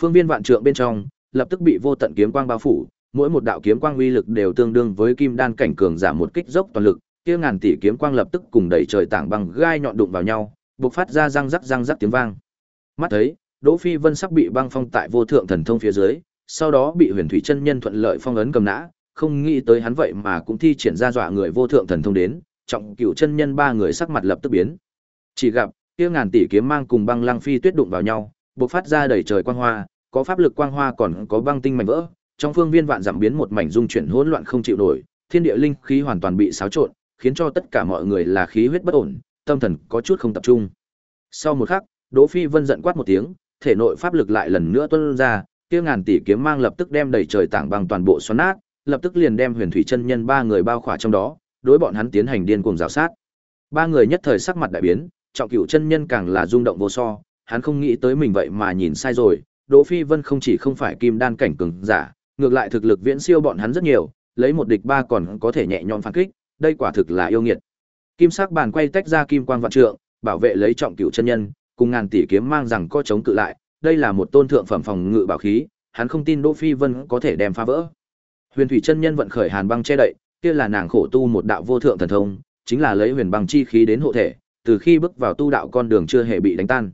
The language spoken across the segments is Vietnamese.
Phương viên vạn trượng bên trong, lập tức bị vô tận kiếm quang bao phủ, mỗi một đạo kiếm quang uy lực đều tương đương với kim đan cảnh cường giả một kích dốc toàn lực, kia ngàn tỷ kiếm quang lập tức cùng đẩy trời tảng bằng gai nhọn đụng vào nhau, bộc phát ra răng rắc răng rắc tiếng vang. Mắt thấy, Đỗ Phi Vân sắp bị băng phong tại vô thượng thần thông phía dưới, sau đó bị Huyền Thủy chân nhân thuận lợi phong ấn cầm nã, không nghĩ tới hắn vậy mà cũng thi triển ra dọa người vô thượng thần thông đến, trọng cửu chân nhân ba người sắc mặt lập tức biến. Chỉ gặp, kia ngàn tỷ kiếm mang cùng băng lăng phi tuyết đụng vào nhau, bộc phát ra đầy trời quang hoa, có pháp lực quang hoa còn có băng tinh mảnh vỡ, trong phương viên vạn giảm biến một mảnh dung chuyển hỗn loạn không chịu nổi, thiên địa linh khí hoàn toàn bị xáo trộn, khiến cho tất cả mọi người là khí huyết bất ổn, tâm thần có chút không tập trung. Sau một khắc, Đỗ Phi Vân giận quát một tiếng, thể nội pháp lực lại lần nữa tuôn ra, kia ngàn tỷ kiếm mang lập tức đem đầy trời tảng băng toàn bộ xoắn nát, lập tức liền đem Huyền Thủy chân nhân ba người bao khỏa trong đó, đối bọn hắn tiến hành điên cuồng giáo sát. Ba người nhất thời sắc mặt đại biến, trọng cửu chân nhân càng là rung động vô so, hắn không nghĩ tới mình vậy mà nhìn sai rồi, Đỗ Phi Vân không chỉ không phải kim đan cảnh cường giả, ngược lại thực lực viễn siêu bọn hắn rất nhiều, lấy một địch ba còn có thể nhẹ nhõm phản kích, đây quả thực là yêu nghiệt. Kim sắc bàn quay tách ra kim quang vạn trượng, bảo vệ lấy trọng cửu chân nhân, cùng ngàn tỷ kiếm mang rằng có chống cự lại, đây là một tôn thượng phẩm phòng ngự bảo khí, hắn không tin Đỗ Phi Vân có thể đem phá vỡ. Huyền Thủy chân nhân vận khởi hàn băng che đậy, kia là nàng khổ tu một đạo vô thượng thần thông, chính là lấy huyền băng chi khí đến hộ thể, từ khi bước vào tu đạo con đường chưa hề bị đánh tan.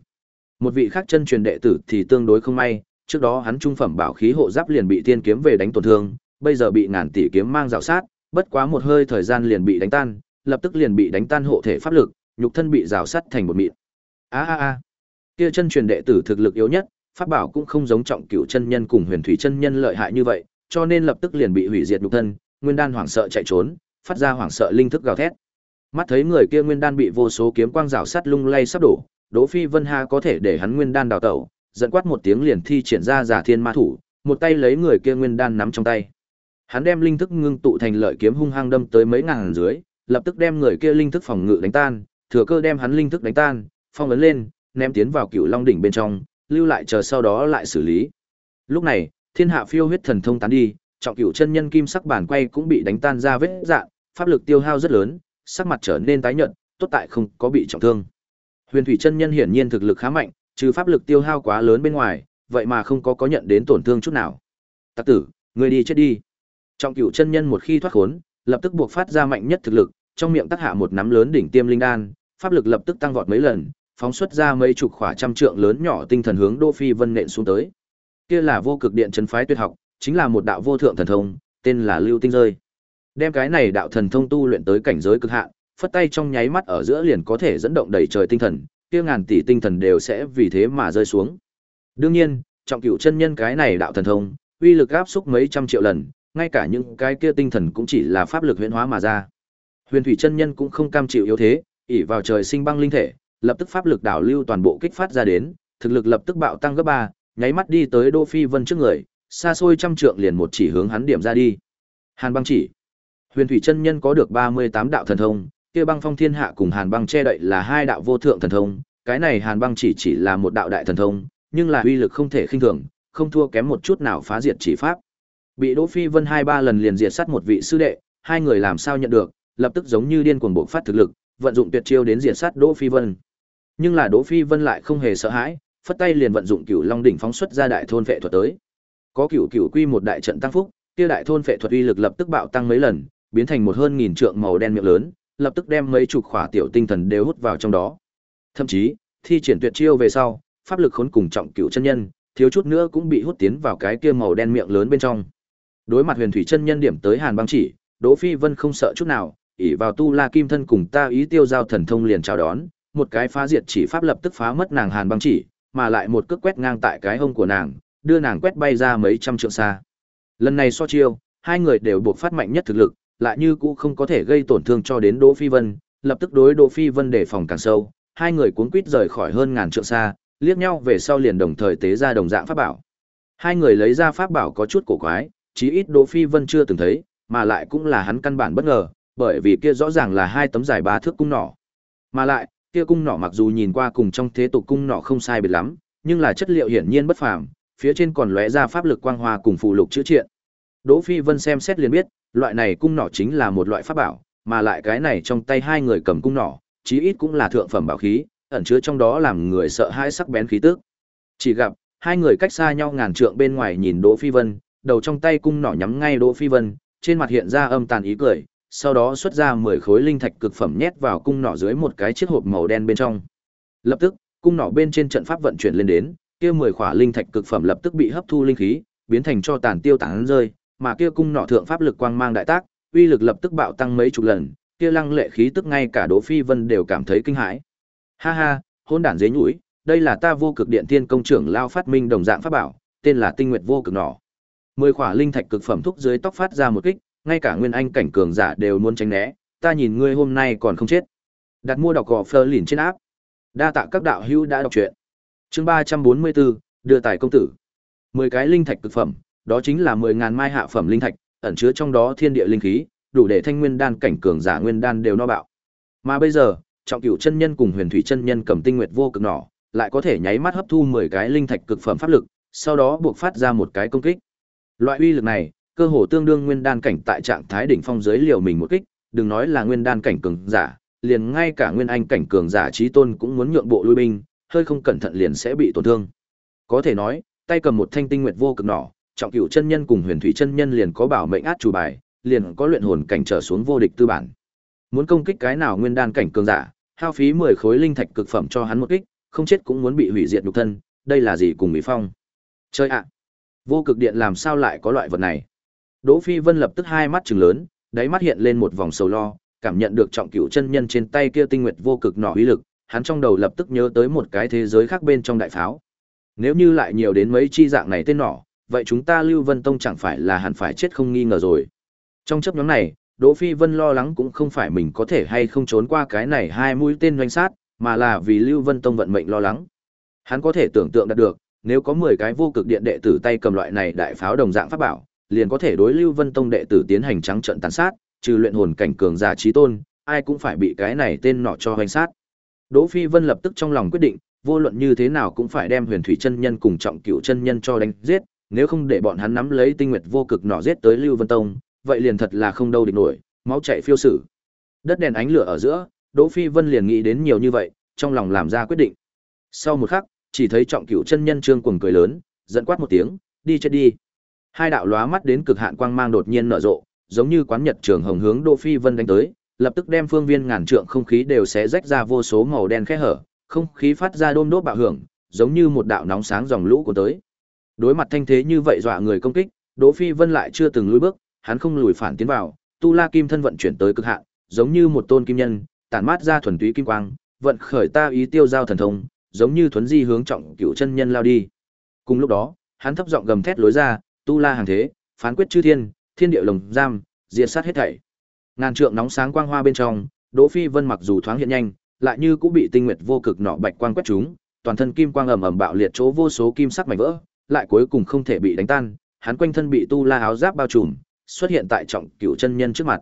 Một vị khác chân truyền đệ tử thì tương đối không may, trước đó hắn trung phẩm bảo khí hộ giáp liền bị tiên kiếm về đánh tổn thương, bây giờ bị ngàn tỷ kiếm mang rào sát, bất quá một hơi thời gian liền bị đánh tan, lập tức liền bị đánh tan hộ thể pháp lực, nhục thân bị rào sát thành một mịn. A a a. Kia chân truyền đệ tử thực lực yếu nhất, pháp bảo cũng không giống trọng cửu chân nhân cùng huyền thủy chân nhân lợi hại như vậy, cho nên lập tức liền bị hủy diệt nhục thân, nguyên đan hoảng sợ chạy trốn, phát ra hoảng sợ linh thức gào thét. Mắt thấy người kia nguyên đan bị vô số kiếm quang rào sát lung lay sắp đổ, Đỗ Phi Vân Ha có thể để hắn nguyên đan đào tẩu, giận quát một tiếng liền thi triển ra giả thiên ma thủ, một tay lấy người kia nguyên đan nắm trong tay. Hắn đem linh thức ngưng tụ thành lợi kiếm hung hăng đâm tới mấy ngàn dưới, lập tức đem người kia linh thức phòng ngự đánh tan, thừa cơ đem hắn linh thức đánh tan, phong ấn lên, ném tiến vào Cửu Long đỉnh bên trong, lưu lại chờ sau đó lại xử lý. Lúc này, Thiên Hạ Phiêu huyết thần thông tán đi, trọng Cửu chân nhân kim sắc bản quay cũng bị đánh tan ra vết dạng, pháp lực tiêu hao rất lớn, sắc mặt trở nên tái nhợt, tốt tại không có bị trọng thương. Huyền Thủy chân nhân hiển nhiên thực lực khá mạnh, trừ pháp lực tiêu hao quá lớn bên ngoài, vậy mà không có có nhận đến tổn thương chút nào. Tặc tử, ngươi đi chết đi. Trọng Cửu chân nhân một khi thoát khốn, lập tức buộc phát ra mạnh nhất thực lực, trong miệng tác hạ một nắm lớn đỉnh tiêm linh đan, pháp lực lập tức tăng vọt mấy lần, phóng xuất ra mấy chục khỏa trăm trượng lớn nhỏ tinh thần hướng Đỗ Phi Vân nện xuống tới. Kia là vô cực điện trấn phái tuyệt học, chính là một đạo vô thượng thần thông, tên là Lưu Tinh rơi. Đem cái này đạo thần thông tu luyện tới cảnh giới cực hạn, phất tay trong nháy mắt ở giữa liền có thể dẫn động đầy trời tinh thần, kia ngàn tỷ tinh thần đều sẽ vì thế mà rơi xuống. Đương nhiên, trọng cửu chân nhân cái này đạo thần thông, uy lực áp xúc mấy trăm triệu lần, ngay cả những cái kia tinh thần cũng chỉ là pháp lực huyễn hóa mà ra. Huyền thủy chân nhân cũng không cam chịu yếu thế, ỷ vào trời sinh băng linh thể, lập tức pháp lực đảo lưu toàn bộ kích phát ra đến, thực lực lập tức bạo tăng gấp 3, nháy mắt đi tới Đỗ Phi Vân trước người, xa xôi trăm trượng liền một chỉ hướng hắn điểm ra đi. Hàn băng chỉ. Huyền thủy chân nhân có được 38 đạo thần thông, kia băng phong thiên hạ cùng hàn băng che đậy là hai đạo vô thượng thần thông, cái này hàn băng chỉ chỉ là một đạo đại thần thông, nhưng là uy lực không thể khinh thường, không thua kém một chút nào phá diệt chỉ pháp. Bị Đỗ Phi Vân hai ba lần liền diệt sát một vị sư đệ, hai người làm sao nhận được, lập tức giống như điên cuồng bộc phát thực lực, vận dụng tuyệt chiêu đến diệt sát Đỗ Phi Vân. Nhưng là Đỗ Phi Vân lại không hề sợ hãi, phất tay liền vận dụng Cửu Long đỉnh phóng xuất ra đại thôn vệ thuật tới. Có Cửu Cửu quy một đại trận tăng phúc, kia đại thôn phệ thuật uy lực lập tức bạo tăng mấy lần, biến thành một hơn nghìn trượng màu đen miệng lớn, lập tức đem mấy chục khỏa tiểu tinh thần đều hút vào trong đó. Thậm chí, thi triển tuyệt chiêu về sau, pháp lực khốn cùng trọng cửu chân nhân, thiếu chút nữa cũng bị hút tiến vào cái kia màu đen miệng lớn bên trong. Đối mặt Huyền Thủy chân nhân điểm tới Hàn Băng chỉ, Đỗ Phi Vân không sợ chút nào, ỷ vào tu La Kim thân cùng ta ý tiêu giao thần thông liền chào đón, một cái phá diệt chỉ pháp lập tức phá mất nàng Hàn Băng chỉ, mà lại một cước quét ngang tại cái hông của nàng, đưa nàng quét bay ra mấy trăm trượng xa. Lần này so chiêu, hai người đều buộc phát mạnh nhất thực lực, lại như cũ không có thể gây tổn thương cho đến Đỗ Phi Vân, lập tức đối Đỗ Phi Vân đề phòng càng sâu, hai người cuốn quýt rời khỏi hơn ngàn trượng xa, liếc nhau về sau liền đồng thời tế ra đồng dạng pháp bảo. Hai người lấy ra pháp bảo có chút cổ quái, chí ít Đỗ Phi Vân chưa từng thấy, mà lại cũng là hắn căn bản bất ngờ, bởi vì kia rõ ràng là hai tấm dài ba thước cung nỏ. Mà lại, kia cung nỏ mặc dù nhìn qua cùng trong thế tục cung nỏ không sai biệt lắm, nhưng là chất liệu hiển nhiên bất phàm, phía trên còn lóe ra pháp lực quang hoa cùng phụ lục chữ triện. Đỗ Phi Vân xem xét liền biết, loại này cung nỏ chính là một loại pháp bảo, mà lại cái này trong tay hai người cầm cung nỏ, chí ít cũng là thượng phẩm bảo khí, ẩn chứa trong đó làm người sợ hãi sắc bén khí tức. Chỉ gặp, hai người cách xa nhau ngàn trượng bên ngoài nhìn Đỗ Phi Vân, đầu trong tay cung nỏ nhắm ngay Đỗ Phi Vân, trên mặt hiện ra âm tàn ý cười, sau đó xuất ra 10 khối linh thạch cực phẩm nhét vào cung nỏ dưới một cái chiếc hộp màu đen bên trong. Lập tức, cung nỏ bên trên trận pháp vận chuyển lên đến, kia 10 khỏa linh thạch cực phẩm lập tức bị hấp thu linh khí, biến thành cho tàn tiêu tán rơi, mà kia cung nỏ thượng pháp lực quang mang đại tác, uy lực lập tức bạo tăng mấy chục lần, kia lăng lệ khí tức ngay cả Đỗ Phi Vân đều cảm thấy kinh hãi. Ha ha, hỗn đản dế nhủi đây là ta vô cực điện tiên công trưởng lao phát minh đồng dạng pháp bảo, tên là tinh nguyệt vô cực nỏ. Mười khỏa linh thạch cực phẩm thúc dưới tóc phát ra một kích, ngay cả nguyên anh cảnh cường giả đều muốn tránh né, ta nhìn ngươi hôm nay còn không chết. Đặt mua đọc gò Fleur lìn trên áp. Đa tạ các đạo hữu đã đọc truyện. Chương ba trăm bốn mươi 344, đưa tài công tử. Mười cái linh thạch cực phẩm, đó chính là mười ngàn mai hạ phẩm linh thạch, ẩn chứa trong đó thiên địa linh khí, đủ để thanh nguyên đan cảnh cường giả nguyên đan đều no bạo. Mà bây giờ, trọng cửu chân nhân cùng huyền thủy chân nhân cầm tinh nguyệt vô cực nỏ, lại có thể nháy mắt hấp thu 10 cái linh thạch cực phẩm pháp lực, sau đó buộc phát ra một cái công kích. Loại uy lực này, cơ hồ tương đương nguyên đan cảnh tại trạng thái đỉnh phong dưới liều mình một kích, đừng nói là nguyên đan cảnh cường giả, liền ngay cả nguyên anh cảnh cường giả chí tôn cũng muốn nhượng bộ lui binh, hơi không cẩn thận liền sẽ bị tổn thương. Có thể nói, tay cầm một thanh tinh nguyệt vô cực nỏ, trọng cửu chân nhân cùng huyền thủy chân nhân liền có bảo mệnh át chủ bài, liền có luyện hồn cảnh trở xuống vô địch tư bản. Muốn công kích cái nào nguyên đan cảnh cường giả, hao phí 10 khối linh thạch cực phẩm cho hắn một kích, không chết cũng muốn bị hủy diệt nhục thân, đây là gì cùng Mỹ Phong? Chơi ạ! Vô cực điện làm sao lại có loại vật này? Đỗ Phi Vân lập tức hai mắt trừng lớn, đáy mắt hiện lên một vòng sầu lo, cảm nhận được trọng cửu chân nhân trên tay kia tinh nguyệt vô cực nỏ uy lực, hắn trong đầu lập tức nhớ tới một cái thế giới khác bên trong đại pháo. Nếu như lại nhiều đến mấy chi dạng này tên nỏ, vậy chúng ta Lưu Vân Tông chẳng phải là hẳn phải chết không nghi ngờ rồi. Trong chấp nhóm này, Đỗ Phi Vân lo lắng cũng không phải mình có thể hay không trốn qua cái này hai mũi tên doanh sát, mà là vì Lưu Vân Tông vận mệnh lo lắng. Hắn có thể tưởng tượng đạt được, nếu có 10 cái vô cực điện đệ tử tay cầm loại này đại pháo đồng dạng pháp bảo, liền có thể đối Lưu Vân Tông đệ tử tiến hành trắng trận tàn sát, trừ luyện hồn cảnh cường giả chí tôn, ai cũng phải bị cái này tên nọ cho hoành sát. Đỗ Phi Vân lập tức trong lòng quyết định, vô luận như thế nào cũng phải đem Huyền Thủy chân nhân cùng Trọng Cửu chân nhân cho đánh giết, nếu không để bọn hắn nắm lấy tinh nguyệt vô cực nọ giết tới Lưu Vân Tông, vậy liền thật là không đâu địch nổi, máu chảy phiêu sử. Đất đèn ánh lửa ở giữa, Đỗ Phi Vân liền nghĩ đến nhiều như vậy, trong lòng làm ra quyết định. Sau một khắc, chỉ thấy trọng cửu chân nhân trương cuồng cười lớn, giận quát một tiếng, đi chết đi. Hai đạo lóa mắt đến cực hạn quang mang đột nhiên nở rộ, giống như quán nhật trường hồng hướng Đỗ Phi Vân đánh tới, lập tức đem phương viên ngàn trượng không khí đều xé rách ra vô số màu đen khe hở, không khí phát ra đôm đốt bạo hưởng, giống như một đạo nóng sáng dòng lũ của tới. Đối mặt thanh thế như vậy dọa người công kích, Đỗ Phi Vân lại chưa từng lùi bước, hắn không lùi phản tiến vào, tu la kim thân vận chuyển tới cực hạn, giống như một tôn kim nhân, tản mát ra thuần túy kim quang, vận khởi ta ý tiêu giao thần thông, giống như thuấn di hướng trọng cựu chân nhân lao đi. Cùng lúc đó, hắn thấp giọng gầm thét lối ra, tu la hàng thế, phán quyết chư thiên, thiên địa lồng giam, diệt sát hết thảy. Ngàn trượng nóng sáng quang hoa bên trong, Đỗ Phi Vân mặc dù thoáng hiện nhanh, lại như cũng bị tinh nguyệt vô cực nọ bạch quang quét trúng, toàn thân kim quang ầm ầm bạo liệt chỗ vô số kim sắc mảnh vỡ, lại cuối cùng không thể bị đánh tan, hắn quanh thân bị tu la áo giáp bao trùm, xuất hiện tại trọng cửu chân nhân trước mặt.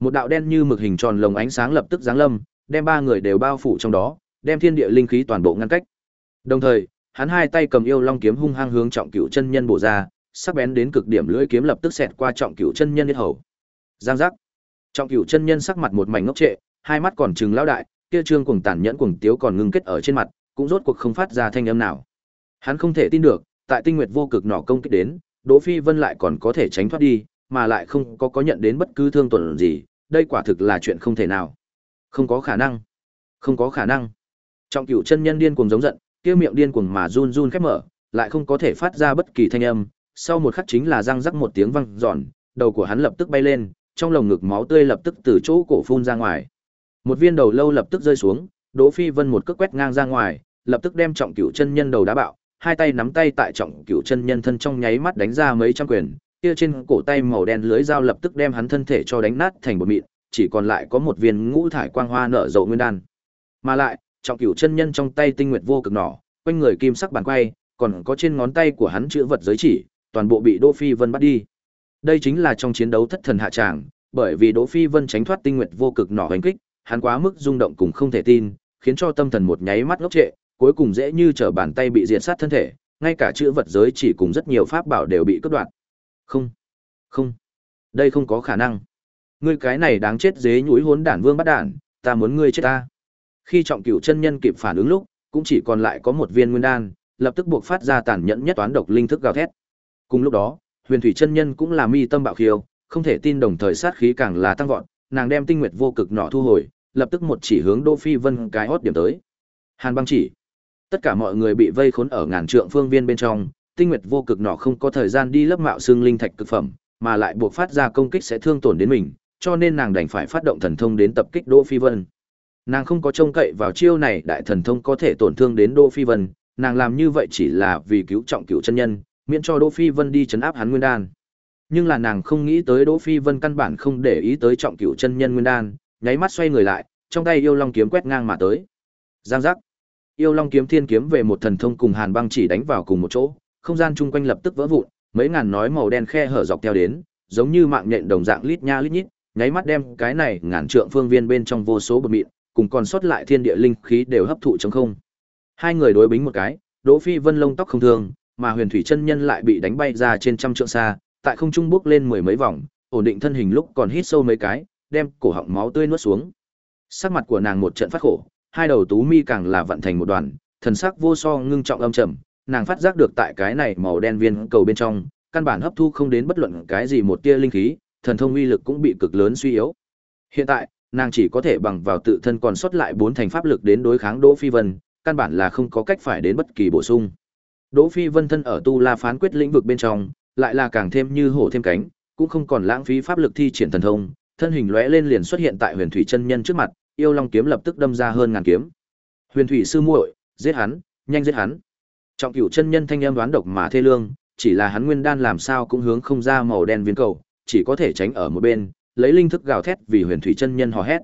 Một đạo đen như mực hình tròn lồng ánh sáng lập tức giáng lâm, đem ba người đều bao phủ trong đó, đem thiên địa linh khí toàn bộ ngăn cách. Đồng thời, hắn hai tay cầm yêu long kiếm hung hăng hướng trọng cửu chân nhân bổ ra, sắc bén đến cực điểm lưỡi kiếm lập tức xẹt qua trọng cửu chân nhân huyết hầu. Giang giác. Trọng cửu chân nhân sắc mặt một mảnh ngốc trệ, hai mắt còn trừng lão đại, kia trương cuồng tàn nhẫn cuồng tiếu còn ngưng kết ở trên mặt, cũng rốt cuộc không phát ra thanh âm nào. Hắn không thể tin được, tại Tinh Nguyệt vô cực nỏ công kích đến, Đỗ Phi Vân lại còn có thể tránh thoát đi, mà lại không có có nhận đến bất cứ thương tổn gì, đây quả thực là chuyện không thể nào. Không có khả năng. Không có khả năng. Trọng cửu chân nhân điên cuồng giống giận, kia miệng điên cuồng mà run run khép mở, lại không có thể phát ra bất kỳ thanh âm, sau một khắc chính là răng rắc một tiếng vang giòn, đầu của hắn lập tức bay lên, trong lồng ngực máu tươi lập tức từ chỗ cổ phun ra ngoài. Một viên đầu lâu lập tức rơi xuống, Đỗ Phi Vân một cước quét ngang ra ngoài, lập tức đem trọng cửu chân nhân đầu đá bạo, hai tay nắm tay tại trọng cửu chân nhân thân trong nháy mắt đánh ra mấy trăm quyền, kia trên cổ tay màu đen lưới dao lập tức đem hắn thân thể cho đánh nát thành bột mịn, chỉ còn lại có một viên ngũ thải quang hoa nở rộ nguyên đan. Mà lại, trọng cửu chân nhân trong tay tinh nguyệt vô cực nỏ, quanh người kim sắc bàn quay, còn có trên ngón tay của hắn chữ vật giới chỉ, toàn bộ bị Đỗ Phi Vân bắt đi. Đây chính là trong chiến đấu thất thần hạ tràng, bởi vì Đỗ Phi Vân tránh thoát tinh nguyệt vô cực nỏ hành kích, hắn quá mức rung động cùng không thể tin, khiến cho tâm thần một nháy mắt ngốc trệ, cuối cùng dễ như trở bàn tay bị diệt sát thân thể, ngay cả chữ vật giới chỉ cùng rất nhiều pháp bảo đều bị cắt đoạn. Không, không, đây không có khả năng. Ngươi cái này đáng chết dế nhúi hốn đản vương bắt đản, ta muốn ngươi chết ta. Khi trọng cửu chân nhân kịp phản ứng lúc, cũng chỉ còn lại có một viên nguyên đan, lập tức buộc phát ra tàn nhẫn nhất toán độc linh thức gào thét. Cùng lúc đó, Huyền Thủy chân nhân cũng là mi tâm bạo khiêu, không thể tin đồng thời sát khí càng là tăng vọt, nàng đem tinh nguyệt vô cực nọ thu hồi, lập tức một chỉ hướng Đỗ Phi Vân cái hốt điểm tới. Hàn băng chỉ. Tất cả mọi người bị vây khốn ở ngàn trượng phương viên bên trong, tinh nguyệt vô cực nọ không có thời gian đi lấp mạo xương linh thạch cực phẩm, mà lại buộc phát ra công kích sẽ thương tổn đến mình, cho nên nàng đành phải phát động thần thông đến tập kích Đỗ Phi Vân. Nàng không có trông cậy vào chiêu này đại thần thông có thể tổn thương đến Đỗ Phi Vân, nàng làm như vậy chỉ là vì cứu trọng cửu chân nhân, miễn cho Đỗ Phi Vân đi chấn áp hắn nguyên đan. Nhưng là nàng không nghĩ tới Đỗ Phi Vân căn bản không để ý tới trọng cửu chân nhân nguyên đan, nháy mắt xoay người lại, trong tay yêu long kiếm quét ngang mà tới. Giang giác. Yêu long kiếm thiên kiếm về một thần thông cùng Hàn Băng chỉ đánh vào cùng một chỗ, không gian chung quanh lập tức vỡ vụn, mấy ngàn nói màu đen khe hở dọc theo đến, giống như mạng nhện đồng dạng lít nha lít nhít, nháy mắt đem cái này ngàn trượng phương viên bên trong vô số bột mịn, cùng còn sót lại thiên địa linh khí đều hấp thụ trống không. Hai người đối bính một cái, Đỗ Phi Vân lông tóc không thương, mà Huyền Thủy chân nhân lại bị đánh bay ra trên trăm trượng xa, tại không trung bước lên mười mấy vòng, ổn định thân hình lúc còn hít sâu mấy cái, đem cổ họng máu tươi nuốt xuống. Sắc mặt của nàng một trận phát khổ, hai đầu tú mi càng là vận thành một đoàn, thần sắc vô so ngưng trọng âm trầm, nàng phát giác được tại cái này màu đen viên cầu bên trong, căn bản hấp thu không đến bất luận cái gì một tia linh khí, thần thông uy lực cũng bị cực lớn suy yếu. Hiện tại, nàng chỉ có thể bằng vào tự thân còn sót lại bốn thành pháp lực đến đối kháng Đỗ Phi Vân, căn bản là không có cách phải đến bất kỳ bổ sung. Đỗ Phi Vân thân ở tu La phán quyết lĩnh vực bên trong, lại là càng thêm như hổ thêm cánh, cũng không còn lãng phí pháp lực thi triển thần thông, thân hình lóe lên liền xuất hiện tại Huyền Thủy chân nhân trước mặt, yêu long kiếm lập tức đâm ra hơn ngàn kiếm. Huyền Thủy sư muội, giết hắn, nhanh giết hắn. Trọng Cửu chân nhân thanh âm đoán độc mà thê lương, chỉ là hắn nguyên đan làm sao cũng hướng không ra màu đen viên cầu, chỉ có thể tránh ở một bên, lấy linh thức gào thét vì Huyền Thủy chân nhân hò hét.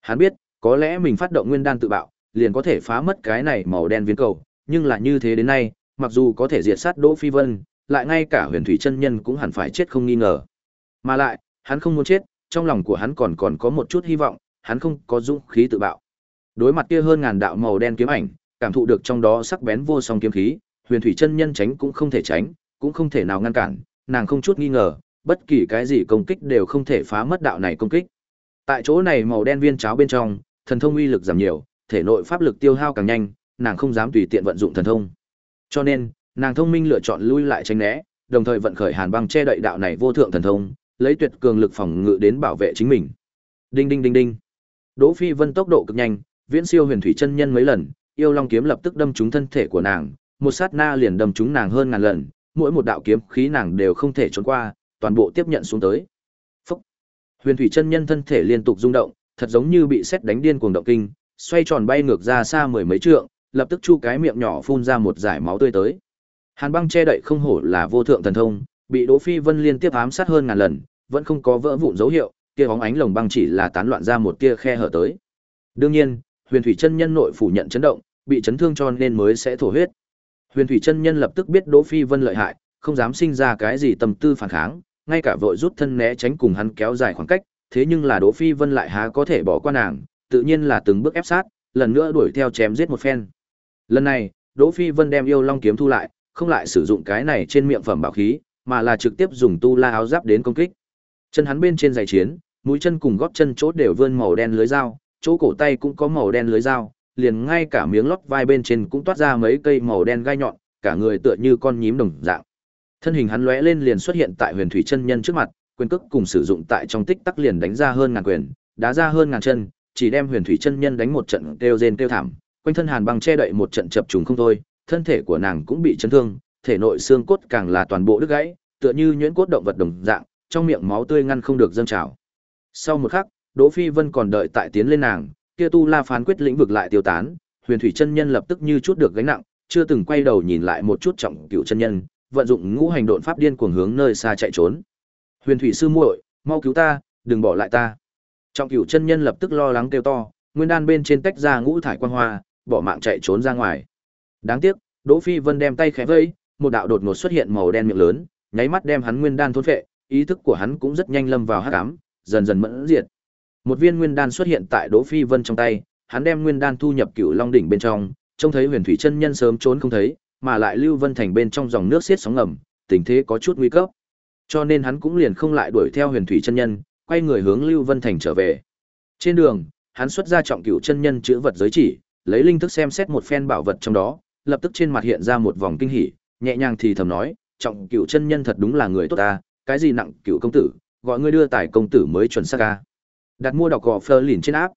Hắn biết, có lẽ mình phát động nguyên đan tự bạo, liền có thể phá mất cái này màu đen viên cầu, nhưng là như thế đến nay, mặc dù có thể diệt sát Đỗ Phi Vân, lại ngay cả Huyền Thủy chân nhân cũng hẳn phải chết không nghi ngờ. Mà lại, hắn không muốn chết, trong lòng của hắn còn còn có một chút hy vọng, hắn không có dũng khí tự bạo. Đối mặt kia hơn ngàn đạo màu đen kiếm ảnh, cảm thụ được trong đó sắc bén vô song kiếm khí, Huyền Thủy chân nhân tránh cũng không thể tránh, cũng không thể nào ngăn cản, nàng không chút nghi ngờ, bất kỳ cái gì công kích đều không thể phá mất đạo này công kích. Tại chỗ này màu đen viên cháo bên trong, thần thông uy lực giảm nhiều, thể nội pháp lực tiêu hao càng nhanh, nàng không dám tùy tiện vận dụng thần thông. Cho nên, nàng thông minh lựa chọn lui lại tránh né, đồng thời vận khởi hàn băng che đậy đạo này vô thượng thần thông, lấy tuyệt cường lực phòng ngự đến bảo vệ chính mình. Đinh đinh đinh đinh. Đỗ Phi Vân tốc độ cực nhanh, viễn siêu huyền thủy chân nhân mấy lần, yêu long kiếm lập tức đâm trúng thân thể của nàng, một sát na liền đâm trúng nàng hơn ngàn lần, mỗi một đạo kiếm khí nàng đều không thể trốn qua, toàn bộ tiếp nhận xuống tới. Phốc. Huyền thủy chân nhân thân thể liên tục rung động, thật giống như bị sét đánh điên cuồng động kinh, xoay tròn bay ngược ra xa mười mấy trượng, lập tức chu cái miệng nhỏ phun ra một dải máu tươi tới. Hàn băng che đậy không hổ là vô thượng thần thông, bị Đỗ Phi Vân liên tiếp ám sát hơn ngàn lần, vẫn không có vỡ vụn dấu hiệu, kia bóng ánh lồng băng chỉ là tán loạn ra một tia khe hở tới. Đương nhiên, Huyền Thủy chân nhân nội phủ nhận chấn động, bị chấn thương cho nên mới sẽ thổ huyết. Huyền Thủy chân nhân lập tức biết Đỗ Phi Vân lợi hại, không dám sinh ra cái gì tâm tư phản kháng, ngay cả vội rút thân né tránh cùng hắn kéo dài khoảng cách, thế nhưng là Đỗ Phi Vân lại há có thể bỏ qua nàng, tự nhiên là từng bước ép sát, lần nữa đuổi theo chém giết một phen. Lần này, Đỗ Phi Vân đem yêu long kiếm thu lại, không lại sử dụng cái này trên miệng phẩm bảo khí, mà là trực tiếp dùng tu la áo giáp đến công kích. Chân hắn bên trên giày chiến, mũi chân cùng gót chân chốt đều vươn màu đen lưới dao, chỗ cổ tay cũng có màu đen lưới dao, liền ngay cả miếng lót vai bên trên cũng toát ra mấy cây màu đen gai nhọn, cả người tựa như con nhím đồng dạng. Thân hình hắn lóe lên liền xuất hiện tại Huyền Thủy chân nhân trước mặt, quyền cước cùng sử dụng tại trong tích tắc liền đánh ra hơn ngàn quyền, đá ra hơn ngàn chân, chỉ đem Huyền Thủy chân nhân đánh một trận kêu rên kêu thảm, quanh thân Hàn Băng che đậy một trận chập trùng không thôi, thân thể của nàng cũng bị chấn thương, thể nội xương cốt càng là toàn bộ đứt gãy, tựa như nhuyễn cốt động vật đồng dạng, trong miệng máu tươi ngăn không được dâng trào. Sau một khắc, Đỗ Phi Vân còn đợi tại tiến lên nàng, kia tu la phán quyết lĩnh vực lại tiêu tán, Huyền Thủy chân nhân lập tức như chút được gánh nặng, chưa từng quay đầu nhìn lại một chút trọng cựu chân nhân, vận dụng ngũ hành độn pháp điên cuồng hướng nơi xa chạy trốn. Huyền Thủy sư muội, mau cứu ta, đừng bỏ lại ta. Trọng cửu chân nhân lập tức lo lắng kêu to, nguyên đan bên trên tách ra ngũ thải quang hoa, bỏ mạng chạy trốn ra ngoài. Đáng tiếc, Đỗ Phi Vân đem tay khẽ vẫy, một đạo đột ngột xuất hiện màu đen miệng lớn, nháy mắt đem hắn nguyên đan thôn phệ, ý thức của hắn cũng rất nhanh lâm vào hắc ám, dần dần mẫn diệt. Một viên nguyên đan xuất hiện tại Đỗ Phi Vân trong tay, hắn đem nguyên đan thu nhập Cửu Long đỉnh bên trong, trông thấy Huyền Thủy chân nhân sớm trốn không thấy, mà lại Lưu Vân thành bên trong dòng nước xiết sóng ngầm, tình thế có chút nguy cấp. Cho nên hắn cũng liền không lại đuổi theo Huyền Thủy chân nhân, quay người hướng Lưu Vân thành trở về. Trên đường, hắn xuất ra trọng cửu chân nhân chữ vật giới chỉ, lấy linh thức xem xét một phen bảo vật trong đó, lập tức trên mặt hiện ra một vòng kinh hỉ, nhẹ nhàng thì thầm nói, trọng cửu chân nhân thật đúng là người tốt ta, cái gì nặng cửu công tử, gọi ngươi đưa tài công tử mới chuẩn xác ca. Đặt mua đọc gò phơ lìn trên áp.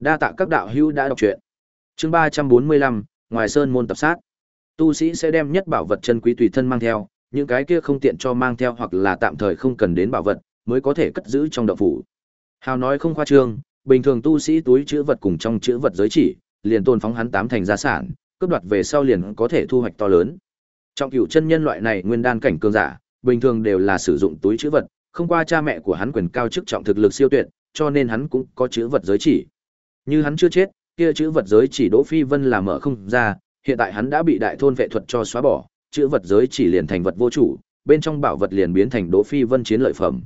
Đa tạ các đạo hữu đã đọc truyện. Chương ba trăm bốn mươi lăm ngoài sơn môn tập sát. Tu sĩ sẽ đem nhất bảo vật chân quý tùy thân mang theo, những cái kia không tiện cho mang theo hoặc là tạm thời không cần đến bảo vật, mới có thể cất giữ trong động phủ. Hào nói không khoa trương, bình thường tu sĩ túi chứa vật cùng trong chứa vật giới chỉ, liền tôn phóng hắn tám thành gia sản, cướp đoạt về sau liền có thể thu hoạch to lớn. Trong cựu chân nhân loại này nguyên đan cảnh cường giả, bình thường đều là sử dụng túi chứa vật, không qua cha mẹ của hắn quyền cao chức trọng thực lực siêu tuyệt, cho nên hắn cũng có chữ vật giới chỉ. Như hắn chưa chết, kia chữ vật giới chỉ Đỗ Phi Vân là mở không ra, hiện tại hắn đã bị đại thôn vệ thuật cho xóa bỏ, chữ vật giới chỉ liền thành vật vô chủ, bên trong bảo vật liền biến thành Đỗ Phi Vân chiến lợi phẩm.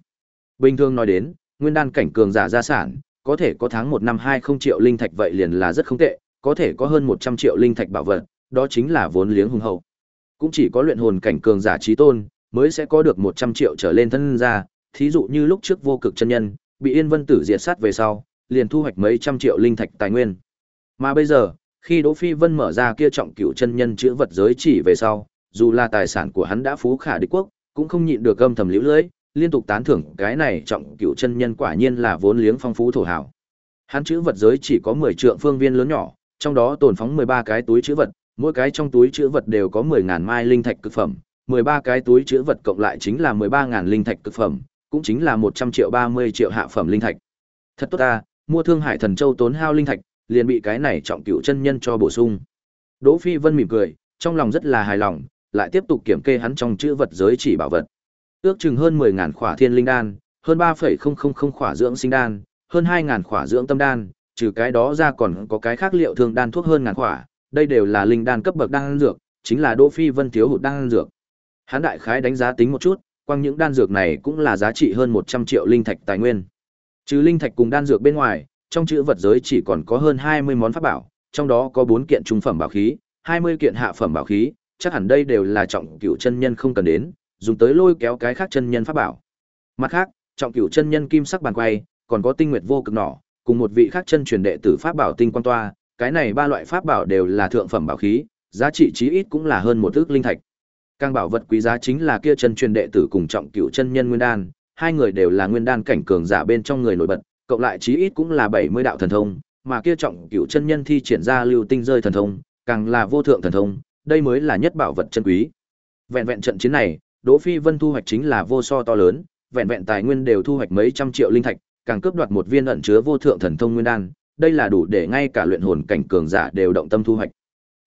Bình thường nói đến, nguyên đan cảnh cường giả gia sản, có thể có tháng một năm hai không triệu linh thạch vậy liền là rất không tệ, có thể có hơn một trăm triệu linh thạch bảo vật, đó chính là vốn liếng hùng hậu. Cũng chỉ có luyện hồn cảnh cường giả trí tôn, mới sẽ có được một trăm triệu trở lên thân gia, thí dụ như lúc trước vô cực chân nhân, bị Yên Vân Tử diệt sát về sau, liền thu hoạch mấy trăm triệu linh thạch tài nguyên. Mà bây giờ, khi Đỗ Phi Vân mở ra kia trọng cửu chân nhân chữ vật giới chỉ về sau, dù là tài sản của hắn đã phú khả địch quốc, cũng không nhịn được âm thầm liễu lưỡi, liên tục tán thưởng cái này trọng cửu chân nhân quả nhiên là vốn liếng phong phú thổ hảo. Hắn chữ vật giới chỉ có 10 trượng phương viên lớn nhỏ, trong đó tồn phóng 13 cái túi chữ vật, mỗi cái trong túi chữ vật đều có 10.000 mai linh thạch cực phẩm, 13 cái túi chữ vật cộng lại chính là 13.000 linh thạch cực phẩm, cũng chính là 100 triệu 30 triệu hạ phẩm linh thạch. Thật tốt ta, mua Thương Hải Thần Châu tốn hao linh thạch, liền bị cái này trọng cửu chân nhân cho bổ sung. Đỗ Phi Vân mỉm cười, trong lòng rất là hài lòng, lại tiếp tục kiểm kê hắn trong chữ vật giới chỉ bảo vật. Ước chừng hơn 10000 khỏa thiên linh đan, hơn 3.000 khỏa dưỡng sinh đan, hơn 2000 khỏa dưỡng tâm đan, trừ cái đó ra còn có cái khác liệu thương đan thuốc hơn ngàn khỏa, đây đều là linh đan cấp bậc đan dược, chính là Đỗ Phi Vân thiếu hụt đan dược. Hắn đại khái đánh giá tính một chút, quang những đan dược này cũng là giá trị hơn 100 triệu linh thạch tài nguyên. Trừ linh thạch cùng đan dược bên ngoài, trong chữ vật giới chỉ còn có hơn 20 món pháp bảo, trong đó có 4 kiện trung phẩm bảo khí, 20 kiện hạ phẩm bảo khí, chắc hẳn đây đều là trọng cửu chân nhân không cần đến, dùng tới lôi kéo cái khác chân nhân pháp bảo. Mặt khác, trọng cửu chân nhân kim sắc bàn quay, còn có tinh nguyệt vô cực nỏ, cùng một vị khác chân truyền đệ tử pháp bảo tinh quan toa, cái này ba loại pháp bảo đều là thượng phẩm bảo khí, giá trị chí ít cũng là hơn một ước linh thạch. Càng bảo vật quý giá chính là kia chân truyền đệ tử cùng trọng cửu chân nhân nguyên đan, hai người đều là nguyên đan cảnh cường giả bên trong người nổi bật, cộng lại chí ít cũng là 70 đạo thần thông, mà kia trọng cửu chân nhân thi triển ra lưu tinh rơi thần thông, càng là vô thượng thần thông, đây mới là nhất bảo vật chân quý. Vẹn vẹn trận chiến này, Đỗ Phi Vân thu hoạch chính là vô so to lớn, vẹn vẹn tài nguyên đều thu hoạch mấy trăm triệu linh thạch, càng cướp đoạt một viên ẩn chứa vô thượng thần thông nguyên đan, đây là đủ để ngay cả luyện hồn cảnh cường giả đều động tâm thu hoạch.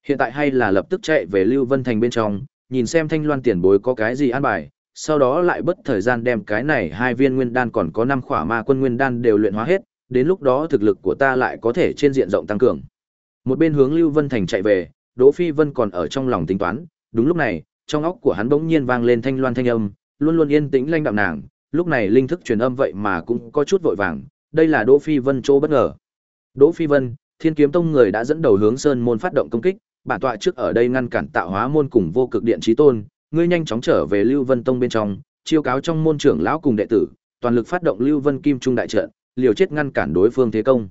Hiện tại hay là lập tức chạy về Lưu Vân Thành bên trong, nhìn xem Thanh Loan tiền bối có cái gì an bài, sau đó lại bất thời gian đem cái này hai viên nguyên đan còn có năm khỏa ma quân nguyên đan đều luyện hóa hết, đến lúc đó thực lực của ta lại có thể trên diện rộng tăng cường. Một bên hướng Lưu Vân Thành chạy về, Đỗ Phi Vân còn ở trong lòng tính toán, đúng lúc này, trong óc của hắn bỗng nhiên vang lên thanh loan thanh âm, luôn luôn yên tĩnh lanh đạm nàng, lúc này linh thức truyền âm vậy mà cũng có chút vội vàng, đây là Đỗ Phi Vân chỗ bất ngờ. Đỗ Phi Vân, Thiên Kiếm Tông người đã dẫn đầu hướng Sơn môn phát động công kích, bản tọa trước ở đây ngăn cản tạo hóa môn cùng vô cực điện chí tôn, ngươi nhanh chóng trở về Lưu Vân Tông bên trong, chiêu cáo trong môn trưởng lão cùng đệ tử, toàn lực phát động Lưu Vân Kim Trung đại trận, liều chết ngăn cản đối phương thế công.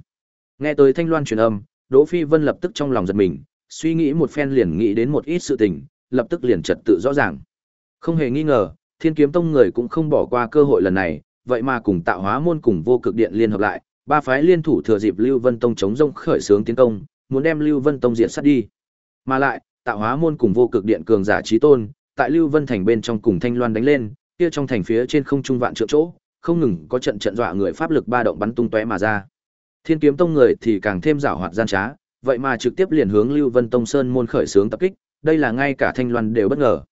Nghe tới Thanh Loan truyền âm, Đỗ Phi Vân lập tức trong lòng giật mình, suy nghĩ một phen liền nghĩ đến một ít sự tình, lập tức liền trật tự rõ ràng. Không hề nghi ngờ, Thiên Kiếm Tông người cũng không bỏ qua cơ hội lần này, vậy mà cùng tạo hóa môn cùng vô cực điện liên hợp lại, ba phái liên thủ thừa dịp Lưu Vân Tông chống rông khởi xướng tiến công, muốn đem Lưu Vân Tông diện sát đi. Mà lại, tạo hóa môn cùng vô cực điện cường giả trí tôn, tại Lưu Vân thành bên trong cùng Thanh Loan đánh lên, kia trong thành phía trên không trung vạn trượng chỗ, không ngừng có trận trận dọa người pháp lực ba động bắn tung tóe mà ra. Thiên kiếm tông người thì càng thêm giảo hoạt gian trá, vậy mà trực tiếp liền hướng Lưu Vân Tông Sơn môn khởi xướng tập kích, đây là ngay cả Thanh Loan đều bất ngờ.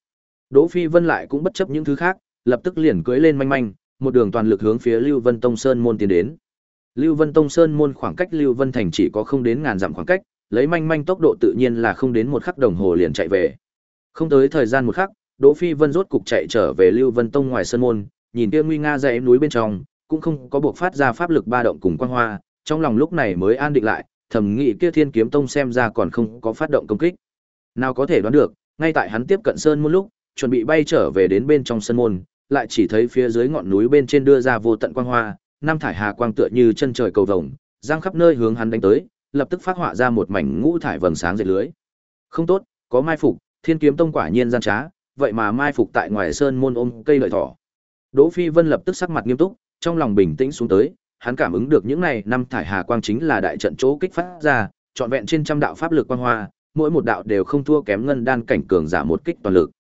Đỗ Phi Vân lại cũng bất chấp những thứ khác, lập tức liền cưỡi lên manh manh, một đường toàn lực hướng phía Lưu Vân Tông Sơn môn tiến đến. Lưu Vân Tông Sơn môn khoảng cách Lưu Vân thành chỉ có không đến ngàn dặm khoảng cách, lấy manh manh tốc độ tự nhiên là không đến một khắc đồng hồ liền chạy về. Không tới thời gian một khắc, Đỗ Phi Vân rốt cục chạy trở về Lưu Vân Tông ngoài sơn môn, nhìn kia nguy nga dãy núi bên trong, cũng không có buộc phát ra pháp lực ba động cùng quang hoa, trong lòng lúc này mới an định lại, thầm nghĩ kia Thiên Kiếm Tông xem ra còn không có phát động công kích. Nào có thể đoán được, ngay tại hắn tiếp cận sơn môn lúc, chuẩn bị bay trở về đến bên trong sơn môn, lại chỉ thấy phía dưới ngọn núi bên trên đưa ra vô tận quang hoa, năm thải hà quang tựa như chân trời cầu vồng, giang khắp nơi hướng hắn đánh tới, lập tức phát họa ra một mảnh ngũ thải vầng sáng dệt lưới. Không tốt, có mai phục, Thiên Kiếm Tông quả nhiên gian trá, vậy mà mai phục tại ngoài sơn môn ôm cây lợi thỏ. Đỗ Phi Vân lập tức sắc mặt nghiêm túc, trong lòng bình tĩnh xuống tới, hắn cảm ứng được những này năm thải hà quang chính là đại trận chỗ kích phát ra, trọn vẹn trên trăm đạo pháp lực quang hoa, mỗi một đạo đều không thua kém ngân đan cảnh cường giả một kích toàn lực.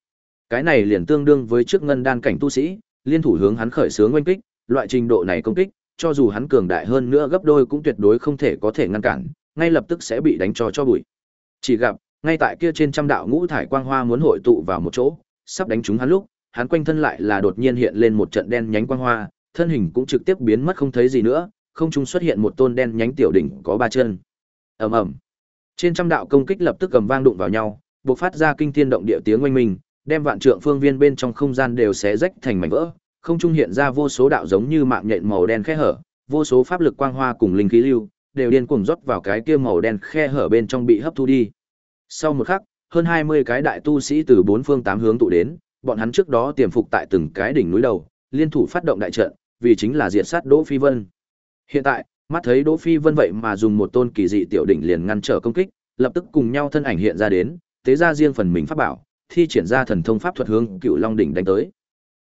Cái này liền tương đương với trước ngân đan cảnh tu sĩ, liên thủ hướng hắn khởi sướng oanh kích, loại trình độ này công kích, cho dù hắn cường đại hơn nữa gấp đôi cũng tuyệt đối không thể có thể ngăn cản, ngay lập tức sẽ bị đánh cho cho bụi. Chỉ gặp, ngay tại kia trên trăm đạo ngũ thải quang hoa muốn hội tụ vào một chỗ, sắp đánh trúng hắn lúc, hắn quanh thân lại là đột nhiên hiện lên một trận đen nhánh quang hoa, thân hình cũng trực tiếp biến mất không thấy gì nữa, không trung xuất hiện một tôn đen nhánh tiểu đỉnh có ba chân. Ầm ầm. Trên trăm đạo công kích lập tức cầm vang đụng vào nhau, bộc phát ra kinh thiên động địa tiếng oanh minh, đem vạn trượng phương viên bên trong không gian đều xé rách thành mảnh vỡ, không trung hiện ra vô số đạo giống như mạng nhện màu đen khe hở, vô số pháp lực quang hoa cùng linh khí lưu, đều điên cuồng rót vào cái kia màu đen khe hở bên trong bị hấp thu đi. Sau một khắc, hơn 20 cái đại tu sĩ từ bốn phương tám hướng tụ đến, bọn hắn trước đó tiềm phục tại từng cái đỉnh núi đầu, liên thủ phát động đại trận, vì chính là diệt sát Đỗ Phi Vân. Hiện tại, mắt thấy Đỗ Phi Vân vậy mà dùng một tôn kỳ dị tiểu đỉnh liền ngăn trở công kích, lập tức cùng nhau thân ảnh hiện ra đến, tế ra riêng phần mình pháp bảo, thi triển ra thần thông pháp thuật hướng Cựu Long đỉnh đánh tới.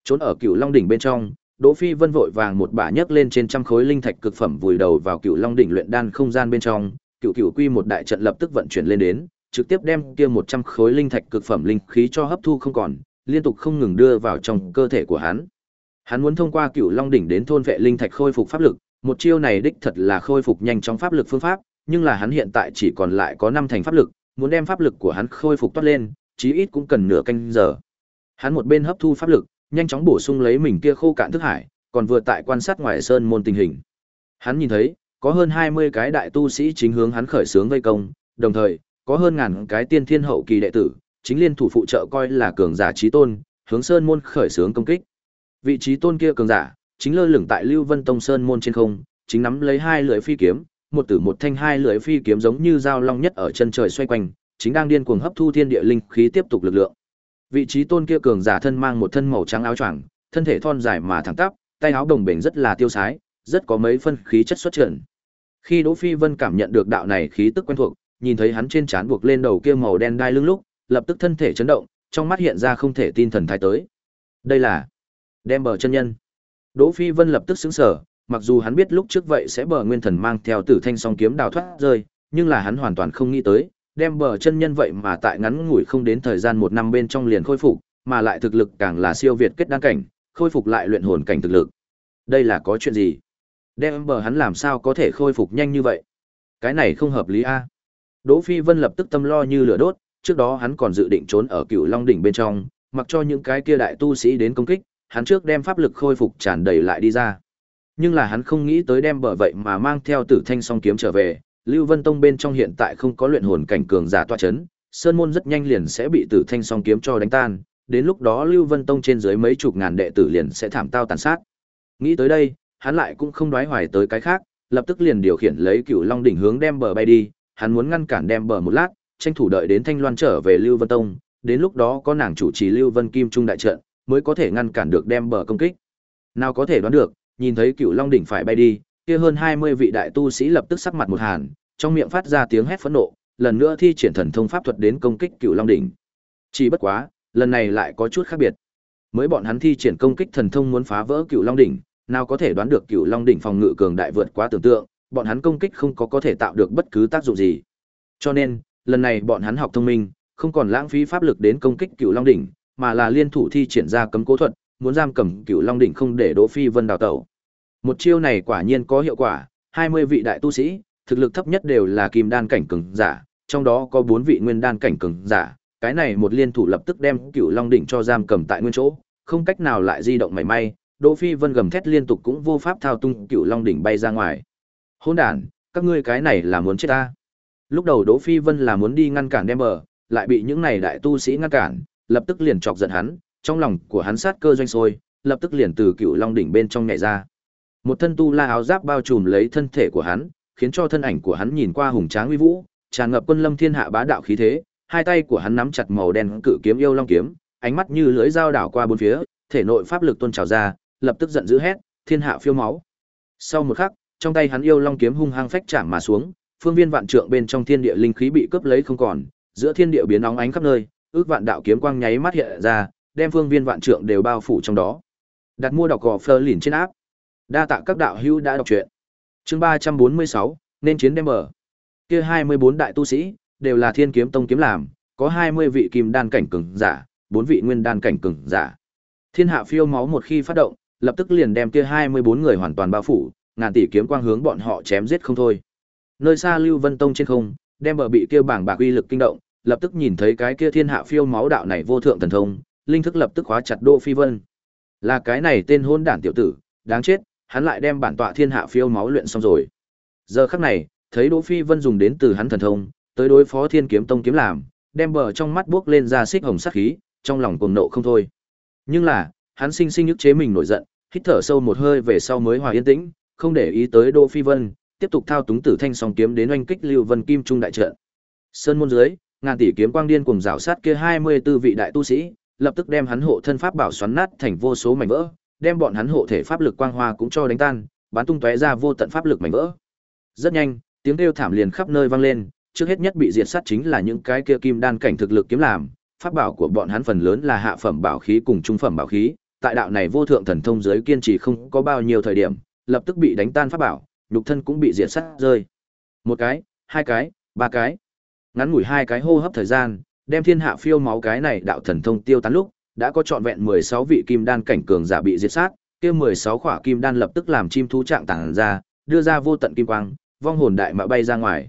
Trốn ở Cựu Long đỉnh bên trong, Đỗ Phi Vân vội vàng một bả nhấc lên trên trăm khối linh thạch cực phẩm vùi đầu vào Cựu Long đỉnh luyện đan không gian bên trong, Cựu Cựu Quy một đại trận lập tức vận chuyển lên đến, trực tiếp đem kia 100 khối linh thạch cực phẩm linh khí cho hấp thu không còn, liên tục không ngừng đưa vào trong cơ thể của hắn. Hắn muốn thông qua Cựu Long đỉnh đến thôn vệ linh thạch khôi phục pháp lực, một chiêu này đích thật là khôi phục nhanh chóng pháp lực phương pháp, nhưng là hắn hiện tại chỉ còn lại có 5 thành pháp lực, muốn đem pháp lực của hắn khôi phục tốt lên, chí ít cũng cần nửa canh giờ. Hắn một bên hấp thu pháp lực, nhanh chóng bổ sung lấy mình kia khô cạn thức hải, còn vừa tại quan sát ngoài sơn môn tình hình. Hắn nhìn thấy, có hơn 20 cái đại tu sĩ chính hướng hắn khởi sướng vây công, đồng thời, có hơn ngàn cái tiên thiên hậu kỳ đệ tử, chính liên thủ phụ trợ coi là cường giả chí tôn, hướng sơn môn khởi sướng công kích. Vị trí tôn kia cường giả, chính lơ lửng tại Lưu Vân Tông sơn môn trên không, chính nắm lấy hai lưỡi phi kiếm, một tử một thanh hai lưỡi phi kiếm giống như dao long nhất ở chân trời xoay quanh, chính đang điên cuồng hấp thu thiên địa linh khí tiếp tục lực lượng. Vị trí tôn kia cường giả thân mang một thân màu trắng áo choàng, thân thể thon dài mà thẳng tắp, tay áo đồng bền rất là tiêu sái, rất có mấy phân khí chất xuất trần Khi Đỗ Phi Vân cảm nhận được đạo này khí tức quen thuộc, nhìn thấy hắn trên trán buộc lên đầu kia màu đen đai lưng lúc, lập tức thân thể chấn động, trong mắt hiện ra không thể tin thần thái tới. Đây là đem bờ chân nhân. Đỗ Phi Vân lập tức sững sờ, mặc dù hắn biết lúc trước vậy sẽ bờ nguyên thần mang theo tử thanh song kiếm đào thoát rơi, nhưng là hắn hoàn toàn không nghĩ tới, đem bờ chân nhân vậy mà tại ngắn ngủi không đến thời gian một năm bên trong liền khôi phục, mà lại thực lực càng là siêu việt kết đan cảnh, khôi phục lại luyện hồn cảnh thực lực. Đây là có chuyện gì? Đem bờ hắn làm sao có thể khôi phục nhanh như vậy? Cái này không hợp lý a. Đỗ Phi Vân lập tức tâm lo như lửa đốt, trước đó hắn còn dự định trốn ở Cửu Long đỉnh bên trong, mặc cho những cái kia đại tu sĩ đến công kích, hắn trước đem pháp lực khôi phục tràn đầy lại đi ra. Nhưng là hắn không nghĩ tới đem bờ vậy mà mang theo Tử Thanh song kiếm trở về, Lưu Vân Tông bên trong hiện tại không có luyện hồn cảnh cường giả tọa chấn, sơn môn rất nhanh liền sẽ bị Tử Thanh song kiếm cho đánh tan, đến lúc đó Lưu Vân Tông trên dưới mấy chục ngàn đệ tử liền sẽ thảm tao tàn sát. Nghĩ tới đây, hắn lại cũng không đoái hoài tới cái khác, lập tức liền điều khiển lấy Cửu Long đỉnh hướng đem bờ bay đi, hắn muốn ngăn cản đem bờ một lát, tranh thủ đợi đến Thanh Loan trở về Lưu Vân Tông, đến lúc đó có nàng chủ trì Lưu Vân Kim Trung đại trận, mới có thể ngăn cản được đem bờ công kích. Nào có thể đoán được, nhìn thấy Cửu Long đỉnh phải bay đi, kia hơn 20 vị đại tu sĩ lập tức sắc mặt một hàn, trong miệng phát ra tiếng hét phẫn nộ, lần nữa thi triển thần thông pháp thuật đến công kích cửu Long đỉnh. Chỉ bất quá, lần này lại có chút khác biệt. Mới bọn hắn thi triển công kích thần thông muốn phá vỡ cửu Long đỉnh, nào có thể đoán được cửu Long đỉnh phòng ngự cường đại vượt quá tưởng tượng, bọn hắn công kích không có có thể tạo được bất cứ tác dụng gì. Cho nên, lần này bọn hắn học thông minh, không còn lãng phí pháp lực đến công kích cửu Long đỉnh, mà là liên thủ thi triển ra cấm cố thuật, muốn giam cầm cửu Long đỉnh không để Đỗ Phi Vân đào tẩu. Một chiêu này quả nhiên có hiệu quả, 20 vị đại tu sĩ, thực lực thấp nhất đều là kim đan cảnh cường giả, trong đó có 4 vị nguyên đan cảnh cường giả, cái này một liên thủ lập tức đem Cửu Long đỉnh cho giam cầm tại nguyên chỗ, không cách nào lại di động mảy may, Đỗ Phi Vân gầm thét liên tục cũng vô pháp thao tung Cửu Long đỉnh bay ra ngoài. Hỗn đản, các ngươi cái này là muốn chết ta. Lúc đầu Đỗ Phi Vân là muốn đi ngăn cản đem bờ, lại bị những này đại tu sĩ ngăn cản, lập tức liền chọc giận hắn, trong lòng của hắn sát cơ doanh sôi, lập tức liền từ Cửu Long đỉnh bên trong nhảy ra. Một thân tu la áo giáp bao trùm lấy thân thể của hắn, khiến cho thân ảnh của hắn nhìn qua hùng tráng uy vũ, tràn ngập quân lâm thiên hạ bá đạo khí thế, hai tay của hắn nắm chặt màu đen cự kiếm yêu long kiếm, ánh mắt như lưỡi dao đảo qua bốn phía, thể nội pháp lực tuôn trào ra, lập tức giận dữ hét, thiên hạ phiêu máu. Sau một khắc, trong tay hắn yêu long kiếm hung hăng phách chạm mà xuống, phương viên vạn trượng bên trong thiên địa linh khí bị cướp lấy không còn, giữa thiên địa biến nóng ánh khắp nơi, ước vạn đạo kiếm quang nháy mắt hiện ra, đem phương viên vạn trượng đều bao phủ trong đó. Đặt mua đọc gò Fleur lìn trên áp. Đa tạ các đạo hữu đã đọc truyện. Chương 346, nên chiến đem mở. Kia 24 đại tu sĩ đều là Thiên Kiếm Tông kiếm làm, có 20 vị kim đan cảnh cường giả, 4 vị nguyên đan cảnh cường giả. Thiên hạ phiêu máu một khi phát động, lập tức liền đem kia 24 người hoàn toàn bao phủ, ngàn tỷ kiếm quang hướng bọn họ chém giết không thôi. Nơi xa Lưu Vân Tông trên không, đem bờ bị kia bảng bạc uy lực kinh động, lập tức nhìn thấy cái kia thiên hạ phiêu máu đạo này vô thượng thần thông, linh thức lập tức khóa chặt Đỗ Phi Vân. Là cái này tên hôn đản tiểu tử, đáng chết, hắn lại đem bản tọa thiên hạ phiêu máu luyện xong rồi. Giờ khắc này, thấy Đỗ Phi Vân dùng đến từ hắn thần thông, tới đối phó Thiên Kiếm Tông kiếm làm, đem bờ trong mắt buốc lên ra xích hồng sát khí, trong lòng cuồng nộ không thôi. Nhưng là, hắn sinh sinh nhức chế mình nổi giận, hít thở sâu một hơi về sau mới hòa yên tĩnh, không để ý tới Đỗ Phi Vân, tiếp tục thao túng Tử Thanh song kiếm đến oanh kích Lưu Vân Kim Trung đại trận. Sơn môn dưới, ngàn tỷ kiếm quang điên cuồng rào sát kia 24 vị đại tu sĩ, lập tức đem hắn hộ thân pháp bảo xoắn nát thành vô số mảnh vỡ, đem bọn hắn hộ thể pháp lực quang hoa cũng cho đánh tan, bắn tung tóe ra vô tận pháp lực mảnh vỡ. Rất nhanh, tiếng kêu thảm liền khắp nơi vang lên, trước hết nhất bị diệt sát chính là những cái kia kim đan cảnh thực lực kiếm làm, pháp bảo của bọn hắn phần lớn là hạ phẩm bảo khí cùng trung phẩm bảo khí, tại đạo này vô thượng thần thông giới kiên trì không có bao nhiêu thời điểm, lập tức bị đánh tan pháp bảo, nhục thân cũng bị diệt sát rơi. Một cái, hai cái, ba cái. Ngắn ngủi hai cái hô hấp thời gian, đem thiên hạ phiêu máu cái này đạo thần thông tiêu tán lúc, đã có trọn vẹn 16 vị kim đan cảnh cường giả bị diệt sát, kia 16 khỏa kim đan lập tức làm chim thú trạng tàng ra, đưa ra vô tận kim quang, vong hồn đại mã bay ra ngoài.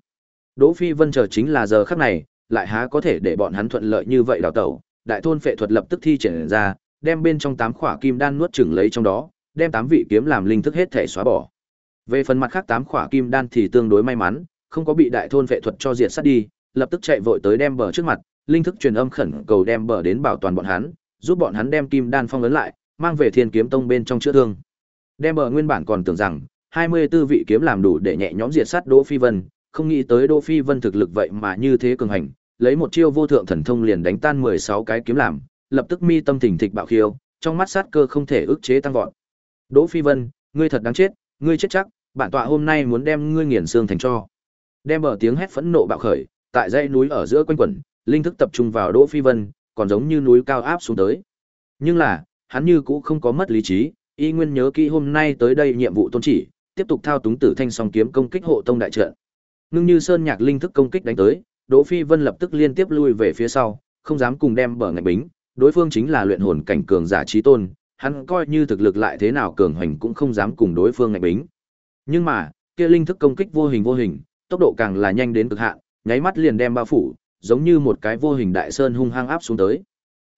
Đỗ Phi Vân chờ chính là giờ khắc này, lại há có thể để bọn hắn thuận lợi như vậy đào tẩu, đại thôn phệ thuật lập tức thi triển ra, đem bên trong tám khỏa kim đan nuốt chửng lấy trong đó, đem tám vị kiếm làm linh thức hết thể xóa bỏ. Về phần mặt khác tám khỏa kim đan thì tương đối may mắn, không có bị đại thôn phệ thuật cho diệt sát đi, lập tức chạy vội tới đem bờ trước mặt, linh thức truyền âm khẩn cầu đem bờ đến bảo toàn bọn hắn, giúp bọn hắn đem kim đan phong ấn lại, mang về Thiên Kiếm Tông bên trong chữa thương. Đem bờ nguyên bản còn tưởng rằng 24 vị kiếm làm đủ để nhẹ nhõm diệt sát Đỗ Phi Vân, không nghĩ tới Đỗ Phi Vân thực lực vậy mà như thế cường hành, lấy một chiêu vô thượng thần thông liền đánh tan 16 cái kiếm làm, lập tức mi tâm thỉnh thịch bạo khiêu, trong mắt sát cơ không thể ức chế tăng vọt. Đỗ Phi Vân, ngươi thật đáng chết, ngươi chết chắc, bản tọa hôm nay muốn đem ngươi nghiền xương thành cho. Đem bờ tiếng hét phẫn nộ bạo khởi, tại dãy núi ở giữa quanh quẩn, linh thức tập trung vào Đỗ Phi Vân, còn giống như núi cao áp xuống tới. Nhưng là, hắn như cũ không có mất lý trí, y nguyên nhớ kỹ hôm nay tới đây nhiệm vụ tôn chỉ, tiếp tục thao túng tử thanh song kiếm công kích hộ tông đại trận. Nương như sơn nhạc linh thức công kích đánh tới, Đỗ Phi Vân lập tức liên tiếp lui về phía sau, không dám cùng đem bờ ngạch bính, đối phương chính là luyện hồn cảnh cường giả trí tôn, hắn coi như thực lực lại thế nào cường hành cũng không dám cùng đối phương ngạch bính. Nhưng mà, kia linh thức công kích vô hình vô hình, tốc độ càng là nhanh đến cực hạn, nháy mắt liền đem bao phủ, giống như một cái vô hình đại sơn hung hăng áp xuống tới.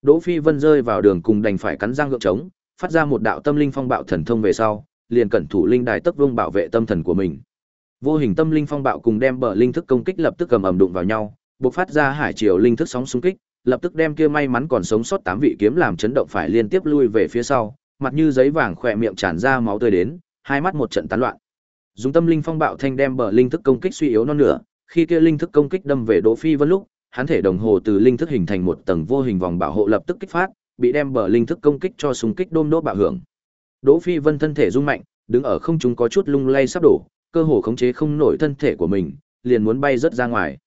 Đỗ Phi Vân rơi vào đường cùng đành phải cắn răng gượng chống, phát ra một đạo tâm linh phong bạo thần thông về sau, liền cẩn thủ linh đài tốc vương bảo vệ tâm thần của mình. Vô hình tâm linh phong bạo cùng đem bờ linh thức công kích lập tức cầm ầm đụng vào nhau, bộc phát ra hải triều linh thức sóng xung kích, lập tức đem kia may mắn còn sống sót tám vị kiếm làm chấn động phải liên tiếp lui về phía sau, mặt như giấy vàng khỏe miệng tràn ra máu tươi đến, hai mắt một trận tán loạn. Dùng tâm linh phong bạo thanh đem bờ linh thức công kích suy yếu non nửa, khi kia linh thức công kích đâm về Đỗ Phi Vân lúc, hắn thể đồng hồ từ linh thức hình thành một tầng vô hình vòng bảo hộ lập tức kích phát, bị đem bờ linh thức công kích cho xung kích đôm đốt bạo hưởng. Đỗ Phi Vân thân thể rung mạnh, đứng ở không trung có chút lung lay sắp đổ, cơ hồ khống chế không nổi thân thể của mình, liền muốn bay rất ra ngoài.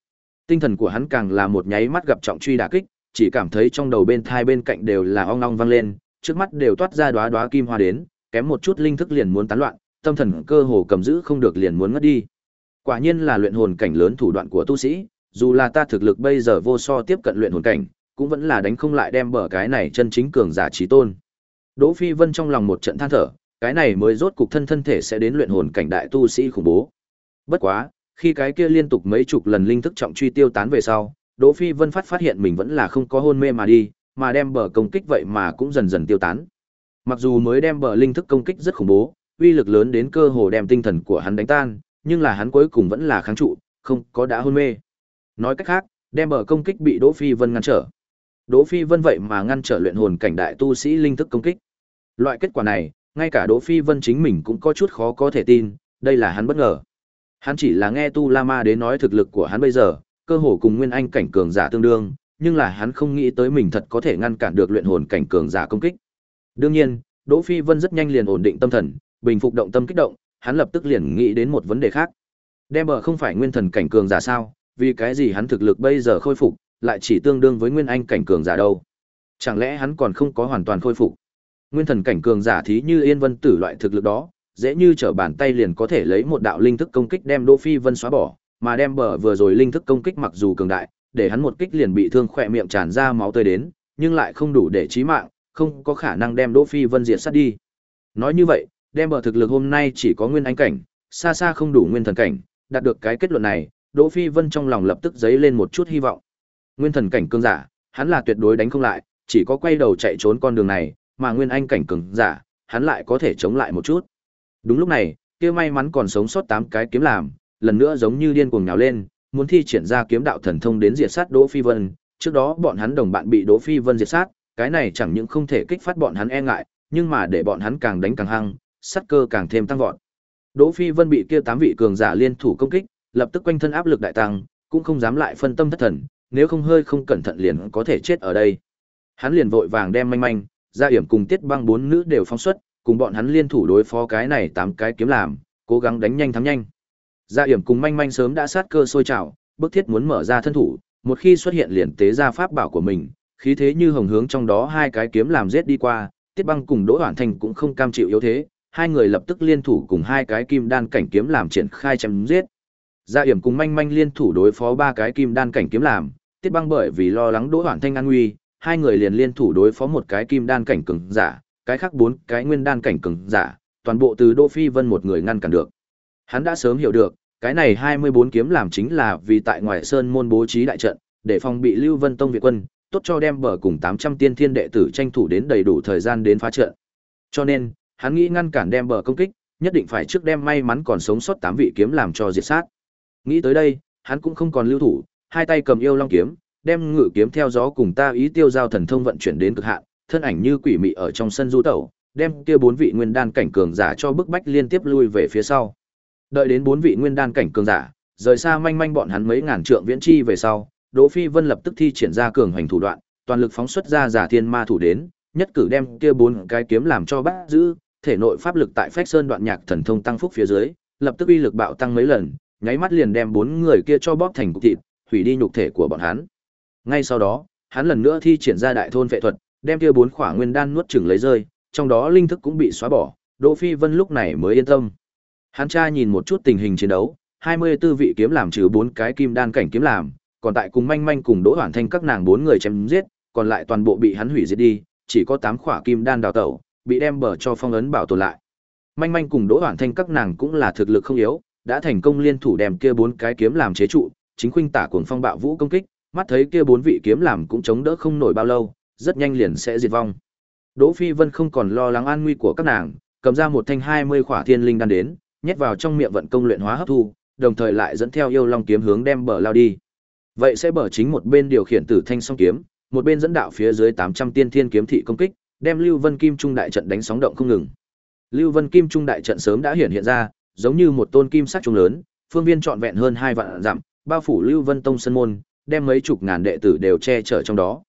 Tinh thần của hắn càng là một nháy mắt gặp trọng truy đả kích, chỉ cảm thấy trong đầu bên thai bên cạnh đều là ong ong vang lên, trước mắt đều toát ra đóa đóa kim hoa đến, kém một chút linh thức liền muốn tán loạn, tâm thần cơ hồ cầm giữ không được liền muốn ngất đi. Quả nhiên là luyện hồn cảnh lớn thủ đoạn của tu sĩ, dù là ta thực lực bây giờ vô so tiếp cận luyện hồn cảnh, cũng vẫn là đánh không lại đem bờ cái này chân chính cường giả trí tôn. Đỗ Phi Vân trong lòng một trận than thở, cái này mới rốt cục thân thân thể sẽ đến luyện hồn cảnh đại tu sĩ khủng bố. Bất quá, khi cái kia liên tục mấy chục lần linh thức trọng truy tiêu tán về sau, Đỗ Phi Vân phát phát hiện mình vẫn là không có hôn mê mà đi, mà đem bờ công kích vậy mà cũng dần dần tiêu tán. Mặc dù mới đem bờ linh thức công kích rất khủng bố, uy lực lớn đến cơ hồ đem tinh thần của hắn đánh tan, nhưng là hắn cuối cùng vẫn là kháng trụ, không có đã hôn mê. Nói cách khác, đem bờ công kích bị Đỗ Phi Vân ngăn trở. Đỗ Phi Vân vậy mà ngăn trở luyện hồn cảnh đại tu sĩ linh thức công kích. Loại kết quả này, ngay cả Đỗ Phi Vân chính mình cũng có chút khó có thể tin, đây là hắn bất ngờ. Hắn chỉ là nghe Tu La Ma đến nói thực lực của hắn bây giờ, cơ hồ cùng Nguyên Anh cảnh cường giả tương đương, nhưng là hắn không nghĩ tới mình thật có thể ngăn cản được luyện hồn cảnh cường giả công kích. Đương nhiên, Đỗ Phi Vân rất nhanh liền ổn định tâm thần, bình phục động tâm kích động, hắn lập tức liền nghĩ đến một vấn đề khác. Đem bờ không phải nguyên thần cảnh cường giả sao, vì cái gì hắn thực lực bây giờ khôi phục, lại chỉ tương đương với nguyên anh cảnh cường giả đâu. Chẳng lẽ hắn còn không có hoàn toàn khôi phục? Nguyên thần cảnh cường giả thí như Yên Vân Tử loại thực lực đó, dễ như trở bàn tay liền có thể lấy một đạo linh thức công kích đem Đỗ Phi Vân xóa bỏ, mà đem bờ vừa rồi linh thức công kích mặc dù cường đại, để hắn một kích liền bị thương khỏe miệng tràn ra máu tươi đến, nhưng lại không đủ để chí mạng, không có khả năng đem Đỗ Phi Vân diệt sát đi. Nói như vậy, đem bờ thực lực hôm nay chỉ có nguyên anh cảnh, xa xa không đủ nguyên thần cảnh, đạt được cái kết luận này, Đỗ Phi Vân trong lòng lập tức dấy lên một chút hy vọng. Nguyên thần cảnh cường giả, hắn là tuyệt đối đánh không lại, chỉ có quay đầu chạy trốn con đường này, mà nguyên anh cảnh cường giả, hắn lại có thể chống lại một chút. Đúng lúc này, kia may mắn còn sống sót tám cái kiếm làm, lần nữa giống như điên cuồng nhào lên, muốn thi triển ra kiếm đạo thần thông đến diệt sát Đỗ Phi Vân, trước đó bọn hắn đồng bạn bị Đỗ Phi Vân diệt sát, cái này chẳng những không thể kích phát bọn hắn e ngại, nhưng mà để bọn hắn càng đánh càng hăng, sát cơ càng thêm tăng vọt. Đỗ Phi Vân bị kia tám vị cường giả liên thủ công kích, lập tức quanh thân áp lực đại tăng, cũng không dám lại phân tâm thất thần, nếu không hơi không cẩn thận liền có thể chết ở đây. Hắn liền vội vàng đem manh manh, ra hiểm cùng tiết băng bốn nữ đều phóng xuất, cùng bọn hắn liên thủ đối phó cái này tám cái kiếm làm, cố gắng đánh nhanh thắng nhanh. Gia hiểm cùng manh manh sớm đã sát cơ sôi trào, bức thiết muốn mở ra thân thủ, một khi xuất hiện liền tế ra pháp bảo của mình, khí thế như hồng hướng trong đó hai cái kiếm làm giết đi qua, Tiết Băng cùng Đỗ Hoản Thành cũng không cam chịu yếu thế, hai người lập tức liên thủ cùng hai cái kim đan cảnh kiếm làm triển khai chém giết. Gia Yểm cùng manh manh liên thủ đối phó ba cái kim đan cảnh kiếm làm, Tiết Băng bởi vì lo lắng Đỗ Hoản Thanh an nguy, hai người liền liên thủ đối phó một cái kim đan cảnh cường giả, cái khác bốn cái nguyên đan cảnh cường giả, toàn bộ từ Đỗ Phi Vân một người ngăn cản được. Hắn đã sớm hiểu được, cái này 24 kiếm làm chính là vì tại ngoài sơn môn bố trí đại trận, để phòng bị Lưu Vân Tông Việt quân, tốt cho đem bờ cùng 800 tiên thiên đệ tử tranh thủ đến đầy đủ thời gian đến phá trận. Cho nên, hắn nghĩ ngăn cản đem bờ công kích, nhất định phải trước đem may mắn còn sống sót 8 vị kiếm làm cho diệt sát. Nghĩ tới đây, hắn cũng không còn lưu thủ, hai tay cầm yêu long kiếm, đem ngự kiếm theo gió cùng ta ý tiêu giao thần thông vận chuyển đến cực hạn, thân ảnh như quỷ mị ở trong sân du tẩu, đem kia bốn vị nguyên đan cảnh cường giả cho bức bách liên tiếp lui về phía sau. Đợi đến bốn vị nguyên đan cảnh cường giả, rời xa manh manh bọn hắn mấy ngàn trượng viễn chi về sau, Đỗ Phi Vân lập tức thi triển ra cường hành thủ đoạn, toàn lực phóng xuất ra giả thiên ma thủ đến, nhất cử đem kia bốn cái kiếm làm cho bắt giữ, thể nội pháp lực tại Phách Sơn đoạn nhạc thần thông tăng phúc phía dưới, lập tức uy lực bạo tăng mấy lần, nháy mắt liền đem bốn người kia cho bóp thành cục thịt, hủy đi nhục thể của bọn hắn. Ngay sau đó, hắn lần nữa thi triển ra đại thôn vệ thuật, đem kia bốn khỏa nguyên đan nuốt chửng lấy rơi, trong đó linh thức cũng bị xóa bỏ, Đỗ Phi Vân lúc này mới yên tâm. Hắn tra nhìn một chút tình hình chiến đấu, 24 vị kiếm làm trừ bốn cái kim đan cảnh kiếm làm, còn tại cùng manh manh cùng Đỗ Hoàn Thanh các nàng bốn người chém giết, còn lại toàn bộ bị hắn hủy diệt đi, chỉ có 8 khỏa kim đan đào tẩu, bị đem bờ cho phong ấn bảo tồn lại. Manh manh cùng Đỗ Hoàn Thanh các nàng cũng là thực lực không yếu, đã thành công liên thủ đem kia bốn cái kiếm làm chế trụ, chính khuynh tả cuồng phong bạo vũ công kích, mắt thấy kia bốn vị kiếm làm cũng chống đỡ không nổi bao lâu, rất nhanh liền sẽ diệt vong. Đỗ Phi Vân không còn lo lắng an nguy của các nàng, cầm ra một thanh 20 khỏa thiên linh đan đến, nhét vào trong miệng vận công luyện hóa hấp thu, đồng thời lại dẫn theo yêu long kiếm hướng đem bờ lao đi. Vậy sẽ bờ chính một bên điều khiển tử thanh song kiếm, một bên dẫn đạo phía dưới 800 tiên thiên kiếm thị công kích, đem Lưu Vân Kim Trung đại trận đánh sóng động không ngừng. Lưu Vân Kim Trung đại trận sớm đã hiện hiện ra, giống như một tôn kim sắc trung lớn, phương viên trọn vẹn hơn hai vạn dặm, bao phủ Lưu Vân Tông sân môn, đem mấy chục ngàn đệ tử đều che chở trong đó.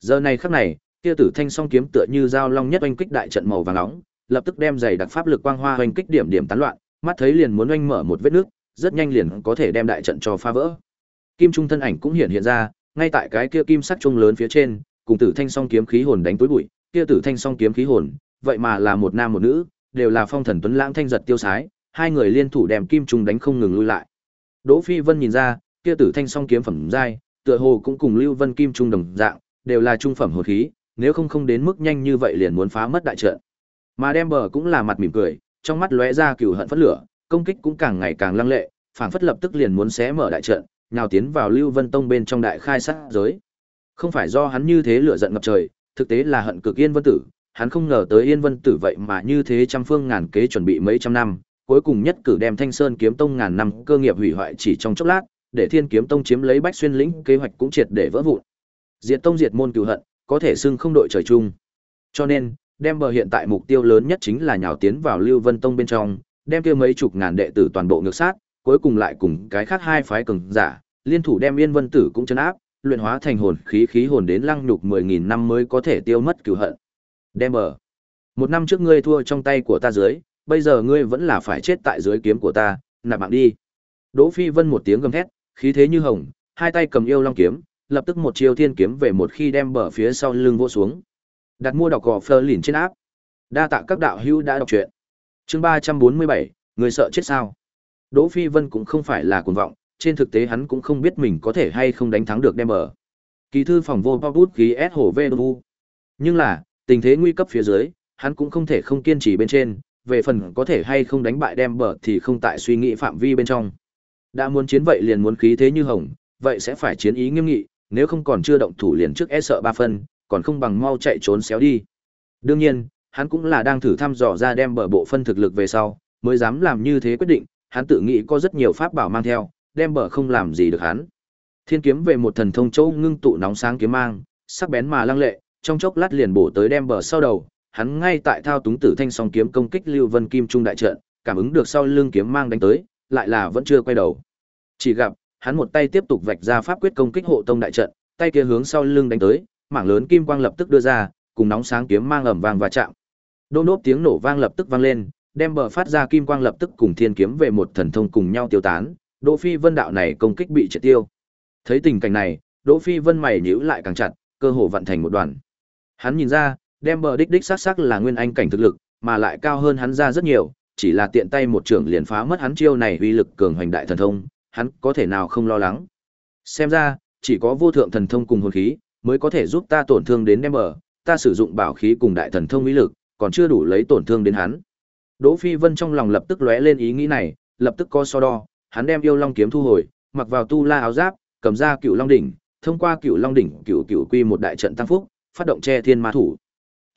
Giờ này khắc này, kia tử thanh song kiếm tựa như dao long nhất oanh kích đại trận màu vàng nóng, lập tức đem dày đặc pháp lực quang hoa oanh kích điểm điểm tán loạn, mắt thấy liền muốn oanh mở một vết nước, rất nhanh liền có thể đem đại trận cho phá vỡ. Kim trung thân ảnh cũng hiện hiện ra, ngay tại cái kia kim sắc trung lớn phía trên, cùng tử thanh song kiếm khí hồn đánh tối bụi, kia tử thanh song kiếm khí hồn, vậy mà là một nam một nữ, đều là phong thần tuấn lãng thanh giật tiêu sái, hai người liên thủ đem kim trung đánh không ngừng lui lại. Đỗ Phi Vân nhìn ra, kia tử thanh song kiếm phẩm giai, tựa hồ cũng cùng Lưu Vân Kim trung đồng dạng, đều là trung phẩm hồn khí, nếu không không đến mức nhanh như vậy liền muốn phá mất đại trận. Mà đem bờ cũng là mặt mỉm cười, trong mắt lóe ra cừu hận phất lửa, công kích cũng càng ngày càng lăng lệ, phảng phất lập tức liền muốn xé mở đại trận, nhào tiến vào Lưu Vân Tông bên trong đại khai sát giới. Không phải do hắn như thế lửa giận ngập trời, thực tế là hận cực Yên Vân Tử, hắn không ngờ tới Yên Vân Tử vậy mà như thế trăm phương ngàn kế chuẩn bị mấy trăm năm, cuối cùng nhất cử đem Thanh Sơn Kiếm Tông ngàn năm cơ nghiệp hủy hoại chỉ trong chốc lát, để Thiên Kiếm Tông chiếm lấy Bách Xuyên lĩnh, kế hoạch cũng triệt để vỡ vụn. Diệt tông diệt môn cừu hận, có thể xưng không đội trời chung. Cho nên, đem bờ hiện tại mục tiêu lớn nhất chính là nhào tiến vào Lưu Vân Tông bên trong, đem kia mấy chục ngàn đệ tử toàn bộ ngược sát, cuối cùng lại cùng cái khác hai phái cường giả, liên thủ đem Yên Vân Tử cũng chấn áp, luyện hóa thành hồn khí khí hồn đến lăng nhục 10000 năm mới có thể tiêu mất cừu hận. Đem bờ. Một năm trước ngươi thua trong tay của ta dưới, bây giờ ngươi vẫn là phải chết tại dưới kiếm của ta, nạp mạng đi. Đỗ Phi Vân một tiếng gầm thét, khí thế như hồng, hai tay cầm yêu long kiếm, lập tức một chiêu thiên kiếm về một khi đem bờ phía sau lưng vỗ xuống. Đặt mua đọc gò phơ lìn trên áp. Đa tạ các đạo hữu đã đọc truyện. Chương ba trăm bốn mươi bảy người sợ chết sao? Đỗ Phi Vân cũng không phải là cuồng vọng, trên thực tế hắn cũng không biết mình có thể hay không đánh thắng được đem bờ. Kỳ thư phòng vô bao bút ký S hổ vê. Nhưng là, tình thế nguy cấp phía dưới, hắn cũng không thể không kiên trì bên trên, về phần có thể hay không đánh bại đem bờ thì không tại suy nghĩ phạm vi bên trong. Đã muốn chiến vậy liền muốn khí thế như hồng, vậy sẽ phải chiến ý nghiêm nghị, nếu không còn chưa động thủ liền trước e sợ ba phân, còn không bằng mau chạy trốn xéo đi. Đương nhiên, hắn cũng là đang thử thăm dò ra đem bờ bộ phân thực lực về sau, mới dám làm như thế quyết định, hắn tự nghĩ có rất nhiều pháp bảo mang theo, đem bờ không làm gì được hắn. Thiên kiếm về một thần thông châu ngưng tụ nóng sáng kiếm mang, sắc bén mà lăng lệ, trong chốc lát liền bổ tới đem bờ sau đầu, hắn ngay tại thao túng tử thanh song kiếm công kích Lưu Vân Kim Trung đại trận, cảm ứng được sau lưng kiếm mang đánh tới, lại là vẫn chưa quay đầu. Chỉ gặp, hắn một tay tiếp tục vạch ra pháp quyết công kích hộ tông đại trận, tay kia hướng sau lưng đánh tới, mảng lớn kim quang lập tức đưa ra, cùng nóng sáng kiếm mang ầm vang và chạm. Đôm đốp tiếng nổ vang lập tức vang lên, đem bờ phát ra kim quang lập tức cùng thiên kiếm về một thần thông cùng nhau tiêu tán, Đỗ Phi Vân đạo này công kích bị triệt tiêu. Thấy tình cảnh này, Đỗ Phi Vân mày nhíu lại càng chặt, cơ hồ vận thành một đoàn. Hắn nhìn ra, đem bờ đích đích sắc sắc là nguyên anh cảnh thực lực, mà lại cao hơn hắn ra rất nhiều, chỉ là tiện tay một trưởng liền phá mất hắn chiêu này uy lực cường hoành đại thần thông, hắn có thể nào không lo lắng. Xem ra, chỉ có vô thượng thần thông cùng hồn khí mới có thể giúp ta tổn thương đến đem bờ, ta sử dụng bảo khí cùng đại thần thông uy lực, còn chưa đủ lấy tổn thương đến hắn. Đỗ Phi Vân trong lòng lập tức lóe lên ý nghĩ này, lập tức có so đo, hắn đem yêu long kiếm thu hồi, mặc vào tu la áo giáp, cầm ra cựu long đỉnh, thông qua cựu long đỉnh cựu cựu quy một đại trận tăng phúc, phát động che thiên ma thủ.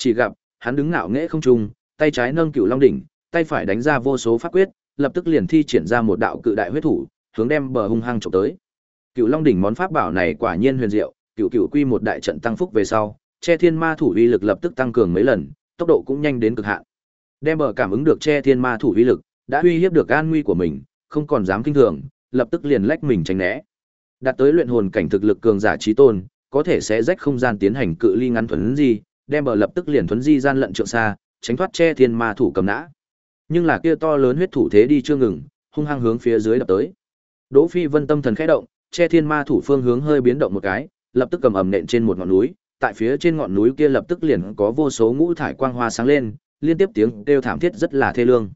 Chỉ gặp, hắn đứng ngạo nghễ không trung, tay trái nâng cựu long đỉnh, tay phải đánh ra vô số pháp quyết, lập tức liền thi triển ra một đạo cự đại huyết thủ, hướng đem bờ hung hăng chụp tới. Cựu long đỉnh món pháp bảo này quả nhiên huyền diệu, cựu cựu quy một đại trận tăng phúc về sau, che thiên ma thủ uy lực lập tức tăng cường mấy lần, tốc độ cũng nhanh đến cực hạn. Đem bờ cảm ứng được che thiên ma thủ uy lực, đã uy hiếp được an nguy của mình, không còn dám kinh thường, lập tức liền lách mình tránh né. Đạt tới luyện hồn cảnh thực lực cường giả trí tôn, có thể sẽ rách không gian tiến hành cự ly ngắn thuần di, đem bờ lập tức liền thuấn di gian lận trượng xa, tránh thoát che thiên ma thủ cầm nã. Nhưng là kia to lớn huyết thủ thế đi chưa ngừng, hung hăng hướng phía dưới đập tới. Đỗ Phi Vân tâm thần khẽ động, che thiên ma thủ phương hướng hơi biến động một cái, lập tức cầm ầm nện trên một ngọn núi, tại phía trên ngọn núi kia lập tức liền có vô số ngũ thải quang hoa sáng lên, liên tiếp tiếng kêu thảm thiết rất là thê lương.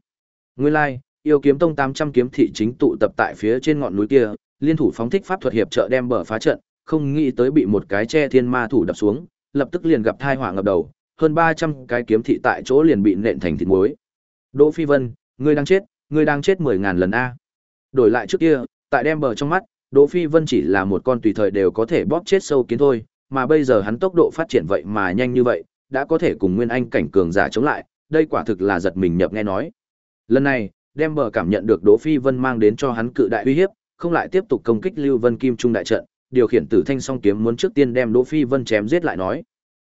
Nguyên lai, like, yêu kiếm tông 800 kiếm thị chính tụ tập tại phía trên ngọn núi kia, liên thủ phóng thích pháp thuật hiệp trợ đem bờ phá trận, không nghĩ tới bị một cái che thiên ma thủ đập xuống, lập tức liền gặp thai họa ngập đầu, hơn 300 cái kiếm thị tại chỗ liền bị nện thành thịt muối. Đỗ Phi Vân, ngươi đang chết, ngươi đang chết 10000 lần a. Đổi lại trước kia, tại đem bờ trong mắt, Đỗ Phi Vân chỉ là một con tùy thời đều có thể bóp chết sâu kiến thôi, mà bây giờ hắn tốc độ phát triển vậy mà nhanh như vậy, đã có thể cùng Nguyên Anh cảnh cường giả chống lại, đây quả thực là giật mình nhập nghe nói. Lần này, đem bờ cảm nhận được Đỗ Phi Vân mang đến cho hắn cự đại uy hiếp, không lại tiếp tục công kích Lưu Vân Kim Trung đại trận, điều khiển Tử Thanh song kiếm muốn trước tiên đem Đỗ Phi Vân chém giết lại nói.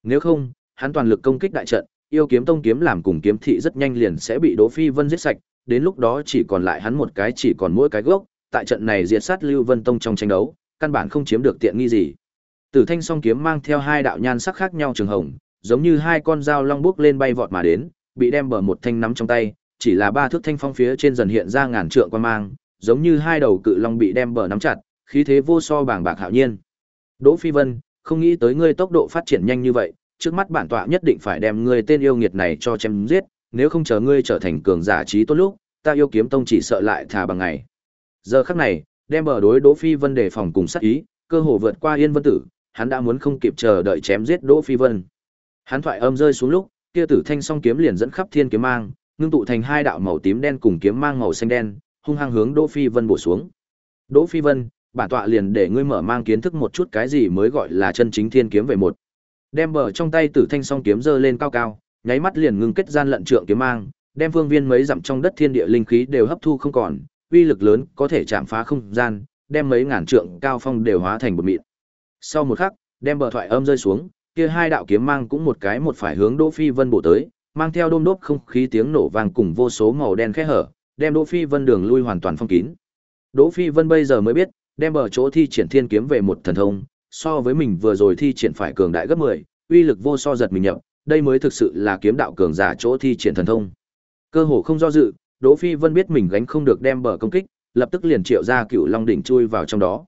Nếu không, hắn toàn lực công kích đại trận, yêu kiếm tông kiếm làm cùng kiếm thị rất nhanh liền sẽ bị Đỗ Phi Vân giết sạch, đến lúc đó chỉ còn lại hắn một cái chỉ còn mỗi cái gốc, tại trận này diệt sát Lưu Vân Tông trong tranh đấu, căn bản không chiếm được tiện nghi gì. Tử Thanh song kiếm mang theo hai đạo nhan sắc khác nhau trường hồng, giống như hai con dao long bước lên bay vọt mà đến, bị đem bờ một thanh nắm trong tay, chỉ là ba thước thanh phong phía trên dần hiện ra ngàn trượng quan mang, giống như hai đầu cự long bị đem bờ nắm chặt, khí thế vô so bàng bạc hạo nhiên. Đỗ Phi Vân, không nghĩ tới ngươi tốc độ phát triển nhanh như vậy, trước mắt bản tọa nhất định phải đem ngươi tên yêu nghiệt này cho chém giết, nếu không chờ ngươi trở thành cường giả trí tốt lúc, ta yêu kiếm tông chỉ sợ lại thà bằng ngày. Giờ khắc này, đem bờ đối Đỗ Phi Vân đề phòng cùng sát ý, cơ hồ vượt qua Yên Vân Tử, hắn đã muốn không kịp chờ đợi chém giết Đỗ Phi Vân. Hắn thoại âm rơi xuống lúc, kia tử thanh song kiếm liền dẫn khắp thiên kiếm mang, ngưng tụ thành hai đạo màu tím đen cùng kiếm mang màu xanh đen, hung hăng hướng Đỗ Phi Vân bổ xuống. Đỗ Phi Vân, bản tọa liền để ngươi mở mang kiến thức một chút cái gì mới gọi là chân chính thiên kiếm về một. Đem bờ trong tay tử thanh song kiếm giơ lên cao cao, nháy mắt liền ngưng kết gian lận trượng kiếm mang, đem phương viên mấy dặm trong đất thiên địa linh khí đều hấp thu không còn, uy lực lớn có thể chạm phá không gian, đem mấy ngàn trượng cao phong đều hóa thành một mịn. Sau một khắc, đem bờ thoại âm rơi xuống, kia hai đạo kiếm mang cũng một cái một phải hướng Đỗ Phi Vân bổ tới, mang theo đôm đốp không khí tiếng nổ vang cùng vô số màu đen khẽ hở, đem Đỗ Phi Vân đường lui hoàn toàn phong kín. Đỗ Phi Vân bây giờ mới biết, đem bờ chỗ thi triển thiên kiếm về một thần thông, so với mình vừa rồi thi triển phải cường đại gấp 10, uy lực vô so giật mình nhập, đây mới thực sự là kiếm đạo cường giả chỗ thi triển thần thông. Cơ hồ không do dự, Đỗ Phi Vân biết mình gánh không được đem bờ công kích, lập tức liền triệu ra cựu long đỉnh chui vào trong đó.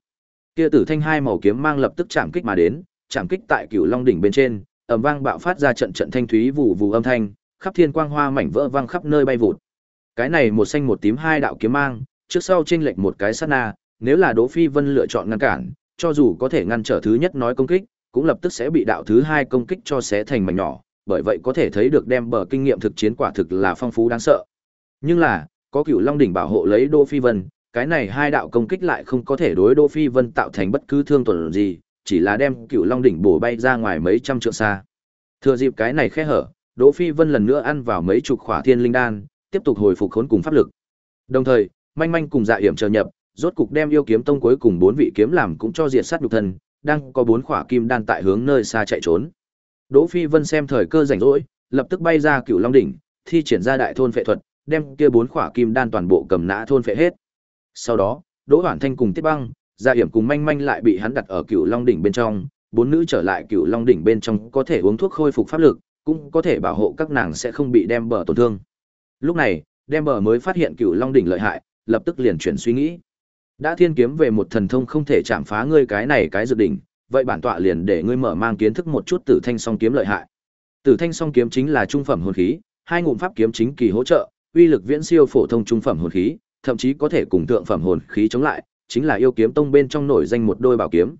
Kia tử thanh hai màu kiếm mang lập tức chạm kích mà đến, chạm kích tại Cửu Long đỉnh bên trên, ầm vang bạo phát ra trận trận thanh thúy vụ vụ âm thanh, khắp thiên quang hoa mảnh vỡ vang khắp nơi bay vụt. Cái này một xanh một tím hai đạo kiếm mang, trước sau chênh lệch một cái sát na, nếu là Đỗ Phi Vân lựa chọn ngăn cản, cho dù có thể ngăn trở thứ nhất nói công kích, cũng lập tức sẽ bị đạo thứ hai công kích cho xé thành mảnh nhỏ, bởi vậy có thể thấy được đem bờ kinh nghiệm thực chiến quả thực là phong phú đáng sợ. Nhưng là, có Cửu Long đỉnh bảo hộ lấy Đỗ Phi Vân, cái này hai đạo công kích lại không có thể đối Đỗ Phi Vân tạo thành bất cứ thương tổn gì, chỉ là đem Cửu Long đỉnh bổ bay ra ngoài mấy trăm trượng xa. Thừa dịp cái này khe hở, Đỗ Phi Vân lần nữa ăn vào mấy chục khỏa thiên linh đan, tiếp tục hồi phục khốn cùng pháp lực. Đồng thời, manh manh cùng dạ hiểm chờ nhập, rốt cục đem yêu kiếm tông cuối cùng bốn vị kiếm làm cũng cho diệt sát nhục thân, đang có bốn khỏa kim đan tại hướng nơi xa chạy trốn. Đỗ Phi Vân xem thời cơ rảnh rỗi, lập tức bay ra Cửu Long đỉnh, thi triển ra đại thôn phệ thuật, đem kia bốn khỏa kim đan toàn bộ cầm nã thôn phệ hết. Sau đó, Đỗ Hoản Thanh cùng Tiết Băng, gia Hiểm cùng Manh Manh lại bị hắn đặt ở Cửu Long đỉnh bên trong, bốn nữ trở lại Cửu Long đỉnh bên trong có thể uống thuốc khôi phục pháp lực, cũng có thể bảo hộ các nàng sẽ không bị đem bờ tổn thương. Lúc này, đem bờ mới phát hiện Cửu Long đỉnh lợi hại, lập tức liền chuyển suy nghĩ. Đã thiên kiếm về một thần thông không thể chạm phá ngươi cái này cái dự định vậy bản tọa liền để ngươi mở mang kiến thức một chút Tử Thanh Song kiếm lợi hại. Tử Thanh Song kiếm chính là trung phẩm hồn khí, hai ngụm pháp kiếm chính kỳ hỗ trợ, uy lực viễn siêu phổ thông trung phẩm hồn khí, thậm chí có thể cùng thượng phẩm hồn khí chống lại, chính là yêu kiếm tông bên trong nổi danh một đôi bảo kiếm.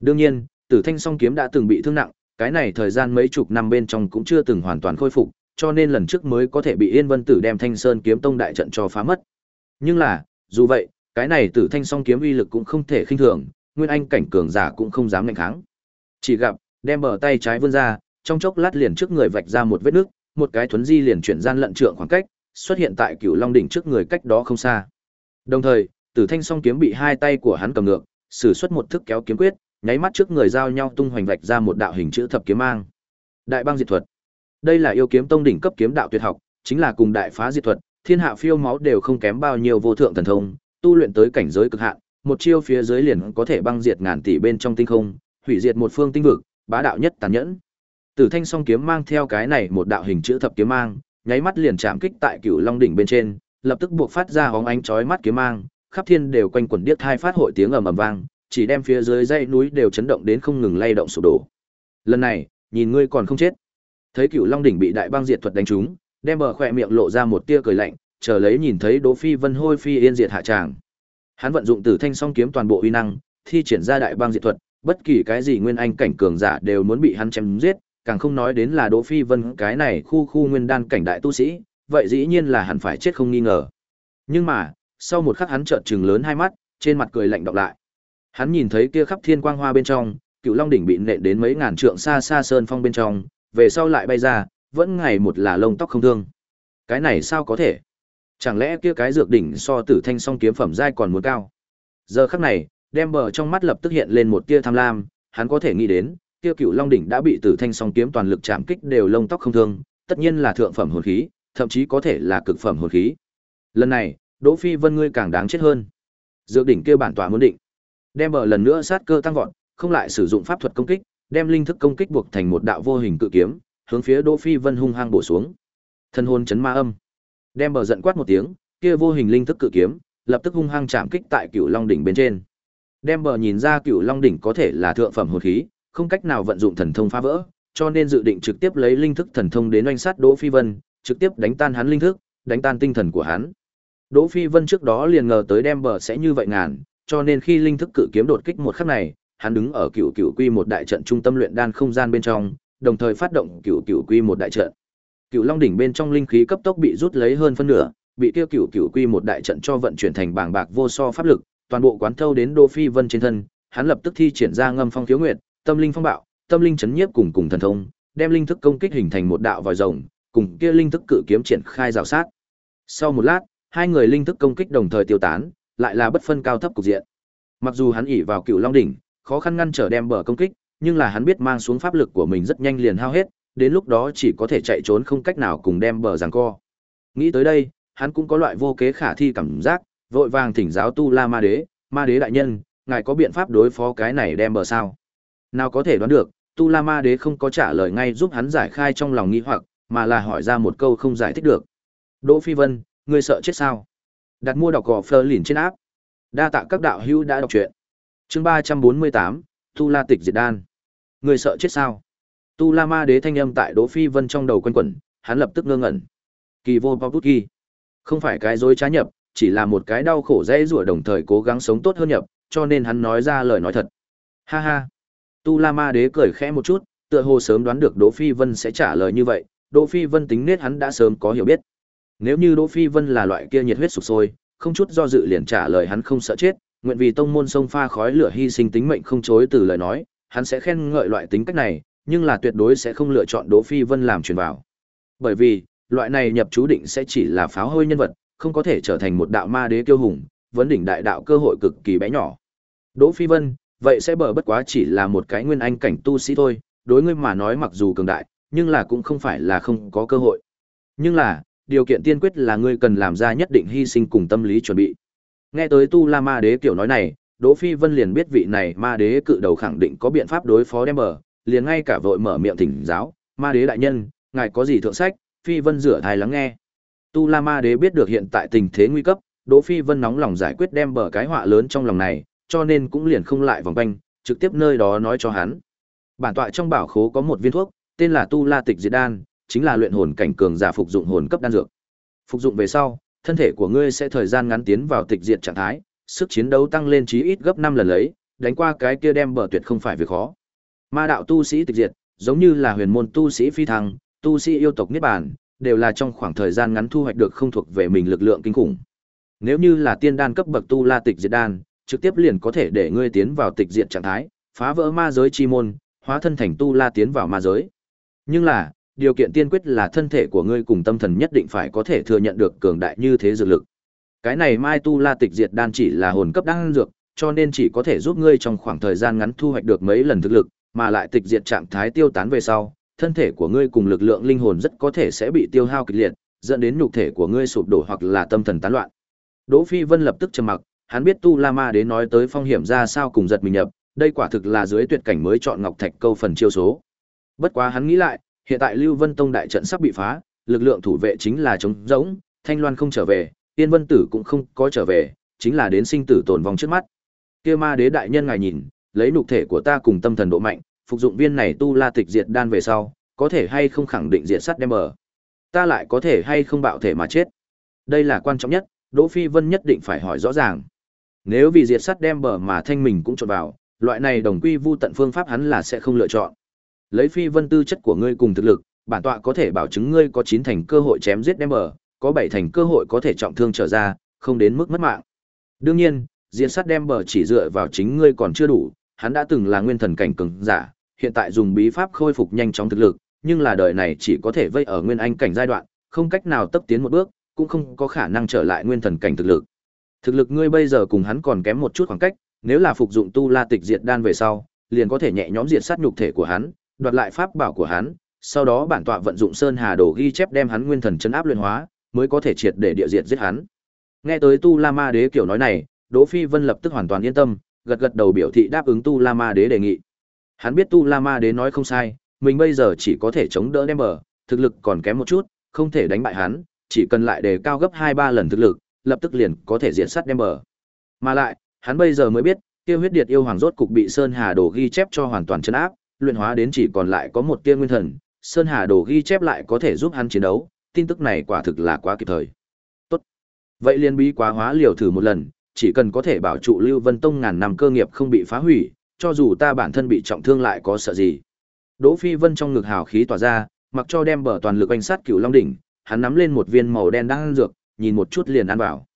Đương nhiên, Tử Thanh Song kiếm đã từng bị thương nặng, cái này thời gian mấy chục năm bên trong cũng chưa từng hoàn toàn khôi phục, cho nên lần trước mới có thể bị Yên Vân Tử đem Thanh Sơn kiếm tông đại trận cho phá mất. Nhưng là, dù vậy, cái này Tử Thanh Song kiếm uy lực cũng không thể khinh thường, Nguyên Anh cảnh cường giả cũng không dám nghênh kháng. Chỉ gặp, đem bờ tay trái vươn ra, trong chốc lát liền trước người vạch ra một vết nước, một cái thuấn di liền chuyển gian lận trượng khoảng cách, xuất hiện tại Cửu Long đỉnh trước người cách đó không xa. Đồng thời, Tử Thanh song kiếm bị hai tay của hắn cầm ngược, sử xuất một thức kéo kiếm quyết, nháy mắt trước người giao nhau tung hoành vạch ra một đạo hình chữ thập kiếm mang. Đại băng diệt thuật. Đây là yêu kiếm tông đỉnh cấp kiếm đạo tuyệt học, chính là cùng đại phá diệt thuật, thiên hạ phiêu máu đều không kém bao nhiêu vô thượng thần thông, tu luyện tới cảnh giới cực hạn, một chiêu phía dưới liền có thể băng diệt ngàn tỷ bên trong tinh không, hủy diệt một phương tinh vực, bá đạo nhất tàn nhẫn. Tử Thanh song kiếm mang theo cái này một đạo hình chữ thập kiếm mang, nháy mắt liền chạm kích tại Cửu Long đỉnh bên trên, lập tức buộc phát ra hóng ánh chói mắt kiếm mang, khắp thiên đều quanh quẩn điếc hai phát hội tiếng ầm ầm vang, chỉ đem phía dưới dãy núi đều chấn động đến không ngừng lay động sụp đổ. Lần này, nhìn ngươi còn không chết. Thấy Cửu Long đỉnh bị đại băng diệt thuật đánh trúng, đem bờ khỏe miệng lộ ra một tia cười lạnh, chờ lấy nhìn thấy Đỗ Phi Vân hôi phi yên diệt hạ tràng. Hắn vận dụng Tử Thanh song kiếm toàn bộ uy năng, thi triển ra đại băng diệt thuật, bất kỳ cái gì nguyên anh cảnh cường giả đều muốn bị hắn chém giết, càng không nói đến là Đỗ Phi Vân cái này khu khu nguyên đan cảnh đại tu sĩ, vậy dĩ nhiên là hắn phải chết không nghi ngờ. Nhưng mà, sau một khắc hắn trợn trừng lớn hai mắt, trên mặt cười lạnh đọc lại. Hắn nhìn thấy kia khắp thiên quang hoa bên trong, Cựu Long đỉnh bị nện đến mấy ngàn trượng xa xa sơn phong bên trong, về sau lại bay ra, vẫn ngày một là lông tóc không thương. Cái này sao có thể? Chẳng lẽ kia cái dược đỉnh so tử thanh song kiếm phẩm giai còn muốn cao? Giờ khắc này, đem bờ trong mắt lập tức hiện lên một tia tham lam, hắn có thể nghĩ đến, kia cựu long đỉnh đã bị tử thanh song kiếm toàn lực chạm kích đều lông tóc không thương, tất nhiên là thượng phẩm hồn khí, thậm chí có thể là cực phẩm hồn khí. Lần này, Đỗ Phi Vân ngươi càng đáng chết hơn. Dược đỉnh kia bản tỏa muốn định, đem bờ lần nữa sát cơ tăng vọt, không lại sử dụng pháp thuật công kích, đem linh thức công kích buộc thành một đạo vô hình cự kiếm, hướng phía Đỗ Phi Vân hung hăng bổ xuống. Thân hồn chấn ma âm, đem bờ giận quát một tiếng, kia vô hình linh thức cự kiếm, lập tức hung hăng chạm kích tại Cửu Long đỉnh bên trên. Đem bờ nhìn ra Cửu Long đỉnh có thể là thượng phẩm hồn khí, không cách nào vận dụng thần thông phá vỡ, cho nên dự định trực tiếp lấy linh thức thần thông đến oanh sát Đỗ Phi Vân, trực tiếp đánh tan hắn linh thức, đánh tan tinh thần của hắn. Đỗ Phi Vân trước đó liền ngờ tới đem bờ sẽ như vậy ngàn, cho nên khi linh thức cự kiếm đột kích một khắc này, hắn đứng ở cựu cựu quy một đại trận trung tâm luyện đan không gian bên trong, đồng thời phát động cựu cựu quy một đại trận. Cựu Long đỉnh bên trong linh khí cấp tốc bị rút lấy hơn phân nửa, bị tiêu cựu cựu quy một đại trận cho vận chuyển thành bảng bạc vô so pháp lực, toàn bộ quán thâu đến Đô Phi Vân trên thân, hắn lập tức thi triển ra ngâm phong khiếu nguyệt, tâm linh phong bạo, tâm linh chấn nhiếp cùng cùng thần thông, đem linh thức công kích hình thành một đạo vòi rồng, cùng kia linh thức cự kiếm triển khai rào sát. Sau một lát, hai người linh thức công kích đồng thời tiêu tán, lại là bất phân cao thấp cục diện. Mặc dù hắn ỉ vào Cựu Long đỉnh, khó khăn ngăn trở đem bờ công kích, nhưng là hắn biết mang xuống pháp lực của mình rất nhanh liền hao hết, đến lúc đó chỉ có thể chạy trốn không cách nào cùng đem bờ giằng co. Nghĩ tới đây, hắn cũng có loại vô kế khả thi cảm giác, vội vàng thỉnh giáo Tu La Ma Đế, Ma Đế đại nhân, ngài có biện pháp đối phó cái này đem bờ sao? Nào có thể đoán được, Tu La Ma Đế không có trả lời ngay giúp hắn giải khai trong lòng nghi hoặc, mà là hỏi ra một câu không giải thích được. Đỗ Phi Vân, ngươi sợ chết sao? Đặt mua đọc gò phơ lìn trên áp. Đa tạ các đạo hữu đã đọc truyện. chương ba trăm bốn mươi tám tu la tịch diệt đan người sợ chết sao tu la ma đế thanh âm tại đỗ phi vân trong đầu quanh quẩn hắn lập tức ngơ ngẩn. Kỳ vô bao bút kỳ không phải cái dối trá nhập chỉ là một cái đau khổ dễ rủa đồng thời cố gắng sống tốt hơn nhập cho nên hắn nói ra lời nói thật. Ha ha. Tu la ma đế cười khẽ một chút tựa hồ sớm đoán được đỗ phi vân sẽ trả lời như vậy đỗ phi vân tính nết hắn đã sớm có hiểu biết. Nếu như đỗ phi vân là loại kia nhiệt huyết sục sôi không chút do dự liền trả lời hắn không sợ chết nguyện vì tông môn sông pha khói lửa hy sinh tính mệnh không chối từ lời nói, hắn sẽ khen ngợi loại tính cách này, nhưng là tuyệt đối sẽ không lựa chọn Đỗ Phi Vân làm truyền vào. Bởi vì, loại này nhập chú định sẽ chỉ là pháo hôi nhân vật, không có thể trở thành một đạo ma đế kiêu hùng, vấn đỉnh đại đạo cơ hội cực kỳ bé nhỏ. Đỗ Phi Vân, vậy sẽ bờ bất quá chỉ là một cái nguyên anh cảnh tu sĩ thôi, đối ngươi mà nói mặc dù cường đại, nhưng là cũng không phải là không có cơ hội. Nhưng là, điều kiện tiên quyết là ngươi cần làm ra nhất định hy sinh cùng tâm lý chuẩn bị. Nghe tới Tu La Ma Đế kiểu nói này, Đỗ Phi Vân liền biết vị này Ma Đế cự đầu khẳng định có biện pháp đối phó đem bờ, liền ngay cả vội mở miệng thỉnh giáo, Ma Đế đại nhân, ngài có gì thượng sách? Phi Vân rửa thai lắng nghe. Tu La Ma Đế biết được hiện tại tình thế nguy cấp, Đỗ Phi Vân nóng lòng giải quyết đem bờ cái họa lớn trong lòng này, cho nên cũng liền không lại vòng quanh, trực tiếp nơi đó nói cho hắn. Bản tọa trong bảo khố có một viên thuốc, tên là Tu La Tịch Diệt Đan, chính là luyện hồn cảnh cường giả phục dụng hồn cấp đan dược. Phục dụng về sau, thân thể của ngươi sẽ thời gian ngắn tiến vào tịch diệt trạng thái, sức chiến đấu tăng lên chí ít gấp 5 lần lấy, đánh qua cái kia đem bờ tuyệt không phải việc khó. Ma đạo tu sĩ tịch diệt, giống như là huyền môn tu sĩ phi thăng, tu sĩ yêu tộc niết bàn, đều là trong khoảng thời gian ngắn thu hoạch được không thuộc về mình lực lượng kinh khủng. Nếu như là tiên đan cấp bậc tu la tịch diệt đan, trực tiếp liền có thể để ngươi tiến vào tịch diệt trạng thái, phá vỡ ma giới chi môn, hóa thân thành tu la tiến vào ma giới. Nhưng là, điều kiện tiên quyết là thân thể của ngươi cùng tâm thần nhất định phải có thể thừa nhận được cường đại như thế dược lực. Cái này Mai Tu La Tịch Diệt đan chỉ là hồn cấp đan dược, cho nên chỉ có thể giúp ngươi trong khoảng thời gian ngắn thu hoạch được mấy lần thực lực, mà lại tịch diệt trạng thái tiêu tán về sau, thân thể của ngươi cùng lực lượng linh hồn rất có thể sẽ bị tiêu hao kịch liệt, dẫn đến nhục thể của ngươi sụp đổ hoặc là tâm thần tán loạn. Đỗ Phi Vân lập tức trầm mặc, hắn biết Tu La Ma đến nói tới phong hiểm ra sao cùng giật mình nhập, đây quả thực là dưới tuyệt cảnh mới chọn Ngọc Thạch câu phần chiêu số. Bất quá hắn nghĩ lại, hiện tại Lưu Vân Tông đại trận sắp bị phá, lực lượng thủ vệ chính là trống rỗng, Thanh Loan không trở về, Tiên Vân Tử cũng không có trở về, chính là đến sinh tử tồn vong trước mắt. Kia Ma Đế đại nhân ngài nhìn, lấy nục thể của ta cùng tâm thần độ mạnh, phục dụng viên này tu la tịch diệt đan về sau, có thể hay không khẳng định diệt sát đem ở. Ta lại có thể hay không bạo thể mà chết. Đây là quan trọng nhất, Đỗ Phi Vân nhất định phải hỏi rõ ràng. Nếu vì diệt sát đem bờ mà thanh mình cũng trộn vào, loại này đồng quy vu tận phương pháp hắn là sẽ không lựa chọn lấy phi vân tư chất của ngươi cùng thực lực, bản tọa có thể bảo chứng ngươi có chín thành cơ hội chém giết đem bờ, có bảy thành cơ hội có thể trọng thương trở ra, không đến mức mất mạng. Đương nhiên, diệt sát đem bờ chỉ dựa vào chính ngươi còn chưa đủ, hắn đã từng là nguyên thần cảnh cường giả, hiện tại dùng bí pháp khôi phục nhanh chóng thực lực, nhưng là đời này chỉ có thể vây ở nguyên anh cảnh giai đoạn, không cách nào tấp tiến một bước, cũng không có khả năng trở lại nguyên thần cảnh thực lực. Thực lực ngươi bây giờ cùng hắn còn kém một chút khoảng cách, nếu là phục dụng tu la tịch diệt đan về sau, liền có thể nhẹ nhõm diệt sát nhục thể của hắn, đoạt lại pháp bảo của hắn, sau đó bản tọa vận dụng Sơn Hà Đồ ghi chép đem hắn nguyên thần chấn áp luyện hóa, mới có thể triệt để địa diệt giết hắn. Nghe tới Tu La Ma Đế kiểu nói này, Đỗ Phi Vân lập tức hoàn toàn yên tâm, gật gật đầu biểu thị đáp ứng Tu La Ma Đế đề nghị. Hắn biết Tu La Ma Đế nói không sai, mình bây giờ chỉ có thể chống đỡ đem bờ, thực lực còn kém một chút, không thể đánh bại hắn, chỉ cần lại đề cao gấp 2-3 lần thực lực, lập tức liền có thể diện sát đem bờ. Mà lại, hắn bây giờ mới biết, kia huyết điệt yêu hoàng rốt cục bị Sơn Hà Đồ ghi chép cho hoàn toàn chân áp, luyện hóa đến chỉ còn lại có một tia nguyên thần, Sơn Hà Đồ ghi chép lại có thể giúp hắn chiến đấu, tin tức này quả thực là quá kịp thời. Tốt. Vậy liền bí quá hóa liều thử một lần, chỉ cần có thể bảo trụ Lưu Vân Tông ngàn năm cơ nghiệp không bị phá hủy, cho dù ta bản thân bị trọng thương lại có sợ gì. Đỗ Phi Vân trong ngực hào khí tỏa ra, mặc cho đem bờ toàn lực quanh sát Cửu Long đỉnh, hắn nắm lên một viên màu đen đan dược, nhìn một chút liền ăn vào.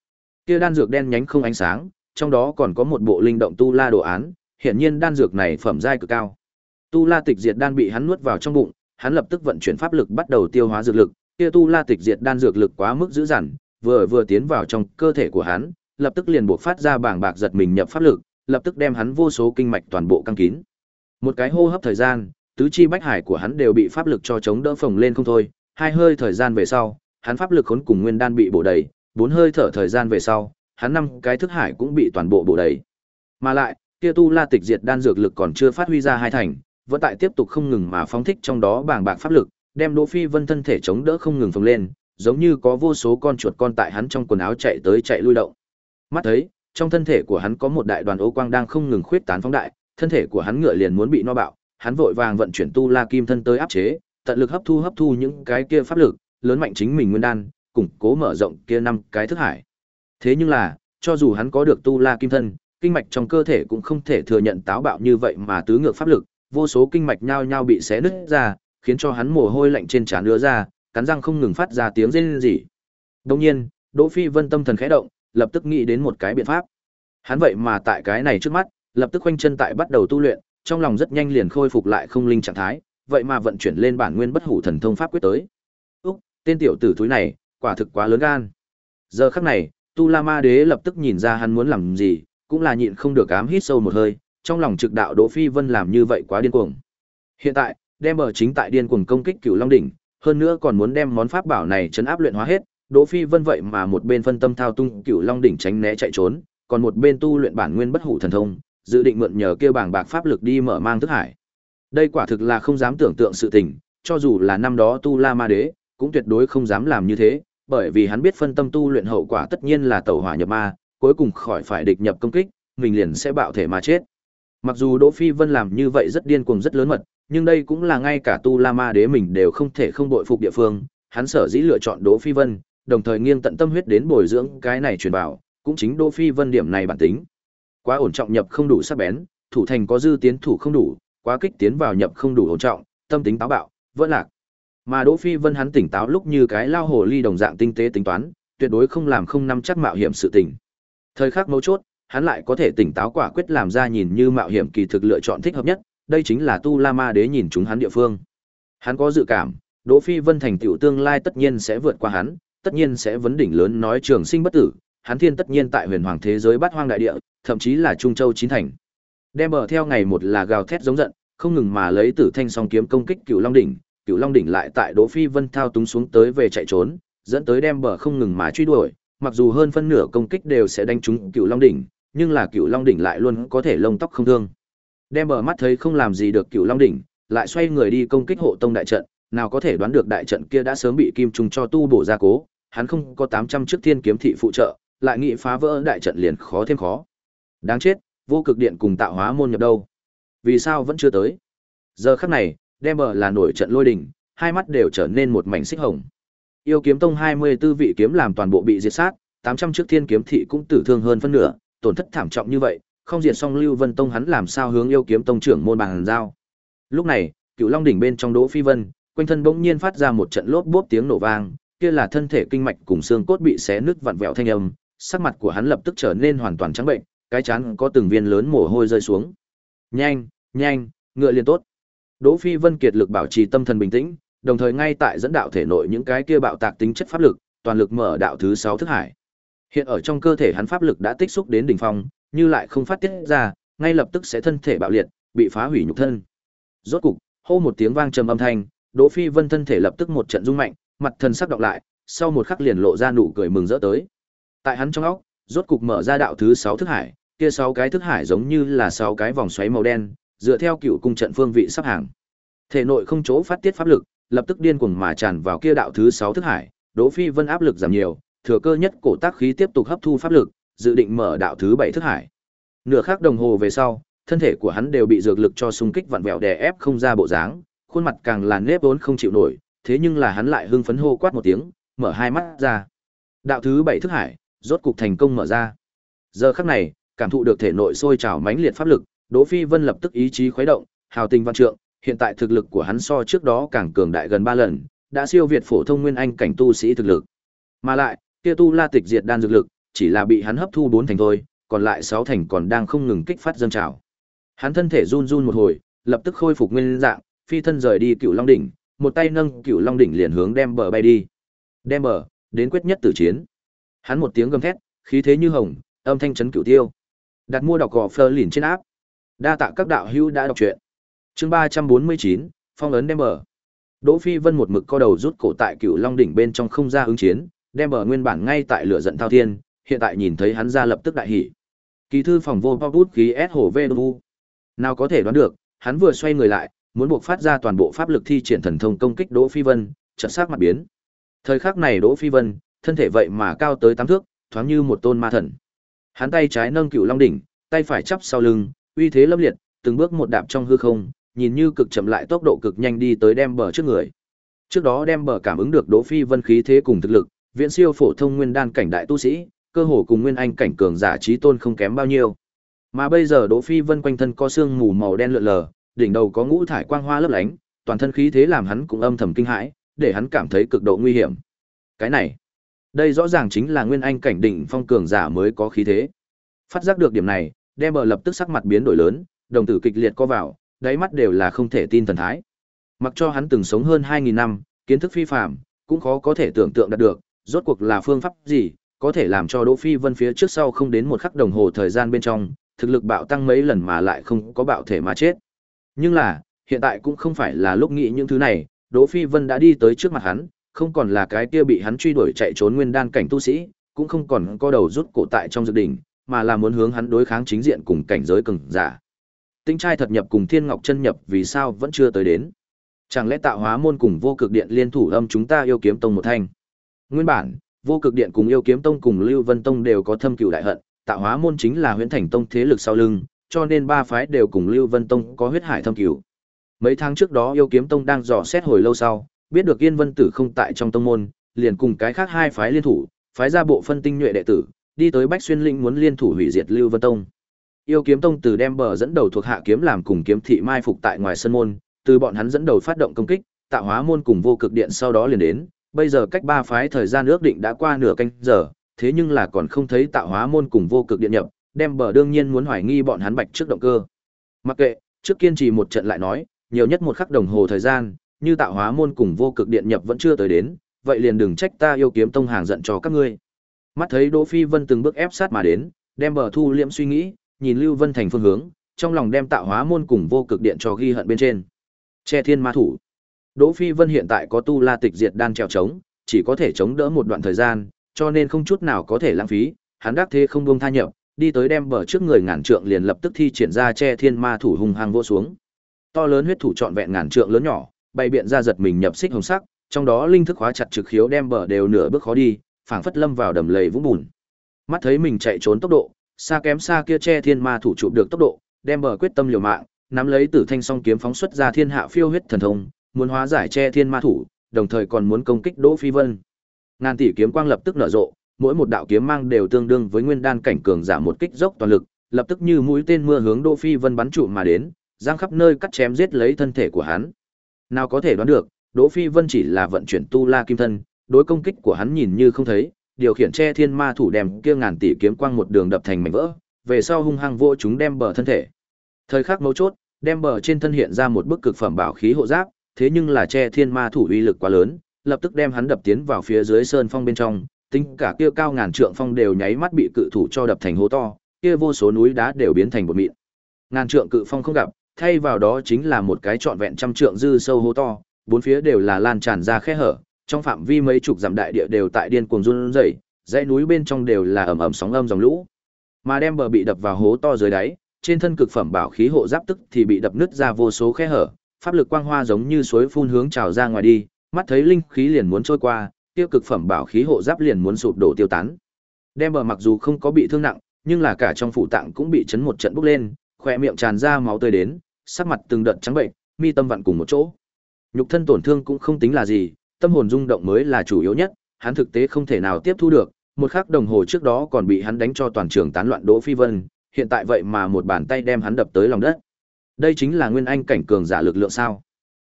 Kia đan dược đen nhánh không ánh sáng, trong đó còn có một bộ linh động tu la đồ án, hiển nhiên đan dược này phẩm giai cực cao. Tu La Tịch Diệt đan bị hắn nuốt vào trong bụng, hắn lập tức vận chuyển pháp lực bắt đầu tiêu hóa dược lực, kia Tu La Tịch Diệt đan dược lực quá mức dữ dằn, vừa vừa tiến vào trong cơ thể của hắn, lập tức liền buộc phát ra bảng bạc giật mình nhập pháp lực, lập tức đem hắn vô số kinh mạch toàn bộ căng kín. Một cái hô hấp thời gian, tứ chi bách hải của hắn đều bị pháp lực cho chống đỡ phồng lên không thôi, hai hơi thời gian về sau, hắn pháp lực khốn cùng nguyên đan bị bổ đầy, bốn hơi thở thời gian về sau, hắn năm cái thức hải cũng bị toàn bộ bổ đầy. Mà lại, kia tu la tịch diệt đan dược lực còn chưa phát huy ra hai thành, vẫn tại tiếp tục không ngừng mà phóng thích trong đó bảng bạc pháp lực, đem Đỗ Phi Vân thân thể chống đỡ không ngừng phồng lên, giống như có vô số con chuột con tại hắn trong quần áo chạy tới chạy lui động. Mắt thấy, trong thân thể của hắn có một đại đoàn ô quang đang không ngừng khuyết tán phóng đại, thân thể của hắn ngựa liền muốn bị no bạo, hắn vội vàng vận chuyển tu la kim thân tới áp chế, tận lực hấp thu hấp thu những cái kia pháp lực, lớn mạnh chính mình nguyên đan, củng cố mở rộng kia năm cái thức hải. Thế nhưng là, cho dù hắn có được tu la kim thân, kinh mạch trong cơ thể cũng không thể thừa nhận táo bạo như vậy mà tứ ngược pháp lực, vô số kinh mạch nhao nhao bị xé nứt ra, khiến cho hắn mồ hôi lạnh trên trán ứa ra, cắn răng không ngừng phát ra tiếng rên rỉ. Đương nhiên, Đỗ Phi Vân tâm thần khẽ động, lập tức nghĩ đến một cái biện pháp. Hắn vậy mà tại cái này trước mắt, lập tức khoanh chân tại bắt đầu tu luyện, trong lòng rất nhanh liền khôi phục lại không linh trạng thái, vậy mà vận chuyển lên bản nguyên bất hủ thần thông pháp quyết tới. Úc, tên tiểu tử thúi này, quả thực quá lớn gan. Giờ khắc này, Tu La Ma Đế lập tức nhìn ra hắn muốn làm gì, cũng là nhịn không được ám hít sâu một hơi, trong lòng trực đạo Đỗ Phi Vân làm như vậy quá điên cuồng. Hiện tại, đem bờ chính tại điên cuồng công kích Cửu Long đỉnh, hơn nữa còn muốn đem món pháp bảo này chấn áp luyện hóa hết, Đỗ Phi Vân vậy mà một bên phân tâm thao tung Cửu Long đỉnh tránh né chạy trốn, còn một bên tu luyện bản nguyên bất hủ thần thông, dự định mượn nhờ kia bảng bạc pháp lực đi mở mang thức hải. Đây quả thực là không dám tưởng tượng sự tình, cho dù là năm đó Tu La Ma Đế, cũng tuyệt đối không dám làm như thế, bởi vì hắn biết phân tâm tu luyện hậu quả tất nhiên là tẩu hỏa nhập ma, cuối cùng khỏi phải địch nhập công kích, mình liền sẽ bạo thể mà chết. Mặc dù Đỗ Phi Vân làm như vậy rất điên cuồng rất lớn mật, nhưng đây cũng là ngay cả Tu La Ma Đế mình đều không thể không bội phục địa phương, hắn sở dĩ lựa chọn Đỗ Phi Vân, đồng thời nghiêng tận tâm huyết đến bồi dưỡng cái này truyền bảo, cũng chính Đỗ Phi Vân điểm này bản tính. Quá ổn trọng nhập không đủ sắc bén, thủ thành có dư tiến thủ không đủ, quá kích tiến vào nhập không đủ ổn trọng, tâm tính táo bạo, vẫn lạc. Mà Đỗ Phi Vân hắn tỉnh táo lúc như cái lao hồ ly đồng dạng tinh tế tính toán, tuyệt đối không làm không nắm chắc mạo hiểm sự tình. Thời khắc mấu chốt, hắn lại có thể tỉnh táo quả quyết làm ra nhìn như mạo hiểm kỳ thực lựa chọn thích hợp nhất, đây chính là Tu La Ma Đế nhìn chúng hắn địa phương. Hắn có dự cảm, Đỗ Phi Vân thành tựu tương lai tất nhiên sẽ vượt qua hắn, tất nhiên sẽ vấn đỉnh lớn nói trường sinh bất tử, hắn thiên tất nhiên tại huyền hoàng thế giới bát hoang đại địa, thậm chí là trung châu chín thành. Đem bờ theo ngày một là gào thét giống giận, không ngừng mà lấy tử thanh song kiếm công kích Cửu Long đỉnh, Cửu Long đỉnh lại tại Đỗ Phi Vân thao túng xuống tới về chạy trốn, dẫn tới đem bờ không ngừng mà truy đuổi, mặc dù hơn phân nửa công kích đều sẽ đánh trúng Cửu Long đỉnh, nhưng là Cửu Long đỉnh lại luôn có thể lông tóc không thương. Đem bờ mắt thấy không làm gì được Cửu Long đỉnh, lại xoay người đi công kích hộ tông đại trận, nào có thể đoán được đại trận kia đã sớm bị kim Trung cho tu bổ ra cố, hắn không có 800 chiếc thiên kiếm thị phụ trợ, lại nghĩ phá vỡ đại trận liền khó thêm khó. Đáng chết, vô cực điện cùng tạo hóa môn nhập đâu? Vì sao vẫn chưa tới? Giờ khắc này, đem bờ là nổi trận lôi đình, hai mắt đều trở nên một mảnh xích hồng. Yêu kiếm tông 24 vị kiếm làm toàn bộ bị diệt sát, 800 chiếc thiên kiếm thị cũng tử thương hơn phân nửa, tổn thất thảm trọng như vậy, không diệt xong Lưu Vân Tông hắn làm sao hướng yêu kiếm tông trưởng môn bàn giao. Lúc này, Cửu Long đỉnh bên trong Đỗ Phi Vân, quanh thân bỗng nhiên phát ra một trận lốp bốp tiếng nổ vang, kia là thân thể kinh mạch cùng xương cốt bị xé nứt vặn vẹo thanh âm, sắc mặt của hắn lập tức trở nên hoàn toàn trắng bệnh, cái chán có từng viên lớn mồ hôi rơi xuống. Nhanh, nhanh, ngựa liền tốt. Đỗ Phi Vân kiệt lực bảo trì tâm thần bình tĩnh, đồng thời ngay tại dẫn đạo thể nội những cái kia bạo tạc tính chất pháp lực, toàn lực mở đạo thứ 6 thức hải. Hiện ở trong cơ thể hắn pháp lực đã tích xúc đến đỉnh phong, như lại không phát tiết ra, ngay lập tức sẽ thân thể bạo liệt, bị phá hủy nhục thân. Rốt cục, hô một tiếng vang trầm âm thanh, Đỗ Phi Vân thân thể lập tức một trận rung mạnh, mặt thần sắc đọc lại, sau một khắc liền lộ ra nụ cười mừng rỡ tới. Tại hắn trong óc, rốt cục mở ra đạo thứ 6 thức hải, kia 6 cái thức hải giống như là 6 cái vòng xoáy màu đen, dựa theo cựu cung trận phương vị sắp hàng. Thể nội không chỗ phát tiết pháp lực, lập tức điên cuồng mà tràn vào kia đạo thứ 6 thức hải, Đỗ Phi Vân áp lực giảm nhiều, thừa cơ nhất cổ tác khí tiếp tục hấp thu pháp lực, dự định mở đạo thứ 7 thức hải. Nửa khắc đồng hồ về sau, thân thể của hắn đều bị dược lực cho xung kích vặn vẹo đè ép không ra bộ dáng, khuôn mặt càng là nếp vốn không chịu nổi, thế nhưng là hắn lại hưng phấn hô quát một tiếng, mở hai mắt ra. Đạo thứ bảy thức hải, rốt cục thành công mở ra. Giờ khắc này, cảm thụ được thể nội sôi trào mãnh liệt pháp lực, Đỗ Phi Vân lập tức ý chí khuấy động, hào tình văn trượng, hiện tại thực lực của hắn so trước đó càng cường đại gần 3 lần, đã siêu việt phổ thông nguyên anh cảnh tu sĩ thực lực. Mà lại, kia tu La tịch diệt đan dược lực, chỉ là bị hắn hấp thu 4 thành thôi, còn lại 6 thành còn đang không ngừng kích phát dâng trào. Hắn thân thể run run một hồi, lập tức khôi phục nguyên dạng, phi thân rời đi Cựu Long đỉnh, một tay nâng Cựu Long đỉnh liền hướng đem bờ bay đi. Đem bờ, đến quyết nhất tử chiến. Hắn một tiếng gầm thét, khí thế như hồng, âm thanh chấn cửu tiêu. Đặt mua đọc gò phơ lìn trên áp. Đa tạ các đạo hữu đã đọc truyện. Chương ba trăm bốn mươi chín phong ấn đem bờ. Đỗ Phi Vân một mực co đầu rút cổ tại Cửu Long đỉnh bên trong không ra ứng chiến, đem bờ nguyên bản ngay tại lửa giận thao thiên, hiện tại nhìn thấy hắn ra lập tức đại hỉ. Kỳ thư phòng vô bao bút khí S hồ vu. Nào có thể đoán được, hắn vừa xoay người lại, muốn buộc phát ra toàn bộ pháp lực thi triển thần thông công kích Đỗ Phi Vân, chợt sắc mặt biến. Thời khắc này Đỗ Phi Vân, thân thể vậy mà cao tới tám thước, thoáng như một tôn ma thần. Hắn tay trái nâng cựu long đỉnh, tay phải chắp sau lưng, uy thế lâm liệt, từng bước một đạp trong hư không, nhìn như cực chậm lại tốc độ cực nhanh đi tới đem bờ trước người. Trước đó đem bờ cảm ứng được Đỗ Phi Vân khí thế cùng thực lực, viễn siêu phổ thông nguyên đan cảnh đại tu sĩ, cơ hồ cùng nguyên anh cảnh cường giả trí tôn không kém bao nhiêu. Mà bây giờ Đỗ Phi Vân quanh thân có xương mù màu đen lượn lờ, đỉnh đầu có ngũ thải quang hoa lấp lánh, toàn thân khí thế làm hắn cũng âm thầm kinh hãi, để hắn cảm thấy cực độ nguy hiểm. Cái này, đây rõ ràng chính là nguyên anh cảnh đỉnh phong cường giả mới có khí thế. Phát giác được điểm này, đem bờ lập tức sắc mặt biến đổi lớn, đồng tử kịch liệt co vào, đáy mắt đều là không thể tin thần thái. Mặc cho hắn từng sống hơn 2000 năm, kiến thức phi phàm, cũng khó có thể tưởng tượng đạt được, rốt cuộc là phương pháp gì, có thể làm cho Đỗ Phi Vân phía trước sau không đến một khắc đồng hồ thời gian bên trong, thực lực bạo tăng mấy lần mà lại không có bạo thể mà chết. Nhưng là, hiện tại cũng không phải là lúc nghĩ những thứ này, Đỗ Phi Vân đã đi tới trước mặt hắn, không còn là cái kia bị hắn truy đuổi chạy trốn nguyên đan cảnh tu sĩ, cũng không còn có đầu rút cổ tại trong dự đỉnh, mà là muốn hướng hắn đối kháng chính diện cùng cảnh giới cường giả. Tinh trai thật nhập cùng Thiên Ngọc chân nhập vì sao vẫn chưa tới đến? Chẳng lẽ tạo hóa môn cùng vô cực điện liên thủ âm chúng ta yêu kiếm tông một thanh? Nguyên bản, vô cực điện cùng yêu kiếm tông cùng Lưu Vân tông đều có thâm cừu đại hận, tạo hóa môn chính là huyễn thành tông thế lực sau lưng, cho nên ba phái đều cùng Lưu Vân tông có huyết hải thâm cửu. Mấy tháng trước đó yêu kiếm tông đang dò xét hồi lâu sau, biết được Yên Vân Tử không tại trong tông môn, liền cùng cái khác hai phái liên thủ, phái ra bộ phân tinh nhuệ đệ tử, đi tới Bách Xuyên Linh muốn liên thủ hủy diệt Lưu Vân Tông. Yêu kiếm tông từ đem bờ dẫn đầu thuộc hạ kiếm làm cùng kiếm thị mai phục tại ngoài sân môn, từ bọn hắn dẫn đầu phát động công kích, tạo hóa môn cùng vô cực điện sau đó liền đến, bây giờ cách ba phái thời gian ước định đã qua nửa canh giờ, thế nhưng là còn không thấy tạo hóa môn cùng vô cực điện nhập, đem bờ đương nhiên muốn hoài nghi bọn hắn bạch trước động cơ. Mặc kệ, trước kiên trì một trận lại nói, nhiều nhất một khắc đồng hồ thời gian, như tạo hóa môn cùng vô cực điện nhập vẫn chưa tới đến, vậy liền đừng trách ta yêu kiếm tông hàng giận cho các ngươi. Mắt thấy Đỗ Phi Vân từng bước ép sát mà đến, đem bờ thu liễm suy nghĩ, nhìn Lưu Vân thành phương hướng, trong lòng đem tạo hóa môn cùng vô cực điện cho ghi hận bên trên. Che thiên ma thủ. Đỗ Phi Vân hiện tại có tu la tịch diệt đan trèo chống, chỉ có thể chống đỡ một đoạn thời gian, cho nên không chút nào có thể lãng phí, hắn đắc thế không buông tha nhập, đi tới đem bờ trước người ngàn trượng liền lập tức thi triển ra che thiên ma thủ hung hăng vô xuống. To lớn huyết thủ trọn vẹn ngàn trượng lớn nhỏ, bay biện ra giật mình nhập xích hồng sắc, trong đó linh thức hóa chặt trực khiếu đem bờ đều nửa bước khó đi, phảng phất lâm vào đầm lầy vũng bùn. Mắt thấy mình chạy trốn tốc độ, xa kém xa kia che thiên ma thủ chụp được tốc độ, đem bờ quyết tâm liều mạng, nắm lấy Tử Thanh song kiếm phóng xuất ra thiên hạ phiêu huyết thần thông, muốn hóa giải che thiên ma thủ, đồng thời còn muốn công kích Đỗ Phi Vân. Ngàn tỷ kiếm quang lập tức nở rộ, mỗi một đạo kiếm mang đều tương đương với nguyên đan cảnh cường giả một kích dốc toàn lực, lập tức như mũi tên mưa hướng Đỗ Phi Vân bắn trụ mà đến, giang khắp nơi cắt chém giết lấy thân thể của hắn. Nào có thể đoán được, Đỗ Phi Vân chỉ là vận chuyển tu la kim thân, đối công kích của hắn nhìn như không thấy, điều khiển che thiên ma thủ đem kia ngàn tỷ kiếm quang một đường đập thành mảnh vỡ, về sau hung hăng vô chúng đem bờ thân thể. Thời khắc mấu chốt, đem bờ trên thân hiện ra một bức cực phẩm bảo khí hộ giáp, thế nhưng là che thiên ma thủ uy lực quá lớn, lập tức đem hắn đập tiến vào phía dưới sơn phong bên trong, tính cả kia cao ngàn trượng phong đều nháy mắt bị cự thủ cho đập thành hố to, kia vô số núi đá đều biến thành bột mịn. Ngàn trượng cự phong không gặp, thay vào đó chính là một cái trọn vẹn trăm trượng dư sâu hố to, bốn phía đều là lan tràn ra khe hở, trong phạm vi mấy chục dặm đại địa đều tại điên cuồng run rẩy, dãy núi bên trong đều là ầm ầm sóng âm dòng lũ. Mà đem bờ bị đập vào hố to dưới đáy, trên thân cực phẩm bảo khí hộ giáp tức thì bị đập nứt ra vô số khe hở, pháp lực quang hoa giống như suối phun hướng trào ra ngoài đi, mắt thấy linh khí liền muốn trôi qua, tiêu cực phẩm bảo khí hộ giáp liền muốn sụp đổ tiêu tán. Đem bờ mặc dù không có bị thương nặng, nhưng là cả trong phủ tạng cũng bị chấn một trận bốc lên, khỏe miệng tràn ra máu tươi đến, sắc mặt từng đợt trắng bệnh, mi tâm vặn cùng một chỗ. Nhục thân tổn thương cũng không tính là gì, tâm hồn rung động mới là chủ yếu nhất, hắn thực tế không thể nào tiếp thu được, một khắc đồng hồ trước đó còn bị hắn đánh cho toàn trường tán loạn Đỗ Phi Vân, hiện tại vậy mà một bàn tay đem hắn đập tới lòng đất. Đây chính là nguyên anh cảnh cường giả lực lượng sao?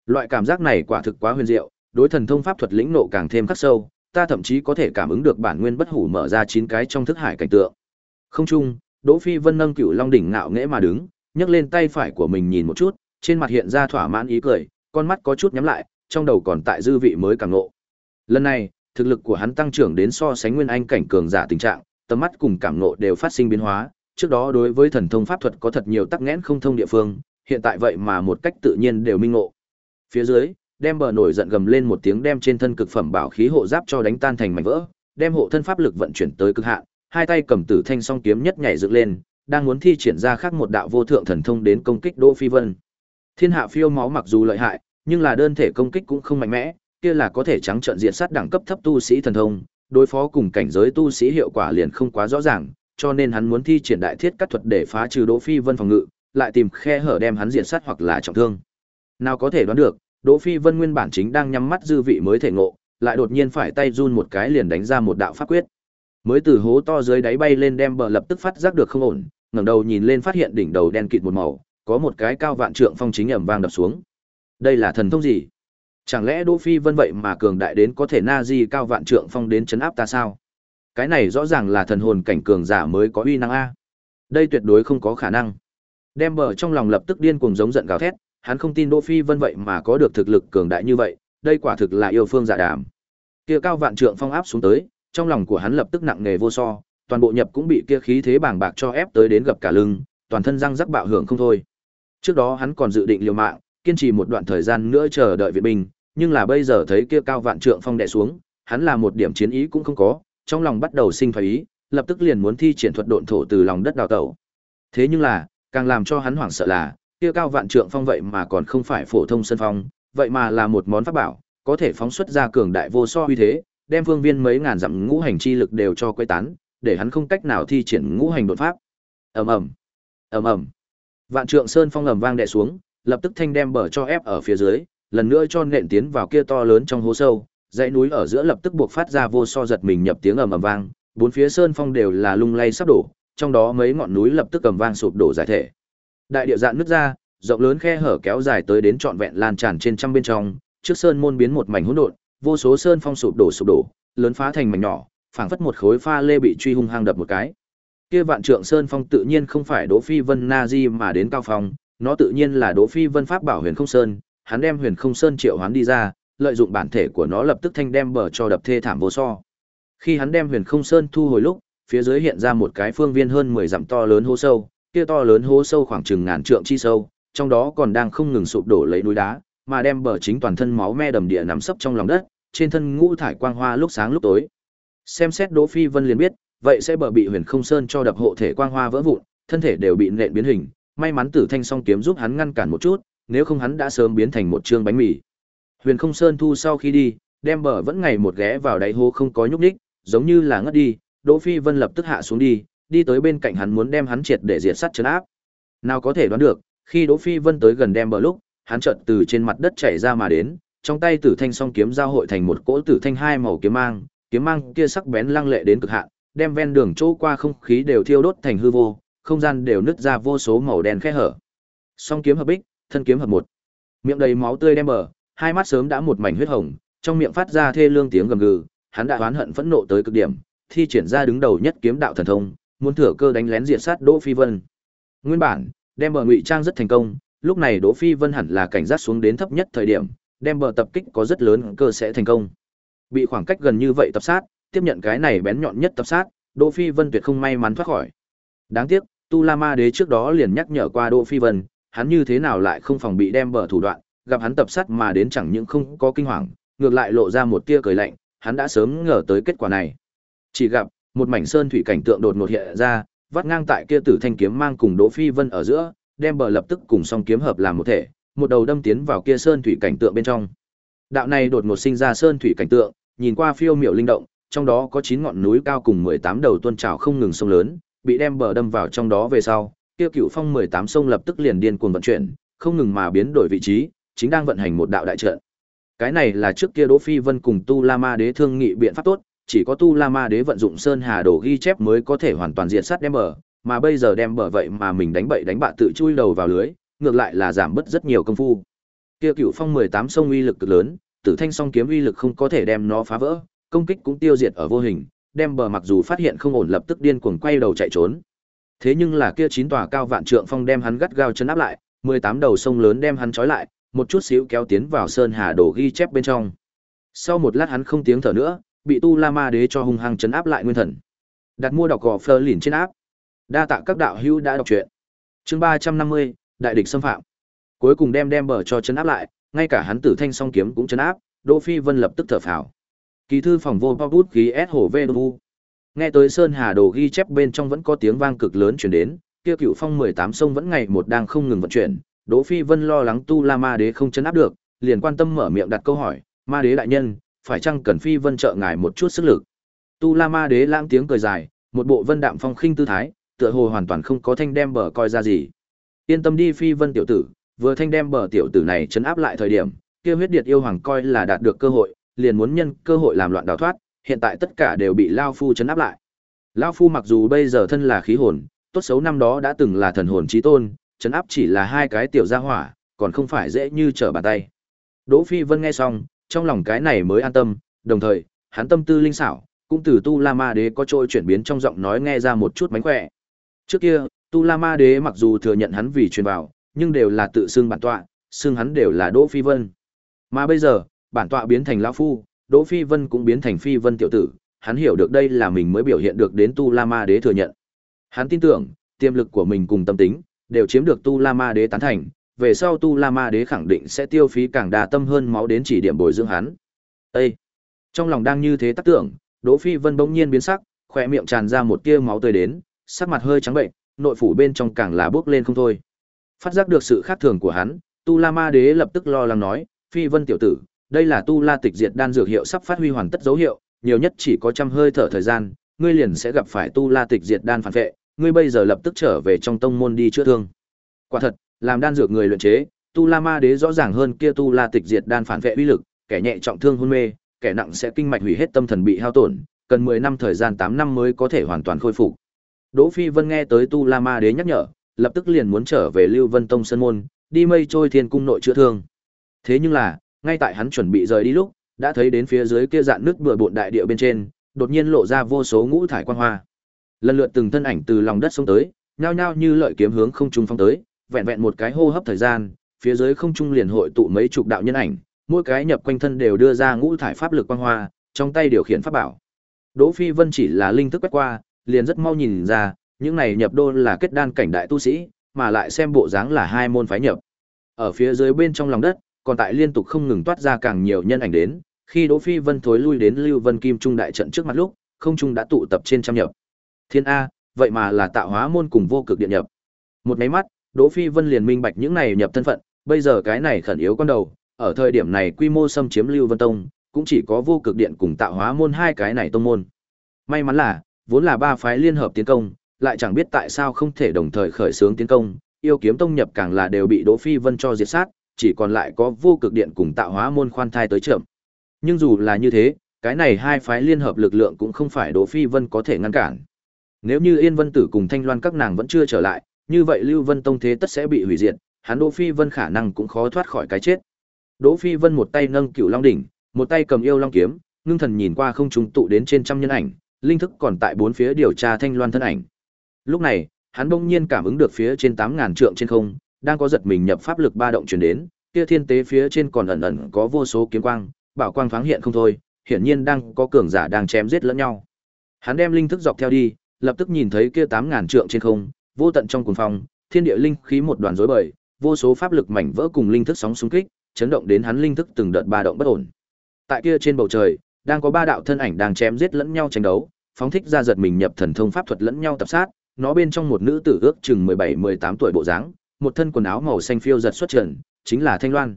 Loại cảm giác này quả thực quá huyền diệu, đối thần thông pháp thuật lĩnh nộ càng thêm khắc sâu, ta thậm chí có thể cảm ứng được bản nguyên bất hủ mở ra chín cái trong thức hải cảnh tượng. Không chung, Đỗ Phi Vân nâng cựu long đỉnh ngạo nghễ mà đứng, nhấc lên tay phải của mình nhìn một chút, trên mặt hiện ra thỏa mãn ý cười, con mắt có chút nhắm lại, trong đầu còn tại dư vị mới càng ngộ. Lần này, thực lực của hắn tăng trưởng đến so sánh nguyên anh cảnh cường giả tình trạng, tầm mắt cùng cảm ngộ đều phát sinh biến hóa, trước đó đối với thần thông pháp thuật có thật nhiều tắc nghẽn không thông địa phương, hiện tại vậy mà một cách tự nhiên đều minh ngộ. Phía dưới, đem bờ nổi giận gầm lên một tiếng đem trên thân cực phẩm bảo khí hộ giáp cho đánh tan thành mảnh vỡ, đem hộ thân pháp lực vận chuyển tới cực hạn, hai tay cầm tử thanh song kiếm nhất nhảy dựng lên, đang muốn thi triển ra khác một đạo vô thượng thần thông đến công kích Đỗ Phi Vân. Thiên hạ phiêu máu mặc dù lợi hại, nhưng là đơn thể công kích cũng không mạnh mẽ, kia là có thể trắng trợn diện sát đẳng cấp thấp tu sĩ thần thông, đối phó cùng cảnh giới tu sĩ hiệu quả liền không quá rõ ràng, cho nên hắn muốn thi triển đại thiết cắt thuật để phá trừ Đỗ Phi Vân phòng ngự, lại tìm khe hở đem hắn diện sát hoặc là trọng thương. Nào có thể đoán được, Đỗ Phi Vân nguyên bản chính đang nhắm mắt dư vị mới thể ngộ, lại đột nhiên phải tay run một cái liền đánh ra một đạo pháp quyết. Mới từ hố to dưới đáy bay lên đem bờ lập tức phát giác được không ổn, ngẩng đầu nhìn lên phát hiện đỉnh đầu đen kịt một màu, có một cái cao vạn trượng phong chính ầm vang đập xuống. Đây là thần thông gì? Chẳng lẽ Đỗ Phi Vân vậy mà cường đại đến có thể na di cao vạn trượng phong đến chấn áp ta sao? Cái này rõ ràng là thần hồn cảnh cường giả mới có uy năng a. Đây tuyệt đối không có khả năng. Đem bờ trong lòng lập tức điên cuồng giống giận gào thét, hắn không tin Đỗ Phi Vân vậy mà có được thực lực cường đại như vậy, đây quả thực là yêu phương giả đàm. Kia cao vạn trượng phong áp xuống tới, trong lòng của hắn lập tức nặng nề vô so, toàn bộ nhập cũng bị kia khí thế bàng bạc cho ép tới đến gập cả lưng, toàn thân răng rắc bạo hưởng không thôi. Trước đó hắn còn dự định liều mạng, kiên trì một đoạn thời gian nữa chờ đợi viện binh, nhưng là bây giờ thấy kia cao vạn trượng phong đè xuống, hắn là một điểm chiến ý cũng không có, trong lòng bắt đầu sinh phái ý, lập tức liền muốn thi triển thuật độn thổ từ lòng đất đào tẩu. Thế nhưng là, càng làm cho hắn hoảng sợ là, kia cao vạn trượng phong vậy mà còn không phải phổ thông sân phong, vậy mà là một món pháp bảo, có thể phóng xuất ra cường đại vô so uy thế, đem phương viên mấy ngàn dặm ngũ hành chi lực đều cho quấy tán, để hắn không cách nào thi triển ngũ hành đột pháp. Ầm ầm, ầm ầm. Vạn trượng sơn phong ầm vang đè xuống, lập tức thanh đem bờ cho ép ở phía dưới, lần nữa cho nện tiến vào kia to lớn trong hố sâu, dãy núi ở giữa lập tức buộc phát ra vô so giật mình nhập tiếng ầm ầm vang, bốn phía sơn phong đều là lung lay sắp đổ, trong đó mấy ngọn núi lập tức ầm vang sụp đổ giải thể. Đại địa dạn nước ra, rộng lớn khe hở kéo dài tới đến trọn vẹn lan tràn trên trăm bên trong, trước sơn môn biến một mảnh hỗn độn, vô số sơn phong sụp đổ sụp đổ, lớn phá thành mảnh nhỏ, phảng phất một khối pha lê bị truy hung hăng đập một cái. Kia vạn trượng sơn phong tự nhiên không phải Đỗ Phi Vân Na Di mà đến cao phong, nó tự nhiên là Đỗ Phi Vân pháp bảo Huyền Không Sơn, hắn đem Huyền Không Sơn triệu hoán đi ra, lợi dụng bản thể của nó lập tức thanh đem bờ cho đập thê thảm vô so. Khi hắn đem Huyền Không Sơn thu hồi lúc, phía dưới hiện ra một cái phương viên hơn 10 dặm to lớn hố sâu, kia to lớn hố sâu khoảng chừng ngàn trượng chi sâu, trong đó còn đang không ngừng sụp đổ lấy núi đá, mà đem bờ chính toàn thân máu me đầm địa nằm sấp trong lòng đất, trên thân ngũ thải quang hoa lúc sáng lúc tối. Xem xét Đỗ Phi Vân liền biết, vậy sẽ bờ bị Huyền Không Sơn cho đập hộ thể quang hoa vỡ vụn, thân thể đều bị nện biến hình, may mắn Tử Thanh song kiếm giúp hắn ngăn cản một chút, nếu không hắn đã sớm biến thành một trương bánh mì. Huyền Không Sơn thu sau khi đi, đem bờ vẫn ngày một ghé vào đáy hố không có nhúc nhích, giống như là ngất đi, Đỗ Phi Vân lập tức hạ xuống đi, đi tới bên cạnh hắn muốn đem hắn triệt để diệt sát chấn áp. Nào có thể đoán được, khi Đỗ Phi Vân tới gần đem bờ lúc, hắn chợt từ trên mặt đất chảy ra mà đến, trong tay Tử Thanh song kiếm giao hội thành một cỗ Tử Thanh hai màu kiếm mang, kiếm mang kia sắc bén lăng lệ đến cực hạn, đem ven đường chỗ qua không khí đều thiêu đốt thành hư vô, không gian đều nứt ra vô số màu đen khe hở. Song kiếm hợp bích, thân kiếm hợp một. Miệng đầy máu tươi đem bờ, hai mắt sớm đã một mảnh huyết hồng, trong miệng phát ra thê lương tiếng gầm gừ, hắn đã oán hận phẫn nộ tới cực điểm, thi triển ra đứng đầu nhất kiếm đạo thần thông, muốn thừa cơ đánh lén diện sát Đỗ Phi Vân. Nguyên bản, đem bờ ngụy trang rất thành công, lúc này Đỗ Phi Vân hẳn là cảnh giác xuống đến thấp nhất thời điểm, đem bờ tập kích có rất lớn cơ sẽ thành công. Bị khoảng cách gần như vậy tập sát, tiếp nhận cái này bén nhọn nhất tập sát, Đỗ Phi Vân tuyệt không may mắn thoát khỏi. Đáng tiếc, Tu La Ma Đế trước đó liền nhắc nhở qua Đỗ Phi Vân, hắn như thế nào lại không phòng bị đem bờ thủ đoạn, gặp hắn tập sát mà đến chẳng những không có kinh hoàng, ngược lại lộ ra một tia cười lạnh, hắn đã sớm ngờ tới kết quả này. Chỉ gặp, một mảnh sơn thủy cảnh tượng đột ngột hiện ra, vắt ngang tại kia tử thanh kiếm mang cùng Đỗ Phi Vân ở giữa, đem bờ lập tức cùng song kiếm hợp làm một thể, một đầu đâm tiến vào kia sơn thủy cảnh tượng bên trong. Đạo này đột ngột sinh ra sơn thủy cảnh tượng, nhìn qua phiêu miểu linh động, trong đó có 9 ngọn núi cao cùng 18 đầu tuôn trào không ngừng sông lớn, bị đem bờ đâm vào trong đó về sau, kia cựu phong 18 sông lập tức liền điên cuồng vận chuyển, không ngừng mà biến đổi vị trí, chính đang vận hành một đạo đại trận. Cái này là trước kia Đỗ Phi Vân cùng Tu La Ma Đế thương nghị biện pháp tốt, chỉ có Tu La Ma Đế vận dụng Sơn Hà Đồ ghi chép mới có thể hoàn toàn diệt sát đem bờ, mà bây giờ đem bờ vậy mà mình đánh bậy đánh bạ tự chui đầu vào lưới, ngược lại là giảm bớt rất nhiều công phu. Kia cựu Phong 18 sông uy lực cực lớn, Tử Thanh song kiếm uy lực không có thể đem nó phá vỡ, công kích cũng tiêu diệt ở vô hình, đem bờ mặc dù phát hiện không ổn lập tức điên cuồng quay đầu chạy trốn. Thế nhưng là kia chín tòa cao vạn trượng phong đem hắn gắt gao chấn áp lại, 18 đầu sông lớn đem hắn trói lại, một chút xíu kéo tiến vào sơn hà đổ ghi chép bên trong. Sau một lát hắn không tiếng thở nữa, bị Tu La Ma Đế cho hung hăng chấn áp lại nguyên thần. Đặt mua đọc gò phơ lìn trên áp. Đa tạ các đạo hữu đã đọc truyện. Chương 350, đại địch xâm phạm. Cuối cùng đem đem bờ cho chấn áp lại, ngay cả hắn Tử Thanh song kiếm cũng chấn áp, Đỗ Phi Vân lập tức thở phào. Kỳ thư phòng vô bao bút ký S hồ vê đu. Nghe tới Sơn Hà Đồ ghi chép bên trong vẫn có tiếng vang cực lớn truyền đến, kia cựu phong 18 sông vẫn ngày một đang không ngừng vận chuyển, Đỗ Phi Vân lo lắng Tu La Ma Đế không chấn áp được, liền quan tâm mở miệng đặt câu hỏi, Ma Đế đại nhân, phải chăng cần Phi Vân trợ ngài một chút sức lực? Tu La Ma Đế lãng tiếng cười dài, một bộ vân đạm phong khinh tư thái, tựa hồ hoàn toàn không có thanh đem bờ coi ra gì. Yên tâm đi Phi Vân tiểu tử, vừa thanh đem bờ tiểu tử này chấn áp lại thời điểm, kia huyết điệt yêu hoàng coi là đạt được cơ hội, liền muốn nhân cơ hội làm loạn đào thoát, hiện tại tất cả đều bị Lao Phu chấn áp lại. Lao Phu mặc dù bây giờ thân là khí hồn, tốt xấu năm đó đã từng là thần hồn trí tôn, chấn áp chỉ là hai cái tiểu gia hỏa, còn không phải dễ như trở bàn tay. Đỗ Phi Vân nghe xong, trong lòng cái này mới an tâm, đồng thời, hắn tâm tư linh xảo, cũng từ Tu La Ma Đế có trôi chuyển biến trong giọng nói nghe ra một chút mánh khỏe. Trước kia, Tu La Ma Đế mặc dù thừa nhận hắn vì truyền vào, nhưng đều là tự xưng bản tọa, xưng hắn đều là Đỗ Phi Vân. Mà bây giờ, bản tọa biến thành lão phu, Đỗ Phi Vân cũng biến thành Phi Vân tiểu tử, hắn hiểu được đây là mình mới biểu hiện được đến Tu La Ma Đế thừa nhận. Hắn tin tưởng, tiềm lực của mình cùng tâm tính đều chiếm được Tu La Ma Đế tán thành, về sau Tu La Ma Đế khẳng định sẽ tiêu phí càng đa tâm hơn máu đến chỉ điểm bồi dưỡng hắn. Ê! Trong lòng đang như thế tác tưởng, Đỗ Phi Vân bỗng nhiên biến sắc, khỏe miệng tràn ra một tia máu tươi đến, sắc mặt hơi trắng bệnh, nội phủ bên trong càng là bước lên không thôi. Phát giác được sự khác thường của hắn, Tu La Ma Đế lập tức lo lắng nói, "Phi Vân tiểu tử, đây là Tu La Tịch Diệt đan dược hiệu sắp phát huy hoàn tất dấu hiệu, nhiều nhất chỉ có trăm hơi thở thời gian, ngươi liền sẽ gặp phải Tu La Tịch Diệt đan phản vệ, ngươi bây giờ lập tức trở về trong tông môn đi chữa thương." Quả thật, làm đan dược người luyện chế, Tu La Ma Đế rõ ràng hơn kia Tu La Tịch Diệt đan phản vệ uy lực, kẻ nhẹ trọng thương hôn mê, kẻ nặng sẽ kinh mạch hủy hết tâm thần bị hao tổn, cần 10 năm thời gian 8 năm mới có thể hoàn toàn khôi phục. Đỗ Phi Vân nghe tới Tu La Ma Đế nhắc nhở, lập tức liền muốn trở về Lưu Vân Tông sơn môn, đi mây trôi thiên cung nội chữa thương. Thế nhưng là, ngay tại hắn chuẩn bị rời đi lúc, đã thấy đến phía dưới kia dạn nước bừa bộn đại địa bên trên, đột nhiên lộ ra vô số ngũ thải quang hoa. Lần lượt từng thân ảnh từ lòng đất xuống tới, nhao nhao như lợi kiếm hướng không trung phong tới, vẹn vẹn một cái hô hấp thời gian, phía dưới không trung liền hội tụ mấy chục đạo nhân ảnh, mỗi cái nhập quanh thân đều đưa ra ngũ thải pháp lực quang hoa, trong tay điều khiển pháp bảo. Đỗ Phi Vân chỉ là linh thức quét qua, liền rất mau nhìn ra, những này nhập đô là kết đan cảnh đại tu sĩ, mà lại xem bộ dáng là hai môn phái nhập. Ở phía dưới bên trong lòng đất, còn tại liên tục không ngừng toát ra càng nhiều nhân ảnh đến, khi Đỗ Phi Vân thối lui đến Lưu Vân Kim Trung đại trận trước mặt lúc, không trung đã tụ tập trên trăm nhập. Thiên A, vậy mà là tạo hóa môn cùng vô cực điện nhập. Một máy mắt, Đỗ Phi Vân liền minh bạch những này nhập thân phận, bây giờ cái này khẩn yếu con đầu, ở thời điểm này quy mô xâm chiếm Lưu Vân Tông, cũng chỉ có vô cực điện cùng tạo hóa môn hai cái này tông môn. May mắn là, vốn là ba phái liên hợp tiến công, lại chẳng biết tại sao không thể đồng thời khởi xướng tiến công, yêu kiếm tông nhập càng là đều bị Đỗ Phi Vân cho diệt sát, chỉ còn lại có vô cực điện cùng tạo hóa môn khoan thai tới chậm. Nhưng dù là như thế, cái này hai phái liên hợp lực lượng cũng không phải Đỗ Phi Vân có thể ngăn cản. Nếu như Yên Vân Tử cùng Thanh Loan các nàng vẫn chưa trở lại, như vậy Lưu Vân Tông thế tất sẽ bị hủy diệt, hắn Đỗ Phi Vân khả năng cũng khó thoát khỏi cái chết. Đỗ Phi Vân một tay nâng Cửu Long đỉnh, một tay cầm yêu long kiếm, ngưng thần nhìn qua không trung tụ đến trên trăm nhân ảnh, linh thức còn tại bốn phía điều tra Thanh Loan thân ảnh. Lúc này, hắn bỗng nhiên cảm ứng được phía trên 8000 trượng trên không, đang có giật mình nhập pháp lực ba động truyền đến, kia thiên tế phía trên còn ẩn ẩn có vô số kiếm quang, bảo quang thoáng hiện không thôi, hiển nhiên đang có cường giả đang chém giết lẫn nhau. Hắn đem linh thức dọc theo đi, lập tức nhìn thấy kia 8000 trượng trên không, vô tận trong cuồng phong, thiên địa linh khí một đoàn rối bời, vô số pháp lực mảnh vỡ cùng linh thức sóng xung kích, chấn động đến hắn linh thức từng đợt ba động bất ổn. Tại kia trên bầu trời, đang có ba đạo thân ảnh đang chém giết lẫn nhau tranh đấu, phóng thích ra giật mình nhập thần thông pháp thuật lẫn nhau tập sát, nó bên trong một nữ tử ước chừng 17-18 tuổi bộ dáng, một thân quần áo màu xanh phiêu giật xuất trần, chính là Thanh Loan.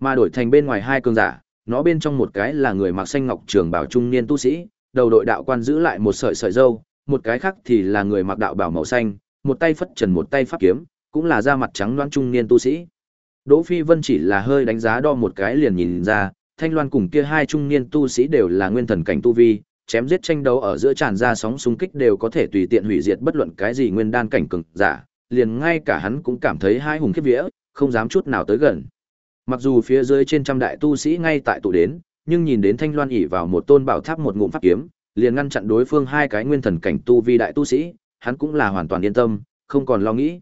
Mà đổi thành bên ngoài hai cường giả, nó bên trong một cái là người mặc xanh ngọc trường bảo trung niên tu sĩ, đầu đội đạo quan giữ lại một sợi sợi râu, một cái khác thì là người mặc đạo bảo màu xanh, một tay phất trần một tay pháp kiếm, cũng là da mặt trắng loan trung niên tu sĩ. Đỗ Phi Vân chỉ là hơi đánh giá đo một cái liền nhìn ra, Thanh Loan cùng kia hai trung niên tu sĩ đều là nguyên thần cảnh tu vi, chém giết tranh đấu ở giữa tràn ra sóng xung kích đều có thể tùy tiện hủy diệt bất luận cái gì nguyên đan cảnh cường giả, liền ngay cả hắn cũng cảm thấy hai hùng khiếp vía, không dám chút nào tới gần. Mặc dù phía dưới trên trăm đại tu sĩ ngay tại tụ đến, nhưng nhìn đến Thanh Loan ỷ vào một tôn bảo tháp một ngụm pháp kiếm, liền ngăn chặn đối phương hai cái nguyên thần cảnh tu vi đại tu sĩ, hắn cũng là hoàn toàn yên tâm, không còn lo nghĩ.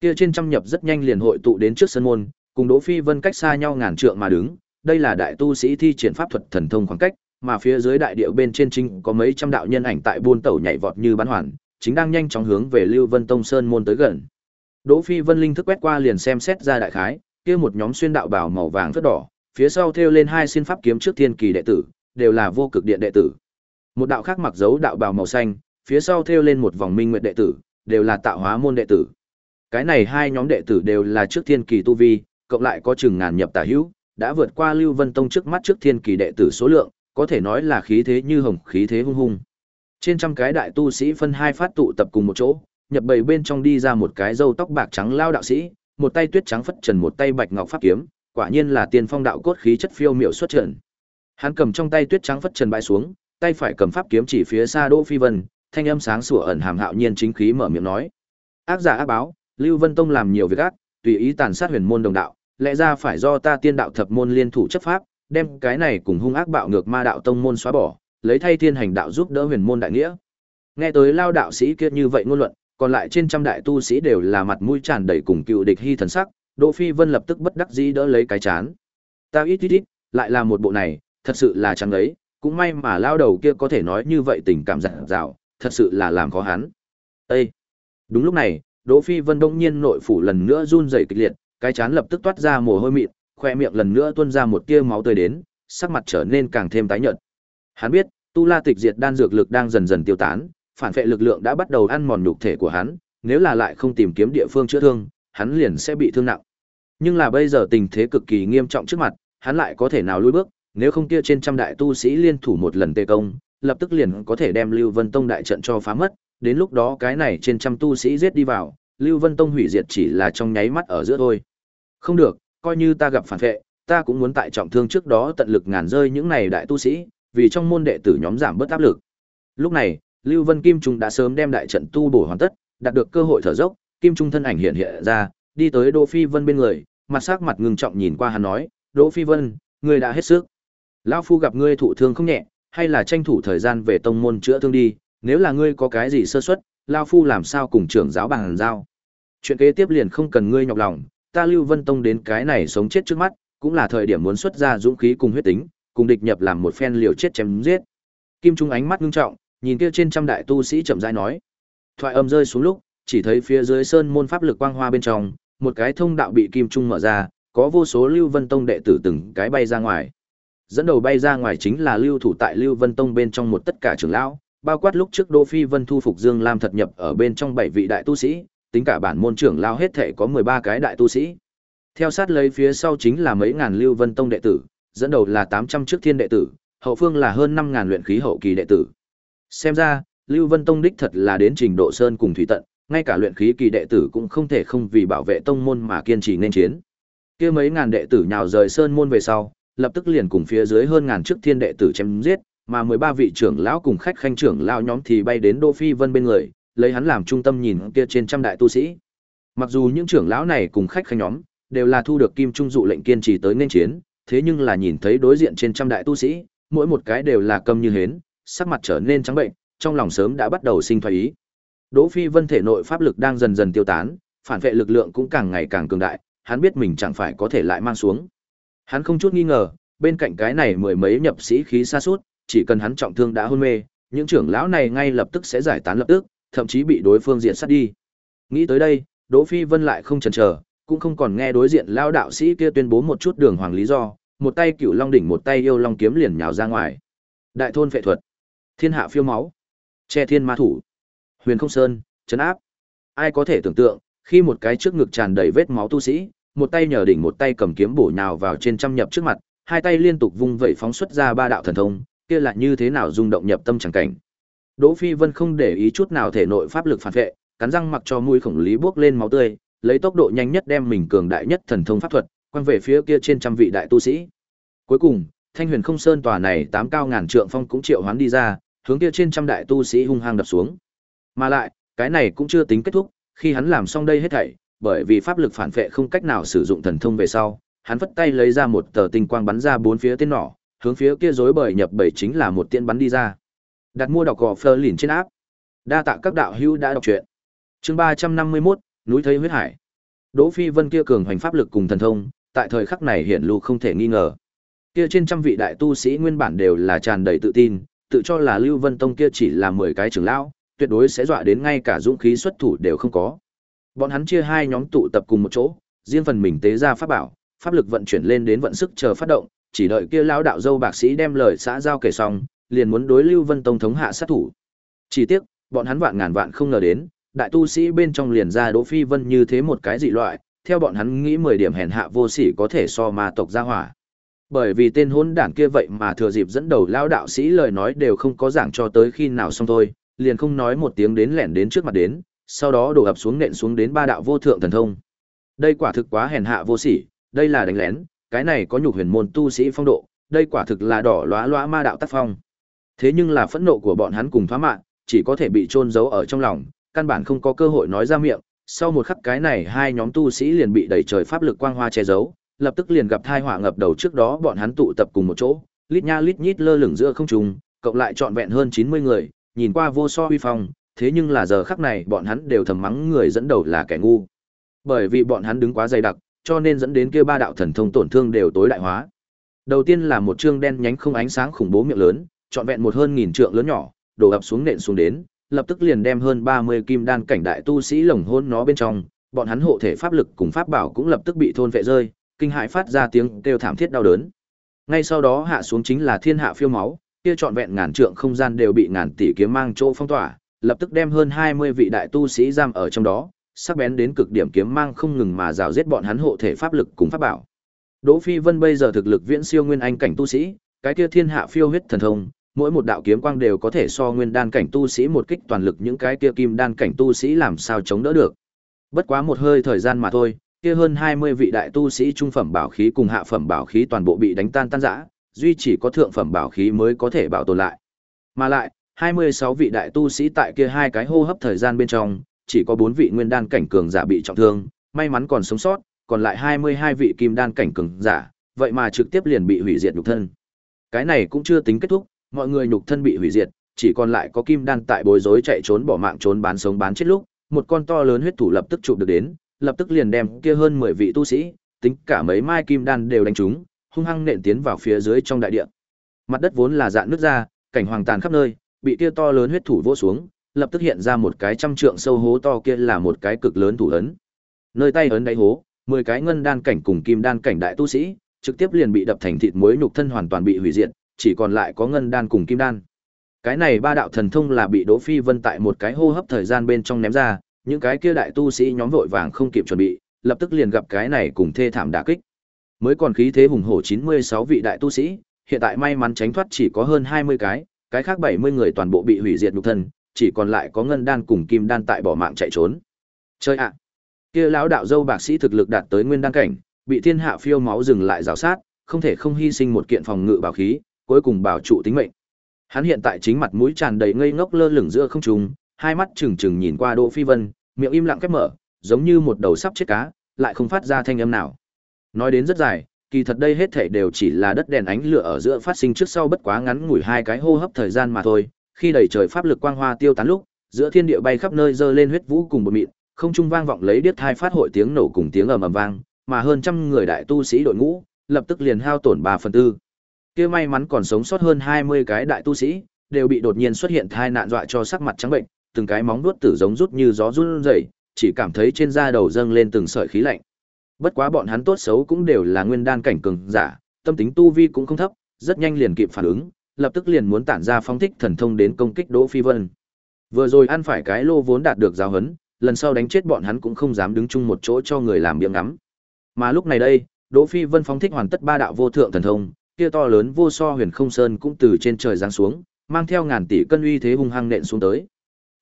Kia trên trăm nhập rất nhanh liền hội tụ đến trước sân môn, cùng Đỗ Phi Vân cách xa nhau ngàn trượng mà đứng, đây là đại tu sĩ thi triển pháp thuật thần thông khoảng cách, mà phía dưới đại địa bên trên chính có mấy trăm đạo nhân ảnh tại buôn tẩu nhảy vọt như bắn hoàn, chính đang nhanh chóng hướng về Lưu Vân Tông Sơn môn tới gần. Đỗ Phi Vân linh thức quét qua liền xem xét ra đại khái, kia một nhóm xuyên đạo bào màu vàng rất đỏ, phía sau thêu lên hai xin pháp kiếm trước thiên kỳ đệ tử, đều là vô cực điện đệ tử. Một đạo khác mặc dấu đạo bào màu xanh, phía sau thêu lên một vòng minh nguyện đệ tử, đều là tạo hóa môn đệ tử. Cái này hai nhóm đệ tử đều là trước thiên kỳ tu vi, cộng lại có chừng ngàn nhập tả hữu, đã vượt qua Lưu Vân Tông trước mắt trước thiên kỳ đệ tử số lượng, có thể nói là khí thế như hồng khí thế hung hung. Trên trăm cái đại tu sĩ phân hai phát tụ tập cùng một chỗ, nhập bầy bên trong đi ra một cái râu tóc bạc trắng lao đạo sĩ, một tay tuyết trắng phất trần một tay bạch ngọc pháp kiếm, quả nhiên là tiên phong đạo cốt khí chất phiêu miểu xuất trận. Hắn cầm trong tay tuyết trắng phất trần bãi xuống, tay phải cầm pháp kiếm chỉ phía xa Đỗ Phi Vân, thanh âm sáng sủa ẩn hàm hạo nhiên chính khí mở miệng nói: "Ác giả ác báo, Lưu Vân Tông làm nhiều việc ác, tùy ý tàn sát huyền môn đồng đạo, lẽ ra phải do ta tiên đạo thập môn liên thủ chấp pháp, đem cái này cùng hung ác bạo ngược ma đạo tông môn xóa bỏ, lấy thay thiên hành đạo giúp đỡ huyền môn đại nghĩa." Nghe tới lao đạo sĩ kia như vậy ngôn luận, còn lại trên trăm đại tu sĩ đều là mặt mũi tràn đầy cùng cựu địch hy thần sắc, Đỗ Phi Vân lập tức bất đắc dĩ đỡ lấy cái chán. Ta ít ít ít, lại là một bộ này, thật sự là chẳng ấy, cũng may mà lao đầu kia có thể nói như vậy tình cảm dặn dào, thật sự là làm khó hắn. Ê! Đúng lúc này, Đỗ Phi Vân đông nhiên nội phủ lần nữa run rẩy kịch liệt, cái chán lập tức toát ra mồ hôi mịn, khoe miệng lần nữa tuôn ra một tia máu tươi đến, sắc mặt trở nên càng thêm tái nhợt. Hắn biết, tu la tịch diệt đan dược lực đang dần dần tiêu tán, phản vệ lực lượng đã bắt đầu ăn mòn nhục thể của hắn, nếu là lại không tìm kiếm địa phương chữa thương, hắn liền sẽ bị thương nặng. Nhưng là bây giờ tình thế cực kỳ nghiêm trọng trước mặt, hắn lại có thể nào lùi bước, nếu không kia trên trăm đại tu sĩ liên thủ một lần tê công, lập tức liền có thể đem Lưu Vân Tông đại trận cho phá mất, đến lúc đó cái này trên trăm tu sĩ giết đi vào, Lưu Vân Tông hủy diệt chỉ là trong nháy mắt ở giữa thôi. Không được, coi như ta gặp phản vệ, ta cũng muốn tại trọng thương trước đó tận lực ngàn rơi những này đại tu sĩ, vì trong môn đệ tử nhóm giảm bớt áp lực. Lúc này, Lưu Vân Kim Trung đã sớm đem đại trận tu bổ hoàn tất, đạt được cơ hội thở dốc, Kim Trung thân ảnh hiện hiện ra, đi tới Đỗ Phi Vân bên người, mặt sắc mặt ngưng trọng nhìn qua hắn nói, "Đỗ Phi Vân, ngươi đã hết sức. Lão phu gặp ngươi thụ thương không nhẹ, hay là tranh thủ thời gian về tông môn chữa thương đi, nếu là ngươi có cái gì sơ suất, lão phu làm sao cùng trưởng giáo bằng giao. Chuyện kế tiếp liền không cần ngươi nhọc lòng, ta Lưu Vân Tông đến cái này sống chết trước mắt, cũng là thời điểm muốn xuất ra dũng khí cùng huyết tính, cùng địch nhập làm một phen liều chết chém giết." Kim Trung ánh mắt ngưng trọng, nhìn kia trên trăm đại tu sĩ chậm rãi nói. Thoại âm rơi xuống lúc, chỉ thấy phía dưới sơn môn pháp lực quang hoa bên trong, một cái thông đạo bị kim trung mở ra, có vô số Lưu Vân Tông đệ tử từng cái bay ra ngoài. Dẫn đầu bay ra ngoài chính là lưu thủ tại Lưu Vân Tông bên trong một tất cả trưởng lão, bao quát lúc trước Đỗ Phi Vân thu phục Dương Lam thật nhập ở bên trong bảy vị đại tu sĩ, tính cả bản môn trưởng lão hết thể có 13 cái đại tu sĩ. Theo sát lấy phía sau chính là mấy ngàn Lưu Vân Tông đệ tử, dẫn đầu là 800 trước thiên đệ tử, hậu phương là hơn 5000 luyện khí hậu kỳ đệ tử. Xem ra, Lưu Vân Tông đích thật là đến trình độ sơn cùng thủy tận, ngay cả luyện khí kỳ đệ tử cũng không thể không vì bảo vệ tông môn mà kiên trì nên chiến. Kia mấy ngàn đệ tử nhào rời sơn môn về sau, lập tức liền cùng phía dưới hơn ngàn trước thiên đệ tử chém giết, mà 13 vị trưởng lão cùng khách khanh trưởng lão nhóm thì bay đến Đỗ Phi Vân bên người, lấy hắn làm trung tâm nhìn kia trên trăm đại tu sĩ. Mặc dù những trưởng lão này cùng khách khanh nhóm đều là thu được kim trung dụ lệnh kiên trì tới nên chiến, thế nhưng là nhìn thấy đối diện trên trăm đại tu sĩ, mỗi một cái đều là câm như hến, sắc mặt trở nên trắng bệnh, trong lòng sớm đã bắt đầu sinh thoái ý. Đỗ Phi Vân thể nội pháp lực đang dần dần tiêu tán, phản vệ lực lượng cũng càng ngày càng cường đại, hắn biết mình chẳng phải có thể lại mang xuống. Hắn không chút nghi ngờ, bên cạnh cái này mười mấy nhập sĩ khí xa suốt, chỉ cần hắn trọng thương đã hôn mê, những trưởng lão này ngay lập tức sẽ giải tán lập tức, thậm chí bị đối phương diện sát đi. Nghĩ tới đây, Đỗ Phi Vân lại không chần chờ, cũng không còn nghe đối diện lão đạo sĩ kia tuyên bố một chút đường hoàng lý do, một tay cửu long đỉnh một tay yêu long kiếm liền nhào ra ngoài. Đại thôn phệ thuật, thiên hạ phiêu máu, che thiên ma thủ, huyền không sơn, chấn áp. Ai có thể tưởng tượng, khi một cái trước ngực tràn đầy vết máu tu sĩ, một tay nhờ đỉnh một tay cầm kiếm bổ nhào vào trên trăm nhập trước mặt, hai tay liên tục vung vẩy phóng xuất ra ba đạo thần thông, kia là như thế nào rung động nhập tâm chẳng cảnh. Đỗ Phi Vân không để ý chút nào thể nội pháp lực phản vệ, cắn răng mặc cho mũi khổng lý bước lên máu tươi, lấy tốc độ nhanh nhất đem mình cường đại nhất thần thông pháp thuật, quăng về phía kia trên trăm vị đại tu sĩ. Cuối cùng, Thanh Huyền Không Sơn tòa này tám cao ngàn trượng phong cũng triệu hoán đi ra, hướng kia trên trăm đại tu sĩ hung hăng đập xuống. Mà lại, cái này cũng chưa tính kết thúc, khi hắn làm xong đây hết thảy, bởi vì pháp lực phản vệ không cách nào sử dụng thần thông về sau, hắn vất tay lấy ra một tờ tinh quang bắn ra bốn phía tên nỏ, hướng phía kia rối bời nhập bảy chính là một tiên bắn đi ra. Đặt mua đọc gò phơ lìn trên áp. Đa tạ các đạo hữu đã đọc truyện. Chương ba trăm năm mươi 351, núi thấy huyết hải. Đỗ Phi Vân kia cường hành pháp lực cùng thần thông, tại thời khắc này hiển lưu không thể nghi ngờ. Kia trên trăm vị đại tu sĩ nguyên bản đều là tràn đầy tự tin, tự cho là Lưu Vân Tông kia chỉ là 10 cái trưởng lão, tuyệt đối sẽ dọa đến ngay cả dũng khí xuất thủ đều không có. Bọn hắn chia hai nhóm tụ tập cùng một chỗ, riêng phần mình tế ra pháp bảo, pháp lực vận chuyển lên đến vận sức chờ phát động, chỉ đợi kia lão đạo dâu bạc sĩ đem lời xã giao kể xong, liền muốn đối Lưu Vân Tông thống hạ sát thủ. Chỉ tiếc, bọn hắn vạn ngàn vạn không ngờ đến, đại tu sĩ bên trong liền ra Đỗ Phi Vân như thế một cái dị loại, theo bọn hắn nghĩ 10 điểm hèn hạ vô sỉ có thể so ma tộc ra hỏa. Bởi vì tên hôn đảng kia vậy mà thừa dịp dẫn đầu lao đạo sĩ lời nói đều không có giảng cho tới khi nào xong thôi, liền không nói một tiếng đến lẻn đến trước mặt đến, sau đó đổ ập xuống nện xuống đến ba đạo vô thượng thần thông. Đây quả thực quá hèn hạ vô sỉ, đây là đánh lén, cái này có nhục huyền môn tu sĩ phong độ, đây quả thực là đỏ lóa lóa ma đạo tác phong. Thế nhưng là phẫn nộ của bọn hắn cùng phá mạng, chỉ có thể bị chôn giấu ở trong lòng, căn bản không có cơ hội nói ra miệng. Sau một khắc cái này hai nhóm tu sĩ liền bị đẩy trời pháp lực quang hoa che giấu, lập tức liền gặp thai họa ngập đầu trước đó bọn hắn tụ tập cùng một chỗ, lít nha lít nhít lơ lửng giữa không trung, cộng lại trọn vẹn hơn 90 người, nhìn qua vô so uy phong, thế nhưng là giờ khắc này bọn hắn đều thầm mắng người dẫn đầu là kẻ ngu. Bởi vì bọn hắn đứng quá dày đặc, cho nên dẫn đến kia ba đạo thần thông tổn thương đều tối đại hóa. Đầu tiên là một trương đen nhánh không ánh sáng khủng bố miệng lớn, trọn vẹn một hơn nghìn trượng lớn nhỏ, đổ ập xuống nện xuống đến, lập tức liền đem hơn 30 kim đan cảnh đại tu sĩ lồng hôn nó bên trong, bọn hắn hộ thể pháp lực cùng pháp bảo cũng lập tức bị thôn vệ rơi, kinh hãi phát ra tiếng kêu thảm thiết đau đớn. Ngay sau đó hạ xuống chính là thiên hạ phiêu máu, kia trọn vẹn ngàn trượng không gian đều bị ngàn tỷ kiếm mang chỗ phong tỏa, lập tức đem hơn 20 vị đại tu sĩ giam ở trong đó, sắc bén đến cực điểm kiếm mang không ngừng mà rào giết bọn hắn hộ thể pháp lực cùng pháp bảo. Đỗ Phi Vân bây giờ thực lực viễn siêu nguyên anh cảnh tu sĩ, cái kia thiên hạ phiêu huyết thần thông, mỗi một đạo kiếm quang đều có thể so nguyên đan cảnh tu sĩ một kích toàn lực những cái kia kim đan cảnh tu sĩ làm sao chống đỡ được. Bất quá một hơi thời gian mà thôi, kia hơn 20 vị đại tu sĩ trung phẩm bảo khí cùng hạ phẩm bảo khí toàn bộ bị đánh tan tan rã, duy chỉ có thượng phẩm bảo khí mới có thể bảo tồn lại. Mà lại, 26 vị đại tu sĩ tại kia hai cái hô hấp thời gian bên trong, chỉ có 4 vị nguyên đan cảnh cường giả bị trọng thương, may mắn còn sống sót, còn lại 22 vị kim đan cảnh cường giả, vậy mà trực tiếp liền bị hủy diệt nhục thân. Cái này cũng chưa tính kết thúc, mọi người nhục thân bị hủy diệt, chỉ còn lại có kim đan tại bối rối chạy trốn bỏ mạng trốn bán sống bán chết lúc, một con to lớn huyết thủ lập tức chụp được đến, lập tức liền đem kia hơn 10 vị tu sĩ, tính cả mấy mai kim đan đều đánh trúng, hung hăng nện tiến vào phía dưới trong đại địa. Mặt đất vốn là dạn nước ra, cảnh hoàng tàn khắp nơi, bị kia to lớn huyết thủ vỗ xuống, lập tức hiện ra một cái trăm trượng sâu hố to kia là một cái cực lớn thủ ấn. Nơi tay ấn đáy hố, 10 cái ngân đan cảnh cùng kim đan cảnh đại tu sĩ, trực tiếp liền bị đập thành thịt muối nhục thân hoàn toàn bị hủy diệt, chỉ còn lại có ngân đan cùng kim đan. Cái này ba đạo thần thông là bị Đỗ Phi Vân tại một cái hô hấp thời gian bên trong ném ra, những cái kia đại tu sĩ nhóm vội vàng không kịp chuẩn bị, lập tức liền gặp cái này cùng thê thảm đả kích. Mới còn khí thế hùng hổ 96 vị đại tu sĩ, hiện tại may mắn tránh thoát chỉ có hơn 20 cái, cái khác 70 người toàn bộ bị hủy diệt nhục thân, chỉ còn lại có ngân đan cùng kim đan tại bỏ mạng chạy trốn. Chơi ạ. Kia lão đạo dâu bạc sĩ thực lực đạt tới nguyên đan cảnh, bị thiên hạ phiêu máu dừng lại rào sát, không thể không hy sinh một kiện phòng ngự bảo khí, cuối cùng bảo trụ tính mệnh. Hắn hiện tại chính mặt mũi tràn đầy ngây ngốc lơ lửng giữa không trung, hai mắt trừng trừng nhìn qua Đỗ Phi Vân, miệng im lặng khép mở, giống như một đầu sắp chết cá, lại không phát ra thanh âm nào. Nói đến rất dài, kỳ thật đây hết thảy đều chỉ là đất đèn ánh lửa ở giữa phát sinh trước sau bất quá ngắn ngủi hai cái hô hấp thời gian mà thôi, khi đầy trời pháp lực quang hoa tiêu tán lúc, giữa thiên địa bay khắp nơi dơ lên huyết vũ cùng một mịn, không trung vang vọng lấy điếc thai phát hội tiếng nổ cùng tiếng ầm ầm vang, mà hơn trăm người đại tu sĩ đội ngũ, lập tức liền hao tổn 3 phần tư. Kia may mắn còn sống sót hơn 20 cái đại tu sĩ, đều bị đột nhiên xuất hiện thai nạn dọa cho sắc mặt trắng bệnh, từng cái móng vuốt tử giống rút như gió run rẩy, chỉ cảm thấy trên da đầu dâng lên từng sợi khí lạnh. Bất quá bọn hắn tốt xấu cũng đều là nguyên đan cảnh cường giả, tâm tính tu vi cũng không thấp, rất nhanh liền kịp phản ứng, lập tức liền muốn tản ra phong thích thần thông đến công kích Đỗ Phi Vân. Vừa rồi ăn phải cái lô vốn đạt được giáo hấn, lần sau đánh chết bọn hắn cũng không dám đứng chung một chỗ cho người làm miệng ngắm. Mà lúc này đây, Đỗ Phi Vân phóng thích hoàn tất ba đạo vô thượng thần thông, kia to lớn vô so huyền không sơn cũng từ trên trời giáng xuống, mang theo ngàn tỷ cân uy thế hung hăng nện xuống tới.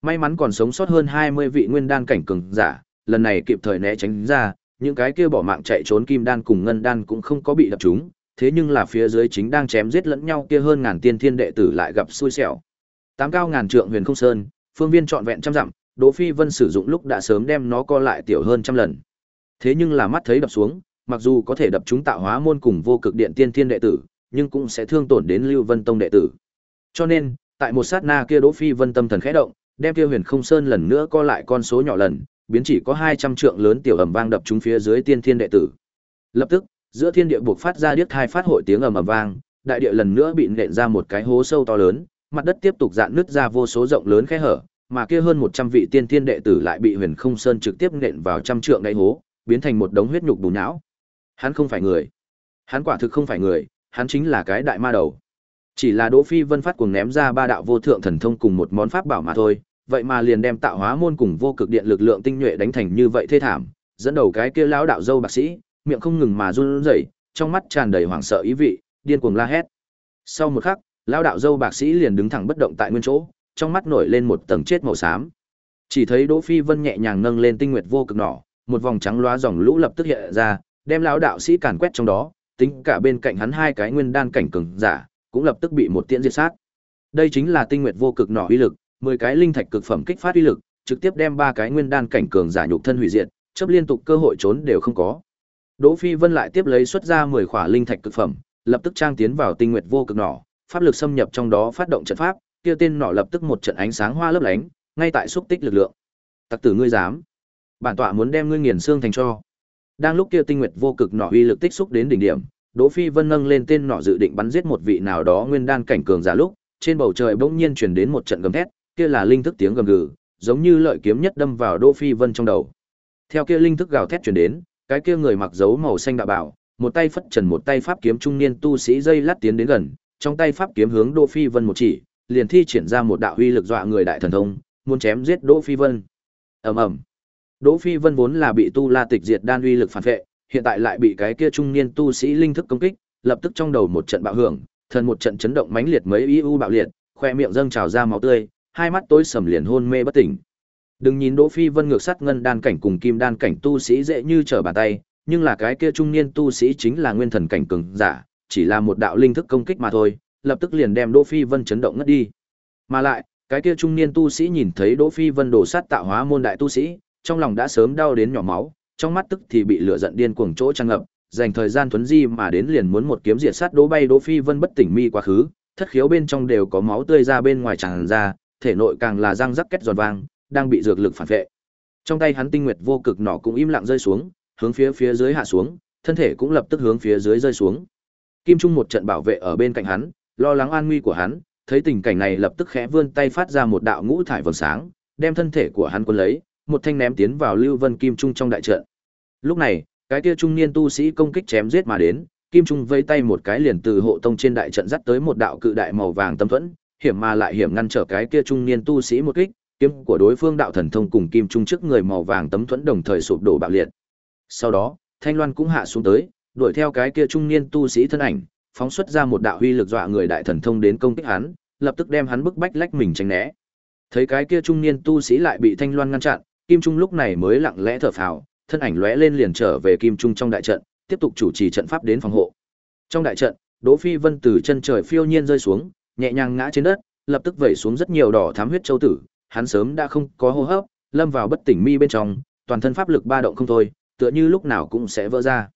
May mắn còn sống sót hơn 20 vị nguyên đan cảnh cường giả, lần này kịp thời né tránh ra, những cái kia bỏ mạng chạy trốn kim đan cùng ngân đan cũng không có bị đập trúng, thế nhưng là phía dưới chính đang chém giết lẫn nhau kia hơn ngàn tiên thiên đệ tử lại gặp xui xẻo. Tám cao ngàn trượng huyền không sơn, phương viên trọn vẹn trăm dặm, Đỗ Phi Vân sử dụng lúc đã sớm đem nó co lại tiểu hơn trăm lần. Thế nhưng là mắt thấy đập xuống, mặc dù có thể đập chúng tạo hóa môn cùng vô cực điện tiên thiên đệ tử, nhưng cũng sẽ thương tổn đến Lưu Vân Tông đệ tử. Cho nên, tại một sát na kia Đỗ Phi Vân tâm thần khẽ động, đem kia Huyền Không Sơn lần nữa co lại con số nhỏ lần, biến chỉ có 200 trượng lớn tiểu ầm vang đập chúng phía dưới tiên thiên đệ tử. Lập tức, giữa thiên địa buộc phát ra điếc hai phát hội tiếng ầm ầm vang, đại địa lần nữa bị nện ra một cái hố sâu to lớn, mặt đất tiếp tục dạn nứt ra vô số rộng lớn khe hở, mà kia hơn 100 vị tiên thiên đệ tử lại bị Huyền Không Sơn trực tiếp nện vào trăm trượng đáy hố, biến thành một đống huyết nhục bùn não. Hắn không phải người. Hắn quả thực không phải người, hắn chính là cái đại ma đầu. Chỉ là Đỗ Phi Vân phát cuồng ném ra ba đạo vô thượng thần thông cùng một món pháp bảo mà thôi, vậy mà liền đem tạo hóa môn cùng vô cực điện lực lượng tinh nhuệ đánh thành như vậy thê thảm, dẫn đầu cái kia lão đạo dâu bác sĩ, miệng không ngừng mà run rẩy, trong mắt tràn đầy hoảng sợ ý vị, điên cuồng la hét. Sau một khắc, lão đạo dâu bạc sĩ liền đứng thẳng bất động tại nguyên chỗ, trong mắt nổi lên một tầng chết màu xám. Chỉ thấy Đỗ Phi Vân nhẹ nhàng nâng lên tinh nguyệt vô cực nỏ, một vòng trắng loá dòng lũ lập tức hiện ra, đem lão đạo sĩ càn quét trong đó, tính cả bên cạnh hắn hai cái nguyên đan cảnh cường giả, cũng lập tức bị một tiễn diệt sát. Đây chính là tinh nguyệt vô cực nỏ uy lực, 10 cái linh thạch cực phẩm kích phát uy lực, trực tiếp đem ba cái nguyên đan cảnh cường giả nhục thân hủy diệt, chấp liên tục cơ hội trốn đều không có. Đỗ Phi Vân lại tiếp lấy xuất ra 10 khỏa linh thạch cực phẩm, lập tức trang tiến vào tinh nguyệt vô cực nỏ, pháp lực xâm nhập trong đó phát động trận pháp, kia tên nỏ lập tức một trận ánh sáng hoa lấp lánh, ngay tại xúc tích lực lượng. Tặc tử ngươi dám? Bản tọa muốn đem ngươi nghiền xương thành cho. Đang lúc kia tinh nguyệt vô cực nỏ uy lực tích xúc đến đỉnh điểm, Đỗ Phi Vân nâng lên tên nỏ dự định bắn giết một vị nào đó nguyên đan cảnh cường giả lúc, trên bầu trời bỗng nhiên truyền đến một trận gầm thét, kia là linh thức tiếng gầm gừ, giống như lợi kiếm nhất đâm vào Đỗ Phi Vân trong đầu. Theo kia linh thức gào thét truyền đến, cái kia người mặc dấu màu xanh đã bảo, một tay phất trần một tay pháp kiếm trung niên tu sĩ dây lát tiến đến gần, trong tay pháp kiếm hướng Đỗ Phi Vân một chỉ, liền thi triển ra một đạo uy lực dọa người đại thần thông, muốn chém giết Đỗ Phi Vân. Ầm ầm. Đỗ Phi Vân vốn là bị tu La Tịch diệt đan uy lực phản vệ, hiện tại lại bị cái kia trung niên tu sĩ linh thức công kích, lập tức trong đầu một trận bạo hưởng, thần một trận chấn động mãnh liệt mấy u bạo liệt, khoe miệng dâng trào ra máu tươi, hai mắt tối sầm liền hôn mê bất tỉnh. Đừng nhìn Đỗ Phi Vân ngược sát ngân đan cảnh cùng kim đan cảnh tu sĩ dễ như trở bàn tay, nhưng là cái kia trung niên tu sĩ chính là nguyên thần cảnh cường giả, chỉ là một đạo linh thức công kích mà thôi, lập tức liền đem Đỗ Phi Vân chấn động ngất đi. Mà lại, cái kia trung niên tu sĩ nhìn thấy Đỗ Phi Vân đổ sát tạo hóa môn đại tu sĩ, trong lòng đã sớm đau đến nhỏ máu, trong mắt tức thì bị lửa giận điên cuồng chỗ tràn ngập, dành thời gian thuấn di mà đến liền muốn một kiếm diệt sát Đỗ Bay Đỗ Phi Vân bất tỉnh mi quá khứ, thất khiếu bên trong đều có máu tươi ra bên ngoài tràn ra, thể nội càng là răng rắc kết giòn vang, đang bị dược lực phản vệ. Trong tay hắn tinh nguyệt vô cực nỏ cũng im lặng rơi xuống, hướng phía phía dưới hạ xuống, thân thể cũng lập tức hướng phía dưới rơi xuống. Kim Trung một trận bảo vệ ở bên cạnh hắn, lo lắng an nguy của hắn, thấy tình cảnh này lập tức khẽ vươn tay phát ra một đạo ngũ thải vầng sáng, đem thân thể của hắn cuốn lấy, một thanh ném tiến vào Lưu Vân Kim Trung trong đại trận. Lúc này, cái kia trung niên tu sĩ công kích chém giết mà đến, Kim Trung vây tay một cái liền từ hộ tông trên đại trận dắt tới một đạo cự đại màu vàng tâm thuẫn, hiểm mà lại hiểm ngăn trở cái kia trung niên tu sĩ một kích, kiếm của đối phương đạo thần thông cùng Kim Trung trước người màu vàng tấm thuẫn đồng thời sụp đổ bạo liệt. Sau đó, Thanh Loan cũng hạ xuống tới, đuổi theo cái kia trung niên tu sĩ thân ảnh, phóng xuất ra một đạo huy lực dọa người đại thần thông đến công kích hắn, lập tức đem hắn bức bách lách mình tránh né. Thấy cái kia trung niên tu sĩ lại bị Thanh Loan ngăn chặn, Kim Trung lúc này mới lặng lẽ thở phào, thân ảnh lóe lên liền trở về Kim Trung trong đại trận, tiếp tục chủ trì trận pháp đến phòng hộ. Trong đại trận, Đỗ Phi Vân từ chân trời phiêu nhiên rơi xuống, nhẹ nhàng ngã trên đất, lập tức vẩy xuống rất nhiều đỏ thám huyết châu tử, hắn sớm đã không có hô hấp, lâm vào bất tỉnh mi bên trong, toàn thân pháp lực ba động không thôi, tựa như lúc nào cũng sẽ vỡ ra.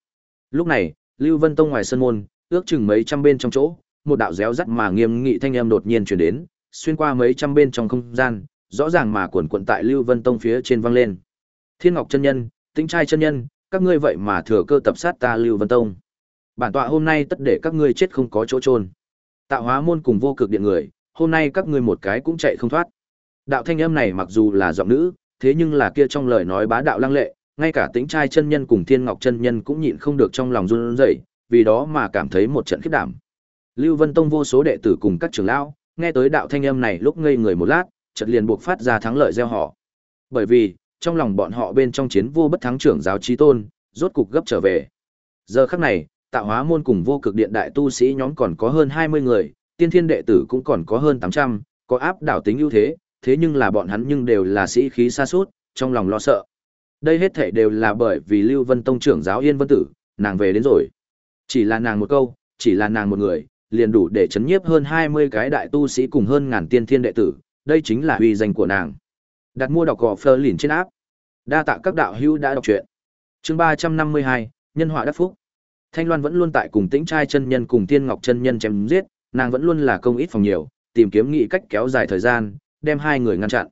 Lúc này, Lưu Vân Tông ngoài sân môn, ước chừng mấy trăm bên trong chỗ, một đạo réo rắt mà nghiêm nghị thanh âm đột nhiên truyền đến, xuyên qua mấy trăm bên trong không gian, rõ ràng mà cuộn cuộn tại Lưu Vân Tông phía trên vang lên. Thiên Ngọc chân nhân, Tĩnh trai chân nhân, các ngươi vậy mà thừa cơ tập sát ta Lưu Vân Tông. Bản tọa hôm nay tất để các ngươi chết không có chỗ chôn. Tạo hóa môn cùng vô cực điện người, hôm nay các ngươi một cái cũng chạy không thoát. Đạo thanh âm này mặc dù là giọng nữ, thế nhưng là kia trong lời nói bá đạo lăng lệ, ngay cả tính trai chân nhân cùng Thiên Ngọc chân nhân cũng nhịn không được trong lòng run rẩy, vì đó mà cảm thấy một trận khiếp đảm. Lưu Vân Tông vô số đệ tử cùng các trưởng lão, nghe tới đạo thanh âm này lúc ngây người một lát, chợt liền buộc phát ra thắng lợi gieo họ. Bởi vì, trong lòng bọn họ bên trong chiến vô bất thắng trưởng giáo trí tôn, rốt cục gấp trở về. Giờ khắc này, tạo hóa môn cùng vô cực điện đại tu sĩ nhóm còn có hơn 20 người, tiên thiên đệ tử cũng còn có hơn 800, có áp đảo tính ưu thế, thế nhưng là bọn hắn nhưng đều là sĩ khí xa suốt, trong lòng lo sợ. Đây hết thể đều là bởi vì Lưu Vân Tông trưởng giáo Yên Vân Tử, nàng về đến rồi. Chỉ là nàng một câu, chỉ là nàng một người, liền đủ để chấn nhiếp hơn 20 cái đại tu sĩ cùng hơn ngàn tiên thiên đệ tử, đây chính là uy danh của nàng. Đặt mua đọc gò Fleur liền trên áp. Đa tạ các đạo hữu đã đọc truyện. Chương 352, nhân họa đắc phúc. Thanh Loan vẫn luôn tại cùng Tĩnh trai chân nhân cùng Tiên Ngọc chân nhân chém giết, nàng vẫn luôn là công ít phòng nhiều, tìm kiếm nghị cách kéo dài thời gian, đem hai người ngăn chặn.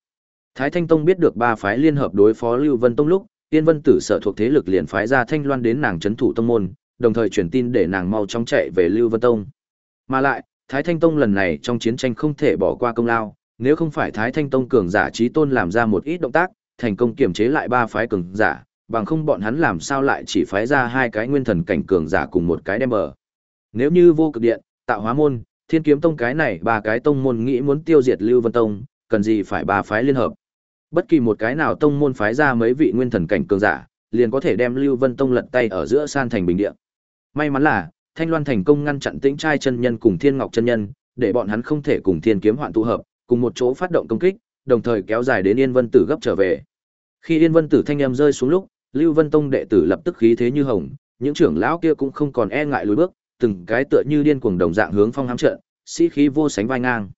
Thái Thanh Tông biết được ba phái liên hợp đối phó Lưu Vân Tông lúc, Tiên Vân Tử sở thuộc thế lực liền phái ra Thanh Loan đến nàng trấn thủ tông môn, đồng thời truyền tin để nàng mau chóng chạy về Lưu Vân Tông. Mà lại, Thái Thanh Tông lần này trong chiến tranh không thể bỏ qua công lao, nếu không phải Thái Thanh Tông cường giả trí tôn làm ra một ít động tác, thành công kiềm chế lại ba phái cường giả, bằng không bọn hắn làm sao lại chỉ phái ra hai cái nguyên thần cảnh cường giả cùng một cái đem bờ. Nếu như vô cực điện, tạo hóa môn, thiên kiếm tông cái này ba cái tông môn nghĩ muốn tiêu diệt Lưu Vân Tông, cần gì phải ba phái liên hợp. Bất kỳ một cái nào tông môn phái ra mấy vị nguyên thần cảnh cường giả, liền có thể đem Lưu Vân Tông lật tay ở giữa san thành bình địa. May mắn là, Thanh Loan thành công ngăn chặn Tĩnh Trai chân nhân cùng Thiên Ngọc chân nhân, để bọn hắn không thể cùng Thiên Kiếm Hoạn tụ hợp, cùng một chỗ phát động công kích, đồng thời kéo dài đến Yên Vân Tử gấp trở về. Khi Yên Vân Tử thanh em rơi xuống lúc, Lưu Vân Tông đệ tử lập tức khí thế như hồng, những trưởng lão kia cũng không còn e ngại lùi bước, từng cái tựa như điên cuồng đồng dạng hướng phong hám trận, sĩ khí vô sánh vai ngang.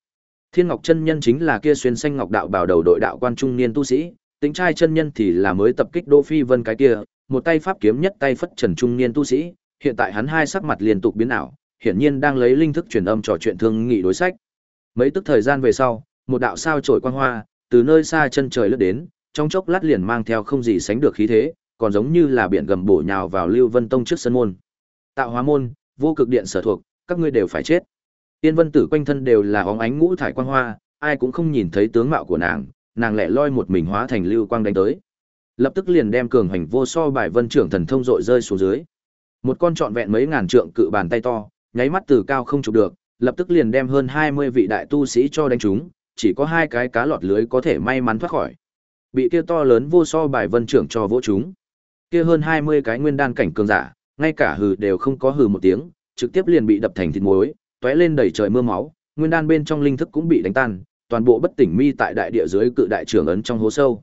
Thiên Ngọc chân nhân chính là kia xuyên xanh ngọc đạo bảo đầu đội đạo quan trung niên tu sĩ, tính trai chân nhân thì là mới tập kích Đỗ Phi Vân cái kia, một tay pháp kiếm nhất tay phất trần trung niên tu sĩ, hiện tại hắn hai sắc mặt liên tục biến ảo, hiển nhiên đang lấy linh thức truyền âm trò chuyện thương nghị đối sách. Mấy tức thời gian về sau, một đạo sao trổi quang hoa, từ nơi xa chân trời lướt đến, trong chốc lát liền mang theo không gì sánh được khí thế, còn giống như là biển gầm bổ nhào vào Lưu Vân Tông trước sân môn. Tạo hóa môn, vô cực điện sở thuộc, các ngươi đều phải chết. Tiên Vân Tử quanh thân đều là óng ánh ngũ thải quang hoa, ai cũng không nhìn thấy tướng mạo của nàng, nàng lẻ loi một mình hóa thành lưu quang đánh tới. Lập tức liền đem cường hành vô so bài vân trưởng thần thông rội rơi xuống dưới. Một con trọn vẹn mấy ngàn trượng cự bàn tay to, nháy mắt từ cao không chụp được, lập tức liền đem hơn 20 vị đại tu sĩ cho đánh trúng, chỉ có hai cái cá lọt lưới có thể may mắn thoát khỏi. Bị kia to lớn vô so bài vân trưởng cho vỗ chúng. Kia hơn 20 cái nguyên đan cảnh cường giả, ngay cả hừ đều không có hừ một tiếng, trực tiếp liền bị đập thành thịt muối, tóe lên đầy trời mưa máu, nguyên đan bên trong linh thức cũng bị đánh tan, toàn bộ bất tỉnh mi tại đại địa dưới cự đại trưởng ấn trong hố sâu.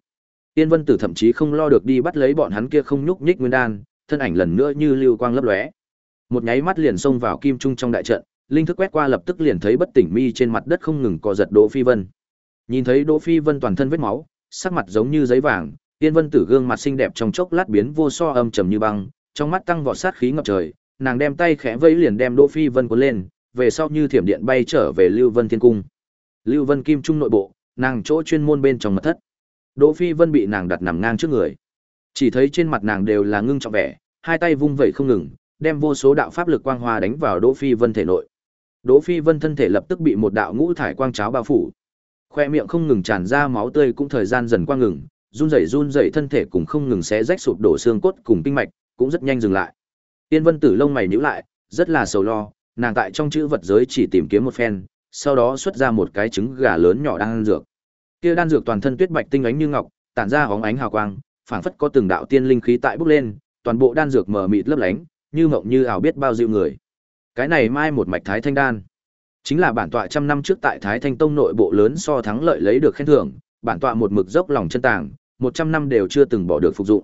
Tiên Vân Tử thậm chí không lo được đi bắt lấy bọn hắn kia không nhúc nhích nguyên đan, thân ảnh lần nữa như lưu quang lấp lóe. Một nháy mắt liền xông vào kim trung trong đại trận, linh thức quét qua lập tức liền thấy bất tỉnh mi trên mặt đất không ngừng co giật Đỗ Phi Vân. Nhìn thấy Đỗ Phi Vân toàn thân vết máu, sắc mặt giống như giấy vàng, Tiên Vân Tử gương mặt xinh đẹp trong chốc lát biến vô so âm trầm như băng, trong mắt tăng vọt sát khí ngập trời, nàng đem tay khẽ vẫy liền đem Đỗ Phi Vân cuốn lên, về sau như thiểm điện bay trở về Lưu Vân Thiên Cung. Lưu Vân Kim Trung nội bộ, nàng chỗ chuyên môn bên trong mật thất. Đỗ Phi Vân bị nàng đặt nằm ngang trước người. Chỉ thấy trên mặt nàng đều là ngưng trọng vẻ, hai tay vung vẩy không ngừng, đem vô số đạo pháp lực quang hoa đánh vào Đỗ Phi Vân thể nội. Đỗ Phi Vân thân thể lập tức bị một đạo ngũ thải quang cháo bao phủ. Khoe miệng không ngừng tràn ra máu tươi cũng thời gian dần qua ngừng, run rẩy run rẩy thân thể cùng không ngừng xé rách sụp đổ xương cốt cùng kinh mạch, cũng rất nhanh dừng lại. Tiên Vân Tử lông mày nhíu lại, rất là sầu lo, nàng tại trong chữ vật giới chỉ tìm kiếm một phen, sau đó xuất ra một cái trứng gà lớn nhỏ đang ăn dược. Kia đan dược toàn thân tuyết bạch tinh ánh như ngọc, tản ra hóng ánh hào quang, phảng phất có từng đạo tiên linh khí tại bốc lên, toàn bộ đan dược mờ mịt lấp lánh, như mộng như ảo biết bao dịu người. Cái này mai một mạch thái thanh đan, chính là bản tọa trăm năm trước tại Thái Thanh Tông nội bộ lớn so thắng lợi lấy được khen thưởng, bản tọa một mực dốc lòng chân tàng, một trăm năm đều chưa từng bỏ được phục dụng.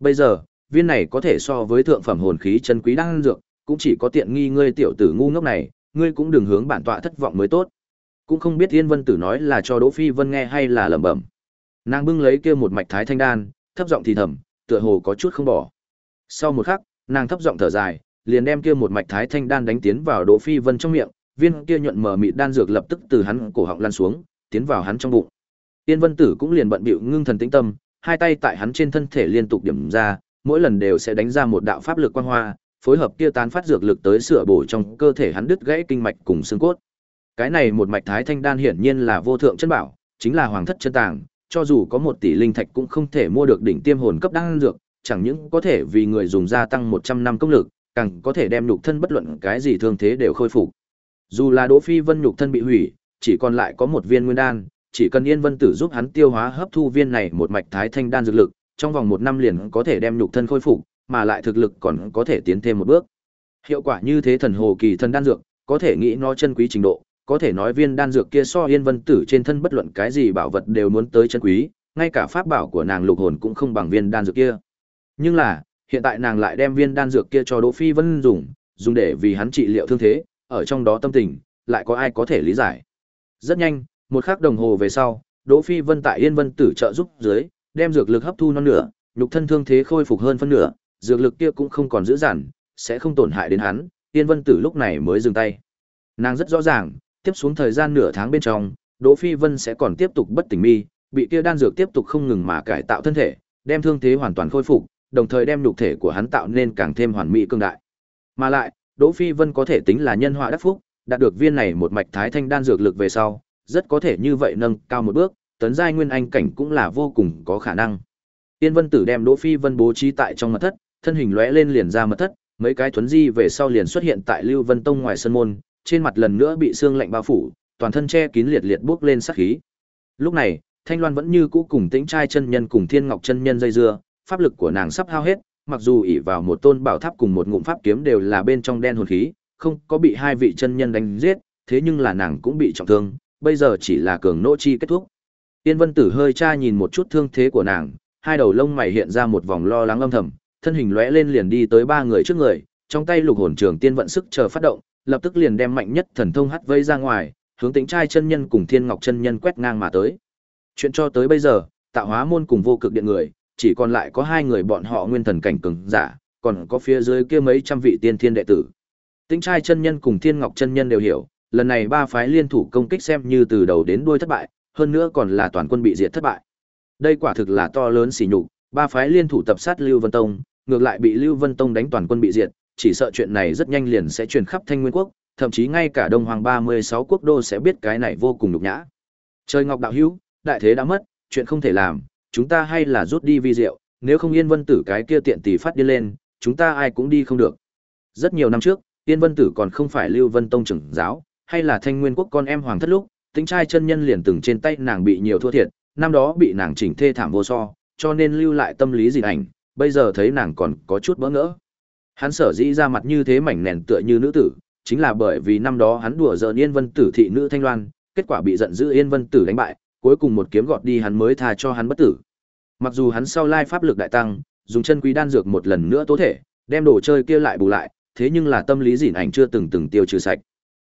Bây giờ, viên này có thể so với thượng phẩm hồn khí chân quý đang dược, cũng chỉ có tiện nghi ngươi tiểu tử ngu ngốc này, ngươi cũng đừng hướng bản tọa thất vọng mới tốt. Cũng không biết Yên Vân Tử nói là cho Đỗ Phi Vân nghe hay là lẩm bẩm. Nàng bưng lấy kia một mạch thái thanh đan, thấp giọng thì thầm, tựa hồ có chút không bỏ. Sau một khắc, nàng thấp giọng thở dài, liền đem kia một mạch thái thanh đan đánh tiến vào Đỗ Phi Vân trong miệng, viên kia nhuận mở mịt đan dược lập tức từ hắn cổ họng lan xuống, tiến vào hắn trong bụng. Tiên Vân Tử cũng liền bận bịu ngưng thần tĩnh tâm, hai tay tại hắn trên thân thể liên tục điểm ra, mỗi lần đều sẽ đánh ra một đạo pháp lực quang hoa, phối hợp kia tán phát dược lực tới sửa bổ trong cơ thể hắn đứt gãy kinh mạch cùng xương cốt. Cái này một mạch thái thanh đan hiển nhiên là vô thượng chân bảo, chính là hoàng thất chân tàng, cho dù có một tỷ linh thạch cũng không thể mua được đỉnh tiêm hồn cấp đan dược, chẳng những có thể vì người dùng gia tăng 100 năm công lực, càng có thể đem nhục thân bất luận cái gì thương thế đều khôi phục. Dù là Đỗ Phi Vân nhục thân bị hủy, chỉ còn lại có một viên nguyên đan, chỉ cần Yên Vân Tử giúp hắn tiêu hóa hấp thu viên này một mạch thái thanh đan dược lực, trong vòng một năm liền có thể đem nhục thân khôi phục, mà lại thực lực còn có thể tiến thêm một bước. Hiệu quả như thế thần hồ kỳ thần đan dược, có thể nghĩ nó chân quý trình độ, có thể nói viên đan dược kia so Yên Vân Tử trên thân bất luận cái gì bảo vật đều muốn tới chân quý, ngay cả pháp bảo của nàng lục hồn cũng không bằng viên đan dược kia. Nhưng là, hiện tại nàng lại đem viên đan dược kia cho Đỗ Phi Vân dùng, dùng để vì hắn trị liệu thương thế, ở trong đó tâm tình, lại có ai có thể lý giải. Rất nhanh, một khắc đồng hồ về sau, Đỗ Phi Vân tại Yên Vân Tử trợ giúp dưới, đem dược lực hấp thu non nửa, nhục thân thương thế khôi phục hơn phân nửa, dược lực kia cũng không còn giữ dằn, sẽ không tổn hại đến hắn, Yên Vân Tử lúc này mới dừng tay. Nàng rất rõ ràng, tiếp xuống thời gian nửa tháng bên trong, Đỗ Phi Vân sẽ còn tiếp tục bất tỉnh mi, bị kia đan dược tiếp tục không ngừng mà cải tạo thân thể, đem thương thế hoàn toàn khôi phục, đồng thời đem nhục thể của hắn tạo nên càng thêm hoàn mỹ cương đại. Mà lại, Đỗ Phi Vân có thể tính là nhân họa đắc phúc, đạt được viên này một mạch thái thanh đan dược lực về sau, rất có thể như vậy nâng cao một bước, tấn giai nguyên anh cảnh cũng là vô cùng có khả năng. Tiên Vân Tử đem Đỗ Phi Vân bố trí tại trong mật thất, thân hình lóe lên liền ra mật thất, mấy cái thuấn di về sau liền xuất hiện tại Lưu Vân Tông ngoài sân môn, trên mặt lần nữa bị xương lạnh bao phủ, toàn thân che kín liệt liệt bước lên sát khí. Lúc này, Thanh Loan vẫn như cũ cùng Tĩnh Trai chân nhân cùng Thiên Ngọc chân nhân dây dưa, pháp lực của nàng sắp hao hết, mặc dù ỷ vào một tôn bảo tháp cùng một ngụm pháp kiếm đều là bên trong đen hồn khí, không có bị hai vị chân nhân đánh giết, thế nhưng là nàng cũng bị trọng thương, bây giờ chỉ là cường nỗ chi kết thúc. Tiên Vân Tử hơi tra nhìn một chút thương thế của nàng, hai đầu lông mày hiện ra một vòng lo lắng âm thầm, thân hình lóe lên liền đi tới ba người trước người, trong tay lục hồn trường tiên vận sức chờ phát động, lập tức liền đem mạnh nhất thần thông hất vây ra ngoài, hướng tính trai chân nhân cùng thiên ngọc chân nhân quét ngang mà tới. Chuyện cho tới bây giờ, tạo hóa môn cùng vô cực điện người, chỉ còn lại có hai người bọn họ nguyên thần cảnh cường giả, còn có phía dưới kia mấy trăm vị tiên thiên đệ tử. Tính trai chân nhân cùng thiên ngọc chân nhân đều hiểu, lần này ba phái liên thủ công kích xem như từ đầu đến đuôi thất bại, hơn nữa còn là toàn quân bị diệt thất bại. Đây quả thực là to lớn sỉ nhục, ba phái liên thủ tập sát Lưu Vân Tông, ngược lại bị Lưu Vân Tông đánh toàn quân bị diệt, chỉ sợ chuyện này rất nhanh liền sẽ truyền khắp Thanh Nguyên quốc, thậm chí ngay cả Đông Hoàng 36 quốc đô sẽ biết cái này vô cùng nhục nhã. Trời Ngọc đạo hữu, đại thế đã mất, chuyện không thể làm, chúng ta hay là rút đi vi diệu, nếu không Yên Vân Tử cái kia tiện tỷ phát đi lên, chúng ta ai cũng đi không được. Rất nhiều năm trước, Yên Vân Tử còn không phải Lưu Vân Tông trưởng giáo, hay là Thanh Nguyên quốc con em hoàng thất lúc, tính trai chân nhân liền từng trên tay nàng bị nhiều thua thiệt, năm đó bị nàng chỉnh thê thảm vô so, cho nên lưu lại tâm lý gì ảnh, bây giờ thấy nàng còn có chút bỡ ngỡ. Hắn sở dĩ ra mặt như thế mảnh nền tựa như nữ tử, chính là bởi vì năm đó hắn đùa giỡn Yên Vân Tử thị nữ Thanh Loan, kết quả bị giận dữ Yên Vân Tử đánh bại, cuối cùng một kiếm gọt đi hắn mới tha cho hắn bất tử. Mặc dù hắn sau lai pháp lực đại tăng, dùng chân quý đan dược một lần nữa tố thể, đem đồ chơi kia lại bù lại, thế nhưng là tâm lý gìn ảnh chưa từng từng tiêu trừ sạch.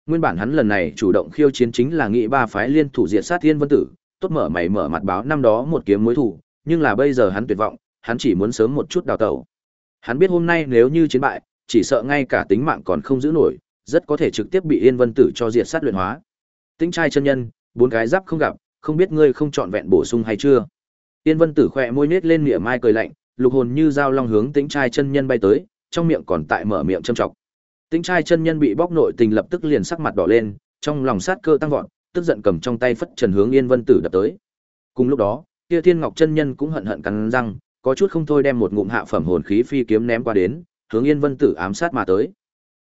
Nguyên bản hắn lần này chủ động khiêu chiến chính là nghị ba phái liên thủ diệt sát Thiên Vân Tử, tốt mở mày mở mặt báo năm đó một kiếm mối thủ, nhưng là bây giờ hắn tuyệt vọng, hắn chỉ muốn sớm một chút đào tẩu. Hắn biết hôm nay nếu như chiến bại, chỉ sợ ngay cả tính mạng còn không giữ nổi, rất có thể trực tiếp bị Yên Vân Tử cho diệt sát luyện hóa. Tính trai chân nhân, bốn cái giáp không gặp, không biết ngươi không chọn vẹn bổ sung hay chưa. Yên Vân Tử khỏe môi nhếch lên miệng mai cười lạnh, lục hồn như dao long hướng tính trai chân nhân bay tới, trong miệng còn tại mở miệng châm trọng. Tính trai chân nhân bị bóc nội tình lập tức liền sắc mặt đỏ lên, trong lòng sát cơ tăng vọt, tức giận cầm trong tay phất trần hướng Yên Vân Tử đập tới. Cùng lúc đó, kia Thiên Ngọc chân nhân cũng hận hận cắn răng, có chút không thôi đem một ngụm hạ phẩm hồn khí phi kiếm ném qua đến, hướng Yên Vân Tử ám sát mà tới.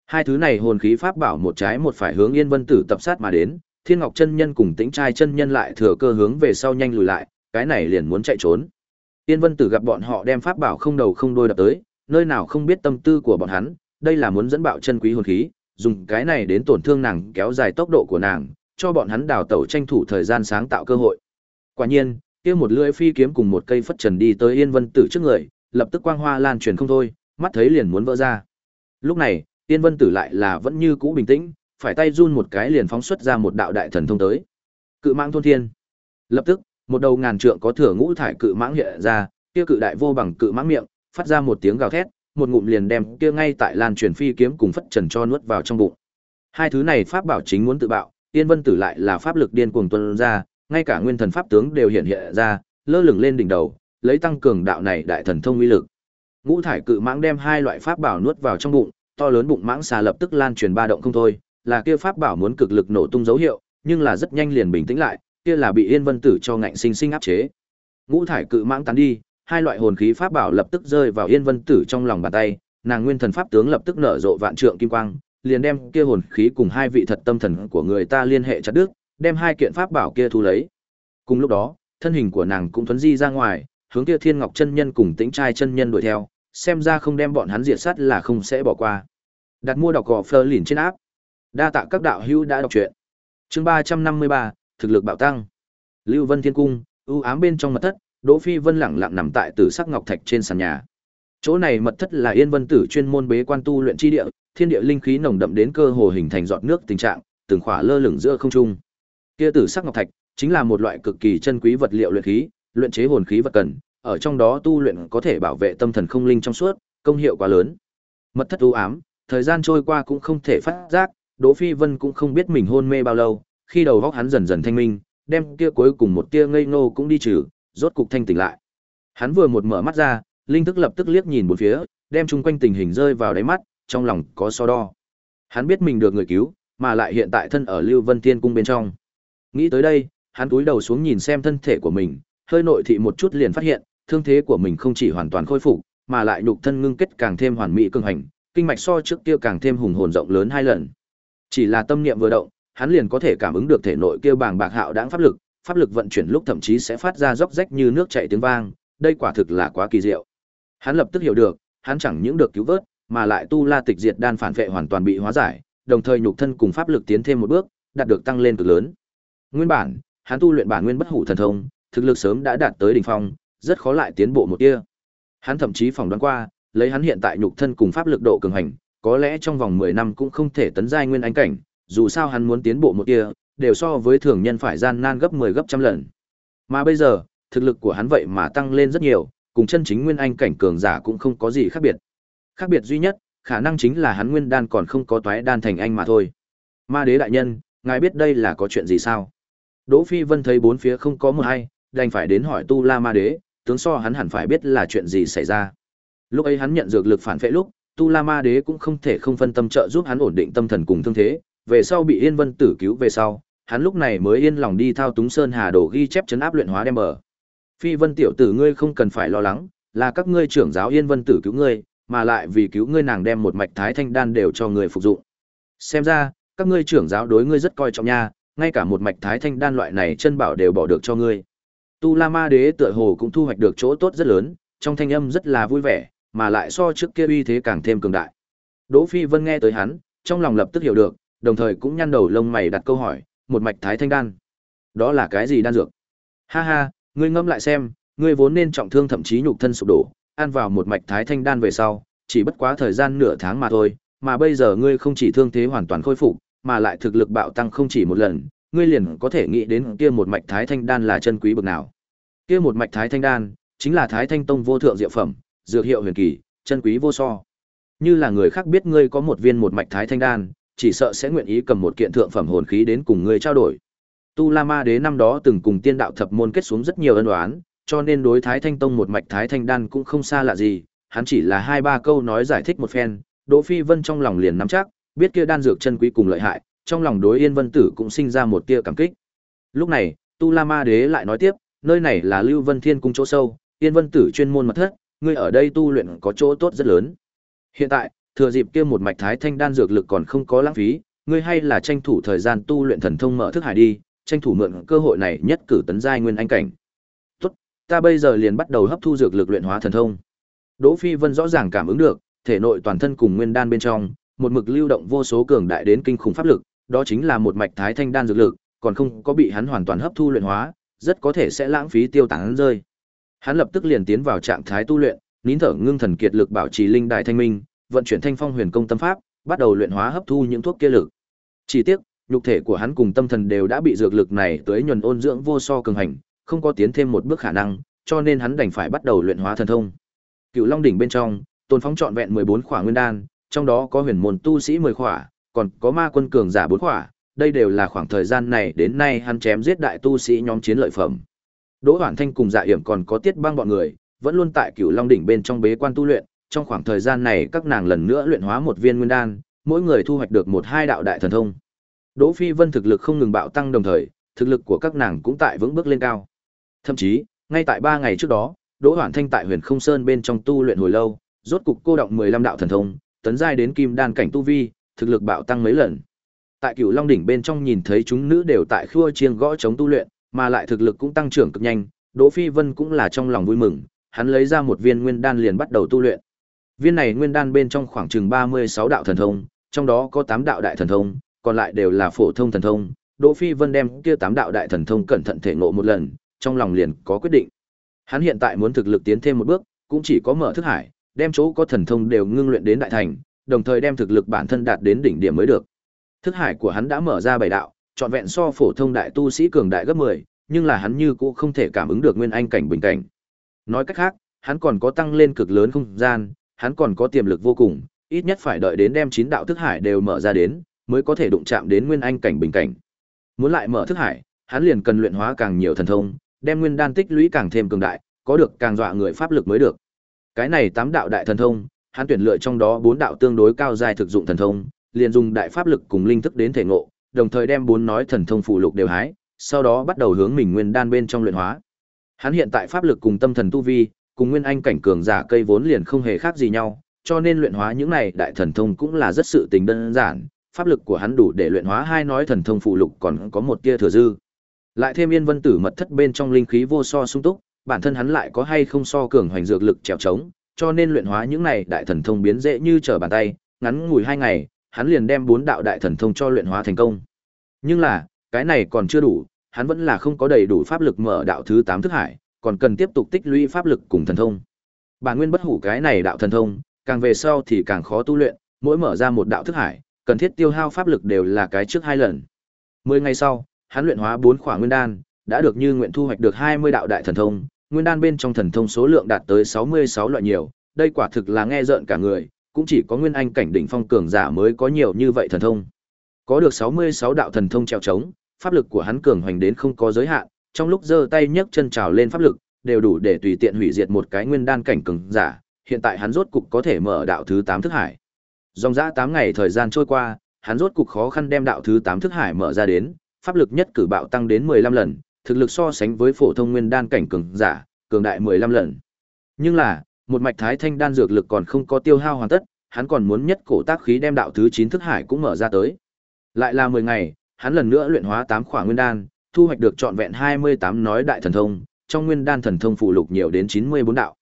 Hai thứ này hồn khí pháp bảo một trái một phải hướng Yên Vân Tử tập sát mà đến, Thiên Ngọc chân nhân cùng Tĩnh trai chân nhân lại thừa cơ hướng về sau nhanh lùi lại, cái này liền muốn chạy trốn. Yên Vân Tử gặp bọn họ đem pháp bảo không đầu không đuôi đập tới, nơi nào không biết tâm tư của bọn hắn, đây là muốn dẫn bạo chân quý hồn khí, dùng cái này đến tổn thương nàng kéo dài tốc độ của nàng, cho bọn hắn đào tẩu tranh thủ thời gian sáng tạo cơ hội. Quả nhiên, kia một lưỡi phi kiếm cùng một cây phất trần đi tới Yên Vân Tử trước người, lập tức quang hoa lan truyền không thôi, mắt thấy liền muốn vỡ ra. Lúc này, Yên Vân Tử lại là vẫn như cũ bình tĩnh, phải tay run một cái liền phóng xuất ra một đạo đại thần thông tới. Cự mãng thôn thiên. Lập tức, một đầu ngàn trượng có thừa ngũ thải cự mãng hiện ra, kia cự đại vô bằng cự mãng miệng, phát ra một tiếng gào thét, một ngụm liền đem kia ngay tại lan truyền phi kiếm cùng phất trần cho nuốt vào trong bụng. Hai thứ này pháp bảo chính muốn tự bạo, Yên Vân Tử lại là pháp lực điên cuồng tuôn ra, ngay cả nguyên thần pháp tướng đều hiện hiện ra, lơ lửng lên đỉnh đầu, lấy tăng cường đạo này đại thần thông uy lực. Ngũ thải cự mãng đem hai loại pháp bảo nuốt vào trong bụng, to lớn bụng mãng xà lập tức lan truyền ba động không thôi, là kia pháp bảo muốn cực lực nổ tung dấu hiệu, nhưng là rất nhanh liền bình tĩnh lại, kia là bị Yên Vân Tử cho ngạnh sinh sinh áp chế. Ngũ thải cự mãng tán đi, hai loại hồn khí pháp bảo lập tức rơi vào Yên Vân Tử trong lòng bàn tay, nàng nguyên thần pháp tướng lập tức nở rộ vạn trượng kim quang, liền đem kia hồn khí cùng hai vị thật tâm thần của người ta liên hệ chặt đứt, đem hai kiện pháp bảo kia thu lấy. Cùng lúc đó, thân hình của nàng cũng thuấn di ra ngoài, hướng kia Thiên Ngọc chân nhân cùng Tĩnh trai chân nhân đuổi theo, xem ra không đem bọn hắn diệt sát là không sẽ bỏ qua. Đặt mua đọc gò Fleur lìn trên áp. Đa tạ các đạo hữu đã đọc truyện. Chương ba trăm năm mươi ba thực lực bạo tăng. Lưu Vân Thiên Cung, ưu ám bên trong mật thất, Đỗ Phi Vân lẳng lặng nằm tại tử sắc ngọc thạch trên sàn nhà. Chỗ này mật thất là Yên Vân Tử chuyên môn bế quan tu luyện chi địa, thiên địa linh khí nồng đậm đến cơ hồ hình thành giọt nước tình trạng, từng khỏa lơ lửng giữa không trung. Kia tử sắc ngọc thạch chính là một loại cực kỳ chân quý vật liệu luyện khí, luyện chế hồn khí vật cần, ở trong đó tu luyện có thể bảo vệ tâm thần không linh trong suốt, công hiệu quá lớn. Mật thất u ám, thời gian trôi qua cũng không thể phát giác, Đỗ Phi Vân cũng không biết mình hôn mê bao lâu, khi đầu óc hắn dần dần thanh minh, đem kia cuối cùng một tia ngây ngô cũng đi trừ, rốt cục thanh tỉnh lại. Hắn vừa một mở mắt ra, linh thức lập tức liếc nhìn bốn phía, đem chung quanh tình hình rơi vào đáy mắt, trong lòng có so đo. Hắn biết mình được người cứu, mà lại hiện tại thân ở Lưu Vân Tiên cung bên trong. Nghĩ tới đây, hắn cúi đầu xuống nhìn xem thân thể của mình, hơi nội thị một chút liền phát hiện, thương thế của mình không chỉ hoàn toàn khôi phục, mà lại nhục thân ngưng kết càng thêm hoàn mỹ cường hành, kinh mạch so trước kia càng thêm hùng hồn rộng lớn hai lần. Chỉ là tâm niệm vừa động, hắn liền có thể cảm ứng được thể nội kia bàng bạc hạo đãng pháp lực, pháp lực vận chuyển lúc thậm chí sẽ phát ra róc rách như nước chảy tiếng vang, đây quả thực là quá kỳ diệu. Hắn lập tức hiểu được, hắn chẳng những được cứu vớt, mà lại tu la tịch diệt đan phản vệ hoàn toàn bị hóa giải, đồng thời nhục thân cùng pháp lực tiến thêm một bước, đạt được tăng lên cực lớn. Nguyên bản, hắn tu luyện bản nguyên bất hủ thần thông, thực lực sớm đã đạt tới đỉnh phong, rất khó lại tiến bộ một tia. Hắn thậm chí phỏng đoán qua, lấy hắn hiện tại nhục thân cùng pháp lực độ cường hành, có lẽ trong vòng 10 năm cũng không thể tấn giai nguyên anh cảnh, dù sao hắn muốn tiến bộ một tia, đều so với thường nhân phải gian nan gấp 10 gấp trăm lần. Mà bây giờ, thực lực của hắn vậy mà tăng lên rất nhiều, cùng chân chính nguyên anh cảnh cường giả cũng không có gì khác biệt. Khác biệt duy nhất, khả năng chính là hắn nguyên đan còn không có toái đan thành anh mà thôi. Ma đế đại nhân, ngài biết đây là có chuyện gì sao? Đỗ Phi Vân thấy bốn phía không có một ai, đành phải đến hỏi Tu La Ma đế, tướng so hắn hẳn phải biết là chuyện gì xảy ra. Lúc ấy hắn nhận dược lực phản phệ lúc, Tu La Ma đế cũng không thể không phân tâm trợ giúp hắn ổn định tâm thần cùng thương thế, về sau bị Yên Vân Tử cứu về sau, hắn lúc này mới yên lòng đi thao túng sơn hà đồ ghi chép chấn áp luyện hóa đem bờ. Phi Vân tiểu tử ngươi không cần phải lo lắng, là các ngươi trưởng giáo Yên Vân Tử cứu ngươi, mà lại vì cứu ngươi nàng đem một mạch thái thanh đan đều cho người phục dụng. Xem ra, các ngươi trưởng giáo đối ngươi rất coi trọng nha, ngay cả một mạch thái thanh đan loại này chân bảo đều bỏ được cho ngươi. Tu La Ma Đế tựa hồ cũng thu hoạch được chỗ tốt rất lớn, trong thanh âm rất là vui vẻ, mà lại so trước kia uy thế càng thêm cường đại. Đỗ Phi Vân nghe tới hắn, trong lòng lập tức hiểu được, đồng thời cũng nhăn đầu lông mày đặt câu hỏi, một mạch thái thanh đan. Đó là cái gì đan dược? Ha ha, ngươi ngẫm lại xem, ngươi vốn nên trọng thương thậm chí nhục thân sụp đổ, ăn vào một mạch thái thanh đan về sau, chỉ bất quá thời gian nửa tháng mà thôi, mà bây giờ ngươi không chỉ thương thế hoàn toàn khôi phục, mà lại thực lực bạo tăng không chỉ một lần, ngươi liền có thể nghĩ đến kia một mạch thái thanh đan là chân quý bậc nào. Kia một mạch thái thanh đan chính là Thái Thanh Tông vô thượng diệu phẩm, dược hiệu huyền kỳ, chân quý vô so. Như là người khác biết ngươi có một viên một mạch thái thanh đan, chỉ sợ sẽ nguyện ý cầm một kiện thượng phẩm hồn khí đến cùng ngươi trao đổi. Tu La Ma Đế năm đó từng cùng tiên đạo thập môn kết xuống rất nhiều ân oán, cho nên đối Thái Thanh Tông một mạch Thái Thanh Đan cũng không xa lạ gì, hắn chỉ là hai ba câu nói giải thích một phen, Đỗ Phi Vân trong lòng liền nắm chắc, biết kia đan dược chân quý cùng lợi hại, trong lòng đối Yên Vân Tử cũng sinh ra một tia cảm kích. Lúc này, Tu La Ma Đế lại nói tiếp, nơi này là Lưu Vân Thiên cung chỗ sâu, Yên Vân Tử chuyên môn mật thất, ngươi ở đây tu luyện có chỗ tốt rất lớn. Hiện tại, thừa dịp kia một mạch thái thanh đan dược lực còn không có lãng phí, ngươi hay là tranh thủ thời gian tu luyện thần thông mở thức hải đi, tranh thủ mượn cơ hội này nhất cử tấn giai nguyên anh cảnh. Tốt, ta bây giờ liền bắt đầu hấp thu dược lực luyện hóa thần thông. Đỗ Phi Vân rõ ràng cảm ứng được, thể nội toàn thân cùng nguyên đan bên trong, một mực lưu động vô số cường đại đến kinh khủng pháp lực, đó chính là một mạch thái thanh đan dược lực, còn không có bị hắn hoàn toàn hấp thu luyện hóa, rất có thể sẽ lãng phí tiêu tán rơi. Hắn lập tức liền tiến vào trạng thái tu luyện, nín thở ngưng thần kiệt lực bảo trì linh đại thanh minh, vận chuyển thanh phong huyền công tâm pháp, bắt đầu luyện hóa hấp thu những thuốc kia lực. Chỉ tiếc, nhục thể của hắn cùng tâm thần đều đã bị dược lực này tới nhuần ôn dưỡng vô so cường hành, không có tiến thêm một bước khả năng, cho nên hắn đành phải bắt đầu luyện hóa thần thông. Cựu Long đỉnh bên trong, Tôn Phong trọn vẹn 14 khỏa nguyên đan, trong đó có huyền môn tu sĩ 10 khỏa, còn có ma quân cường giả 4 khỏa, đây đều là khoảng thời gian này đến nay hắn chém giết đại tu sĩ nhóm chiến lợi phẩm. Đỗ Hoản Thanh cùng Dạ Yểm còn có Tiết Băng bọn người, vẫn luôn tại Cửu Long đỉnh bên trong bế quan tu luyện, trong khoảng thời gian này các nàng lần nữa luyện hóa một viên nguyên đan, mỗi người thu hoạch được một hai đạo đại thần thông. Đỗ Phi Vân thực lực không ngừng bạo tăng đồng thời, thực lực của các nàng cũng tại vững bước lên cao. Thậm chí, ngay tại 3 ngày trước đó, Đỗ Hoản Thanh tại Huyền Không Sơn bên trong tu luyện hồi lâu, rốt cục cô động 15 đạo thần thông, tấn giai đến kim đan cảnh tu vi, thực lực bạo tăng mấy lần. Tại Cửu Long đỉnh bên trong nhìn thấy chúng nữ đều tại khua chiêng gõ chống tu luyện, mà lại thực lực cũng tăng trưởng cực nhanh, Đỗ Phi Vân cũng là trong lòng vui mừng, hắn lấy ra một viên nguyên đan liền bắt đầu tu luyện. Viên này nguyên đan bên trong khoảng chừng 36 đạo thần thông, trong đó có 8 đạo đại thần thông, còn lại đều là phổ thông thần thông. Đỗ Phi Vân đem kia 8 đạo đại thần thông cẩn thận thể ngộ một lần, trong lòng liền có quyết định. Hắn hiện tại muốn thực lực tiến thêm một bước, cũng chỉ có mở thức hải, đem chỗ có thần thông đều ngưng luyện đến đại thành, đồng thời đem thực lực bản thân đạt đến đỉnh điểm mới được. Thức hải của hắn đã mở ra bảy đạo, trọn vẹn so phổ thông đại tu sĩ cường đại gấp 10, nhưng là hắn như cũ không thể cảm ứng được nguyên anh cảnh bình cảnh. Nói cách khác, hắn còn có tăng lên cực lớn không gian, hắn còn có tiềm lực vô cùng, ít nhất phải đợi đến đem chín đạo thức hải đều mở ra đến, mới có thể đụng chạm đến nguyên anh cảnh bình cảnh. Muốn lại mở thức hải, hắn liền cần luyện hóa càng nhiều thần thông, đem nguyên đan tích lũy càng thêm cường đại, có được càng dọa người pháp lực mới được. Cái này tám đạo đại thần thông, hắn tuyển lựa trong đó bốn đạo tương đối cao dài thực dụng thần thông, liền dùng đại pháp lực cùng linh thức đến thể ngộ, đồng thời đem bốn nói thần thông phụ lục đều hái, sau đó bắt đầu hướng mình nguyên đan bên trong luyện hóa. Hắn hiện tại pháp lực cùng tâm thần tu vi, cùng nguyên anh cảnh cường giả cây vốn liền không hề khác gì nhau, cho nên luyện hóa những này đại thần thông cũng là rất sự tình đơn giản, pháp lực của hắn đủ để luyện hóa hai nói thần thông phụ lục còn có một tia thừa dư. Lại thêm yên vân tử mật thất bên trong linh khí vô so sung túc, bản thân hắn lại có hay không so cường hoành dược lực trèo trống, cho nên luyện hóa những này đại thần thông biến dễ như trở bàn tay, ngắn ngủi hai ngày, hắn liền đem bốn đạo đại thần thông cho luyện hóa thành công. Nhưng là, cái này còn chưa đủ, hắn vẫn là không có đầy đủ pháp lực mở đạo thứ 8 thức hải, còn cần tiếp tục tích lũy pháp lực cùng thần thông. Bản nguyên bất hủ cái này đạo thần thông, càng về sau thì càng khó tu luyện, mỗi mở ra một đạo thức hải, cần thiết tiêu hao pháp lực đều là cái trước hai lần. 10 ngày sau, hắn luyện hóa 4 khỏa nguyên đan, đã được như nguyện thu hoạch được 20 đạo đại thần thông, nguyên đan bên trong thần thông số lượng đạt tới 66 loại nhiều, đây quả thực là nghe rợn cả người, cũng chỉ có nguyên anh cảnh đỉnh phong cường giả mới có nhiều như vậy thần thông. Có được 66 đạo thần thông treo trống, pháp lực của hắn cường hoành đến không có giới hạn, trong lúc giơ tay nhấc chân trào lên pháp lực, đều đủ để tùy tiện hủy diệt một cái nguyên đan cảnh cường giả, hiện tại hắn rốt cục có thể mở đạo thứ 8 thức hải. Dòng dã 8 ngày thời gian trôi qua, hắn rốt cục khó khăn đem đạo thứ 8 thức hải mở ra đến, pháp lực nhất cử bạo tăng đến 15 lần, thực lực so sánh với phổ thông nguyên đan cảnh cường giả, cường đại 15 lần. Nhưng là, một mạch thái thanh đan dược lực còn không có tiêu hao hoàn tất, hắn còn muốn nhất cổ tác khí đem đạo thứ 9 thức hải cũng mở ra tới. Lại là 10 ngày, hắn lần nữa luyện hóa 8 khỏa nguyên đan, thu hoạch được trọn vẹn 28 nói đại thần thông, trong nguyên đan thần thông phụ lục nhiều đến 94 đạo.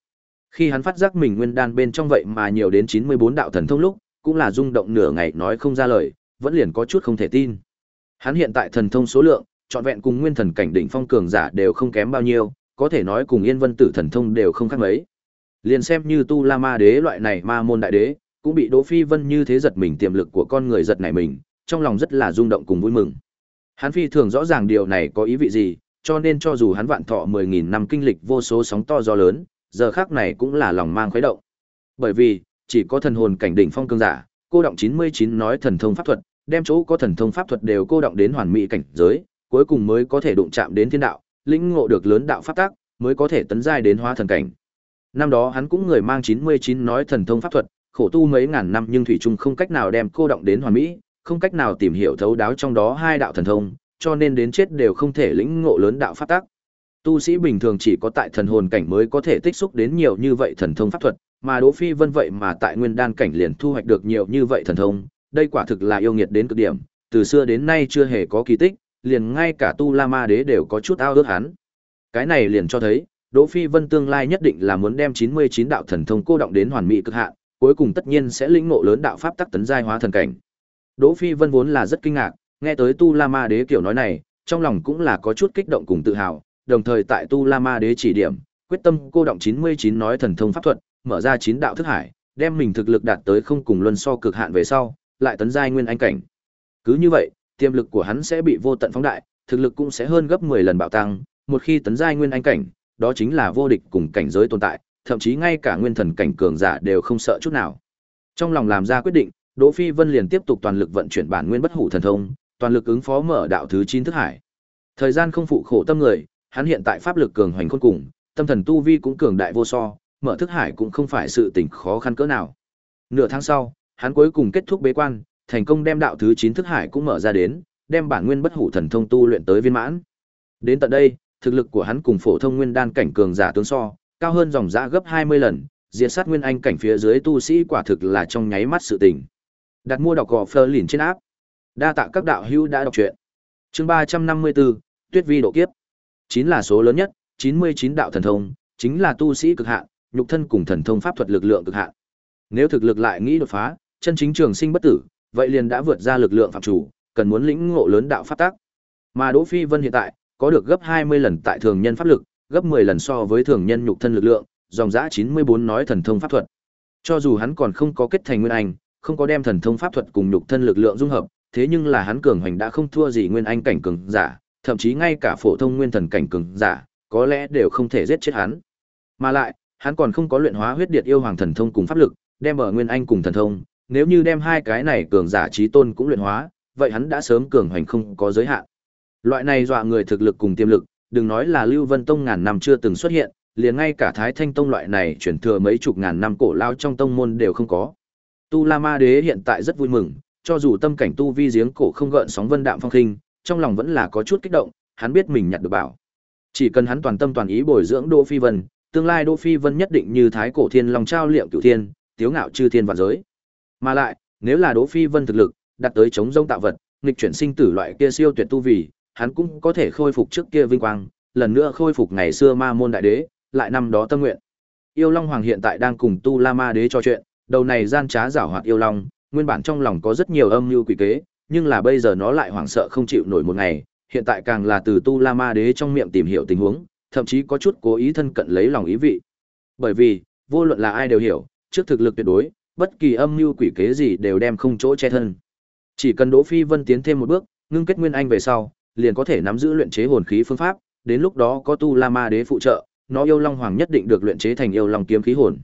Khi hắn phát giác mình nguyên đan bên trong vậy mà nhiều đến 94 đạo thần thông lúc, cũng là rung động nửa ngày nói không ra lời, vẫn liền có chút không thể tin. Hắn hiện tại thần thông số lượng, trọn vẹn cùng nguyên thần cảnh đỉnh phong cường giả đều không kém bao nhiêu, có thể nói cùng Yên Vân Tử thần thông đều không khác mấy. Liền xem như Tu La Ma Đế loại này ma môn đại đế, cũng bị Đỗ Phi Vân như thế giật mình tiềm lực của con người giật nảy mình, trong lòng rất là rung động cùng vui mừng. Hắn phi thường rõ ràng điều này có ý vị gì, cho nên cho dù hắn vạn thọ 10.000 năm kinh lịch vô số sóng to gió lớn, giờ khác này cũng là lòng mang khuấy động. Bởi vì, chỉ có thần hồn cảnh đỉnh phong cương giả, cô động 99 nói thần thông pháp thuật, đem chỗ có thần thông pháp thuật đều cô động đến hoàn mỹ cảnh giới, cuối cùng mới có thể đụng chạm đến thiên đạo, lĩnh ngộ được lớn đạo pháp tác, mới có thể tấn giai đến hóa thần cảnh. Năm đó hắn cũng người mang 99 nói thần thông pháp thuật, khổ tu mấy ngàn năm nhưng thủy chung không cách nào đem cô động đến hoàn mỹ, không cách nào tìm hiểu thấu đáo trong đó hai đạo thần thông, cho nên đến chết đều không thể lĩnh ngộ lớn đạo pháp tác. Tu sĩ bình thường chỉ có tại thần hồn cảnh mới có thể tích xúc đến nhiều như vậy thần thông pháp thuật, mà Đỗ Phi Vân vậy mà tại nguyên đan cảnh liền thu hoạch được nhiều như vậy thần thông, đây quả thực là yêu nghiệt đến cực điểm, từ xưa đến nay chưa hề có kỳ tích, liền ngay cả Tu La Ma Đế đều có chút ao ước hắn. Cái này liền cho thấy, Đỗ Phi Vân tương lai nhất định là muốn đem 99 đạo thần thông cô động đến hoàn mỹ cực hạn, cuối cùng tất nhiên sẽ lĩnh ngộ lớn đạo pháp tắc tấn giai hóa thần cảnh. Đỗ Phi Vân vốn là rất kinh ngạc, nghe tới Tu La Ma Đế kiểu nói này, trong lòng cũng là có chút kích động cùng tự hào, đồng thời tại Tu La Ma Đế chỉ điểm, quyết tâm cô động 99 nói thần thông pháp thuật, mở ra chín đạo thức hải, đem mình thực lực đạt tới không cùng luân so cực hạn về sau, lại tấn giai nguyên anh cảnh. Cứ như vậy, tiềm lực của hắn sẽ bị vô tận phóng đại, thực lực cũng sẽ hơn gấp 10 lần bạo tăng, một khi tấn giai nguyên anh cảnh, đó chính là vô địch cùng cảnh giới tồn tại, thậm chí ngay cả nguyên thần cảnh cường giả đều không sợ chút nào. Trong lòng làm ra quyết định, Đỗ Phi Vân liền tiếp tục toàn lực vận chuyển bản nguyên bất hủ thần thông, toàn lực ứng phó mở đạo thứ 9 thức hải. Thời gian không phụ khổ tâm người, hắn hiện tại pháp lực cường hoành khôn cùng, tâm thần tu vi cũng cường đại vô so, mở thức hải cũng không phải sự tình khó khăn cỡ nào. Nửa tháng sau, hắn cuối cùng kết thúc bế quan, thành công đem đạo thứ 9 thức hải cũng mở ra đến, đem bản nguyên bất hủ thần thông tu luyện tới viên mãn. Đến tận đây, thực lực của hắn cùng phổ thông nguyên đan cảnh cường giả tướng so, cao hơn dòng giá gấp 20 lần, diệt sát nguyên anh cảnh phía dưới tu sĩ quả thực là trong nháy mắt sự tình. Đặt mua đọc gò phơ lìn trên áp. Đa tạ các đạo hữu đã đọc truyện. Chương 354, Tuyết vi độ kiếp. chín là số lớn nhất, 99 đạo thần thông, chính là tu sĩ cực hạn, nhục thân cùng thần thông pháp thuật lực lượng cực hạn. Nếu thực lực lại nghĩ đột phá, chân chính trường sinh bất tử, vậy liền đã vượt ra lực lượng phạm chủ, cần muốn lĩnh ngộ lớn đạo pháp tác. Mà Đỗ Phi Vân hiện tại có được gấp 20 lần tại thường nhân pháp lực, gấp 10 lần so với thường nhân nhục thân lực lượng, dòng dã 94 nói thần thông pháp thuật. Cho dù hắn còn không có kết thành nguyên anh, không có đem thần thông pháp thuật cùng nhục thân lực lượng dung hợp, thế nhưng là hắn cường hành đã không thua gì nguyên anh cảnh cường giả, thậm chí ngay cả phổ thông nguyên thần cảnh cường giả, có lẽ đều không thể giết chết hắn. Mà lại, hắn còn không có luyện hóa huyết điệt yêu hoàng thần thông cùng pháp lực, đem ở nguyên anh cùng thần thông, nếu như đem hai cái này cường giả trí tôn cũng luyện hóa, vậy hắn đã sớm cường hành không có giới hạn. Loại này dọa người thực lực cùng tiềm lực, đừng nói là Lưu Vân Tông ngàn năm chưa từng xuất hiện, liền ngay cả Thái Thanh Tông loại này chuyển thừa mấy chục ngàn năm cổ lao trong tông môn đều không có. Tu La Ma Đế hiện tại rất vui mừng, cho dù tâm cảnh tu vi giếng cổ không gợn sóng vân đạm phong khinh, trong lòng vẫn là có chút kích động, hắn biết mình nhặt được bảo. Chỉ cần hắn toàn tâm toàn ý bồi dưỡng Đỗ Phi Vân, tương lai Đỗ Phi Vân nhất định như thái cổ thiên long trao liệm cửu thiên, tiếu ngạo chư thiên vạn giới. Mà lại, nếu là Đỗ Phi Vân thực lực đạt tới chống rông tạo vật, nghịch chuyển sinh tử loại kia siêu tuyệt tu vì, hắn cũng có thể khôi phục trước kia vinh quang, lần nữa khôi phục ngày xưa ma môn đại đế, lại năm đó tâm nguyện. yêu long hoàng hiện tại đang cùng tu la ma đế trò chuyện đầu này gian trá giảo hoạt yêu long, nguyên bản trong lòng có rất nhiều âm mưu quỷ kế, nhưng là bây giờ nó lại hoảng sợ không chịu nổi một ngày, hiện tại càng là từ tu la ma đế trong miệng tìm hiểu tình huống, thậm chí có chút cố ý thân cận lấy lòng ý vị bởi vì, vô luận là ai đều hiểu, trước thực lực tuyệt đối, bất kỳ âm mưu quỷ kế gì đều đem không chỗ che thân chỉ cần đỗ phi vân tiến thêm một bước, ngưng kết nguyên anh về sau, liền có thể nắm giữ luyện chế hồn khí phương pháp, đến lúc đó có tu la ma đế phụ trợ, nó yêu long hoàng nhất định được luyện chế thành yêu long kiếm khí hồn.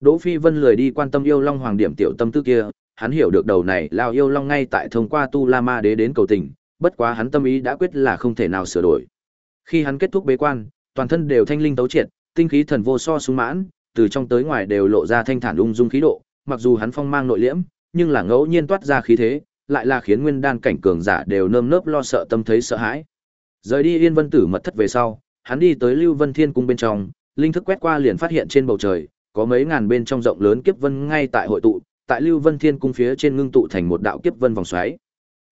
Đỗ Phi Vân lười đi quan tâm yêu long hoàng điểm tiểu tâm tư kia, hắn hiểu được đầu này lao yêu long ngay tại thông qua tu la ma đế đến cầu tình, bất quá hắn tâm ý đã quyết là không thể nào sửa đổi. Khi hắn kết thúc bế quan, toàn thân đều thanh linh tấu triệt, tinh khí thần vô so sung mãn, từ trong tới ngoài đều lộ ra thanh thản ung dung khí độ, mặc dù hắn phong mang nội liễm, nhưng là ngẫu nhiên toát ra khí thế, lại là khiến nguyên đan cảnh cường giả đều nơm nớp lo sợ tâm thấy sợ hãi. Rời đi Yên Vân Tử mật thất về sau, hắn đi tới Lưu Vân Thiên cung bên trong, linh thức quét qua liền phát hiện trên bầu trời có mấy ngàn bên trong rộng lớn kiếp vân ngay tại hội tụ, tại Lưu Vân Thiên cung phía trên ngưng tụ thành một đạo kiếp vân vòng xoáy.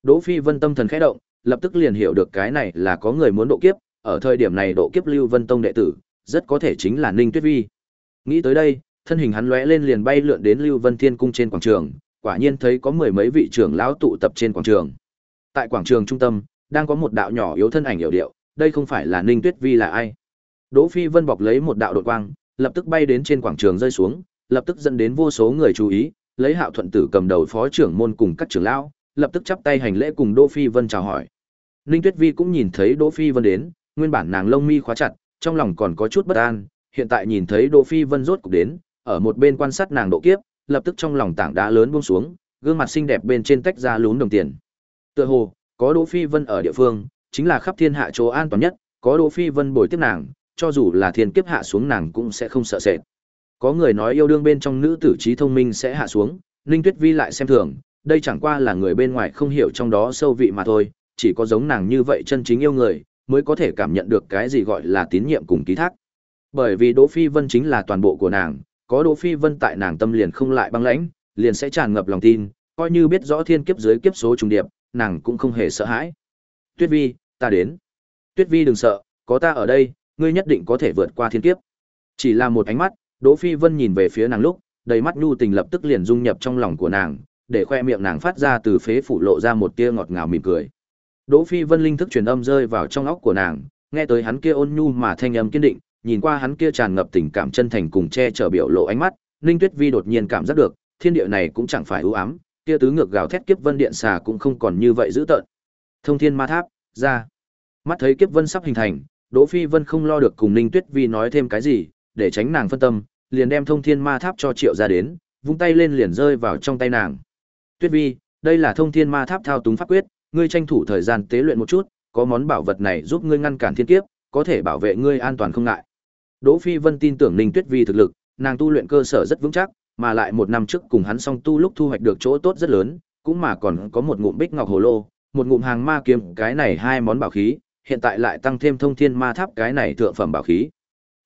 Đỗ Phi Vân tâm thần khẽ động, lập tức liền hiểu được cái này là có người muốn độ kiếp, ở thời điểm này độ kiếp Lưu Vân Tông đệ tử, rất có thể chính là Ninh Tuyết Vi. Nghĩ tới đây, thân hình hắn lóe lên liền bay lượn đến Lưu Vân Thiên cung trên quảng trường, quả nhiên thấy có mười mấy vị trưởng lão tụ tập trên quảng trường. Tại quảng trường trung tâm, đang có một đạo nhỏ yếu thân ảnh hiểu điệu, đây không phải là Ninh Tuyết Vi là ai? Đỗ Phi Vân bọc lấy một đạo đột quang, lập tức bay đến trên quảng trường rơi xuống, lập tức dẫn đến vô số người chú ý, lấy Hạo Thuận Tử cầm đầu phó trưởng môn cùng các trưởng lão, lập tức chắp tay hành lễ cùng Đỗ Phi Vân chào hỏi. Ninh Tuyết Vi cũng nhìn thấy Đỗ Phi Vân đến, nguyên bản nàng lông mi khóa chặt, trong lòng còn có chút bất an, hiện tại nhìn thấy Đỗ Phi Vân rốt cục đến, ở một bên quan sát nàng độ kiếp, lập tức trong lòng tảng đá lớn buông xuống, gương mặt xinh đẹp bên trên tách ra lún đồng tiền. Tựa hồ, có Đỗ Phi Vân ở địa phương, chính là khắp thiên hạ chỗ an toàn nhất, có Đỗ Phi Vân bồi tiếp nàng, cho dù là thiên kiếp hạ xuống nàng cũng sẽ không sợ sệt. Có người nói yêu đương bên trong nữ tử trí thông minh sẽ hạ xuống, Ninh Tuyết Vi lại xem thường, đây chẳng qua là người bên ngoài không hiểu trong đó sâu vị mà thôi, chỉ có giống nàng như vậy chân chính yêu người, mới có thể cảm nhận được cái gì gọi là tín nhiệm cùng ký thác. Bởi vì Đỗ Phi Vân chính là toàn bộ của nàng, có Đỗ Phi Vân tại nàng tâm liền không lại băng lãnh, liền sẽ tràn ngập lòng tin, coi như biết rõ thiên kiếp dưới kiếp số trùng điệp, nàng cũng không hề sợ hãi. Tuyết Vi, ta đến. Tuyết Vi đừng sợ, có ta ở đây, ngươi nhất định có thể vượt qua thiên kiếp. Chỉ là một ánh mắt, Đỗ Phi Vân nhìn về phía nàng lúc, đầy mắt nhu tình lập tức liền dung nhập trong lòng của nàng, để khoe miệng nàng phát ra từ phế phủ lộ ra một tia ngọt ngào mỉm cười. Đỗ Phi Vân linh thức truyền âm rơi vào trong óc của nàng, nghe tới hắn kia ôn nhu mà thanh âm kiên định, nhìn qua hắn kia tràn ngập tình cảm chân thành cùng che chở biểu lộ ánh mắt, Ninh Tuyết Vi đột nhiên cảm giác được, thiên địa này cũng chẳng phải u ám, kia tứ ngược gào thét kiếp vân điện xà cũng không còn như vậy dữ tợn. Thông Thiên Ma Tháp, ra. Mắt thấy kiếp vân sắp hình thành, Đỗ Phi Vân không lo được cùng Ninh Tuyết Vi nói thêm cái gì, để tránh nàng phân tâm, liền đem Thông Thiên Ma Tháp cho Triệu ra đến, vung tay lên liền rơi vào trong tay nàng. Tuyết Vi, đây là Thông Thiên Ma Tháp thao túng pháp quyết, ngươi tranh thủ thời gian tế luyện một chút, có món bảo vật này giúp ngươi ngăn cản thiên kiếp, có thể bảo vệ ngươi an toàn không ngại. Đỗ Phi Vân tin tưởng Ninh Tuyết Vi thực lực, nàng tu luyện cơ sở rất vững chắc, mà lại một năm trước cùng hắn song tu lúc thu hoạch được chỗ tốt rất lớn, cũng mà còn có một ngụm bích ngọc hồ lô, một ngụm hàng ma kiếm, cái này hai món bảo khí, hiện tại lại tăng thêm thông thiên ma tháp cái này thượng phẩm bảo khí.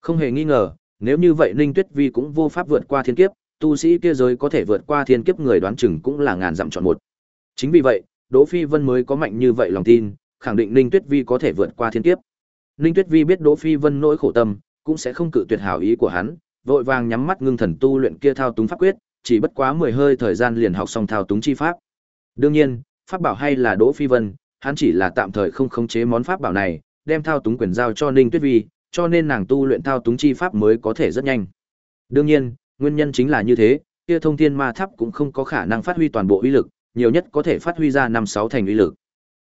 Không hề nghi ngờ, nếu như vậy Ninh Tuyết Vi cũng vô pháp vượt qua thiên kiếp, tu sĩ kia giới có thể vượt qua thiên kiếp người đoán chừng cũng là ngàn dặm chọn một. Chính vì vậy, Đỗ Phi Vân mới có mạnh như vậy lòng tin, khẳng định Ninh Tuyết Vi có thể vượt qua thiên kiếp. Ninh Tuyết Vi biết Đỗ Phi Vân nỗi khổ tâm, cũng sẽ không cự tuyệt hảo ý của hắn, vội vàng nhắm mắt ngưng thần tu luyện kia thao túng pháp quyết, chỉ bất quá 10 hơi thời gian liền học xong thao túng chi pháp. Đương nhiên, pháp bảo hay là Đỗ Phi Vân, hắn chỉ là tạm thời không khống chế món pháp bảo này, đem thao túng quyền giao cho Ninh Tuyết Vi, cho nên nàng tu luyện thao túng chi pháp mới có thể rất nhanh. Đương nhiên, nguyên nhân chính là như thế, kia thông thiên ma tháp cũng không có khả năng phát huy toàn bộ uy lực, nhiều nhất có thể phát huy ra năm sáu thành uy lực.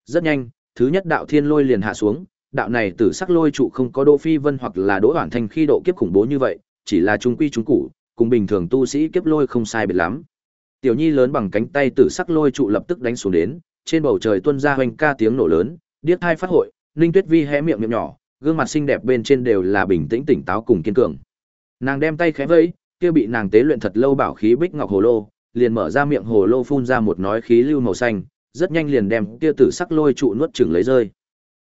Rất nhanh, thứ nhất đạo thiên lôi liền hạ xuống, đạo này tử sắc lôi trụ không có Đỗ Phi Vân hoặc là Đỗ Hoản thành khi độ kiếp khủng bố như vậy, chỉ là trung quy trung cũ, cùng bình thường tu sĩ kiếp lôi không sai biệt lắm. Tiểu Nhi lớn bằng cánh tay tử sắc lôi trụ lập tức đánh xuống đến, trên bầu trời tuôn ra hoành ca tiếng nổ lớn, điếc thai phát hội, Ninh Tuyết Vi hé miệng miệng nhỏ, gương mặt xinh đẹp bên trên đều là bình tĩnh tỉnh táo cùng kiên cường. Nàng đem tay khẽ vẫy, kia bị nàng tế luyện thật lâu bảo khí bích ngọc hồ lô, liền mở ra miệng hồ lô phun ra một nói khí lưu màu xanh, rất nhanh liền đem kia tử sắc lôi trụ nuốt chửng lấy rơi.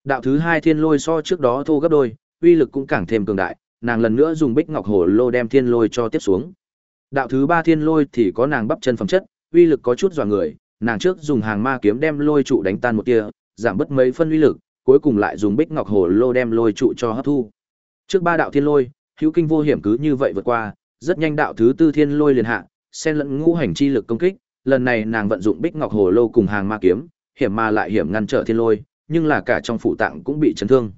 Đạo thứ hai thiên lôi so trước đó thô gấp đôi, uy lực cũng càng thêm cường đại, nàng lần nữa dùng bích ngọc hồ lô đem thiên lôi cho tiếp xuống. Đạo thứ ba thiên lôi thì có nàng bắp chân phẩm chất, uy lực có chút dọa người, nàng trước dùng hàng ma kiếm đem lôi trụ đánh tan một tia, giảm bớt mấy phân uy lực, cuối cùng lại dùng bích ngọc hồ lô đem lôi trụ cho hấp thu. Trước ba đạo thiên lôi, hữu kinh vô hiểm cứ như vậy vượt qua, rất nhanh đạo thứ tư thiên lôi liền hạ, xen lẫn ngũ hành chi lực công kích, lần này nàng vận dụng Bích Ngọc Hồ Lô cùng hàng ma kiếm, hiểm mà lại hiểm ngăn trở thiên lôi, nhưng là cả trong phụ tạng cũng bị chấn thương.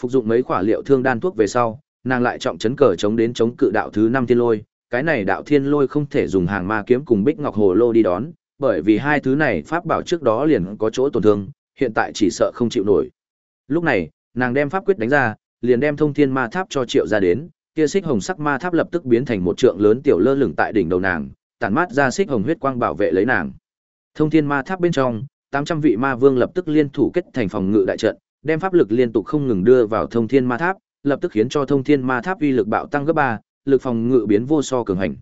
Phục dụng mấy quả liệu thương đan thuốc về sau, nàng lại trọng chấn cờ chống đến chống cự đạo thứ năm thiên lôi, cái này đạo thiên lôi không thể dùng hàng ma kiếm cùng Bích Ngọc Hồ Lô đi đón, bởi vì hai thứ này pháp bảo trước đó liền có chỗ tổn thương, hiện tại chỉ sợ không chịu nổi. Lúc này, nàng đem pháp quyết đánh ra, liền đem thông thiên ma tháp cho triệu ra đến, kia xích hồng sắc ma tháp lập tức biến thành một trượng lớn tiểu lơ lửng tại đỉnh đầu nàng, tản mát ra xích hồng huyết quang bảo vệ lấy nàng. Thông thiên ma tháp bên trong, 800 vị ma vương lập tức liên thủ kết thành phòng ngự đại trận, đem pháp lực liên tục không ngừng đưa vào thông thiên ma tháp, lập tức khiến cho thông thiên ma tháp uy lực bạo tăng gấp 3, lực phòng ngự biến vô so cường hành.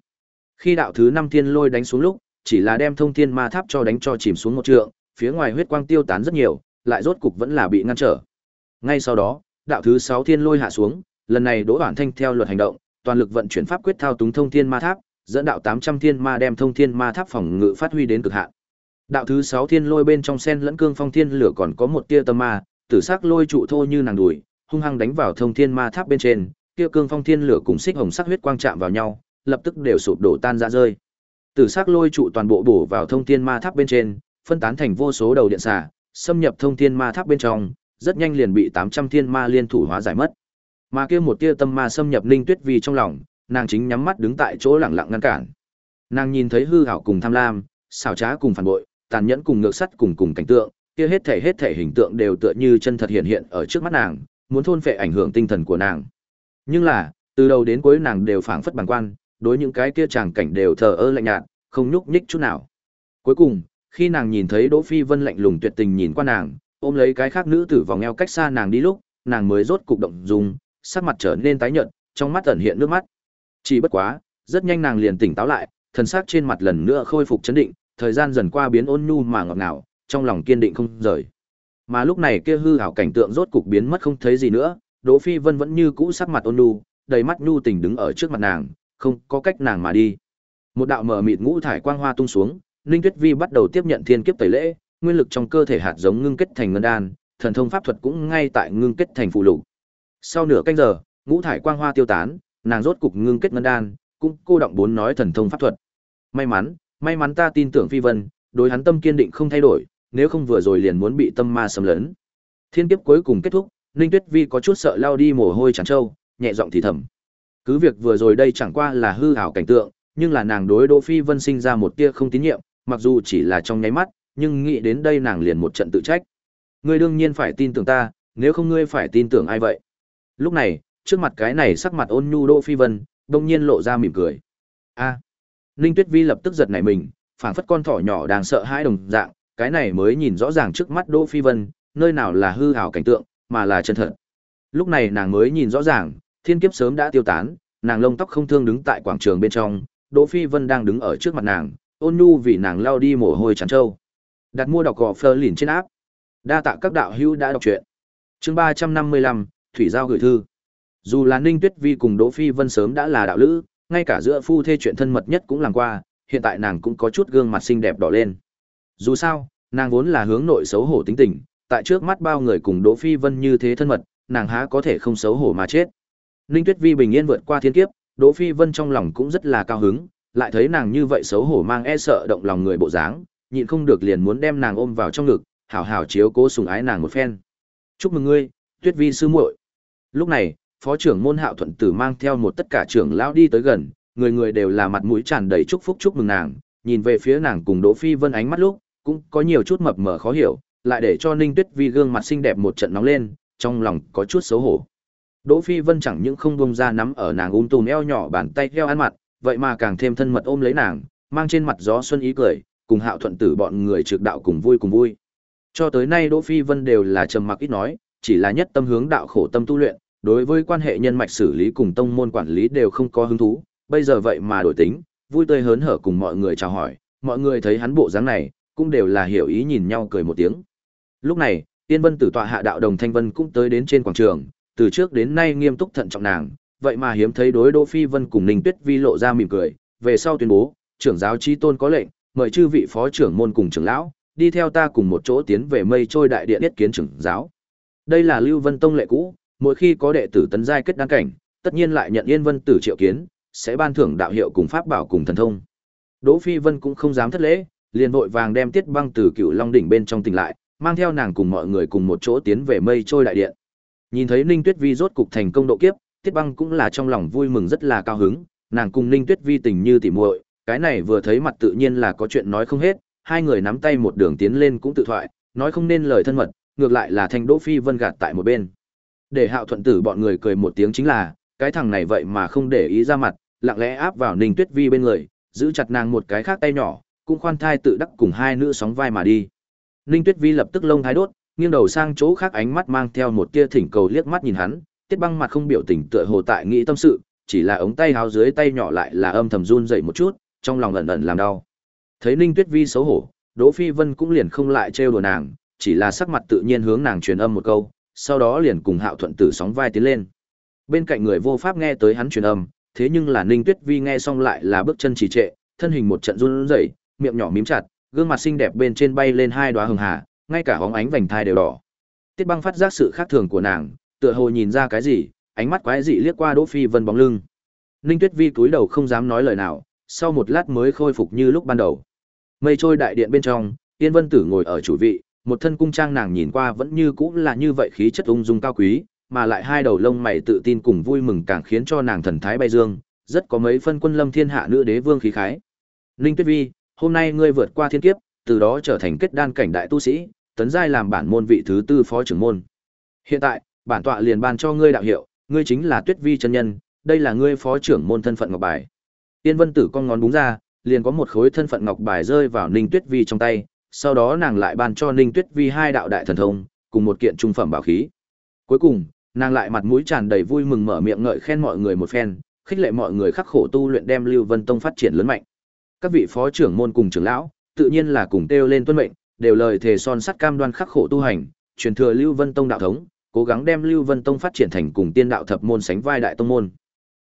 Khi đạo thứ 5 thiên lôi đánh xuống lúc, chỉ là đem thông thiên ma tháp cho đánh cho chìm xuống một trượng, phía ngoài huyết quang tiêu tán rất nhiều, lại rốt cục vẫn là bị ngăn trở. Ngay sau đó, đạo thứ 6 thiên lôi hạ xuống, lần này Đỗ Hoản Thanh theo luật hành động, toàn lực vận chuyển pháp quyết thao túng thông thiên ma tháp, dẫn đạo 800 thiên ma đem thông thiên ma tháp phòng ngự phát huy đến cực hạn. Đạo thứ 6 thiên lôi bên trong sen lẫn cương phong thiên lửa còn có một tia tâm ma, tử sắc lôi trụ thô như nàng đùi, hung hăng đánh vào thông thiên ma tháp bên trên, kia cương phong thiên lửa cùng xích hồng sắc huyết quang chạm vào nhau, lập tức đều sụp đổ tan ra rơi. Tử sắc lôi trụ toàn bộ bổ vào thông thiên ma tháp bên trên, phân tán thành vô số đầu điện xà, xâm nhập thông thiên ma tháp bên trong, rất nhanh liền bị 800 thiên ma liên thủ hóa giải mất. Mà kia một tia tâm ma xâm nhập Ninh Tuyết Vi trong lòng, nàng chính nhắm mắt đứng tại chỗ lặng lặng ngăn cản. Nàng nhìn thấy hư ảo cùng tham lam, xảo trá cùng phản bội, tàn nhẫn cùng ngược sắt cùng cùng cảnh tượng, kia hết thể hết thể hình tượng đều tựa như chân thật hiện hiện ở trước mắt nàng, muốn thôn phệ ảnh hưởng tinh thần của nàng. Nhưng là, từ đầu đến cuối nàng đều phảng phất bằng quan, đối những cái kia tràng cảnh đều thờ ơ lạnh nhạt, không nhúc nhích chút nào. Cuối cùng, khi nàng nhìn thấy Đỗ Phi Vân lạnh lùng tuyệt tình nhìn qua nàng, ôm lấy cái khác nữ tử vòng eo cách xa nàng đi lúc, nàng mới rốt cục động dung, sắc mặt trở nên tái nhợt, trong mắt ẩn hiện nước mắt. Chỉ bất quá, rất nhanh nàng liền tỉnh táo lại, thần sắc trên mặt lần nữa khôi phục chấn định, thời gian dần qua biến ôn nhu mà ngọt ngào, trong lòng kiên định không rời. Mà lúc này kia hư ảo cảnh tượng rốt cục biến mất không thấy gì nữa, Đỗ Phi Vân vẫn như cũ sắc mặt ôn nhu, đầy mắt nhu tình đứng ở trước mặt nàng, không có cách nàng mà đi. Một đạo mờ mịt ngũ thải quang hoa tung xuống, Ninh Tuyết Vi bắt đầu tiếp nhận thiên kiếp tẩy lễ, nguyên lực trong cơ thể hạt giống ngưng kết thành ngân đan, thần thông pháp thuật cũng ngay tại ngưng kết thành phụ lục. Sau nửa canh giờ, ngũ thải quang hoa tiêu tán, nàng rốt cục ngưng kết ngân đan, cũng cô động bốn nói thần thông pháp thuật. May mắn, may mắn ta tin tưởng Phi Vân, đối hắn tâm kiên định không thay đổi, nếu không vừa rồi liền muốn bị tâm ma xâm lấn. Thiên kiếp cuối cùng kết thúc, Ninh Tuyết Vi có chút sợ lao đi mồ hôi tràn trâu, nhẹ giọng thì thầm. Cứ việc vừa rồi đây chẳng qua là hư ảo cảnh tượng, nhưng là nàng đối Đỗ Phi Vân sinh ra một tia không tín nhiệm, mặc dù chỉ là trong nháy mắt, nhưng nghĩ đến đây nàng liền một trận tự trách. Ngươi đương nhiên phải tin tưởng ta, nếu không ngươi phải tin tưởng ai vậy? Lúc này, trước mặt cái này sắc mặt ôn nhu Đỗ Phi Vân, đột nhiên lộ ra mỉm cười. A. Ninh Tuyết Vi lập tức giật nảy mình, phảng phất con thỏ nhỏ đang sợ hãi đồng dạng, cái này mới nhìn rõ ràng trước mắt Đỗ Phi Vân, nơi nào là hư ảo cảnh tượng, mà là chân thật. Lúc này nàng mới nhìn rõ ràng, thiên kiếp sớm đã tiêu tán, nàng lông tóc không thương đứng tại quảng trường bên trong, Đỗ Phi Vân đang đứng ở trước mặt nàng, ôn nhu vì nàng lao đi mồ hôi trắng trâu. Đặt mua đọc gò phơ lìn trên áp. Đa tạ các đạo hữu đã đọc truyện. Chương 355, Thủy Giao gửi thư. Dù là Ninh Tuyết Vi cùng Đỗ Phi Vân sớm đã là đạo lữ, ngay cả giữa phu thê chuyện thân mật nhất cũng làm qua, hiện tại nàng cũng có chút gương mặt xinh đẹp đỏ lên. Dù sao, nàng vốn là hướng nội xấu hổ tính tình, tại trước mắt bao người cùng Đỗ Phi Vân như thế thân mật, nàng há có thể không xấu hổ mà chết. Ninh Tuyết Vi bình yên vượt qua thiên kiếp, Đỗ Phi Vân trong lòng cũng rất là cao hứng, lại thấy nàng như vậy xấu hổ mang e sợ động lòng người bộ dáng, nhịn không được liền muốn đem nàng ôm vào trong ngực, hảo hảo chiếu cố sủng ái nàng một phen. "Chúc mừng ngươi, Tuyết Vi sư muội." Lúc này, phó trưởng môn Hạo Thuận Tử mang theo một tất cả trưởng lão đi tới gần, người người đều là mặt mũi tràn đầy chúc phúc chúc mừng nàng, nhìn về phía nàng cùng Đỗ Phi Vân ánh mắt lúc, cũng có nhiều chút mập mờ khó hiểu, lại để cho Ninh Tuyết Vi gương mặt xinh đẹp một trận nóng lên, trong lòng có chút xấu hổ. Đỗ Phi Vân chẳng những không buông ra nắm ở nàng ung tùm eo nhỏ bàn tay theo ăn mặt, vậy mà càng thêm thân mật ôm lấy nàng, mang trên mặt gió xuân ý cười, cùng Hạo Thuận Tử bọn người trực đạo cùng vui cùng vui. Cho tới nay Đỗ Phi Vân đều là trầm mặc ít nói, chỉ là nhất tâm hướng đạo khổ tâm tu luyện, đối với quan hệ nhân mạch xử lý cùng tông môn quản lý đều không có hứng thú, bây giờ vậy mà đổi tính, vui tươi hớn hở cùng mọi người chào hỏi, mọi người thấy hắn bộ dáng này, cũng đều là hiểu ý nhìn nhau cười một tiếng. Lúc này, Tiên Vân Tử tọa hạ đạo đồng Thanh Vân cũng tới đến trên quảng trường, từ trước đến nay nghiêm túc thận trọng nàng, vậy mà hiếm thấy đối Đỗ Phi Vân cùng Ninh Tuyết Vi lộ ra mỉm cười, về sau tuyên bố, trưởng giáo chi tôn có lệnh, mời chư vị phó trưởng môn cùng trưởng lão, đi theo ta cùng một chỗ tiến về mây trôi đại điện yết kiến trưởng giáo. Đây là Lưu Vân Tông lệ cũ, mỗi khi có đệ tử tấn giai kết đăng cảnh, tất nhiên lại nhận Yên Vân Tử triệu kiến, sẽ ban thưởng đạo hiệu cùng pháp bảo cùng thần thông. Đỗ Phi Vân cũng không dám thất lễ, liền vội vàng đem Tiết Băng từ Cựu Long đỉnh bên trong tỉnh lại, mang theo nàng cùng mọi người cùng một chỗ tiến về Mây Trôi đại điện. Nhìn thấy Ninh Tuyết Vi rốt cục thành công độ kiếp, Tiết Băng cũng là trong lòng vui mừng rất là cao hứng, nàng cùng Ninh Tuyết Vi tình như tỉ muội, cái này vừa thấy mặt tự nhiên là có chuyện nói không hết, hai người nắm tay một đường tiến lên cũng tự thoại, nói không nên lời thân mật, ngược lại là Thanh Đỗ Phi Vân gạt tại một bên. Để Hạo Thuận Tử bọn người cười một tiếng chính là, cái thằng này vậy mà không để ý ra mặt, lặng lẽ áp vào Ninh Tuyết Vi bên người, giữ chặt nàng một cái khác tay nhỏ, cũng khoan thai tự đắc cùng hai nữ sóng vai mà đi. Ninh Tuyết Vi lập tức lông thái đốt, nghiêng đầu sang chỗ khác ánh mắt mang theo một tia thỉnh cầu liếc mắt nhìn hắn, Tiết Băng mặt không biểu tình tựa hồ tại nghĩ tâm sự, chỉ là ống tay háo dưới tay nhỏ lại là âm thầm run dậy một chút, trong lòng ẩn ẩn làm đau. Thấy Ninh Tuyết Vi xấu hổ, Đỗ Phi Vân cũng liền không lại trêu đùa nàng, chỉ là sắc mặt tự nhiên hướng nàng truyền âm một câu, sau đó liền cùng Hạo Thuận Tử sóng vai tiến lên. Bên cạnh người vô pháp nghe tới hắn truyền âm, thế nhưng là Ninh Tuyết Vi nghe xong lại là bước chân trì trệ, thân hình một trận run rẩy, miệng nhỏ mím chặt, gương mặt xinh đẹp bên trên bay lên hai đóa hường hà, ngay cả hóng ánh vành thai đều đỏ. Tiết Băng phát giác sự khác thường của nàng, tựa hồ nhìn ra cái gì, ánh mắt quái dị liếc qua Đỗ Phi Vân bóng lưng. Ninh Tuyết Vi cúi đầu không dám nói lời nào, sau một lát mới khôi phục như lúc ban đầu. Mây trôi đại điện bên trong, Yên Vân Tử ngồi ở chủ vị, một thân cung trang nàng nhìn qua vẫn như cũ là như vậy khí chất ung dung cao quý, mà lại hai đầu lông mày tự tin cùng vui mừng càng khiến cho nàng thần thái bay dương, rất có mấy phân quân lâm thiên hạ nữ đế vương khí khái. Ninh Tuyết Vi, hôm nay ngươi vượt qua thiên kiếp, từ đó trở thành kết đan cảnh đại tu sĩ, tấn giai làm bản môn vị thứ tư phó trưởng môn. Hiện tại, bản tọa liền ban cho ngươi đạo hiệu, ngươi chính là Tuyết Vi chân nhân, đây là ngươi phó trưởng môn thân phận ngọc bài. Tiên Vân Tử con ngón đúng ra, liền có một khối thân phận ngọc bài rơi vào Ninh Tuyết Vi trong tay, sau đó nàng lại ban cho Ninh Tuyết Vi hai đạo đại thần thông, cùng một kiện trung phẩm bảo khí. Cuối cùng, nàng lại mặt mũi tràn đầy vui mừng mở miệng ngợi khen mọi người một phen, khích lệ mọi người khắc khổ tu luyện đem Lưu Vân Tông phát triển lớn mạnh. Các vị phó trưởng môn cùng trưởng lão, tự nhiên là cùng kêu lên tuân mệnh, đều lời thề son sắt cam đoan khắc khổ tu hành, truyền thừa Lưu Vân Tông đạo thống, cố gắng đem Lưu Vân Tông phát triển thành cùng tiên đạo thập môn sánh vai đại tông môn.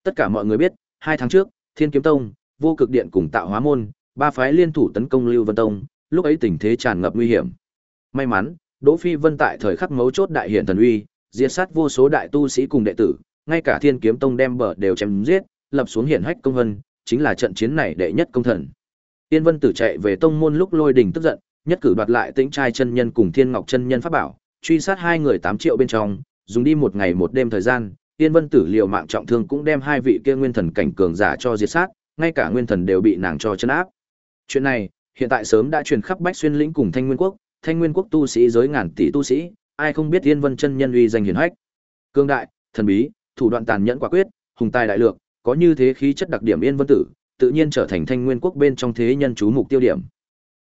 Tất cả mọi người biết, hai tháng trước, Thiên Kiếm Tông, Vô Cực Điện cùng Tạo Hóa môn, ba phái liên thủ tấn công Lưu Vân Tông, lúc ấy tình thế tràn ngập nguy hiểm. May mắn, Đỗ Phi Vân tại thời khắc mấu chốt đại hiện thần uy, diệt sát vô số đại tu sĩ cùng đệ tử, ngay cả Thiên Kiếm Tông đem bờ đều chém giết, lập xuống hiển hách công vân, chính là trận chiến này đệ nhất công thần. Tiên Vân Tử chạy về tông môn lúc lôi đình tức giận, nhất cử đoạt lại Tĩnh trai chân nhân cùng Thiên Ngọc chân nhân pháp bảo, truy sát hai người tám triệu bên trong, dùng đi một ngày một đêm thời gian, yên Vân Tử liều mạng trọng thương cũng đem hai vị kia nguyên thần cảnh cường giả cho diệt sát, ngay cả nguyên thần đều bị nàng cho chấn áp. Chuyện này, hiện tại sớm đã truyền khắp Bách Xuyên lĩnh cùng Thanh Nguyên quốc, Thanh Nguyên quốc tu sĩ giới ngàn tỷ tu sĩ, ai không biết yên Vân chân nhân uy danh hiển hách. Cương đại, thần bí, thủ đoạn tàn nhẫn quả quyết, hùng tài đại lược, có như thế khí chất đặc điểm Yên Vân Tử, tự nhiên trở thành Thanh Nguyên quốc bên trong thế nhân chú mục tiêu điểm.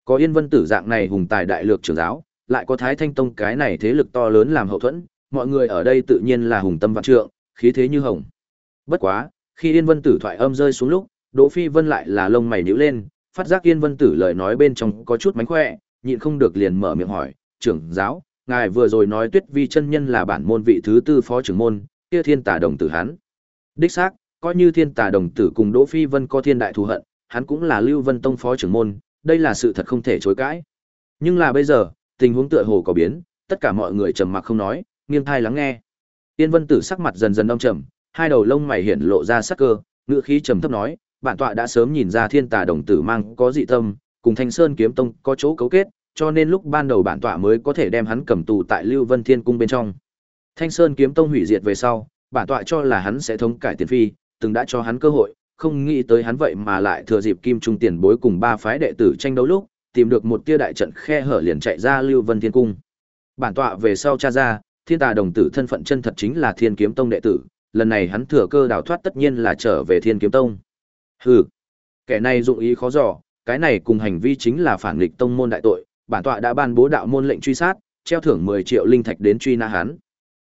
Có Yên Vân Tử dạng này hùng tài đại lược trưởng giáo, lại có Thái Thanh Tông cái này thế lực to lớn làm hậu thuẫn, mọi người ở đây tự nhiên là hùng tâm vạn trượng, khí thế như hồng. Bất quá, khi Yên Vân Tử thoại âm rơi xuống lúc, Đỗ Phi Vân lại là lông mày nhíu lên, phát giác Yên Vân Tử lời nói bên trong có chút mánh khỏe, nhịn không được liền mở miệng hỏi, "Trưởng giáo, ngài vừa rồi nói Tuyết Vi chân nhân là bản môn vị thứ tư phó trưởng môn, kia Thiên Tà đồng tử hắn?" Đích xác, coi như Thiên Tà đồng tử cùng Đỗ Phi Vân có thiên đại thù hận, hắn cũng là Lưu Vân Tông phó trưởng môn, đây là sự thật không thể chối cãi. Nhưng là bây giờ, tình huống tựa hồ có biến, tất cả mọi người trầm mặc không nói, nghiêng tai lắng nghe. Tiên Vân Tử sắc mặt dần dần đông trầm, hai đầu lông mày hiện lộ ra sắc cơ, ngữ khí trầm thấp nói, bản tọa đã sớm nhìn ra Thiên Tà đồng tử mang có dị tâm, cùng Thanh Sơn kiếm tông có chỗ cấu kết, cho nên lúc ban đầu bản tọa mới có thể đem hắn cầm tù tại Lưu Vân Thiên cung bên trong. Thanh Sơn kiếm tông hủy diệt về sau, bản tọa cho là hắn sẽ thống cải tiền phi, từng đã cho hắn cơ hội, không nghĩ tới hắn vậy mà lại thừa dịp kim trung tiền bối cùng ba phái đệ tử tranh đấu lúc, tìm được một tia đại trận khe hở liền chạy ra Lưu Vân Thiên cung. Bản tọa về sau tra ra, Thiên Tà đồng tử thân phận chân thật chính là Thiên Kiếm Tông đệ tử, lần này hắn thừa cơ đào thoát tất nhiên là trở về Thiên Kiếm Tông. Hừ, kẻ này dụng ý khó dò, cái này cùng hành vi chính là phản nghịch tông môn đại tội, bản tọa đã ban bố đạo môn lệnh truy sát, treo thưởng 10 triệu linh thạch đến truy nã hắn.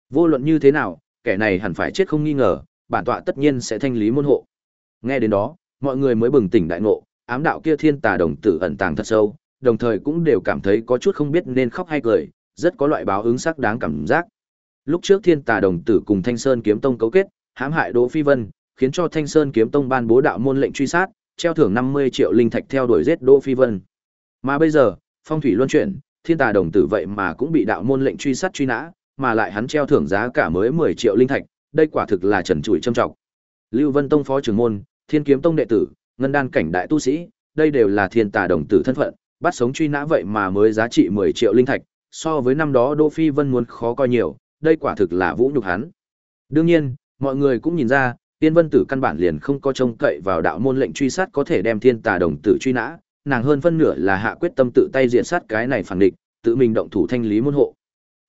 Vô luận như thế nào, kẻ này hẳn phải chết không nghi ngờ, bản tọa tất nhiên sẽ thanh lý môn hộ. Nghe đến đó, mọi người mới bừng tỉnh đại ngộ, ám đạo kia thiên tà đồng tử ẩn tàng thật sâu, đồng thời cũng đều cảm thấy có chút không biết nên khóc hay cười, rất có loại báo ứng sắc đáng cảm giác. Lúc trước thiên tà đồng tử cùng Thanh Sơn kiếm tông cấu kết, hãm hại Đỗ Phi Vân, khiến cho Thanh Sơn kiếm tông ban bố đạo môn lệnh truy sát, treo thưởng 50 triệu linh thạch theo đuổi giết Đỗ Phi Vân. Mà bây giờ, phong thủy luân chuyển, thiên tà đồng tử vậy mà cũng bị đạo môn lệnh truy sát truy nã, mà lại hắn treo thưởng giá cả mới 10 triệu linh thạch, đây quả thực là trần trụi trâm trọng. Lưu Vân Tông phó trưởng môn, Thiên Kiếm Tông đệ tử, ngân đan cảnh đại tu sĩ, đây đều là thiên tà đồng tử thân phận, bắt sống truy nã vậy mà mới giá trị 10 triệu linh thạch, so với năm đó Đỗ Phi Vân muốn khó coi nhiều, đây quả thực là vũ nhục hắn. Đương nhiên, mọi người cũng nhìn ra, Tiên Vân Tử căn bản liền không có trông cậy vào đạo môn lệnh truy sát có thể đem thiên tà đồng tử truy nã, nàng hơn phân nửa là hạ quyết tâm tự tay diện sát cái này phản địch, tự mình động thủ thanh lý môn hộ.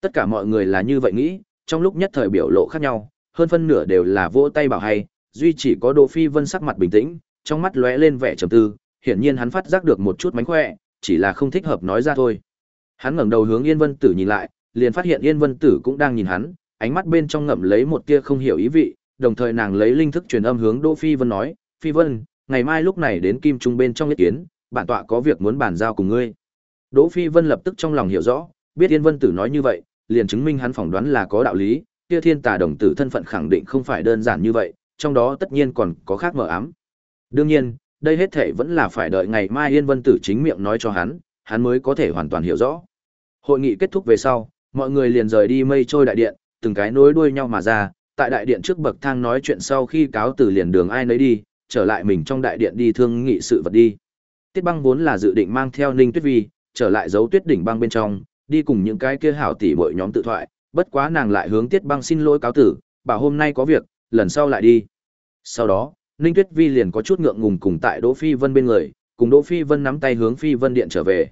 Tất cả mọi người là như vậy nghĩ, trong lúc nhất thời biểu lộ khác nhau, hơn phân nửa đều là vỗ tay bảo hay, duy chỉ có Đỗ Phi Vân sắc mặt bình tĩnh, trong mắt lóe lên vẻ trầm tư, hiển nhiên hắn phát giác được một chút mánh khỏe, chỉ là không thích hợp nói ra thôi. Hắn ngẩng đầu hướng Yên Vân Tử nhìn lại, liền phát hiện Yên Vân Tử cũng đang nhìn hắn, ánh mắt bên trong ngậm lấy một tia không hiểu ý vị, đồng thời nàng lấy linh thức truyền âm hướng Đỗ Phi Vân nói, "Phi Vân, ngày mai lúc này đến Kim Trung bên trong ý kiến, bản tọa có việc muốn bàn giao cùng ngươi." Đỗ Phi Vân lập tức trong lòng hiểu rõ, biết Yên Vân Tử nói như vậy, liền chứng minh hắn phỏng đoán là có đạo lý, kia Thiên Tà đồng tử thân phận khẳng định không phải đơn giản như vậy, trong đó tất nhiên còn có khác mờ ám. Đương nhiên, đây hết thể vẫn là phải đợi ngày mai Yên Vân Tử chính miệng nói cho hắn, hắn mới có thể hoàn toàn hiểu rõ. Hội nghị kết thúc về sau, mọi người liền rời đi mây trôi đại điện, từng cái nối đuôi nhau mà ra, tại đại điện trước bậc thang nói chuyện sau khi cáo từ liền đường ai nấy đi, trở lại mình trong đại điện đi thương nghị sự vật đi. Tiết Băng vốn là dự định mang theo Ninh Tuyết Vi, trở lại dấu Tuyết đỉnh băng bên trong, đi cùng những cái kia hảo tỷ muội nhóm tự thoại, bất quá nàng lại hướng Tiết Băng xin lỗi cáo tử, bảo hôm nay có việc, lần sau lại đi. Sau đó, Ninh Tuyết Vi liền có chút ngượng ngùng cùng tại Đỗ Phi Vân bên người, cùng Đỗ Phi Vân nắm tay hướng Phi Vân điện trở về.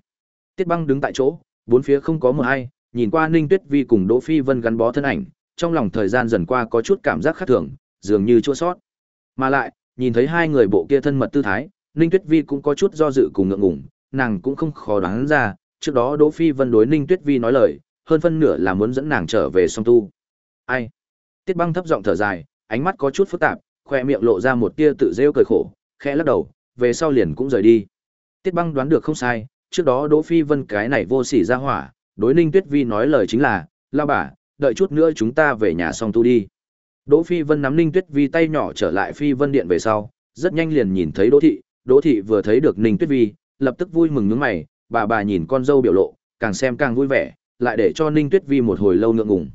Tiết Băng đứng tại chỗ, bốn phía không có một ai, nhìn qua Ninh Tuyết Vi cùng Đỗ Phi Vân gắn bó thân ảnh, trong lòng thời gian dần qua có chút cảm giác khác thường, dường như chua sót. Mà lại, nhìn thấy hai người bộ kia thân mật tư thái, Ninh Tuyết Vi cũng có chút do dự cùng ngượng ngùng, nàng cũng không khó đoán ra, trước đó Đỗ Phi Vân đối Ninh Tuyết Vi nói lời, hơn phân nửa là muốn dẫn nàng trở về song tu. Ai? Tiết Băng thấp giọng thở dài, ánh mắt có chút phức tạp, khoe miệng lộ ra một tia tự rêu cười khổ, khẽ lắc đầu, về sau liền cũng rời đi. Tiết Băng đoán được không sai, trước đó Đỗ Phi Vân cái này vô sỉ ra hỏa, đối Ninh Tuyết Vi nói lời chính là, la bà, đợi chút nữa chúng ta về nhà xong tu đi." Đỗ Phi Vân nắm Ninh Tuyết Vi tay nhỏ trở lại Phi Vân điện về sau, rất nhanh liền nhìn thấy Đỗ thị, Đỗ thị vừa thấy được Ninh Tuyết Vi, lập tức vui mừng nhướng mày, bà bà nhìn con dâu biểu lộ, càng xem càng vui vẻ, lại để cho Ninh Tuyết Vi một hồi lâu ngượng ngùng.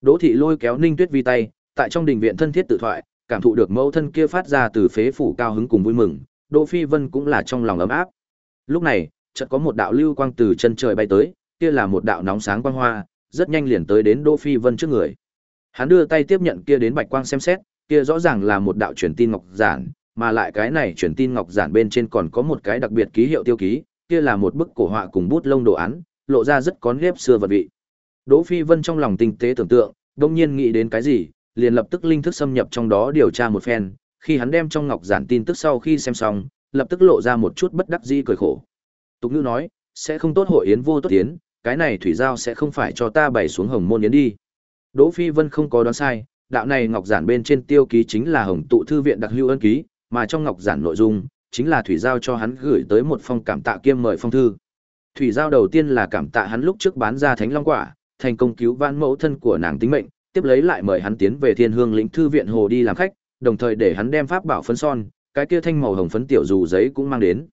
Đỗ thị lôi kéo Ninh Tuyết Vi tay, tại trong đình viện thân thiết tự thoại, cảm thụ được mẫu thân kia phát ra từ phế phủ cao hứng cùng vui mừng, Đỗ Phi Vân cũng là trong lòng ấm áp. Lúc này, chợt có một đạo lưu quang từ chân trời bay tới, kia là một đạo nóng sáng quang hoa, rất nhanh liền tới đến Đỗ Phi Vân trước người. Hắn đưa tay tiếp nhận kia đến bạch quang xem xét, kia rõ ràng là một đạo truyền tin ngọc giản, mà lại cái này truyền tin ngọc giản bên trên còn có một cái đặc biệt ký hiệu tiêu ký, kia là một bức cổ họa cùng bút lông đồ án, lộ ra rất có nếp xưa vật vị. Đỗ Phi Vân trong lòng tinh tế tưởng tượng, đột nhiên nghĩ đến cái gì, liền lập tức linh thức xâm nhập trong đó điều tra một phen, khi hắn đem trong ngọc giản tin tức sau khi xem xong, lập tức lộ ra một chút bất đắc dĩ cười khổ. Tục ngữ nói, sẽ không tốt hội yến vô tốt yến, cái này thủy giao sẽ không phải cho ta bày xuống hồng môn yến đi. Đỗ Phi Vân không có đoán sai, đạo này ngọc giản bên trên tiêu ký chính là hồng tụ thư viện đặc hữu ân ký, mà trong ngọc giản nội dung chính là thủy giao cho hắn gửi tới một phong cảm tạ kiêm mời phong thư. Thủy giao đầu tiên là cảm tạ hắn lúc trước bán ra thánh long quả, thành công cứu vãn mẫu thân của nàng tính mệnh, tiếp lấy lại mời hắn tiến về Thiên Hương lĩnh thư viện hồ đi làm khách, đồng thời để hắn đem pháp bảo phấn son, cái kia thanh màu hồng phấn tiểu dù giấy cũng mang đến.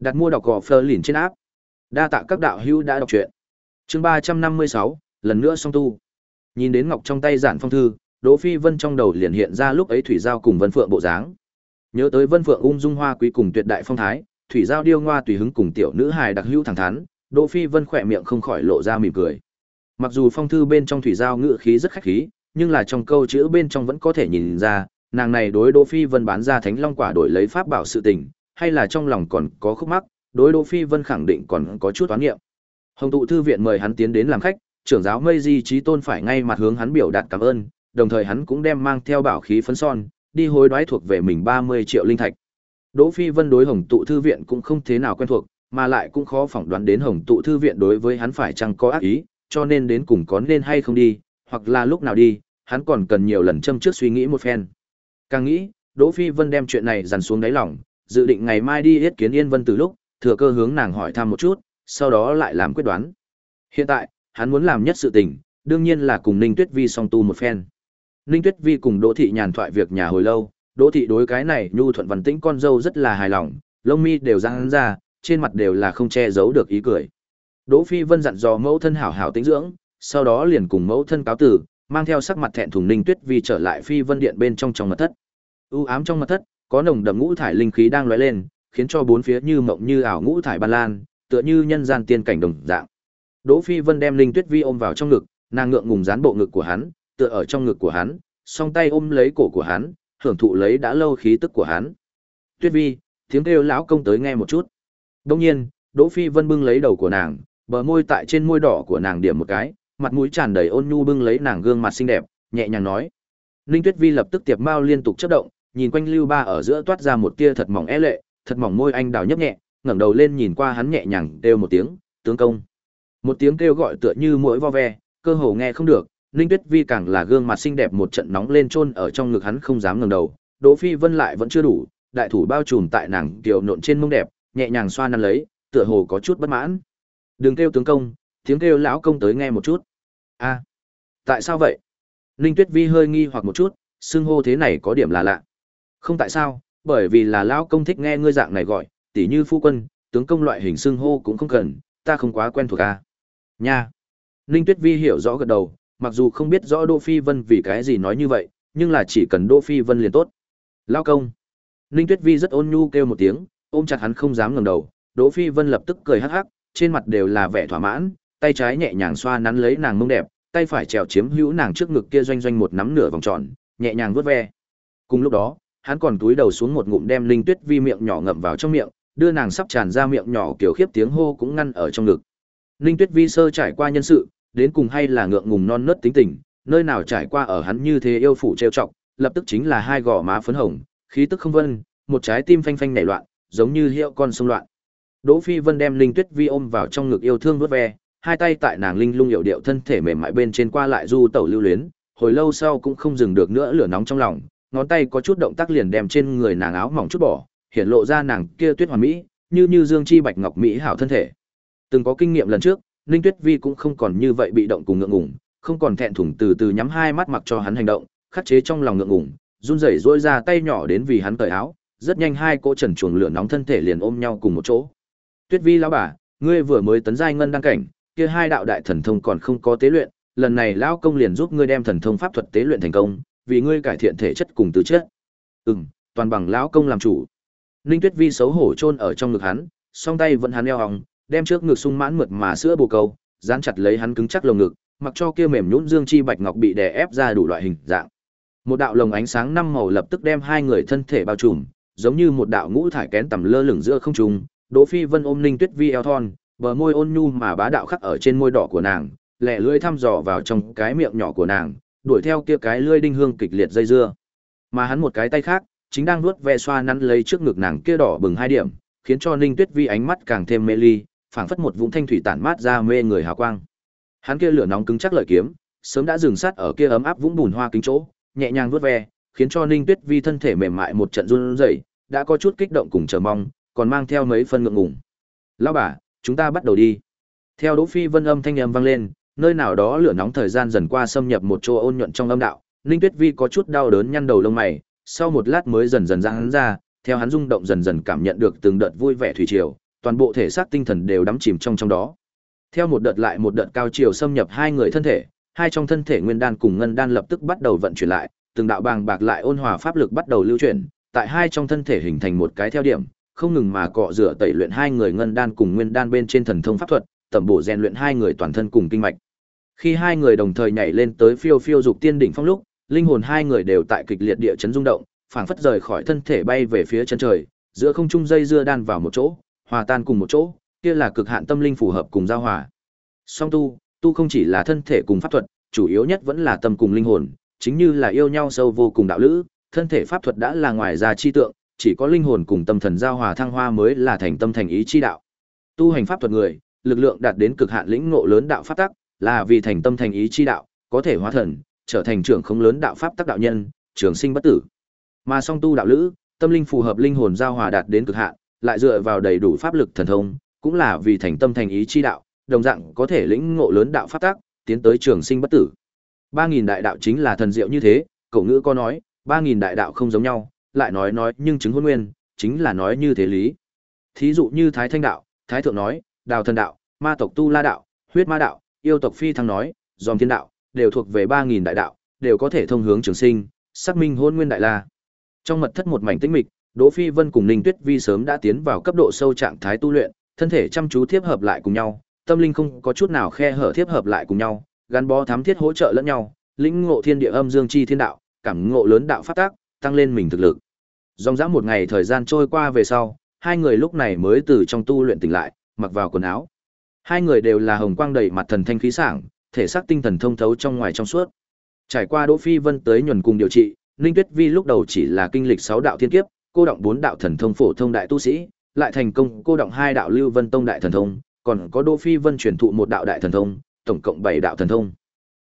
Đặt mua đọc gò Fleur lìn trên áp. Đa tạ các đạo hữu đã đọc truyện. Chương ba trăm năm mươi sáu lần nữa song tu. Nhìn đến ngọc trong tay giản phong thư, Đỗ Phi Vân trong đầu liền hiện ra lúc ấy thủy giao cùng Vân Phượng bộ dáng. Nhớ tới Vân Phượng ung dung hoa quý cùng tuyệt đại phong thái, thủy giao điêu ngoa tùy hứng cùng tiểu nữ hài đặc hữu thẳng thắn, Đỗ Phi Vân khỏe miệng không khỏi lộ ra mỉm cười. Mặc dù phong thư bên trong thủy giao ngữ khí rất khách khí, nhưng là trong câu chữ bên trong vẫn có thể nhìn ra, nàng này đối Đỗ Phi Vân bán ra Thánh Long quả đổi lấy pháp bảo sự tình, hay là trong lòng còn có khúc mắc, đối Đỗ Phi Vân khẳng định còn có chút toán nghiệm. Hồng tụ thư viện mời hắn tiến đến làm khách, trưởng giáo Mây Di Chí Tôn phải ngay mặt hướng hắn biểu đạt cảm ơn, đồng thời hắn cũng đem mang theo bảo khí phấn son, đi hối đoái thuộc về mình 30 triệu linh thạch. Đỗ Phi Vân đối Hồng tụ thư viện cũng không thế nào quen thuộc, mà lại cũng khó phỏng đoán đến Hồng tụ thư viện đối với hắn phải chăng có ác ý, cho nên đến cùng có nên hay không đi, hoặc là lúc nào đi, hắn còn cần nhiều lần châm trước suy nghĩ một phen. Càng nghĩ, Đỗ Phi Vân đem chuyện này dằn xuống đáy lòng, dự định ngày mai đi yết kiến Yên Vân từ lúc, thừa cơ hướng nàng hỏi thăm một chút, sau đó lại làm quyết đoán. Hiện tại, hắn muốn làm nhất sự tình, đương nhiên là cùng Ninh Tuyết Vi song tu một phen. Ninh Tuyết Vi cùng Đỗ Thị nhàn thoại việc nhà hồi lâu, Đỗ Thị đối cái này nhu thuận văn tĩnh con dâu rất là hài lòng, lông mi đều răng ra, trên mặt đều là không che giấu được ý cười. Đỗ Phi Vân dặn dò mẫu thân hảo hảo tĩnh dưỡng, sau đó liền cùng mẫu thân cáo tử, mang theo sắc mặt thẹn thùng Ninh Tuyết Vi trở lại Phi Vân Điện bên trong trong mật thất. U ám trong mật thất, có nồng đậm ngũ thải linh khí đang lóe lên, khiến cho bốn phía như mộng như ảo ngũ thải ban lan, tựa như nhân gian tiên cảnh đồng dạng. Đỗ Phi Vân đem Linh Tuyết Vi ôm vào trong ngực, nàng ngượng ngùng dán bộ ngực của hắn, tựa ở trong ngực của hắn, song tay ôm lấy cổ của hắn, hưởng thụ lấy đã lâu khí tức của hắn. Tuyết Vi, tiếng kêu lão công tới nghe một chút. Đương nhiên, Đỗ Phi Vân bưng lấy đầu của nàng, bờ môi tại trên môi đỏ của nàng điểm một cái, mặt mũi tràn đầy ôn nhu bưng lấy nàng gương mặt xinh đẹp, nhẹ nhàng nói. Linh Tuyết Vi lập tức tiệp mao liên tục chớp động, nhìn quanh Lưu Ba ở giữa toát ra một tia thật mỏng é lệ, thật mỏng môi anh đào nhấp nhẹ, ngẩng đầu lên nhìn qua hắn nhẹ nhàng kêu một tiếng, "Tướng công." Một tiếng kêu gọi tựa như mũi vo ve, cơ hồ nghe không được, Ninh Tuyết Vi càng là gương mặt xinh đẹp một trận nóng lên chôn ở trong ngực hắn không dám ngẩng đầu, Đỗ Phi Vân lại vẫn chưa đủ, đại thủ bao trùm tại nàng kiều nộn trên mông đẹp, nhẹ nhàng xoa nắn lấy, tựa hồ có chút bất mãn. "Đừng kêu tướng công, tiếng kêu lão công tới nghe một chút." "A, tại sao vậy?" Ninh Tuyết Vi hơi nghi hoặc một chút, xưng hô thế này có điểm là lạ. "Không tại sao, bởi vì là lão công thích nghe ngươi dạng này gọi, tỉ như phu quân, tướng công loại hình xưng hô cũng không cần, ta không quá quen thuộc a." "Nha." Ninh Tuyết Vi hiểu rõ gật đầu, mặc dù không biết rõ Đỗ Phi Vân vì cái gì nói như vậy, nhưng là chỉ cần Đỗ Phi Vân liền tốt. lão công. Ninh Tuyết Vi rất ôn nhu kêu một tiếng, ôm chặt hắn không dám ngẩng đầu, Đỗ Phi Vân lập tức cười hắc hắc, trên mặt đều là vẻ thỏa mãn, tay trái nhẹ nhàng xoa nắn lấy nàng mông đẹp, tay phải trèo chiếm hữu nàng trước ngực kia doanh doanh một nắm nửa vòng tròn, nhẹ nhàng vuốt ve. Cùng lúc đó, hắn còn túi đầu xuống một ngụm đem Linh Tuyết Vi miệng nhỏ ngậm vào trong miệng, đưa nàng sắp tràn ra miệng nhỏ kiểu khiếp tiếng hô cũng ngăn ở trong ngực. Linh Tuyết Vi sơ trải qua nhân sự, đến cùng hay là ngượng ngùng non nớt tính tình, nơi nào trải qua ở hắn như thế yêu phụ trêu chọc, lập tức chính là hai gò má phấn hồng, khí tức không vân, một trái tim phanh phanh nảy loạn, giống như hiệu con sông loạn. Đỗ Phi Vân đem Linh Tuyết Vi ôm vào trong ngực yêu thương vuốt ve, hai tay tại nàng linh lung hiệu điệu thân thể mềm mại bên trên qua lại du tẩu lưu luyến, hồi lâu sau cũng không dừng được nữa lửa nóng trong lòng, ngón tay có chút động tác liền đem trên người nàng áo mỏng chút bỏ, hiện lộ ra nàng kia tuyết hoàn mỹ, như như dương chi bạch ngọc mỹ hảo thân thể. Từng có kinh nghiệm lần trước, Linh Tuyết Vi cũng không còn như vậy bị động cùng ngượng ngùng, không còn thẹn thùng từ từ nhắm hai mắt mặc cho hắn hành động, khắc chế trong lòng ngượng ngùng, run rẩy duỗi ra tay nhỏ đến vì hắn cởi áo, rất nhanh hai cô trần chuồng lửa nóng thân thể liền ôm nhau cùng một chỗ. Tuyết Vi lão bà, ngươi vừa mới tấn giai ngân đăng cảnh, kia hai đạo đại thần thông còn không có tế luyện, lần này lão công liền giúp ngươi đem thần thông pháp thuật tế luyện thành công, vì ngươi cải thiện thể chất cùng tư chất. Ừm, toàn bằng lão công làm chủ. Ninh Tuyết Vi xấu hổ chôn ở trong ngực hắn, song tay vẫn hắn eo hòng, đem trước ngực sung mãn mượt mà sữa bồ câu, dán chặt lấy hắn cứng chắc lồng ngực, mặc cho kia mềm nhũn dương chi bạch ngọc bị đè ép ra đủ loại hình dạng. Một đạo lồng ánh sáng năm màu lập tức đem hai người thân thể bao trùm, giống như một đạo ngũ thải kén tầm lơ lửng giữa không trung. Đỗ Phi Vân ôm Ninh Tuyết Vi eo thon, bờ môi ôn nhu mà bá đạo khắc ở trên môi đỏ của nàng, lẹ lưỡi thăm dò vào trong cái miệng nhỏ của nàng, đuổi theo kia cái lưỡi đinh hương kịch liệt dây dưa. Mà hắn một cái tay khác, chính đang vuốt ve xoa nắn lấy trước ngực nàng kia đỏ bừng hai điểm, khiến cho Ninh Tuyết Vi ánh mắt càng thêm mê ly, phảng phất một vũng thanh thủy tản mát ra mê người hào quang. Hắn kia lửa nóng cứng chắc lợi kiếm, sớm đã dừng sát ở kia ấm áp vũng bùn hoa kính chỗ, nhẹ nhàng vuốt ve, khiến cho Ninh Tuyết Vi thân thể mềm mại một trận run rẩy, đã có chút kích động cùng chờ mong, còn mang theo mấy phân ngượng ngùng. "Lão bà, chúng ta bắt đầu đi." Theo Đỗ Phi Vân âm thanh âm vang lên, nơi nào đó lửa nóng thời gian dần qua xâm nhập một chỗ ôn nhuận trong âm đạo, Ninh Tuyết Vi có chút đau đớn nhăn đầu lông mày, sau một lát mới dần dần giãn ra, theo hắn rung động dần dần cảm nhận được từng đợt vui vẻ thủy triều, toàn bộ thể xác tinh thần đều đắm chìm trong trong đó. Theo một đợt lại một đợt cao chiều xâm nhập hai người thân thể, hai trong thân thể nguyên đan cùng ngân đan lập tức bắt đầu vận chuyển lại, từng đạo bàng bạc lại ôn hòa pháp lực bắt đầu lưu chuyển, tại hai trong thân thể hình thành một cái theo điểm, không ngừng mà cọ rửa tẩy luyện hai người ngân đan cùng nguyên đan bên trên thần thông pháp thuật, tẩm bổ rèn luyện hai người toàn thân cùng kinh mạch. Khi hai người đồng thời nhảy lên tới phiêu phiêu dục tiên đỉnh phong lúc, linh hồn hai người đều tại kịch liệt địa chấn rung động, phảng phất rời khỏi thân thể bay về phía chân trời, giữa không trung dây dưa đan vào một chỗ, hòa tan cùng một chỗ, kia là cực hạn tâm linh phù hợp cùng giao hòa. Song tu, tu không chỉ là thân thể cùng pháp thuật, chủ yếu nhất vẫn là tâm cùng linh hồn, chính như là yêu nhau sâu vô cùng đạo lữ, thân thể pháp thuật đã là ngoài ra chi tượng, chỉ có linh hồn cùng tâm thần giao hòa thăng hoa mới là thành tâm thành ý chi đạo. Tu hành pháp thuật người, lực lượng đạt đến cực hạn lĩnh ngộ lớn đạo pháp tắc, là vì thành tâm thành ý chi đạo, có thể hóa thần, trở thành trưởng không lớn đạo pháp tắc đạo nhân, trường sinh bất tử. Mà song tu đạo lữ, tâm linh phù hợp linh hồn giao hòa đạt đến cực hạn, lại dựa vào đầy đủ pháp lực thần thông, cũng là vì thành tâm thành ý chi đạo, đồng dạng có thể lĩnh ngộ lớn đạo pháp tác, tiến tới trường sinh bất tử. 3000 đại đạo chính là thần diệu như thế, cậu ngữ có nói, 3000 đại đạo không giống nhau, lại nói nói nhưng chứng hôn nguyên, chính là nói như thế lý. Thí dụ như Thái Thanh đạo, Thái thượng nói, Đào thần đạo, Ma tộc Tu La đạo, Huyết Ma đạo, Yêu tộc Phi thăng nói, Dòm Thiên đạo, đều thuộc về 3000 đại đạo, đều có thể thông hướng trường sinh, xác minh hôn nguyên đại la. Trong mật thất một mảnh tĩnh mịch, Đỗ Phi Vân cùng Ninh Tuyết Vi sớm đã tiến vào cấp độ sâu trạng thái tu luyện, thân thể chăm chú tiếp hợp lại cùng nhau, tâm linh không có chút nào khe hở tiếp hợp lại cùng nhau, gắn bó thám thiết hỗ trợ lẫn nhau, lĩnh ngộ thiên địa âm dương chi thiên đạo, cảm ngộ lớn đạo pháp tác, tăng lên mình thực lực. Dòng dã một ngày thời gian trôi qua về sau, hai người lúc này mới từ trong tu luyện tỉnh lại, mặc vào quần áo. Hai người đều là hồng quang đầy mặt thần thanh khí sảng, thể xác tinh thần thông thấu trong ngoài trong suốt. Trải qua Đỗ Phi Vân tới nhuần cùng điều trị, Ninh Tuyết Vi lúc đầu chỉ là kinh lịch 6 đạo thiên kiếp, cô động 4 đạo thần thông phổ thông đại tu sĩ, lại thành công cô động 2 đạo Lưu Vân Tông đại thần thông, còn có Đỗ Phi Vân truyền thụ một đạo đại thần thông, tổng cộng 7 đạo thần thông.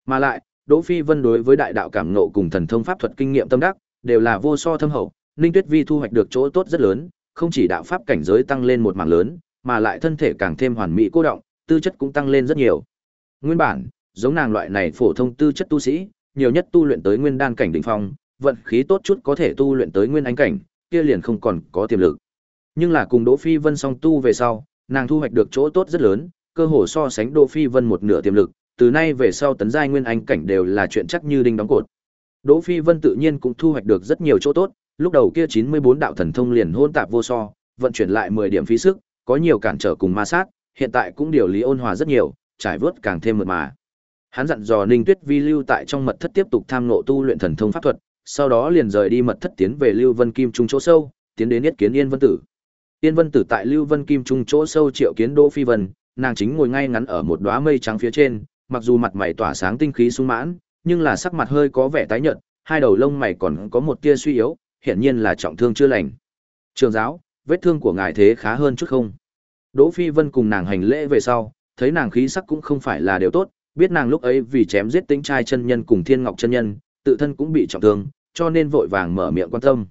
Mà lại, Đỗ Phi Vân đối với đại đạo cảm ngộ cùng thần thông pháp thuật kinh nghiệm tâm đắc, đều là vô so thâm hậu, Ninh Tuyết Vi thu hoạch được chỗ tốt rất lớn, không chỉ đạo pháp cảnh giới tăng lên một mảng lớn, mà lại thân thể càng thêm hoàn mỹ cô động, tư chất cũng tăng lên rất nhiều. Nguyên bản, giống nàng loại này phổ thông tư chất tu sĩ, nhiều nhất tu luyện tới nguyên đan cảnh đỉnh phong, vận khí tốt chút có thể tu luyện tới nguyên anh cảnh, kia liền không còn có tiềm lực. Nhưng là cùng Đỗ Phi Vân song tu về sau, nàng thu hoạch được chỗ tốt rất lớn, cơ hồ so sánh Đỗ Phi Vân một nửa tiềm lực, từ nay về sau tấn giai nguyên anh cảnh đều là chuyện chắc như đinh đóng cột. Đỗ Phi Vân tự nhiên cũng thu hoạch được rất nhiều chỗ tốt, lúc đầu kia 94 đạo thần thông liền hôn tạp vô so, vận chuyển lại 10 điểm phí sức, có nhiều cản trở cùng ma sát, hiện tại cũng điều lý ôn hòa rất nhiều, trải vớt càng thêm mượt mà. Hắn dặn dò Ninh Tuyết Vi lưu tại trong mật thất tiếp tục tham ngộ tu luyện thần thông pháp thuật, sau đó liền rời đi mật thất tiến về Lưu Vân Kim Trung chỗ sâu, tiến đến yết kiến Yên Vân Tử. Yên Vân Tử tại Lưu Vân Kim Trung chỗ sâu triệu kiến Đỗ Phi Vân, nàng chính ngồi ngay ngắn ở một đóa mây trắng phía trên, mặc dù mặt mày tỏa sáng tinh khí sung mãn, nhưng là sắc mặt hơi có vẻ tái nhợt, hai đầu lông mày còn có một tia suy yếu, hiển nhiên là trọng thương chưa lành. Trường giáo, vết thương của ngài thế khá hơn chút không? Đỗ Phi Vân cùng nàng hành lễ về sau, thấy nàng khí sắc cũng không phải là điều tốt, biết nàng lúc ấy vì chém giết tính trai chân nhân cùng Thiên Ngọc chân nhân, tự thân cũng bị trọng thương, cho nên vội vàng mở miệng quan tâm.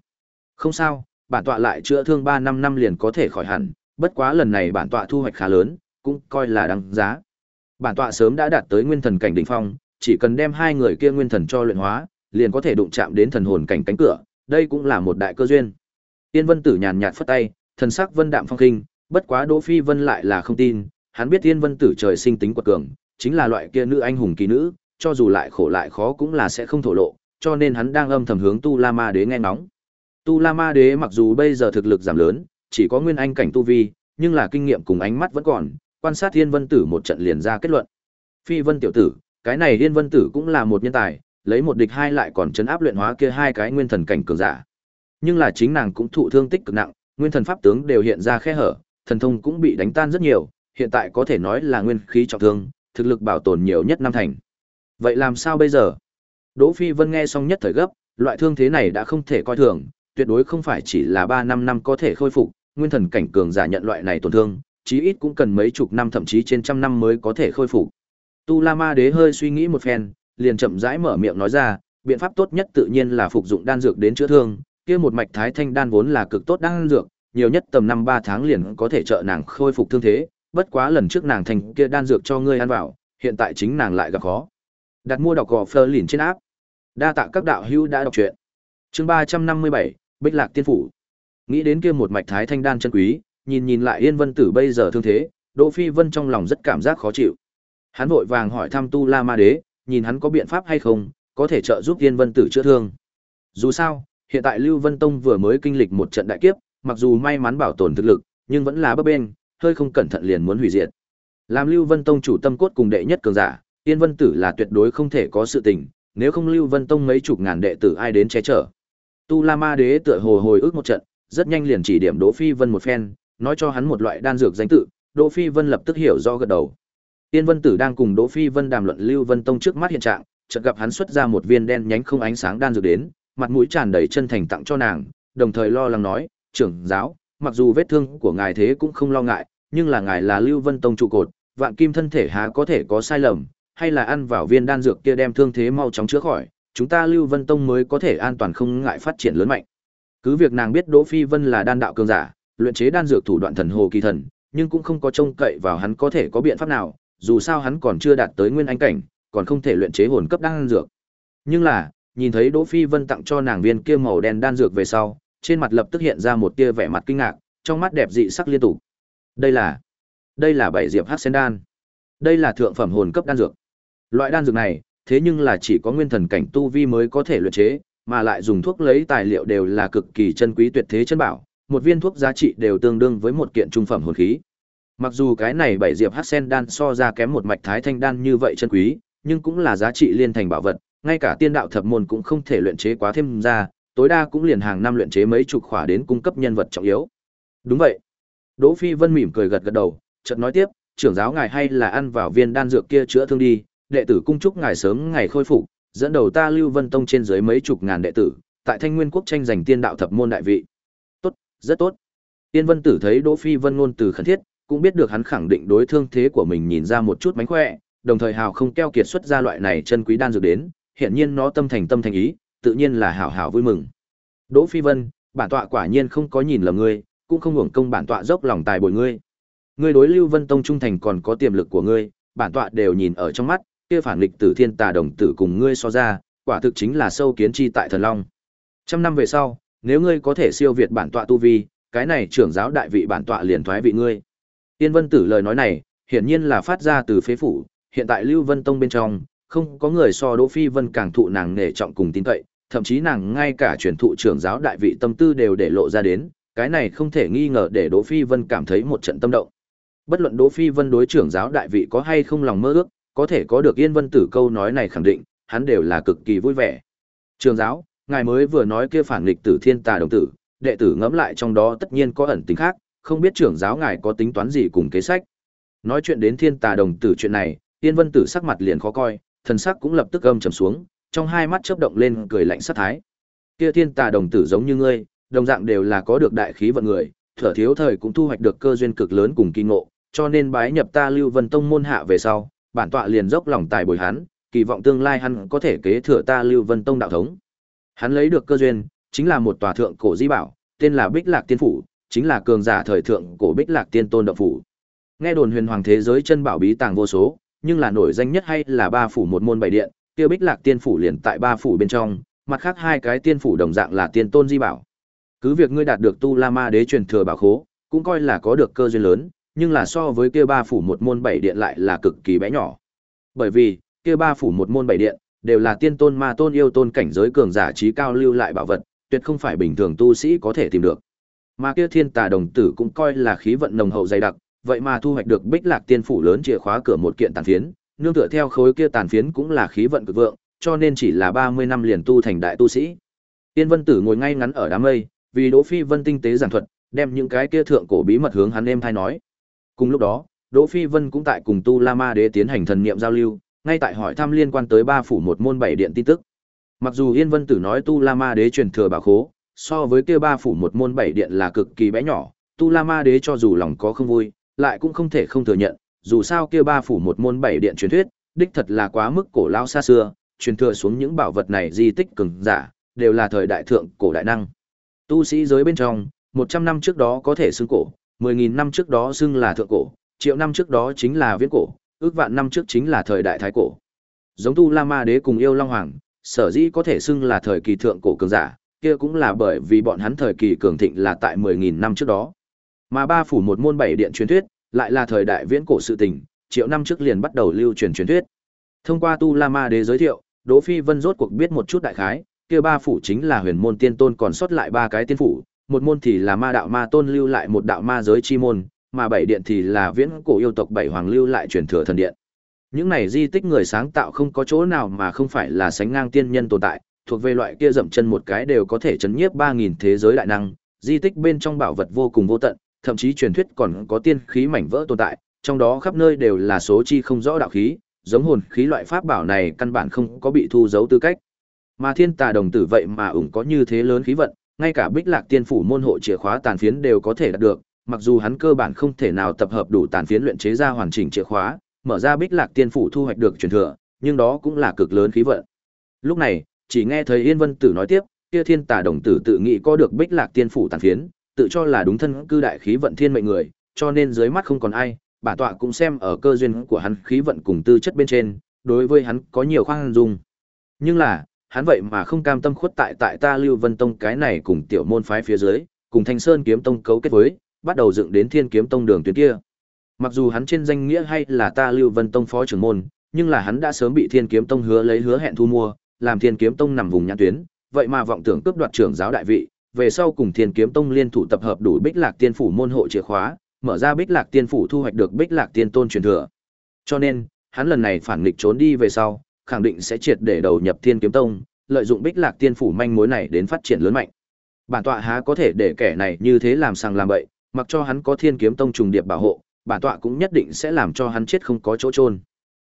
Không sao, bản tọa lại chữa thương 3 năm năm liền có thể khỏi hẳn, bất quá lần này bản tọa thu hoạch khá lớn, cũng coi là đáng giá. Bản tọa sớm đã đạt tới nguyên thần cảnh đỉnh phong, chỉ cần đem hai người kia nguyên thần cho luyện hóa, liền có thể đụng chạm đến thần hồn cảnh cánh cửa, đây cũng là một đại cơ duyên. Tiên Vân Tử nhàn nhạt phất tay, thần sắc vân đạm phong khinh, bất quá Đỗ Phi Vân lại là không tin, hắn biết Tiên Vân Tử trời sinh tính quật cường, chính là loại kia nữ anh hùng kỳ nữ, cho dù lại khổ lại khó cũng là sẽ không thổ lộ, cho nên hắn đang âm thầm hướng Tu La Ma Đế nghe ngóng. Tu La Ma Đế mặc dù bây giờ thực lực giảm lớn, chỉ có nguyên anh cảnh tu vi, nhưng là kinh nghiệm cùng ánh mắt vẫn còn, quan sát Thiên Vân Tử một trận liền ra kết luận. Phi Vân tiểu tử, cái này Thiên Vân Tử cũng là một nhân tài, lấy một địch hai lại còn chấn áp luyện hóa kia hai cái nguyên thần cảnh cường giả. Nhưng là chính nàng cũng thụ thương tích cực nặng, nguyên thần pháp tướng đều hiện ra khe hở, thần thông cũng bị đánh tan rất nhiều, hiện tại có thể nói là nguyên khí trọng thương, thực lực bảo tồn nhiều nhất năm thành. Vậy làm sao bây giờ? Đỗ Phi Vân nghe xong nhất thời gấp, loại thương thế này đã không thể coi thường, tuyệt đối không phải chỉ là 3 năm năm có thể khôi phục, nguyên thần cảnh cường giả nhận loại này tổn thương, chí ít cũng cần mấy chục năm thậm chí trên trăm năm mới có thể khôi phục. Tu La Ma Đế hơi suy nghĩ một phen, liền chậm rãi mở miệng nói ra, biện pháp tốt nhất tự nhiên là phục dụng đan dược đến chữa thương, kia một mạch thái thanh đan vốn là cực tốt đan dược, nhiều nhất tầm năm ba tháng liền có thể trợ nàng khôi phục thương thế, bất quá lần trước nàng thành kia đan dược cho ngươi ăn vào, hiện tại chính nàng lại gặp khó. Đặt mua đọc gò phơ lìn trên áp. Đa tạ các đạo hữu đã đọc truyện. Chương ba trăm năm mươi bảy Bích Lạc Tiên phủ. Nghĩ đến kia một mạch thái thanh đan chân quý, nhìn nhìn lại Yên Vân Tử bây giờ thương thế, Đỗ Phi Vân trong lòng rất cảm giác khó chịu. Hắn vội vàng hỏi thăm Tu La Ma Đế, nhìn hắn có biện pháp hay không, có thể trợ giúp Yên Vân Tử chữa thương. Dù sao, hiện tại Lưu Vân Tông vừa mới kinh lịch một trận đại kiếp, mặc dù may mắn bảo tồn thực lực, nhưng vẫn là bấp bênh, hơi không cẩn thận liền muốn hủy diệt. Làm Lưu Vân Tông chủ tâm cốt cùng đệ nhất cường giả, Yên Vân Tử là tuyệt đối không thể có sự tình, nếu không Lưu Vân Tông mấy chục ngàn đệ tử ai đến che chở. Tu La Ma Đế tựa hồ hồi ức một trận, rất nhanh liền chỉ điểm Đỗ Phi Vân một phen, nói cho hắn một loại đan dược danh tự, Đỗ Phi Vân lập tức hiểu rõ gật đầu. Tiên Vân Tử đang cùng Đỗ Phi Vân đàm luận Lưu Vân Tông trước mắt hiện trạng, chợt gặp hắn xuất ra một viên đen nhánh không ánh sáng đan dược đến, mặt mũi tràn đầy chân thành tặng cho nàng, đồng thời lo lắng nói, "Trưởng giáo, mặc dù vết thương của ngài thế cũng không lo ngại, nhưng là ngài là Lưu Vân Tông trụ cột, vạn kim thân thể há có thể có sai lầm, hay là ăn vào viên đan dược kia đem thương thế mau chóng chữa khỏi, chúng ta Lưu Vân Tông mới có thể an toàn không ngại phát triển lớn mạnh." Cứ việc nàng biết Đỗ Phi Vân là đan đạo cường giả, luyện chế đan dược thủ đoạn thần hồ kỳ thần, nhưng cũng không có trông cậy vào hắn có thể có biện pháp nào, dù sao hắn còn chưa đạt tới nguyên anh cảnh, còn không thể luyện chế hồn cấp đan dược. Nhưng là, nhìn thấy Đỗ Phi Vân tặng cho nàng viên kia màu đen đan dược về sau, trên mặt lập tức hiện ra một tia vẻ mặt kinh ngạc, trong mắt đẹp dị sắc liên tục. Đây là, đây là bảy diệp hắc sen đan. Đây là thượng phẩm hồn cấp đan dược. Loại đan dược này, thế nhưng là chỉ có nguyên thần cảnh tu vi mới có thể luyện chế, mà lại dùng thuốc lấy tài liệu đều là cực kỳ chân quý tuyệt thế chân bảo, một viên thuốc giá trị đều tương đương với một kiện trung phẩm hồn khí. Mặc dù cái này bảy diệp hắc sen đan so ra kém một mạch thái thanh đan như vậy chân quý, nhưng cũng là giá trị liên thành bảo vật, ngay cả tiên đạo thập môn cũng không thể luyện chế quá thêm ra, tối đa cũng liền hàng năm luyện chế mấy chục khỏa đến cung cấp nhân vật trọng yếu. Đúng vậy. Đỗ Phi Vân mỉm cười gật gật đầu, chợt nói tiếp, trưởng giáo ngài hay là ăn vào viên đan dược kia chữa thương đi, đệ tử cung chúc ngài sớm ngày khôi phục, dẫn đầu ta Lưu Vân Tông trên dưới mấy chục ngàn đệ tử, tại Thanh Nguyên quốc tranh giành tiên đạo thập môn đại vị. Tốt, rất tốt. Tiên Vân Tử thấy Đỗ Phi Vân ngôn từ khẩn thiết, cũng biết được hắn khẳng định đối thương thế của mình nhìn ra một chút mánh khỏe, đồng thời hào không keo kiệt xuất ra loại này chân quý đan dược đến, hiện nhiên nó tâm thành tâm thành ý, tự nhiên là hảo hảo vui mừng. Đỗ Phi Vân, bản tọa quả nhiên không có nhìn lầm ngươi, cũng không hưởng công bản tọa dốc lòng tài bồi ngươi. Ngươi đối Lưu Vân Tông trung thành còn có tiềm lực của ngươi, bản tọa đều nhìn ở trong mắt, kia phản lịch tử thiên tà đồng tử cùng ngươi so ra, quả thực chính là sâu kiến chi tại thần long. Trăm năm về sau, nếu ngươi có thể siêu việt bản tọa tu vi, cái này trưởng giáo đại vị bản tọa liền thoái vị ngươi. Yên Vân Tử lời nói này, hiển nhiên là phát ra từ phế phủ, hiện tại Lưu Vân Tông bên trong, không có người so Đỗ Phi Vân càng thụ nàng nể trọng cùng tin cậy, thậm chí nàng ngay cả truyền thụ trưởng giáo đại vị tâm tư đều để lộ ra đến, cái này không thể nghi ngờ để Đỗ Phi Vân cảm thấy một trận tâm động. Bất luận Đỗ Phi Vân đối trưởng giáo đại vị có hay không lòng mơ ước, có thể có được Yên Vân Tử câu nói này khẳng định, hắn đều là cực kỳ vui vẻ. Trưởng giáo, ngài mới vừa nói kia phản nghịch tử thiên tà đồng tử, đệ tử ngẫm lại trong đó tất nhiên có ẩn tính khác, không biết trưởng giáo ngài có tính toán gì cùng kế sách. Nói chuyện đến thiên tà đồng tử chuyện này, Tiên Vân Tử sắc mặt liền khó coi, thần sắc cũng lập tức âm trầm xuống, trong hai mắt chớp động lên cười lạnh sát thái. Kia thiên tà đồng tử giống như ngươi, đồng dạng đều là có được đại khí vận người, thở thiếu thời cũng thu hoạch được cơ duyên cực lớn cùng kỳ ngộ, cho nên bái nhập ta Lưu Vân Tông môn hạ về sau, bản tọa liền dốc lòng tài bồi hắn, kỳ vọng tương lai hắn có thể kế thừa ta Lưu Vân Tông đạo thống. Hắn lấy được cơ duyên, chính là một tòa thượng cổ di bảo, tên là Bích Lạc Tiên phủ, chính là cường giả thời thượng cổ Bích Lạc Tiên Tôn đạo phủ. Nghe đồn huyền hoàng thế giới chân bảo bí tàng vô số, nhưng là nổi danh nhất hay là ba phủ một môn bảy điện, kia Bích Lạc Tiên phủ liền tại ba phủ bên trong, mặt khác hai cái tiên phủ đồng dạng là tiên tôn di bảo. Cứ việc ngươi đạt được Tu La Ma Đế truyền thừa bảo khố, cũng coi là có được cơ duyên lớn, nhưng là so với kia ba phủ một môn bảy điện lại là cực kỳ bé nhỏ. Bởi vì, kia ba phủ một môn bảy điện đều là tiên tôn ma tôn yêu tôn cảnh giới cường giả trí cao lưu lại bảo vật, tuyệt không phải bình thường tu sĩ có thể tìm được. Mà kia thiên tà đồng tử cũng coi là khí vận nồng hậu dày đặc, vậy mà thu hoạch được Bích Lạc Tiên phủ lớn chìa khóa cửa một kiện tàn phiến, nương tựa theo khối kia tàn phiến cũng là khí vận cực vượng, cho nên chỉ là 30 năm liền tu thành đại tu sĩ. Tiên Vân Tử ngồi ngay ngắn ở đám mây, vì Đỗ Phi Vân tinh tế giảng thuật, đem những cái kia thượng cổ bí mật hướng hắn em thay nói. Cùng lúc đó, Đỗ Phi Vân cũng tại cùng Tu La Ma Đế tiến hành thần niệm giao lưu, ngay tại hỏi thăm liên quan tới ba phủ một môn bảy điện tin tức. Mặc dù Yên Vân Tử nói Tu La Ma Đế truyền thừa bảo khố, so với kia ba phủ một môn bảy điện là cực kỳ bé nhỏ, Tu La Ma Đế cho dù lòng có không vui, lại cũng không thể không thừa nhận, dù sao kia ba phủ một môn bảy điện truyền thuyết, đích thật là quá mức cổ lao xa xưa, truyền thừa xuống những bảo vật này di tích cường giả, đều là thời đại thượng cổ đại năng. Tu sĩ giới bên trong, 100 năm trước đó có thể xưng cổ, 10.000 năm trước đó xưng là thượng cổ, triệu năm trước đó chính là viễn cổ, ước vạn năm trước chính là thời đại thái cổ. Giống Tu La Ma Đế cùng yêu Long Hoàng, sở dĩ có thể xưng là thời kỳ thượng cổ cường giả, kia cũng là bởi vì bọn hắn thời kỳ cường thịnh là tại 10.000 năm trước đó. Mà ba phủ một môn bảy điện truyền thuyết, lại là thời đại viễn cổ sự tình, triệu năm trước liền bắt đầu lưu truyền truyền thuyết. Thông qua Tu La Ma Đế giới thiệu, Đỗ Phi Vân rốt cuộc biết một chút đại khái, kia ba phủ chính là huyền môn tiên tôn còn sót lại ba cái tiên phủ, một môn thì là ma đạo ma tôn lưu lại một đạo ma giới chi môn, mà bảy điện thì là viễn cổ yêu tộc bảy hoàng lưu lại truyền thừa thần điện. Những này di tích người sáng tạo không có chỗ nào mà không phải là sánh ngang tiên nhân tồn tại, thuộc về loại kia dậm chân một cái đều có thể chấn nhiếp 3000 thế giới đại năng, di tích bên trong bảo vật vô cùng vô tận, thậm chí truyền thuyết còn có tiên khí mảnh vỡ tồn tại, trong đó khắp nơi đều là số chi không rõ đạo khí, giống hồn khí loại pháp bảo này căn bản không có bị thu giấu tư cách. Mà thiên tà đồng tử vậy mà ủng có như thế lớn khí vận, ngay cả bích lạc tiên phủ môn hộ chìa khóa tàn phiến đều có thể đạt được, mặc dù hắn cơ bản không thể nào tập hợp đủ tàn phiến luyện chế ra hoàn chỉnh chìa khóa, mở ra bích lạc tiên phủ thu hoạch được truyền thừa, nhưng đó cũng là cực lớn khí vận. Lúc này, chỉ nghe thấy Yên Vân Tử nói tiếp, kia thiên tà đồng tử tự nghĩ có được bích lạc tiên phủ tàn phiến, tự cho là đúng thân cư đại khí vận thiên mệnh người, cho nên dưới mắt không còn ai, bản tọa cũng xem ở cơ duyên của hắn khí vận cùng tư chất bên trên, đối với hắn có nhiều khoan dung. Nhưng là, hắn vậy mà không cam tâm khuất tại tại ta Lưu Vân Tông cái này cùng tiểu môn phái phía dưới, cùng Thanh Sơn kiếm tông cấu kết với, bắt đầu dựng đến Thiên kiếm tông đường tuyến kia. Mặc dù hắn trên danh nghĩa hay là ta Lưu Vân Tông phó trưởng môn, nhưng là hắn đã sớm bị Thiên Kiếm Tông hứa lấy hứa hẹn thu mua, làm Thiên Kiếm Tông nằm vùng nhãn tuyến, vậy mà vọng tưởng cướp đoạt trưởng giáo đại vị, về sau cùng Thiên Kiếm Tông liên thủ tập hợp đủ Bích Lạc Tiên phủ môn hộ chìa khóa, mở ra Bích Lạc Tiên phủ thu hoạch được Bích Lạc Tiên tôn truyền thừa. Cho nên, hắn lần này phản nghịch trốn đi về sau, khẳng định sẽ triệt để đầu nhập Thiên Kiếm Tông, lợi dụng Bích Lạc Tiên phủ manh mối này đến phát triển lớn mạnh. Bản tọa há có thể để kẻ này như thế làm sang làm bậy, mặc cho hắn có Thiên Kiếm Tông trùng điệp bảo hộ, bản tọa cũng nhất định sẽ làm cho hắn chết không có chỗ chôn.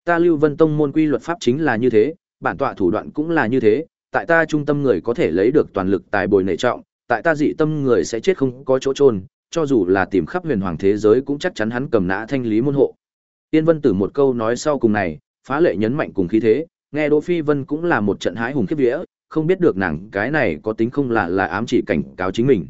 Ta Lưu Vân Tông môn quy luật pháp chính là như thế, bản tọa thủ đoạn cũng là như thế, tại ta trung tâm người có thể lấy được toàn lực tài bồi nể trọng, tại ta dị tâm người sẽ chết không có chỗ trôn, cho dù là tìm khắp huyền hoàng thế giới cũng chắc chắn hắn cầm nã thanh lý môn hộ. Tiên Vân Tử một câu nói sau cùng này, phá lệ nhấn mạnh cùng khí thế, nghe Đỗ Phi Vân cũng là một trận hái hùng khiếp vía, không biết được nàng cái này có tính không là là ám chỉ cảnh cáo chính mình.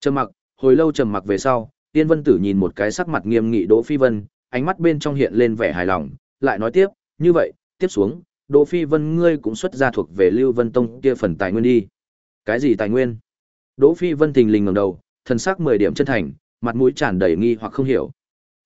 Trầm mặc, hồi lâu trầm mặc về sau, Tiên Vân Tử nhìn một cái sắc mặt nghiêm nghị Đỗ Phi Vân, ánh mắt bên trong hiện lên vẻ hài lòng, lại nói tiếp, như vậy, tiếp xuống, Đỗ Phi Vân ngươi cũng xuất ra thuộc về Lưu Vân Tông kia phần tài nguyên đi. Cái gì tài nguyên? Đỗ Phi Vân thình lình ngẩng đầu, thần sắc mười điểm chân thành, mặt mũi tràn đầy nghi hoặc không hiểu.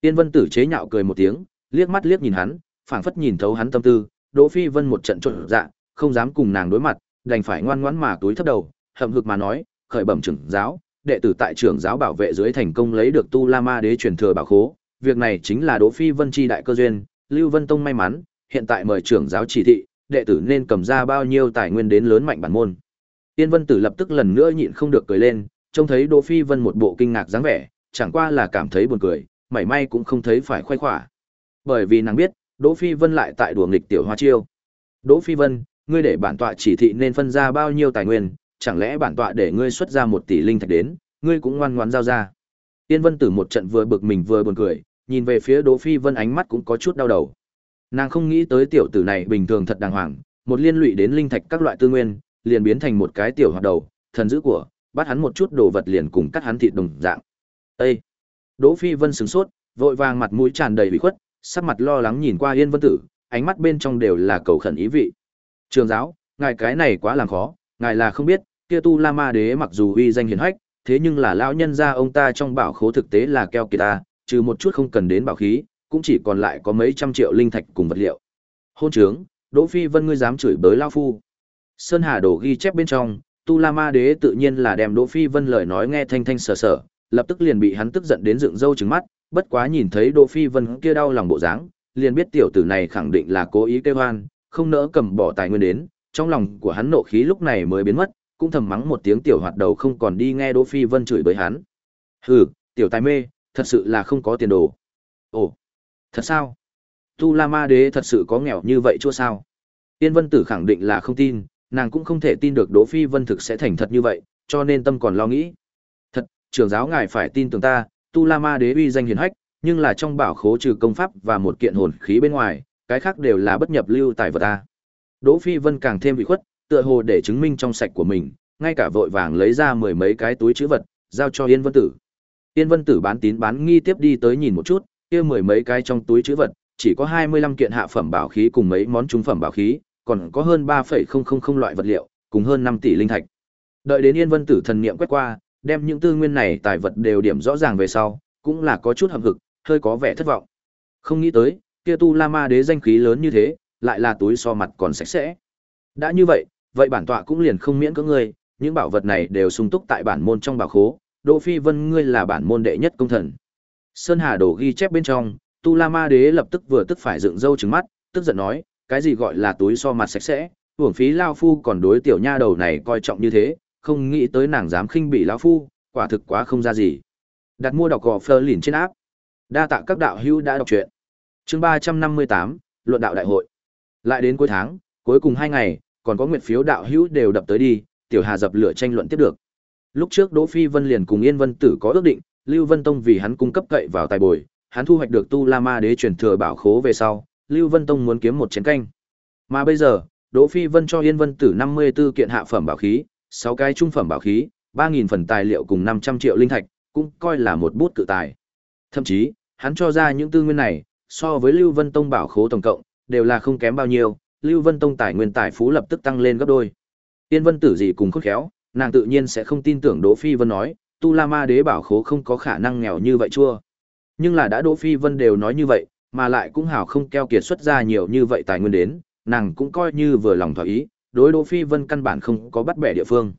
Tiên Vân Tử chế nhạo cười một tiếng, liếc mắt liếc nhìn hắn, phảng phất nhìn thấu hắn tâm tư, Đỗ Phi Vân một trận trộn dạ, không dám cùng nàng đối mặt, đành phải ngoan ngoãn mà túi thấp đầu, hậm hực mà nói, khởi bẩm trưởng giáo, đệ tử tại trưởng giáo bảo vệ dưới thành công lấy được Tu La Ma Đế truyền thừa bảo khố, việc này chính là Đỗ Phi Vân chi đại cơ duyên, Lưu Vân Tông may mắn, hiện tại mời trưởng giáo chỉ thị, đệ tử nên cầm ra bao nhiêu tài nguyên đến lớn mạnh bản môn. Tiên Vân Tử lập tức lần nữa nhịn không được cười lên, trông thấy Đỗ Phi Vân một bộ kinh ngạc dáng vẻ, chẳng qua là cảm thấy buồn cười, mảy may cũng không thấy phải khoe khỏa. Bởi vì nàng biết, Đỗ Phi Vân lại tại đùa nghịch tiểu hoa chiêu. Đỗ Phi Vân, ngươi để bản tọa chỉ thị nên phân ra bao nhiêu tài nguyên, chẳng lẽ bản tọa để ngươi xuất ra một tỷ linh thạch đến, ngươi cũng ngoan ngoãn giao ra. Tiên Vân Tử một trận vừa bực mình vừa buồn cười, nhìn về phía Đỗ Phi Vân ánh mắt cũng có chút đau đầu. Nàng không nghĩ tới tiểu tử này bình thường thật đàng hoàng, một liên lụy đến linh thạch các loại tư nguyên, liền biến thành một cái tiểu hoạt đầu, thần dữ của, bắt hắn một chút đồ vật liền cùng cắt hắn thịt đồng dạng. Ê! Đỗ Phi Vân sửng sốt, vội vàng mặt mũi tràn đầy bị khuất, sắc mặt lo lắng nhìn qua Yên Vân Tử, ánh mắt bên trong đều là cầu khẩn ý vị. Trường giáo, ngài cái này quá làm khó, ngài là không biết, kia tu La Ma Đế mặc dù uy danh hiển hách, thế nhưng là lão nhân gia ông ta trong bảo khố thực tế là keo kiệt ta, trừ một chút không cần đến bảo khí, cũng chỉ còn lại có mấy trăm triệu linh thạch cùng vật liệu. Hôn trướng, Đỗ Phi Vân ngươi dám chửi bới lao phu. Sơn Hà đổ ghi chép bên trong, Tu La Ma Đế tự nhiên là đem Đỗ Phi Vân lời nói nghe thanh thanh sở sở, lập tức liền bị hắn tức giận đến dựng râu trừng mắt, bất quá nhìn thấy Đỗ Phi Vân kia đau lòng bộ dáng, liền biết tiểu tử này khẳng định là cố ý kêu hoan, không nỡ cầm bỏ tài nguyên đến, trong lòng của hắn nộ khí lúc này mới biến mất, cũng thầm mắng một tiếng tiểu hoạt đầu không còn đi nghe Đỗ Phi Vân chửi bới hắn. Hừ, tiểu tài mê, thật sự là không có tiền đồ. Ồ, thật sao? Tu La Ma Đế thật sự có nghèo như vậy chua sao? Tiên Vân Tử khẳng định là không tin, nàng cũng không thể tin được Đỗ Phi Vân thực sẽ thành thật như vậy, cho nên tâm còn lo nghĩ. Thật, trưởng giáo ngài phải tin tưởng ta, Tu La Ma Đế uy danh hiển hách, nhưng là trong bảo khố trừ công pháp và một kiện hồn khí bên ngoài, cái khác đều là bất nhập lưu tài vật ta. Đỗ Phi Vân càng thêm bị khuất, tựa hồ để chứng minh trong sạch của mình, ngay cả vội vàng lấy ra mười mấy cái túi chữ vật, giao cho Yên Vân Tử. Yên Vân Tử bán tín bán nghi tiếp đi tới nhìn một chút, kia mười mấy cái trong túi chữ vật, chỉ có 25 kiện hạ phẩm bảo khí cùng mấy món trung phẩm bảo khí, còn có hơn 3,000 loại vật liệu, cùng hơn 5 tỷ linh thạch. Đợi đến Yên Vân Tử thần niệm quét qua, đem những tư nguyên này tài vật đều điểm rõ ràng về sau, cũng là có chút hậm hực, hơi có vẻ thất vọng. Không nghĩ tới, kia tu La Ma đế danh khí lớn như thế, lại là túi so mặt còn sạch sẽ. Đã như vậy, vậy bản tọa cũng liền không miễn cưỡng ngươi, những bảo vật này đều sung túc tại bản môn trong bảo khố, Đỗ Phi Vân ngươi là bản môn đệ nhất công thần. Sơn Hà đổ ghi chép bên trong, Tu La Ma Đế lập tức vừa tức phải dựng râu trừng mắt, tức giận nói, cái gì gọi là túi so mặt sạch sẽ, hưởng phí lao phu còn đối tiểu nha đầu này coi trọng như thế, không nghĩ tới nàng dám khinh bỉ lão phu, quả thực quá không ra gì. Đặt mua đọc gò phơ lìn trên áp. Đa tạ các đạo hữu đã đọc truyện. Chương 358, luận đạo đại hội. Lại đến cuối tháng, cuối cùng hai ngày, còn có nguyệt phiếu đạo hữu đều đập tới đi, tiểu Hà dập lửa tranh luận tiếp được. Lúc trước Đỗ Phi Vân liền cùng Yên Vân Tử có ước định, Lưu Vân Tông vì hắn cung cấp cậy vào tài bồi, hắn thu hoạch được Tu La Ma Đế truyền thừa bảo khố về sau, Lưu Vân Tông muốn kiếm một chén canh. Mà bây giờ, Đỗ Phi Vân cho Yên Vân Tử 54 kiện hạ phẩm bảo khí, 6 cái trung phẩm bảo khí, 3000 phần tài liệu cùng 500 triệu linh thạch, cũng coi là một bút cự tài. Thậm chí, hắn cho ra những tư nguyên này, so với Lưu Vân Tông bảo khố tổng cộng, đều là không kém bao nhiêu, Lưu Vân Tông tài nguyên tài phú lập tức tăng lên gấp đôi. Yên Vân Tử gì cùng khôn khéo, nàng tự nhiên sẽ không tin tưởng Đỗ Phi Vân nói, Tu La Ma Đế bảo khố không có khả năng nghèo như vậy chua. Nhưng là đã Đỗ Phi Vân đều nói như vậy, mà lại cũng hào không keo kiệt xuất ra nhiều như vậy tài nguyên đến, nàng cũng coi như vừa lòng thỏa ý, đối Đỗ Phi Vân căn bản không có bắt bẻ địa phương.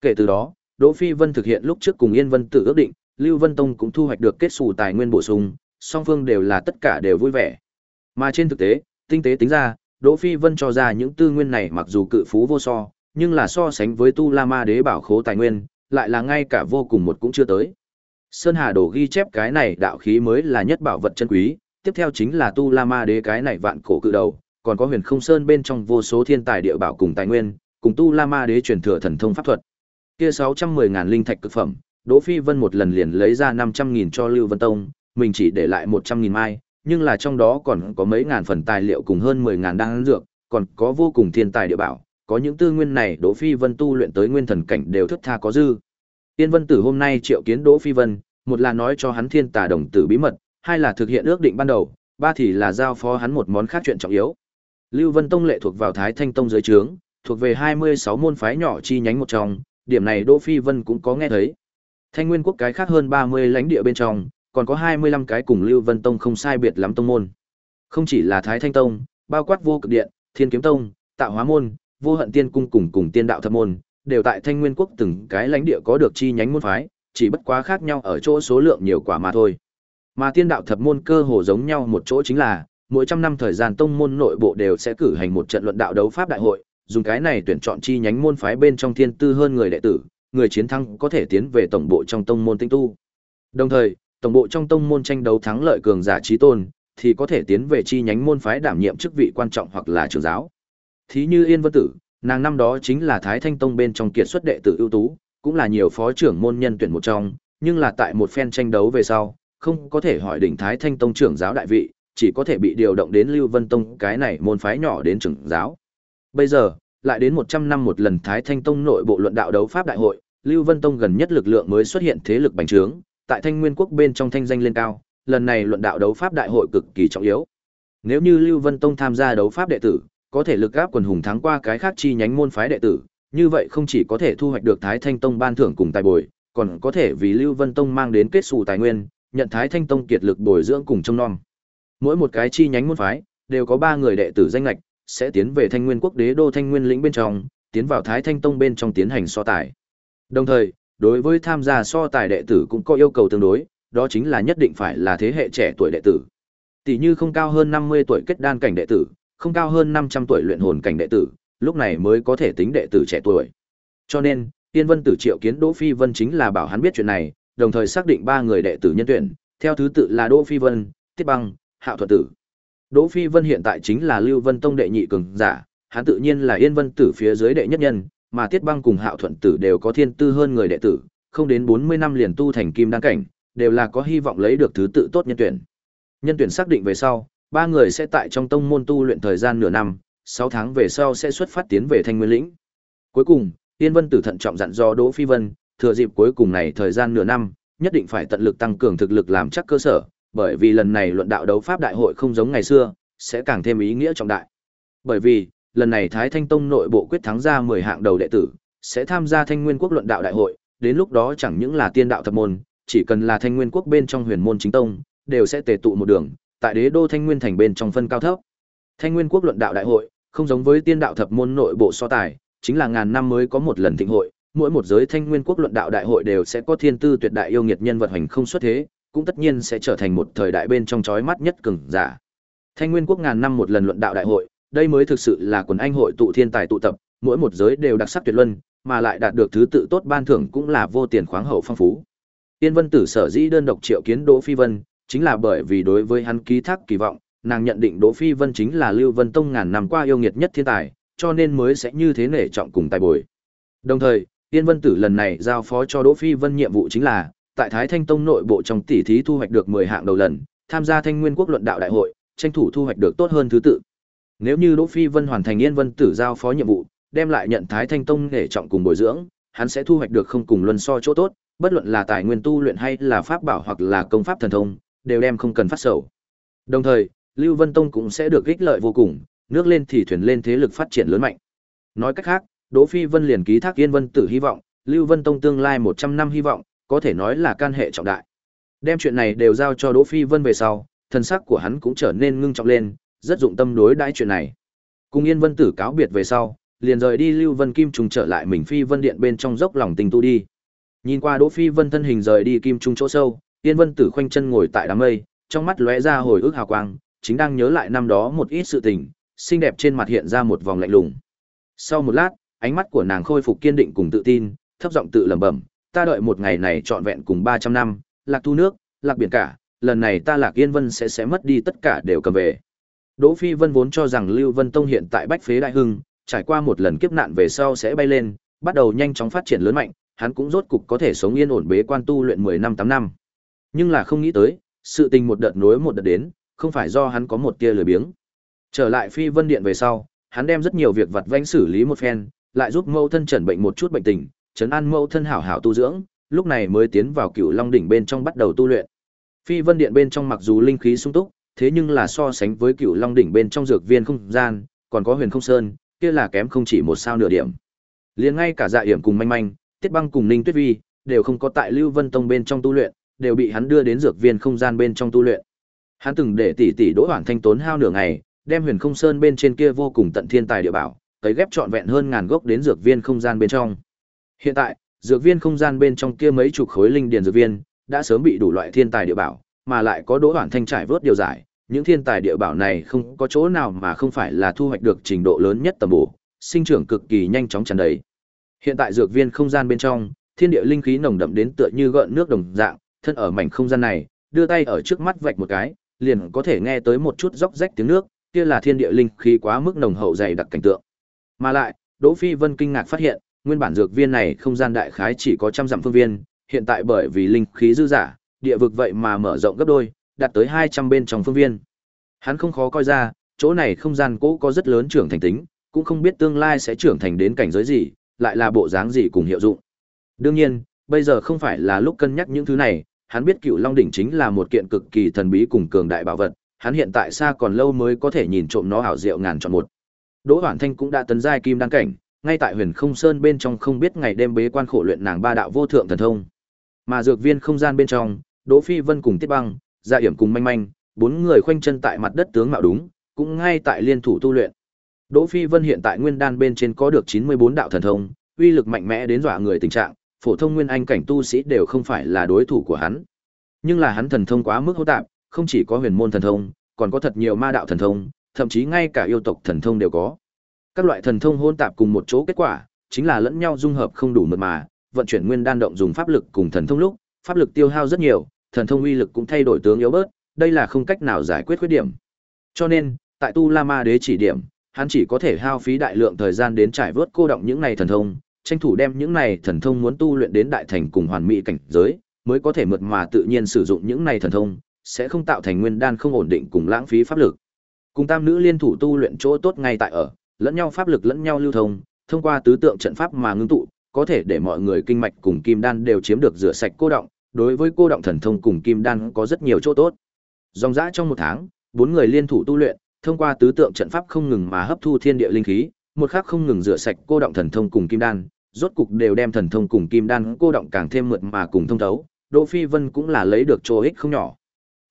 Kể từ đó, Đỗ Phi Vân thực hiện lúc trước cùng Yên Vân tự ước định, Lưu Vân Tông cũng thu hoạch được kết sủ tài nguyên bổ sung, song phương đều là tất cả đều vui vẻ. Mà trên thực tế, tinh tế tính ra, Đỗ Phi Vân cho ra những tư nguyên này mặc dù cự phú vô so, nhưng là so sánh với Tu La Ma Đế bảo khố tài nguyên, lại là ngay cả vô cùng một cũng chưa tới. Sơn Hà Đồ ghi chép cái này đạo khí mới là nhất bảo vật chân quý, tiếp theo chính là Tu La Ma Đế cái này vạn cổ cự đầu, còn có Huyền Không Sơn bên trong vô số thiên tài địa bảo cùng tài nguyên, cùng Tu La Ma Đế truyền thừa thần thông pháp thuật. Kia 610 ngàn linh thạch cực phẩm, Đỗ Phi Vân một lần liền lấy ra 500 nghìn cho Lưu Vân Tông, mình chỉ để lại 100 nghìn mai, nhưng là trong đó còn có mấy ngàn phần tài liệu cùng hơn 10 ngàn đan dược, còn có vô cùng thiên tài địa bảo, có những tư nguyên này Đỗ Phi Vân tu luyện tới nguyên thần cảnh đều thức tha có dư. Tiên Vân Tử hôm nay triệu kiến Đỗ Phi Vân, một là nói cho hắn thiên tà đồng tử bí mật, hai là thực hiện ước định ban đầu, ba thì là giao phó hắn một món khác chuyện trọng yếu. Lưu Vân Tông lệ thuộc vào Thái Thanh Tông dưới trướng, thuộc về 26 môn phái nhỏ chi nhánh một trong, điểm này Đỗ Phi Vân cũng có nghe thấy. Thanh Nguyên quốc cái khác hơn 30 lãnh địa bên trong, còn có 25 cái cùng Lưu Vân Tông không sai biệt lắm tông môn. Không chỉ là Thái Thanh Tông, bao quát vô cực điện, Thiên Kiếm Tông, Tạo Hóa môn, Vô Hận Tiên cung cùng cùng Tiên Đạo Thập môn, đều tại Thanh Nguyên quốc từng cái lãnh địa có được chi nhánh môn phái, chỉ bất quá khác nhau ở chỗ số lượng nhiều quả mà thôi. Mà Tiên Đạo Thập môn cơ hồ giống nhau một chỗ chính là, mỗi trăm năm thời gian tông môn nội bộ đều sẽ cử hành một trận luận đạo đấu pháp đại hội, dùng cái này tuyển chọn chi nhánh môn phái bên trong thiên tư hơn người đệ tử, người chiến thắng có thể tiến về tổng bộ trong tông môn tinh tu. Đồng thời, tổng bộ trong tông môn tranh đấu thắng lợi cường giả trí tôn, thì có thể tiến về chi nhánh môn phái đảm nhiệm chức vị quan trọng hoặc là trưởng giáo. Thí như Yên Vân Tử, nàng năm đó chính là Thái Thanh Tông bên trong kiệt xuất đệ tử ưu tú, cũng là nhiều phó trưởng môn nhân tuyển một trong, nhưng là tại một phen tranh đấu về sau, không có thể hỏi đỉnh Thái Thanh Tông trưởng giáo đại vị, chỉ có thể bị điều động đến Lưu Vân Tông cái này môn phái nhỏ đến trưởng giáo. Bây giờ, lại đến 100 năm một lần Thái Thanh Tông nội bộ luận đạo đấu pháp đại hội, Lưu Vân Tông gần nhất lực lượng mới xuất hiện thế lực bành trướng, tại Thanh Nguyên quốc bên trong thanh danh lên cao, lần này luận đạo đấu pháp đại hội cực kỳ trọng yếu. Nếu như Lưu Vân Tông tham gia đấu pháp đệ tử, có thể lực áp quần hùng thắng qua cái khác chi nhánh môn phái đệ tử, như vậy không chỉ có thể thu hoạch được Thái Thanh Tông ban thưởng cùng tài bồi, còn có thể vì Lưu Vân Tông mang đến kết sù tài nguyên, nhận Thái Thanh Tông kiệt lực bồi dưỡng cùng trông nom. Mỗi một cái chi nhánh môn phái đều có ba người đệ tử danh lệch, sẽ tiến về Thanh Nguyên quốc đế đô Thanh Nguyên lĩnh bên trong, tiến vào Thái Thanh Tông bên trong tiến hành so tài. Đồng thời, đối với tham gia so tài đệ tử cũng có yêu cầu tương đối, đó chính là nhất định phải là thế hệ trẻ tuổi đệ tử. Tỷ như không cao hơn 50 tuổi kết đan cảnh đệ tử, không cao hơn 500 tuổi luyện hồn cảnh đệ tử, lúc này mới có thể tính đệ tử trẻ tuổi. Cho nên, Tiên Vân Tử Triệu kiến Đỗ Phi Vân chính là bảo hắn biết chuyện này, đồng thời xác định ba người đệ tử nhân tuyển, theo thứ tự là Đỗ Phi Vân, Tiết Băng, Hạo Thuật Tử. Đỗ Phi Vân hiện tại chính là Lưu Vân Tông đệ nhị cường giả, hắn tự nhiên là Yên Vân Tử phía dưới đệ nhất nhân, mà Tiết Băng cùng Hạo Thuận Tử đều có thiên tư hơn người đệ tử, không đến 40 năm liền tu thành kim đan cảnh, đều là có hy vọng lấy được thứ tự tốt nhân tuyển. Nhân tuyển xác định về sau, ba người sẽ tại trong tông môn tu luyện thời gian nửa năm, 6 tháng về sau sẽ xuất phát tiến về Thanh Nguyên lĩnh. Cuối cùng, Tiên Vân Tử thận trọng dặn dò Đỗ Phi Vân, thừa dịp cuối cùng này thời gian nửa năm, nhất định phải tận lực tăng cường thực lực làm chắc cơ sở, bởi vì lần này luận đạo đấu pháp đại hội không giống ngày xưa, sẽ càng thêm ý nghĩa trọng đại. Bởi vì, lần này Thái Thanh Tông nội bộ quyết thắng ra 10 hạng đầu đệ tử, sẽ tham gia Thanh Nguyên Quốc luận đạo đại hội, đến lúc đó chẳng những là tiên đạo thập môn, chỉ cần là Thanh Nguyên Quốc bên trong huyền môn chính tông, đều sẽ tề tụ một đường, tại đế đô Thanh Nguyên thành bên trong phân cao thấp. Thanh Nguyên Quốc luận đạo đại hội, không giống với tiên đạo thập môn nội bộ so tài, chính là ngàn năm mới có một lần thịnh hội, mỗi một giới Thanh Nguyên Quốc luận đạo đại hội đều sẽ có thiên tư tuyệt đại yêu nghiệt nhân vật hành không xuất thế, cũng tất nhiên sẽ trở thành một thời đại bên trong chói mắt nhất cường giả. Thanh Nguyên Quốc ngàn năm một lần luận đạo đại hội, đây mới thực sự là quần anh hội tụ thiên tài tụ tập, mỗi một giới đều đặc sắc tuyệt luân, mà lại đạt được thứ tự tốt ban thưởng cũng là vô tiền khoáng hậu phong phú. Tiên Vân Tử sở dĩ đơn độc triệu kiến Đỗ Phi Vân, chính là bởi vì đối với hắn ký thác kỳ vọng, nàng nhận định Đỗ Phi Vân chính là Lưu Vân Tông ngàn năm qua yêu nghiệt nhất thiên tài, cho nên mới sẽ như thế nể trọng cùng tài bồi. Đồng thời, Tiên Vân Tử lần này giao phó cho Đỗ Phi Vân nhiệm vụ chính là tại Thái Thanh Tông nội bộ trong tỷ thí thu hoạch được 10 hạng đầu lần, tham gia Thanh Nguyên Quốc luận đạo đại hội, tranh thủ thu hoạch được tốt hơn thứ tự. Nếu như Đỗ Phi Vân hoàn thành Yên Vân Tử giao phó nhiệm vụ, đem lại nhận Thái Thanh Tông để trọng cùng bồi dưỡng, hắn sẽ thu hoạch được không cùng luân so chỗ tốt, bất luận là tài nguyên tu luyện hay là pháp bảo hoặc là công pháp thần thông, đều đem không cần phát sầu. Đồng thời, Lưu Vân Tông cũng sẽ được ích lợi vô cùng, nước lên thì thuyền lên thế lực phát triển lớn mạnh. Nói cách khác, Đỗ Phi Vân liền ký thác Yên Vân Tử hy vọng, Lưu Vân Tông tương lai 100 năm hy vọng, có thể nói là can hệ trọng đại. Đem chuyện này đều giao cho Đỗ Phi Vân về sau, thân sắc của hắn cũng trở nên ngưng trọng lên, rất dụng tâm đối đãi chuyện này. Cùng Yên Vân Tử cáo biệt về sau, liền rời đi Lưu Vân Kim trùng trở lại mình Phi Vân Điện bên trong dốc lòng tình tu đi. Nhìn qua Đỗ Phi Vân thân hình rời đi Kim trùng chỗ sâu, Yên Vân Tử khoanh chân ngồi tại đám mây, trong mắt lóe ra hồi ức hào quang, chính đang nhớ lại năm đó một ít sự tình, xinh đẹp trên mặt hiện ra một vòng lạnh lùng. Sau một lát, ánh mắt của nàng khôi phục kiên định cùng tự tin, thấp giọng tự lẩm bẩm, ta đợi một ngày này trọn vẹn cùng 300 năm, lạc thu nước, lạc biển cả, lần này ta lạc Yên Vân sẽ sẽ mất đi tất cả đều cầm về. Đỗ Phi Vân vốn cho rằng Lưu Vân Tông hiện tại Bách Phế Đại Hưng, trải qua một lần kiếp nạn về sau sẽ bay lên, bắt đầu nhanh chóng phát triển lớn mạnh, hắn cũng rốt cục có thể sống yên ổn bế quan tu luyện 10 năm 8 năm. Nhưng là không nghĩ tới, sự tình một đợt nối một đợt đến, không phải do hắn có một tia lười biếng. Trở lại Phi Vân Điện về sau, hắn đem rất nhiều việc vặt vãnh xử lý một phen, lại giúp mẫu thân chẩn bệnh một chút bệnh tình, chấn an mẫu thân hảo hảo tu dưỡng, lúc này mới tiến vào Cửu Long đỉnh bên trong bắt đầu tu luyện. Phi Vân Điện bên trong mặc dù linh khí sung túc, thế nhưng là so sánh với Cửu Long đỉnh bên trong dược viên không gian, còn có Huyền Không Sơn, kia là kém không chỉ một sao nửa điểm. Liền ngay cả Dạ Hiểm cùng Manh Manh, Tiết Băng cùng Ninh Tuyết Vi, đều không có tại Lưu Vân Tông bên trong tu luyện, đều bị hắn đưa đến dược viên không gian bên trong tu luyện. Hắn từng để tỷ tỷ Đỗ Hoản Thanh tốn hao nửa ngày, đem Huyền Không Sơn bên trên kia vô cùng tận thiên tài địa bảo, cấy ghép trọn vẹn hơn ngàn gốc đến dược viên không gian bên trong. Hiện tại, dược viên không gian bên trong kia mấy chục khối linh điền dược viên đã sớm bị đủ loại thiên tài địa bảo, mà lại có Đỗ Hoản Thanh trải vớt điều giải, những thiên tài địa bảo này không có chỗ nào mà không phải là thu hoạch được trình độ lớn nhất tầm bổ, sinh trưởng cực kỳ nhanh chóng tràn đầy. Hiện tại dược viên không gian bên trong, thiên địa linh khí nồng đậm đến tựa như gợn nước đồng dạng, thân ở mảnh không gian này, đưa tay ở trước mắt vạch một cái, liền có thể nghe tới một chút róc rách tiếng nước, kia là thiên địa linh khí quá mức nồng hậu dày đặc cảnh tượng. Mà lại, Đỗ Phi Vân kinh ngạc phát hiện, nguyên bản dược viên này không gian đại khái chỉ có trăm dặm phương viên, hiện tại bởi vì linh khí dư giả, địa vực vậy mà mở rộng gấp đôi, đạt tới 200 bên trong phương viên. Hắn không khó coi ra, chỗ này không gian cũ có rất lớn trưởng thành tính, cũng không biết tương lai sẽ trưởng thành đến cảnh giới gì, lại là bộ dáng gì cùng hiệu dụng. Đương nhiên, bây giờ không phải là lúc cân nhắc những thứ này, hắn biết Cựu Long đỉnh chính là một kiện cực kỳ thần bí cùng cường đại bảo vật, hắn hiện tại xa còn lâu mới có thể nhìn trộm nó hảo diệu ngàn chọn một. Đỗ Hoàn Thanh cũng đã tấn giai kim đăng cảnh, ngay tại Huyền Không Sơn bên trong không biết ngày đêm bế quan khổ luyện nàng ba đạo vô thượng thần thông. Mà dược viên không gian bên trong, Đỗ Phi Vân cùng Tiết Băng, dạ Gia hiểm cùng Manh Manh, bốn người khoanh chân tại mặt đất tướng mạo đúng, cũng ngay tại liên thủ tu luyện. Đỗ Phi Vân hiện tại nguyên đan bên trên có được 94 đạo thần thông, uy lực mạnh mẽ đến dọa người tình trạng, phổ thông nguyên anh cảnh tu sĩ đều không phải là đối thủ của hắn. Nhưng là hắn thần thông quá mức hỗn tạp, không chỉ có huyền môn thần thông, còn có thật nhiều ma đạo thần thông, thậm chí ngay cả yêu tộc thần thông đều có. Các loại thần thông hỗn tạp cùng một chỗ kết quả, chính là lẫn nhau dung hợp không đủ mượt mà, vận chuyển nguyên đan động dùng pháp lực cùng thần thông lúc, pháp lực tiêu hao rất nhiều, thần thông uy lực cũng thay đổi tướng yếu bớt, đây là không cách nào giải quyết khuyết điểm. Cho nên, tại Tu La Ma Đế chỉ điểm, hắn chỉ có thể hao phí đại lượng thời gian đến trải vớt cô động những này thần thông, tranh thủ đem những này thần thông muốn tu luyện đến đại thành cùng hoàn mỹ cảnh giới, mới có thể mượt mà tự nhiên sử dụng những này thần thông, sẽ không tạo thành nguyên đan không ổn định cùng lãng phí pháp lực. Cùng tam nữ liên thủ tu luyện chỗ tốt ngay tại ở, lẫn nhau pháp lực lẫn nhau lưu thông, thông qua tứ tượng trận pháp mà ngưng tụ, có thể để mọi người kinh mạch cùng kim đan đều chiếm được rửa sạch cô động, đối với cô động thần thông cùng kim đan có rất nhiều chỗ tốt. Dòng dã trong một tháng, bốn người liên thủ tu luyện, thông qua tứ tượng trận pháp không ngừng mà hấp thu thiên địa linh khí, một khắc không ngừng rửa sạch cô động thần thông cùng kim đan, rốt cục đều đem thần thông cùng kim đan cô động càng thêm mượt mà cùng thông thấu, Đỗ Phi Vân cũng là lấy được chỗ ích không nhỏ.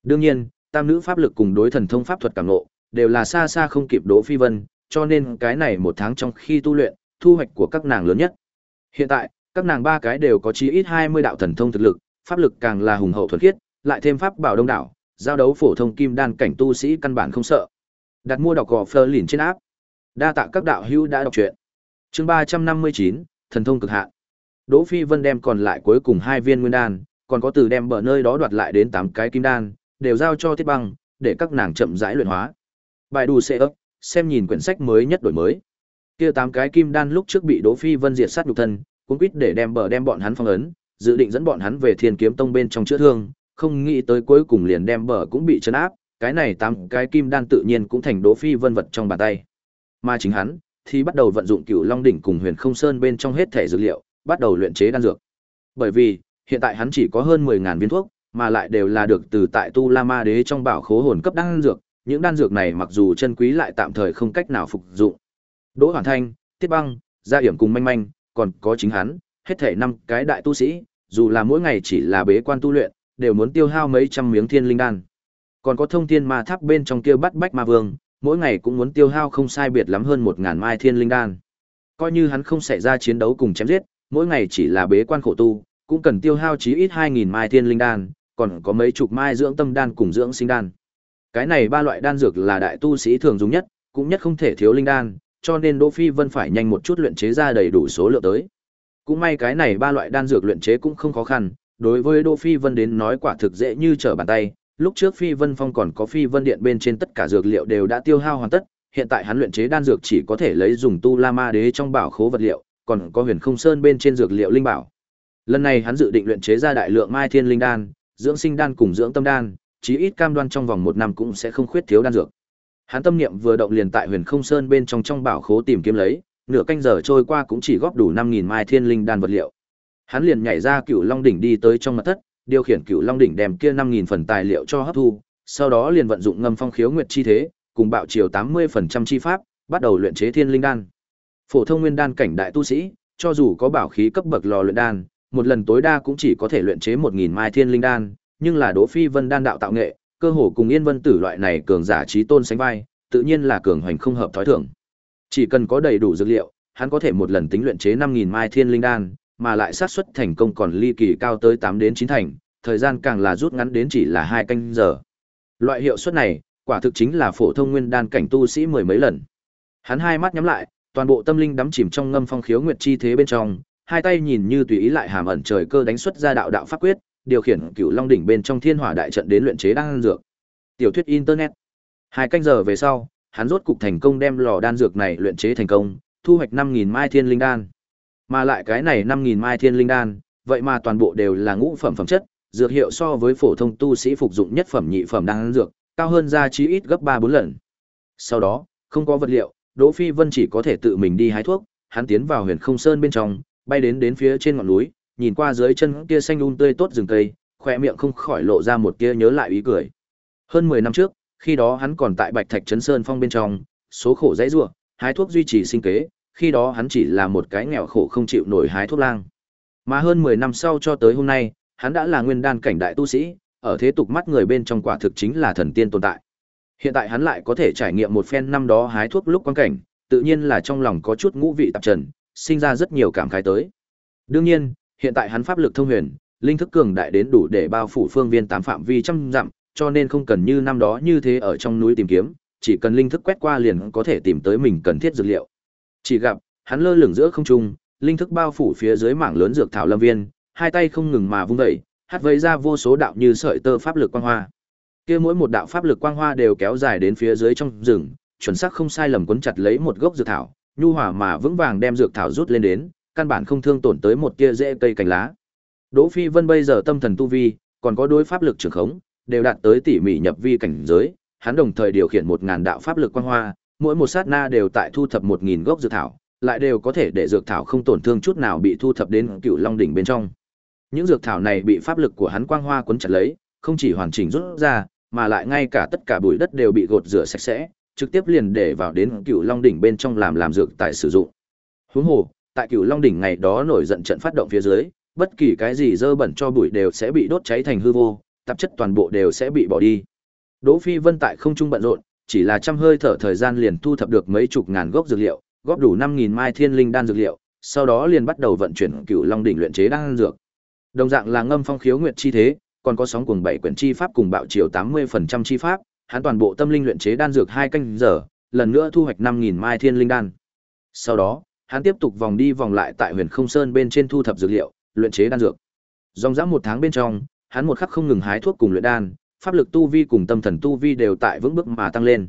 Đương nhiên, tam nữ pháp lực cùng đối thần thông pháp thuật cảm ngộ, đều là xa xa không kịp Đỗ Phi Vân, cho nên cái này một tháng trong khi tu luyện, thu hoạch của các nàng lớn nhất. Hiện tại, các nàng ba cái đều có chí ít 20 đạo thần thông thực lực, pháp lực càng là hùng hậu thuần khiết, lại thêm pháp bảo đông đảo, giao đấu phổ thông kim đan cảnh tu sĩ căn bản không sợ. Đặt mua đọc gò Fleur lìn trên áp. Đa tạ các đạo hữu đã đọc truyện. Chương 359, thần thông cực hạn. Đỗ Phi Vân đem còn lại cuối cùng hai viên nguyên đan, còn có từ đem bờ nơi đó đoạt lại đến 8 cái kim đan, đều giao cho Thiết Băng, để các nàng chậm rãi luyện hóa. Bài đủ sẽ ấp, xem nhìn quyển sách mới nhất đổi mới. Kia 8 cái kim đan lúc trước bị Đỗ Phi Vân diệt sát nhục thân, cũng quýt để đem bờ đem bọn hắn phong ấn, dự định dẫn bọn hắn về Thiên Kiếm Tông bên trong chữa thương, không nghĩ tới cuối cùng liền đem bờ cũng bị trấn áp, cái này tám cái kim đan tự nhiên cũng thành Đỗ Phi Vân vật trong bàn tay. Mà chính hắn thì bắt đầu vận dụng Cửu Long đỉnh cùng Huyền Không Sơn bên trong hết thể dược liệu, bắt đầu luyện chế đan dược. Bởi vì, hiện tại hắn chỉ có hơn mười ngàn viên thuốc, mà lại đều là được từ tại Tu La Ma Đế trong bảo khố hồn cấp đan dược, những đan dược này mặc dù chân quý lại tạm thời không cách nào phục dụng. Đỗ Hoàn Thanh, Tiết Băng, Gia Hiểm cùng Manh Manh, còn có chính hắn, hết thể năm cái đại tu sĩ, dù là mỗi ngày chỉ là bế quan tu luyện, đều muốn tiêu hao mấy trăm miếng thiên linh đan. Còn có thông thiên ma tháp bên trong kia bắt bách ma vương, mỗi ngày cũng muốn tiêu hao không sai biệt lắm hơn một ngàn mai thiên linh đan. Coi như hắn không xảy ra chiến đấu cùng chém giết, mỗi ngày chỉ là bế quan khổ tu, cũng cần tiêu hao chí ít hai nghìn mai thiên linh đan, còn có mấy chục mai dưỡng tâm đan cùng dưỡng sinh đan. Cái này ba loại đan dược là đại tu sĩ thường dùng nhất, cũng nhất không thể thiếu linh đan, cho nên Đỗ Phi Vân phải nhanh một chút luyện chế ra đầy đủ số lượng tới. Cũng may cái này ba loại đan dược luyện chế cũng không khó khăn, đối với Đỗ Phi Vân đến nói quả thực dễ như trở bàn tay, lúc trước Phi Vân Phong còn có Phi Vân Điện bên trên tất cả dược liệu đều đã tiêu hao hoàn tất, hiện tại hắn luyện chế đan dược chỉ có thể lấy dùng tu La Ma Đế trong bảo khố vật liệu, còn có Huyền Không Sơn bên trên dược liệu linh bảo. Lần này hắn dự định luyện chế ra đại lượng Mai Thiên Linh đan, dưỡng sinh đan cùng dưỡng tâm đan, chí ít cam đoan trong vòng một năm cũng sẽ không khuyết thiếu đan dược. Hắn tâm niệm vừa động liền tại Huyền Không Sơn bên trong trong bảo khố tìm kiếm lấy, nửa canh giờ trôi qua cũng chỉ góp đủ 5000 mai thiên linh đan vật liệu. Hắn liền nhảy ra Cửu Long đỉnh đi tới trong mặt thất, điều khiển cựu Long đỉnh đem kia 5000 phần tài liệu cho hấp thu, sau đó liền vận dụng ngâm phong khiếu nguyệt chi thế, cùng bạo chiều 80% chi pháp, bắt đầu luyện chế thiên linh đan. Phổ thông nguyên đan cảnh đại tu sĩ, cho dù có bảo khí cấp bậc lò luyện đan, một lần tối đa cũng chỉ có thể luyện chế 1000 mai thiên linh đan, nhưng là Đỗ Phi Vân đan đạo tạo nghệ, cơ hồ cùng Yên Vân Tử loại này cường giả trí tôn sánh vai, tự nhiên là cường hoành không hợp thói thường. Chỉ cần có đầy đủ dược liệu, hắn có thể một lần tính luyện chế 5000 mai thiên linh đan, mà lại xác suất thành công còn ly kỳ cao tới 8 đến 9 thành, thời gian càng là rút ngắn đến chỉ là 2 canh giờ. Loại hiệu suất này, quả thực chính là phổ thông nguyên đan cảnh tu sĩ mười mấy lần. Hắn hai mắt nhắm lại, toàn bộ tâm linh đắm chìm trong ngâm phong khiếu nguyệt chi thế bên trong, hai tay nhìn như tùy ý lại hàm ẩn trời cơ đánh xuất ra đạo đạo pháp quyết, điều khiển cửu long đỉnh bên trong thiên hỏa đại trận đến luyện chế đan dược. Tiểu thuyết internet. Hai canh giờ về sau, hắn rốt cục thành công đem lò đan dược này luyện chế thành công, thu hoạch 5000 mai thiên linh đan. Mà lại cái này 5000 mai thiên linh đan, vậy mà toàn bộ đều là ngũ phẩm phẩm chất, dược hiệu so với phổ thông tu sĩ phục dụng nhất phẩm nhị phẩm đan dược, cao hơn ra chí ít gấp 3 4 lần. Sau đó, không có vật liệu, Đỗ Phi Vân chỉ có thể tự mình đi hái thuốc, hắn tiến vào Huyền Không Sơn bên trong, bay đến đến phía trên ngọn núi, nhìn qua dưới chân kia xanh um tươi tốt rừng cây, khóe miệng không khỏi lộ ra một tia nhớ lại ý cười. Hơn 10 năm trước, khi đó hắn còn tại Bạch Thạch Trấn Sơn Phong bên trong, số khổ dãy rủa, hái thuốc duy trì sinh kế, khi đó hắn chỉ là một cái nghèo khổ không chịu nổi hái thuốc lang. Mà hơn 10 năm sau cho tới hôm nay, hắn đã là nguyên đan cảnh đại tu sĩ, ở thế tục mắt người bên trong quả thực chính là thần tiên tồn tại. Hiện tại hắn lại có thể trải nghiệm một phen năm đó hái thuốc lúc quan cảnh, tự nhiên là trong lòng có chút ngũ vị tạp trần, sinh ra rất nhiều cảm khái tới. Đương nhiên, hiện tại hắn pháp lực thông huyền, linh thức cường đại đến đủ để bao phủ phương viên tám phạm vi trăm dặm, cho nên không cần như năm đó như thế ở trong núi tìm kiếm, chỉ cần linh thức quét qua liền có thể tìm tới mình cần thiết dược liệu. Chỉ gặp, hắn lơ lửng giữa không trung, linh thức bao phủ phía dưới mảng lớn dược thảo lâm viên, hai tay không ngừng mà vung dậy, hất vây ra vô số đạo như sợi tơ pháp lực quang hoa. Kia mỗi một đạo pháp lực quang hoa đều kéo dài đến phía dưới trong rừng, chuẩn xác không sai lầm cuốn chặt lấy một gốc dược thảo, nhu hòa mà vững vàng đem dược thảo rút lên đến, căn bản không thương tổn tới một tia rễ cây cành lá. Đỗ Phi Vân bây giờ tâm thần tu vi, còn có đối pháp lực trưởng khống, đều đạt tới tỉ mỉ nhập vi cảnh giới, hắn đồng thời điều khiển một ngàn đạo pháp lực quang hoa, mỗi một sát na đều tại thu thập một nghìn gốc dược thảo, lại đều có thể để dược thảo không tổn thương chút nào bị thu thập đến Cựu Long đỉnh bên trong. Những dược thảo này bị pháp lực của hắn quang hoa cuốn chặt lấy, không chỉ hoàn chỉnh rút ra, mà lại ngay cả tất cả bụi đất đều bị gột rửa sạch sẽ, trực tiếp liền để vào đến Cựu Long đỉnh bên trong làm làm dược tại sử dụng. Huống hồ, tại Cựu Long đỉnh ngày đó nổi giận trận phát động phía dưới, bất kỳ cái gì dơ bẩn cho bụi đều sẽ bị đốt cháy thành hư vô, tạp chất toàn bộ đều sẽ bị bỏ đi. Đỗ Phi Vân tại không trung bận rộn, chỉ là trăm hơi thở thời gian liền thu thập được mấy chục ngàn gốc dược liệu, góp đủ 5000 mai thiên linh đan dược liệu, sau đó liền bắt đầu vận chuyển Cửu Long đỉnh luyện chế đan dược. Đồng dạng là ngâm phong khiếu nguyệt chi thế, còn có sóng cuồng bảy quyển chi pháp cùng bạo chiều 80% chi pháp, hắn toàn bộ tâm linh luyện chế đan dược hai canh giờ, lần nữa thu hoạch 5000 mai thiên linh đan. Sau đó, hắn tiếp tục vòng đi vòng lại tại Huyền Không Sơn bên trên thu thập dược liệu, luyện chế đan dược. Dòng dã một tháng bên trong, hắn một khắc không ngừng hái thuốc cùng luyện đan, pháp lực tu vi cùng tâm thần tu vi đều tại vững bước mà tăng lên.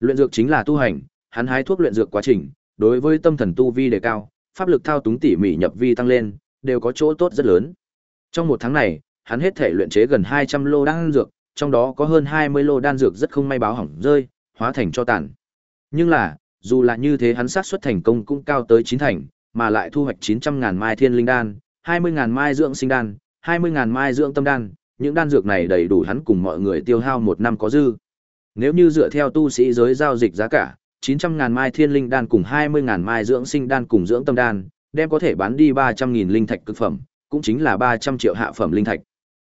Luyện dược chính là tu hành, hắn hái thuốc luyện dược quá trình, đối với tâm thần tu vi đề cao, pháp lực thao túng tỉ mỉ nhập vi tăng lên, đều có chỗ tốt rất lớn. Trong một tháng này, hắn hết thể luyện chế gần 200 lô đan dược, trong đó có hơn 20 lô đan dược rất không may báo hỏng rơi, hóa thành cho tàn. Nhưng là, dù là như thế hắn xác suất thành công cũng cao tới 9 thành, mà lại thu hoạch 900 ngàn mai thiên linh đan, 20 ngàn mai dưỡng sinh đan, 20 ngàn mai dưỡng tâm đan, những đan dược này đầy đủ hắn cùng mọi người tiêu hao một năm có dư. Nếu như dựa theo tu sĩ giới giao dịch giá cả, 900 ngàn mai thiên linh đan cùng 20 ngàn mai dưỡng sinh đan cùng dưỡng tâm đan, đem có thể bán đi 300 nghìn linh thạch cực phẩm, cũng chính là 300 triệu hạ phẩm linh thạch.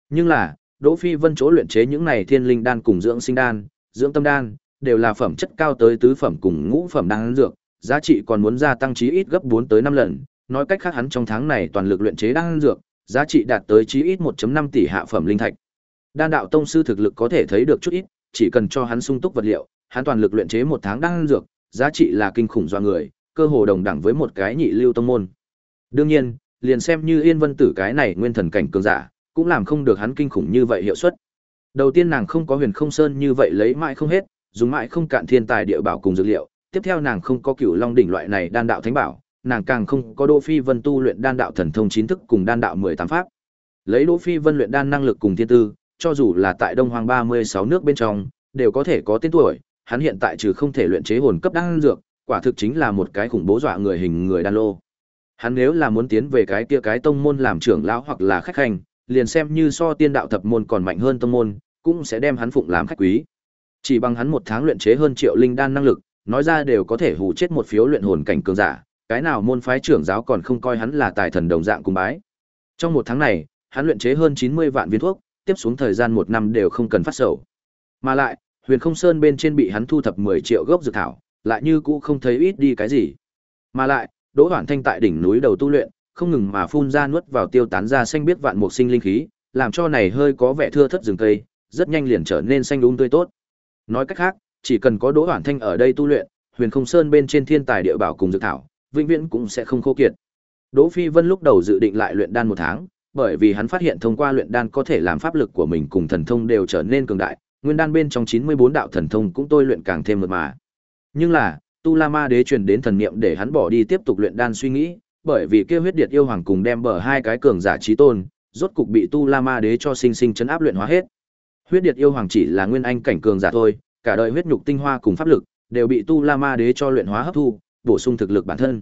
Nhưng là, Đỗ Phi Vân chỗ luyện chế những này thiên linh đan cùng dưỡng sinh đan, dưỡng tâm đan, đều là phẩm chất cao tới tứ phẩm cùng ngũ phẩm đan dược, giá trị còn muốn gia tăng chí ít gấp 4 tới 5 lần, nói cách khác hắn trong tháng này toàn lực luyện chế đan dược, giá trị đạt tới chí ít 1.5 tỷ hạ phẩm linh thạch. Đan đạo tông sư thực lực có thể thấy được chút ít, chỉ cần cho hắn sung túc vật liệu, hắn toàn lực luyện chế một tháng đan dược, giá trị là kinh khủng do người, cơ hồ đồng đẳng với một cái nhị lưu tông môn. Đương nhiên, liền xem như Yên Vân Tử cái này nguyên thần cảnh cường giả, cũng làm không được hắn kinh khủng như vậy hiệu suất. Đầu tiên nàng không có Huyền Không Sơn như vậy lấy mãi không hết, dùng mãi không cạn thiên tài địa bảo cùng dược liệu, tiếp theo nàng không có Cửu Long đỉnh loại này đan đạo thánh bảo, nàng càng không có Đỗ Phi Vân tu luyện đan đạo thần thông chính thức cùng đan đạo 18 pháp. Lấy Đỗ Phi Vân luyện đan năng lực cùng thiên tư, cho dù là tại Đông Hoàng 36 nước bên trong, đều có thể có tên tuổi, hắn hiện tại trừ không thể luyện chế hồn cấp đan dược, quả thực chính là một cái khủng bố dọa người hình người đan lô. Hắn nếu là muốn tiến về cái kia cái tông môn làm trưởng lão hoặc là khách hành, liền xem như so tiên đạo thập môn còn mạnh hơn tông môn, cũng sẽ đem hắn phụng làm khách quý. Chỉ bằng hắn một tháng luyện chế hơn triệu linh đan năng lực, nói ra đều có thể hù chết một phiếu luyện hồn cảnh cường giả, cái nào môn phái trưởng giáo còn không coi hắn là tài thần đồng dạng cùng bái. Trong một tháng này, hắn luyện chế hơn 90 vạn viên thuốc, tiếp xuống thời gian một năm đều không cần phát sầu. Mà lại, Huyền Không Sơn bên trên bị hắn thu thập 10 triệu gốc dược thảo, lại như cũ không thấy ít đi cái gì. Mà lại, Đỗ Hoản Thanh tại đỉnh núi đầu tu luyện, không ngừng mà phun ra nuốt vào tiêu tán ra xanh biết vạn mục sinh linh khí, làm cho này hơi có vẻ thưa thất rừng cây, rất nhanh liền trở nên xanh um tươi tốt. Nói cách khác, chỉ cần có Đỗ Hoản Thanh ở đây tu luyện, Huyền Không Sơn bên trên thiên tài địa bảo cùng dược thảo, vĩnh viễn cũng sẽ không khô kiệt. Đỗ Phi Vân lúc đầu dự định lại luyện đan một tháng, bởi vì hắn phát hiện thông qua luyện đan có thể làm pháp lực của mình cùng thần thông đều trở nên cường đại, nguyên đan bên trong 94 đạo thần thông cũng tôi luyện càng thêm mượt mà. Nhưng là, Tu La Ma Đế truyền đến thần niệm để hắn bỏ đi tiếp tục luyện đan suy nghĩ, bởi vì kia huyết điệt yêu hoàng cùng đem bờ hai cái cường giả chí tôn, rốt cục bị Tu La Ma Đế cho sinh sinh chấn áp luyện hóa hết. Huyết điệt yêu hoàng chỉ là nguyên anh cảnh cường giả thôi, cả đời huyết nhục tinh hoa cùng pháp lực đều bị Tu La Ma Đế cho luyện hóa hấp thu, bổ sung thực lực bản thân.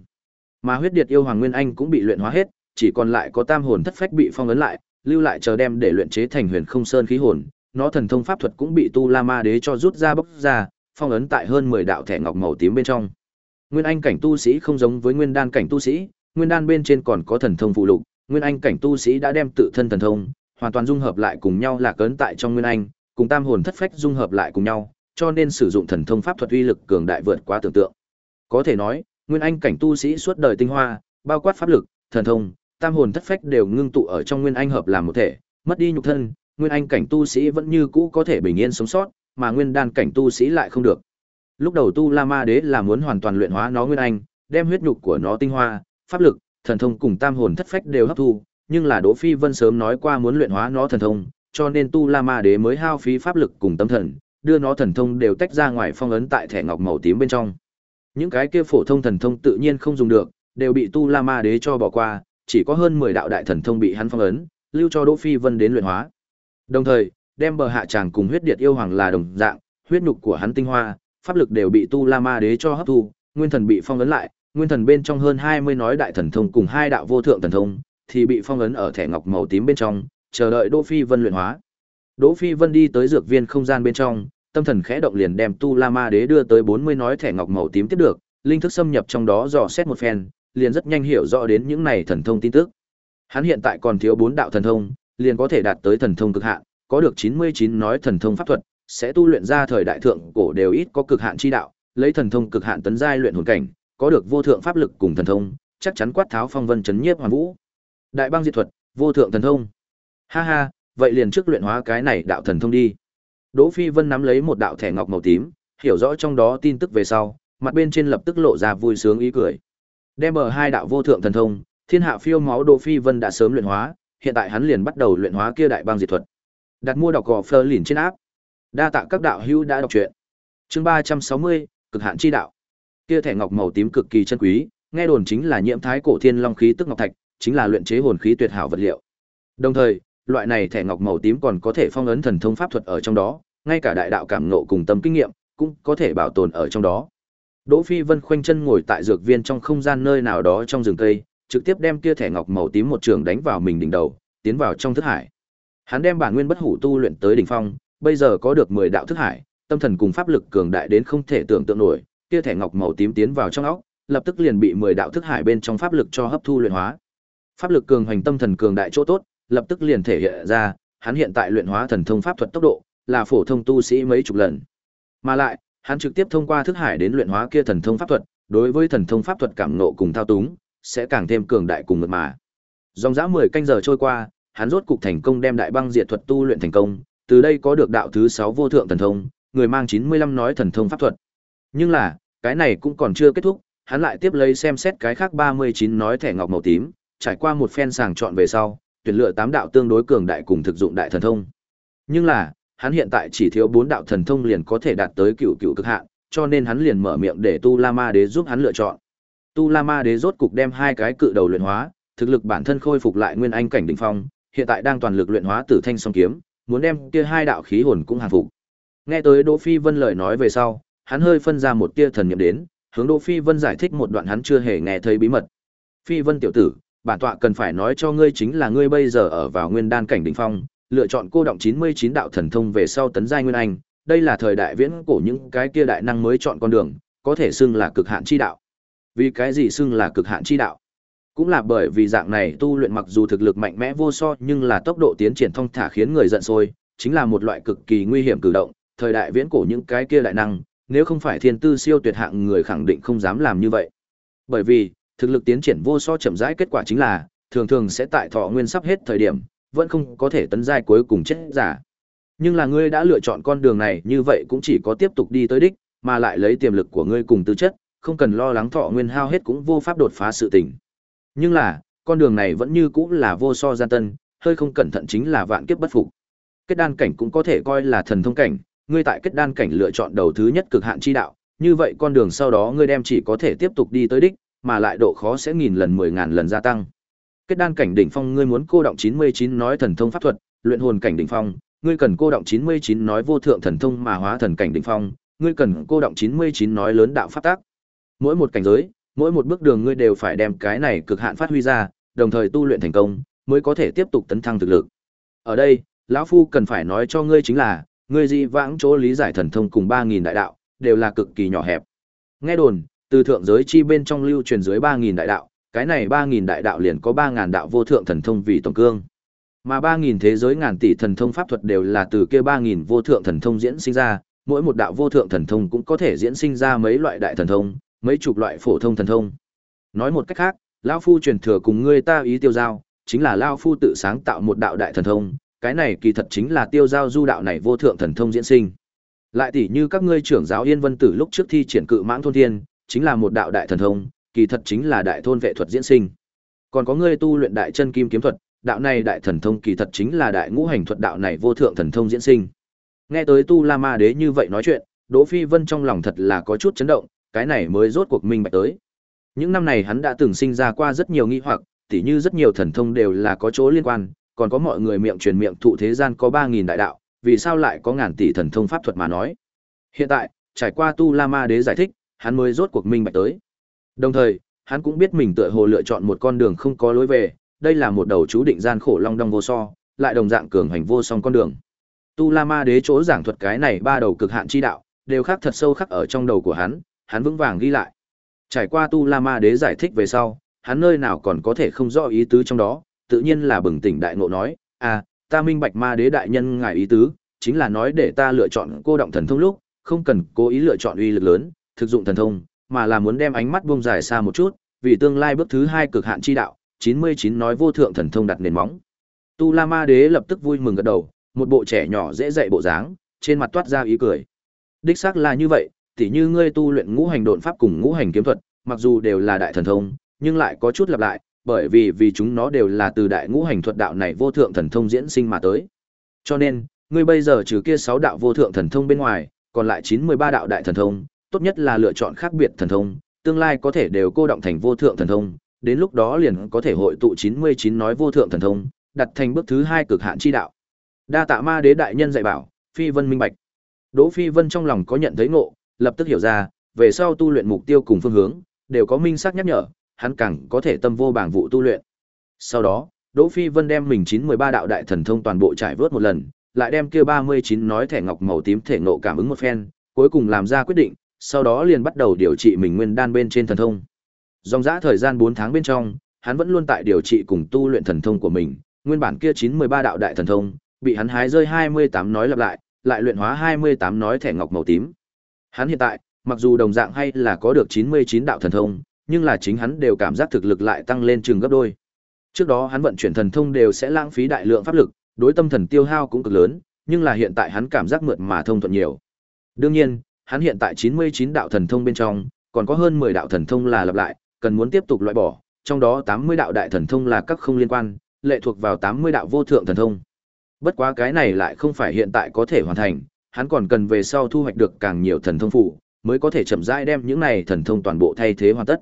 Mà huyết điệt yêu hoàng nguyên anh cũng bị luyện hóa hết, chỉ còn lại có tam hồn thất phách bị phong ấn lại, lưu lại chờ đem để luyện chế thành huyền không sơn khí hồn, nó thần thông pháp thuật cũng bị Tu La Ma Đế cho rút ra bốc ra, phong ấn tại hơn 10 đạo thẻ ngọc màu tím bên trong. Nguyên anh cảnh tu sĩ không giống với nguyên đan cảnh tu sĩ, nguyên đan bên trên còn có thần thông phụ lục, nguyên anh cảnh tu sĩ đã đem tự thân thần thông hoàn toàn dung hợp lại cùng nhau là cấn tại trong nguyên anh, cùng tam hồn thất phách dung hợp lại cùng nhau, cho nên sử dụng thần thông pháp thuật uy lực cường đại vượt quá tưởng tượng. Có thể nói, nguyên anh cảnh tu sĩ suốt đời tinh hoa, bao quát pháp lực, thần thông, tam hồn thất phách đều ngưng tụ ở trong nguyên anh hợp làm một thể, mất đi nhục thân, nguyên anh cảnh tu sĩ vẫn như cũ có thể bình yên sống sót, mà nguyên đan cảnh tu sĩ lại không được. Lúc đầu tu La Ma Đế là muốn hoàn toàn luyện hóa nó nguyên anh, đem huyết nhục của nó tinh hoa, pháp lực, thần thông cùng tam hồn thất phách đều hấp thu, nhưng là Đỗ Phi Vân sớm nói qua muốn luyện hóa nó thần thông, cho nên tu La Ma Đế mới hao phí pháp lực cùng tâm thần, đưa nó thần thông đều tách ra ngoài phong ấn tại thẻ ngọc màu tím bên trong. Những cái kia phổ thông thần thông tự nhiên không dùng được, đều bị tu La Ma Đế cho bỏ qua, chỉ có hơn 10 đạo đại thần thông bị hắn phong ấn, lưu cho Đỗ Phi Vân đến luyện hóa. Đồng thời, đem bờ hạ chàng cùng huyết điệt yêu hoàng là đồng dạng, huyết nhục của hắn tinh hoa, pháp lực đều bị tu La Ma Đế cho hấp thu, nguyên thần bị phong ấn lại, nguyên thần bên trong hơn 20 nói đại thần thông cùng hai đạo vô thượng thần thông, thì bị phong ấn ở thẻ ngọc màu tím bên trong, chờ đợi Đỗ Phi Vân luyện hóa. Đỗ Phi Vân đi tới dược viên không gian bên trong, tâm thần khẽ động liền đem Tu La Ma Đế đưa tới 40 nói thẻ ngọc màu tím tiếp được, linh thức xâm nhập trong đó dò xét một phen, liền rất nhanh hiểu rõ đến những này thần thông tin tức. Hắn hiện tại còn thiếu 4 đạo thần thông, liền có thể đạt tới thần thông cực hạn, có được 99 nói thần thông pháp thuật, sẽ tu luyện ra thời đại thượng cổ đều ít có cực hạn chi đạo, lấy thần thông cực hạn tấn giai luyện hồn cảnh, có được vô thượng pháp lực cùng thần thông, chắc chắn quát tháo phong vân chấn nhiếp hoàn vũ. Đại băng diệt thuật, vô thượng thần thông. Ha ha, vậy liền trước luyện hóa cái này đạo thần thông đi. Đỗ Phi Vân nắm lấy một đạo thẻ ngọc màu tím, hiểu rõ trong đó tin tức về sau, mặt bên trên lập tức lộ ra vui sướng ý cười. Đem bờ hai đạo vô thượng thần thông, thiên hạ phiêu máu Đỗ Phi Vân đã sớm luyện hóa, hiện tại hắn liền bắt đầu luyện hóa kia đại băng diệt thuật. Đặt mua đọc gò Fleur lìn trên áp. Đa tạ các đạo hữu đã đọc truyện. Chương 360, cực hạn chi đạo. Kia thẻ ngọc màu tím cực kỳ chân quý, nghe đồn chính là nhiễm thái cổ thiên long khí tức ngọc thạch, chính là luyện chế hồn khí tuyệt hảo vật liệu. Đồng thời, loại này thẻ ngọc màu tím còn có thể phong ấn thần thông pháp thuật ở trong đó, ngay cả đại đạo cảm ngộ cùng tâm kinh nghiệm cũng có thể bảo tồn ở trong đó. Đỗ Phi Vân khoanh chân ngồi tại dược viên trong không gian nơi nào đó trong rừng cây, trực tiếp đem kia thẻ ngọc màu tím một trường đánh vào mình đỉnh đầu, tiến vào trong thức hải. Hắn đem bản nguyên bất hủ tu luyện tới đỉnh phong, bây giờ có được 10 đạo thức hải, tâm thần cùng pháp lực cường đại đến không thể tưởng tượng nổi, kia thẻ ngọc màu tím tiến vào trong óc, lập tức liền bị 10 đạo thức hải bên trong pháp lực cho hấp thu luyện hóa. Pháp lực cường hành tâm thần cường đại chỗ tốt, lập tức liền thể hiện ra, hắn hiện tại luyện hóa thần thông pháp thuật tốc độ là phổ thông tu sĩ mấy chục lần. Mà lại, hắn trực tiếp thông qua thức hải đến luyện hóa kia thần thông pháp thuật, đối với thần thông pháp thuật cảm ngộ cùng thao túng, sẽ càng thêm cường đại cùng mượt mà. Dòng dã 10 canh giờ trôi qua, hắn rốt cục thành công đem đại băng diệt thuật tu luyện thành công, từ đây có được đạo thứ 6 vô thượng thần thông, người mang 95 nói thần thông pháp thuật. Nhưng là, cái này cũng còn chưa kết thúc, hắn lại tiếp lấy xem xét cái khác 39 nói thẻ ngọc màu tím, trải qua một phen sàng chọn về sau, tuyển lựa tám đạo tương đối cường đại cùng thực dụng đại thần thông. Nhưng là, hắn hiện tại chỉ thiếu bốn đạo thần thông liền có thể đạt tới cựu cựu cực hạn, cho nên hắn liền mở miệng để Tu La Ma Đế giúp hắn lựa chọn. Tu La Ma Đế rốt cục đem hai cái cự đầu luyện hóa, thực lực bản thân khôi phục lại nguyên anh cảnh đỉnh phong, hiện tại đang toàn lực luyện hóa Tử Thanh Song kiếm, muốn đem kia hai đạo khí hồn cũng hàng phục. Nghe tới Đỗ Phi Vân lời nói về sau, hắn hơi phân ra một tia thần niệm đến, hướng Đỗ Phi Vân giải thích một đoạn hắn chưa hề nghe thấy bí mật. Phi Vân tiểu tử, bản tọa cần phải nói cho ngươi chính là ngươi bây giờ ở vào nguyên đan cảnh đỉnh phong, lựa chọn cô động 99 đạo thần thông về sau tấn giai nguyên anh, đây là thời đại viễn cổ những cái kia đại năng mới chọn con đường, có thể xưng là cực hạn chi đạo. Vì cái gì xưng là cực hạn chi đạo? Cũng là bởi vì dạng này tu luyện mặc dù thực lực mạnh mẽ vô so nhưng là tốc độ tiến triển thông thả khiến người giận sôi, chính là một loại cực kỳ nguy hiểm cử động, thời đại viễn cổ những cái kia đại năng, nếu không phải thiên tư siêu tuyệt hạng người khẳng định không dám làm như vậy. Bởi vì, thực lực tiến triển vô so chậm rãi kết quả chính là, thường thường sẽ tại thọ nguyên sắp hết thời điểm, vẫn không có thể tấn giai cuối cùng chết giả. Nhưng là ngươi đã lựa chọn con đường này như vậy cũng chỉ có tiếp tục đi tới đích, mà lại lấy tiềm lực của ngươi cùng tư chất, không cần lo lắng thọ nguyên hao hết cũng vô pháp đột phá sự tình. Nhưng là, con đường này vẫn như cũng là vô so gian tân, hơi không cẩn thận chính là vạn kiếp bất phục. Kết đan cảnh cũng có thể coi là thần thông cảnh, ngươi tại kết đan cảnh lựa chọn đầu thứ nhất cực hạn chi đạo, như vậy con đường sau đó ngươi đem chỉ có thể tiếp tục đi tới đích, mà lại độ khó sẽ nghìn lần mười ngàn lần gia tăng. Kết đan cảnh đỉnh phong ngươi muốn cô động 99 nói thần thông pháp thuật, luyện hồn cảnh đỉnh phong, ngươi cần cô động 99 nói vô thượng thần thông mà hóa thần cảnh đỉnh phong, ngươi cần cô động 99 nói lớn đạo pháp tác. Mỗi một cảnh giới, mỗi một bước đường ngươi đều phải đem cái này cực hạn phát huy ra, đồng thời tu luyện thành công, mới có thể tiếp tục tấn thăng thực lực. Ở đây, lão phu cần phải nói cho ngươi chính là, ngươi dị vãng chỗ lý giải thần thông cùng 3000 đại đạo, đều là cực kỳ nhỏ hẹp. Nghe đồn, từ thượng giới chi bên trong lưu truyền dưới 3000 đại đạo, cái này 3000 đại đạo liền có 3000 đạo vô thượng thần thông vì tổng cương. Mà 3000 thế giới ngàn tỷ thần thông pháp thuật đều là từ kia 3000 vô thượng thần thông diễn sinh ra, mỗi một đạo vô thượng thần thông cũng có thể diễn sinh ra mấy loại đại thần thông, mấy chục loại phổ thông thần thông. Nói một cách khác, lão phu truyền thừa cùng ngươi ta ý tiêu giao, chính là lão phu tự sáng tạo một đạo đại thần thông, cái này kỳ thật chính là tiêu giao du đạo này vô thượng thần thông diễn sinh. Lại tỷ như các ngươi trưởng giáo Yên Vân Tử lúc trước thi triển cự mãng thôn thiên, chính là một đạo đại thần thông, kỳ thật chính là đại thôn vệ thuật diễn sinh. Còn có ngươi tu luyện đại chân kim kiếm thuật, đạo này đại thần thông kỳ thật chính là đại ngũ hành thuật đạo này vô thượng thần thông diễn sinh. Nghe tới Tu La Ma Đế như vậy nói chuyện, Đỗ Phi Vân trong lòng thật là có chút chấn động, cái này mới rốt cuộc minh bạch tới. Những năm này hắn đã từng sinh ra qua rất nhiều nghi hoặc, tỉ như rất nhiều thần thông đều là có chỗ liên quan, còn có mọi người miệng truyền miệng thụ thế gian có 3000 đại đạo, vì sao lại có ngàn tỷ thần thông pháp thuật mà nói. Hiện tại, trải qua Tu La Ma Đế giải thích, hắn mới rốt cuộc minh bạch tới. Đồng thời, hắn cũng biết mình tựa hồ lựa chọn một con đường không có lối về, đây là một đầu chú định gian khổ long đong vô so, lại đồng dạng cường hành vô song con đường. Tu La Ma Đế chỗ giảng thuật cái này ba đầu cực hạn chi đạo, đều khắc thật sâu khắc ở trong đầu của hắn, hắn vững vàng ghi lại. Trải qua Tu La Ma Đế giải thích về sau, hắn nơi nào còn có thể không rõ ý tứ trong đó, tự nhiên là bừng tỉnh đại ngộ nói, "À, ta minh bạch Ma Đế đại nhân ngài ý tứ, chính là nói để ta lựa chọn cô động thần thông lúc, không cần cố ý lựa chọn uy lực lớn, thực dụng thần thông, mà là muốn đem ánh mắt buông dài xa một chút, vì tương lai bước thứ hai cực hạn chi đạo, 99 nói vô thượng thần thông đặt nền móng." Tu La Ma Đế lập tức vui mừng gật đầu, một bộ trẻ nhỏ dễ dạy bộ dáng, trên mặt toát ra ý cười. Đích xác là như vậy, tỉ như ngươi tu luyện ngũ hành độn pháp cùng ngũ hành kiếm thuật, mặc dù đều là đại thần thông, nhưng lại có chút lặp lại, bởi vì vì chúng nó đều là từ đại ngũ hành thuật đạo này vô thượng thần thông diễn sinh mà tới. Cho nên, ngươi bây giờ trừ kia 6 đạo vô thượng thần thông bên ngoài, còn lại 93 đạo đại thần thông, tốt nhất là lựa chọn khác biệt thần thông, tương lai có thể đều cô động thành vô thượng thần thông, đến lúc đó liền có thể hội tụ 99 nói vô thượng thần thông, đặt thành bước thứ hai cực hạn chi đạo. Đa tạ ma đế đại nhân dạy bảo, Phi Vân minh bạch. Đỗ Phi Vân trong lòng có nhận thấy ngộ, lập tức hiểu ra, về sau tu luyện mục tiêu cùng phương hướng, đều có minh xác nhắc nhở, hắn càng có thể tâm vô bảng vụ tu luyện. Sau đó, Đỗ Phi Vân đem mình 913 đạo đại thần thông toàn bộ trải vớt một lần, lại đem kia 39 nói thẻ ngọc màu tím thể ngộ cảm ứng một phen, cuối cùng làm ra quyết định, sau đó liền bắt đầu điều trị mình nguyên đan bên trên thần thông. Dòng dã thời gian 4 tháng bên trong, hắn vẫn luôn tại điều trị cùng tu luyện thần thông của mình, nguyên bản kia 913 đạo đại thần thông, bị hắn hái rơi 28 nói lặp lại, lại luyện hóa 28 nói thẻ ngọc màu tím. Hắn hiện tại, mặc dù đồng dạng hay là có được 99 đạo thần thông, nhưng là chính hắn đều cảm giác thực lực lại tăng lên chừng gấp đôi. Trước đó hắn vận chuyển thần thông đều sẽ lãng phí đại lượng pháp lực, đối tâm thần tiêu hao cũng cực lớn, nhưng là hiện tại hắn cảm giác mượt mà thông thuận nhiều. Đương nhiên, hắn hiện tại 99 đạo thần thông bên trong, còn có hơn 10 đạo thần thông là lặp lại, cần muốn tiếp tục loại bỏ, trong đó 80 đạo đại thần thông là các không liên quan, lệ thuộc vào 80 đạo vô thượng thần thông. Bất quá cái này lại không phải hiện tại có thể hoàn thành, hắn còn cần về sau thu hoạch được càng nhiều thần thông phụ, mới có thể chậm rãi đem những này thần thông toàn bộ thay thế hoàn tất.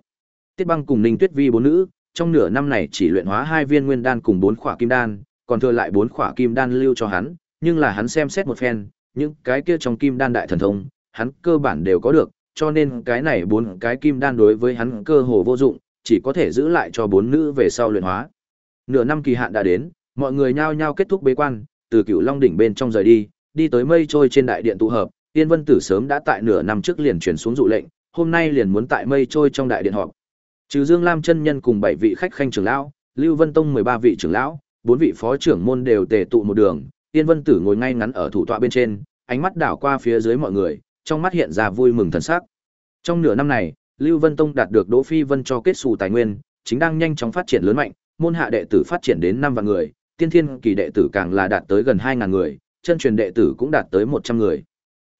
Tiết Băng cùng Ninh Tuyết Vi bốn nữ, trong nửa năm này chỉ luyện hóa hai viên nguyên đan cùng bốn khỏa kim đan, còn thừa lại bốn khỏa kim đan lưu cho hắn, nhưng là hắn xem xét một phen, những cái kia trong kim đan đại thần thông, hắn cơ bản đều có được, cho nên cái này bốn cái kim đan đối với hắn cơ hồ vô dụng, chỉ có thể giữ lại cho bốn nữ về sau luyện hóa. Nửa năm kỳ hạn đã đến, mọi người nhao nhao kết thúc bế quan, từ Cửu Long đỉnh bên trong rời đi, đi tới mây trôi trên đại điện tụ hợp, Tiên Vân Tử sớm đã tại nửa năm trước liền truyền xuống dụ lệnh, hôm nay liền muốn tại mây trôi trong đại điện họp. Trừ Dương Lam chân nhân cùng bảy vị khách khanh trưởng lão, Lưu Vân Tông 13 vị trưởng lão, bốn vị phó trưởng môn đều tề tụ một đường, Tiên Vân Tử ngồi ngay ngắn ở thủ tọa bên trên, ánh mắt đảo qua phía dưới mọi người, trong mắt hiện ra vui mừng thần sắc. Trong nửa năm này, Lưu Vân Tông đạt được Đỗ Phi Vân cho kết sù tài nguyên, chính đang nhanh chóng phát triển lớn mạnh, môn hạ đệ tử phát triển đến 5 vạn người, tiên thiên kỳ đệ tử càng là đạt tới gần 2000 người, chân truyền đệ tử cũng đạt tới 100 người.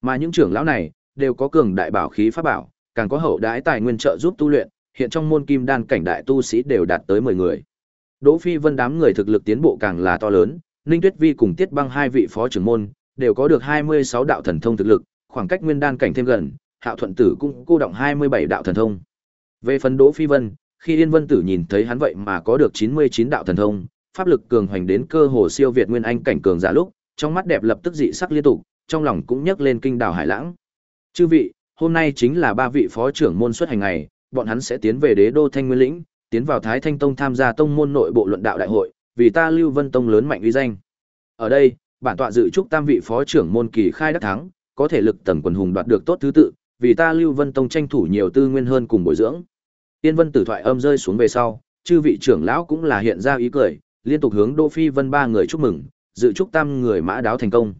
Mà những trưởng lão này đều có cường đại bảo khí pháp bảo, càng có hậu đãi tài nguyên trợ giúp tu luyện, hiện trong môn kim đan cảnh đại tu sĩ đều đạt tới 10 người. Đỗ Phi Vân đám người thực lực tiến bộ càng là to lớn, Ninh Tuyết Vi cùng Tiết Băng hai vị phó trưởng môn đều có được 26 đạo thần thông thực lực, khoảng cách nguyên đan cảnh thêm gần, Hạo Thuận Tử cũng cô động 27 đạo thần thông. Về phần Đỗ Phi Vân, khi Yên Vân Tử nhìn thấy hắn vậy mà có được 99 đạo thần thông, pháp lực cường hoành đến cơ hồ siêu việt nguyên anh cảnh cường giả lúc, trong mắt đẹp lập tức dị sắc liên tục, trong lòng cũng nhấc lên kinh đảo hải lãng. Chư vị, hôm nay chính là ba vị phó trưởng môn xuất hành ngày, bọn hắn sẽ tiến về Đế đô Thanh Nguyên lĩnh, tiến vào Thái Thanh Tông tham gia tông môn nội bộ luận đạo đại hội, vì ta Lưu Vân Tông lớn mạnh uy danh. Ở đây, bản tọa dự chúc tam vị phó trưởng môn kỳ khai đắc thắng, có thể lực tầng quần hùng đoạt được tốt thứ tự, vì ta Lưu Vân Tông tranh thủ nhiều tư nguyên hơn cùng bồi dưỡng. Tiên Vân Tử thoại âm rơi xuống về sau, chư vị trưởng lão cũng là hiện ra ý cười, liên tục hướng Đỗ Phi Vân ba người chúc mừng, dự chúc tam người mã đáo thành công.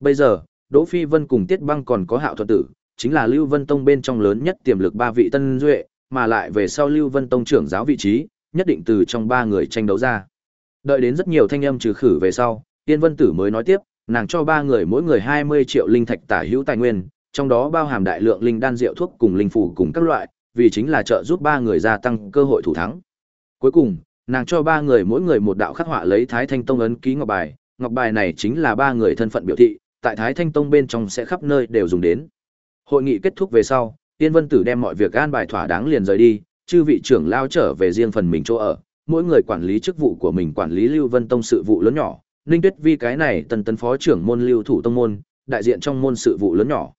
Bây giờ, Đỗ Phi Vân cùng Tiết Băng còn có Hạo Thuận Tử, chính là Lưu Vân Tông bên trong lớn nhất tiềm lực ba vị tân duệ, mà lại về sau Lưu Vân Tông trưởng giáo vị trí, nhất định từ trong ba người tranh đấu ra. Đợi đến rất nhiều thanh âm trừ khử về sau, Tiên Vân Tử mới nói tiếp, nàng cho ba người mỗi người 20 triệu linh thạch tả hữu tài nguyên, trong đó bao hàm đại lượng linh đan rượu thuốc cùng linh phù cùng các loại, vì chính là trợ giúp ba người gia tăng cơ hội thủ thắng. Cuối cùng, nàng cho ba người mỗi người một đạo khắc họa lấy Thái Thanh Tông ấn ký ngọc bài, ngọc bài này chính là ba người thân phận biểu thị, tại Thái Thanh Tông bên trong sẽ khắp nơi đều dùng đến. Hội nghị kết thúc về sau, Tiên Vân Tử đem mọi việc an bài thỏa đáng liền rời đi, chư vị trưởng lao trở về riêng phần mình chỗ ở, mỗi người quản lý chức vụ của mình quản lý Lưu Vân Tông sự vụ lớn nhỏ, Ninh Tuyết Vi cái này tần tấn phó trưởng môn Lưu thủ tông môn, đại diện trong môn sự vụ lớn nhỏ.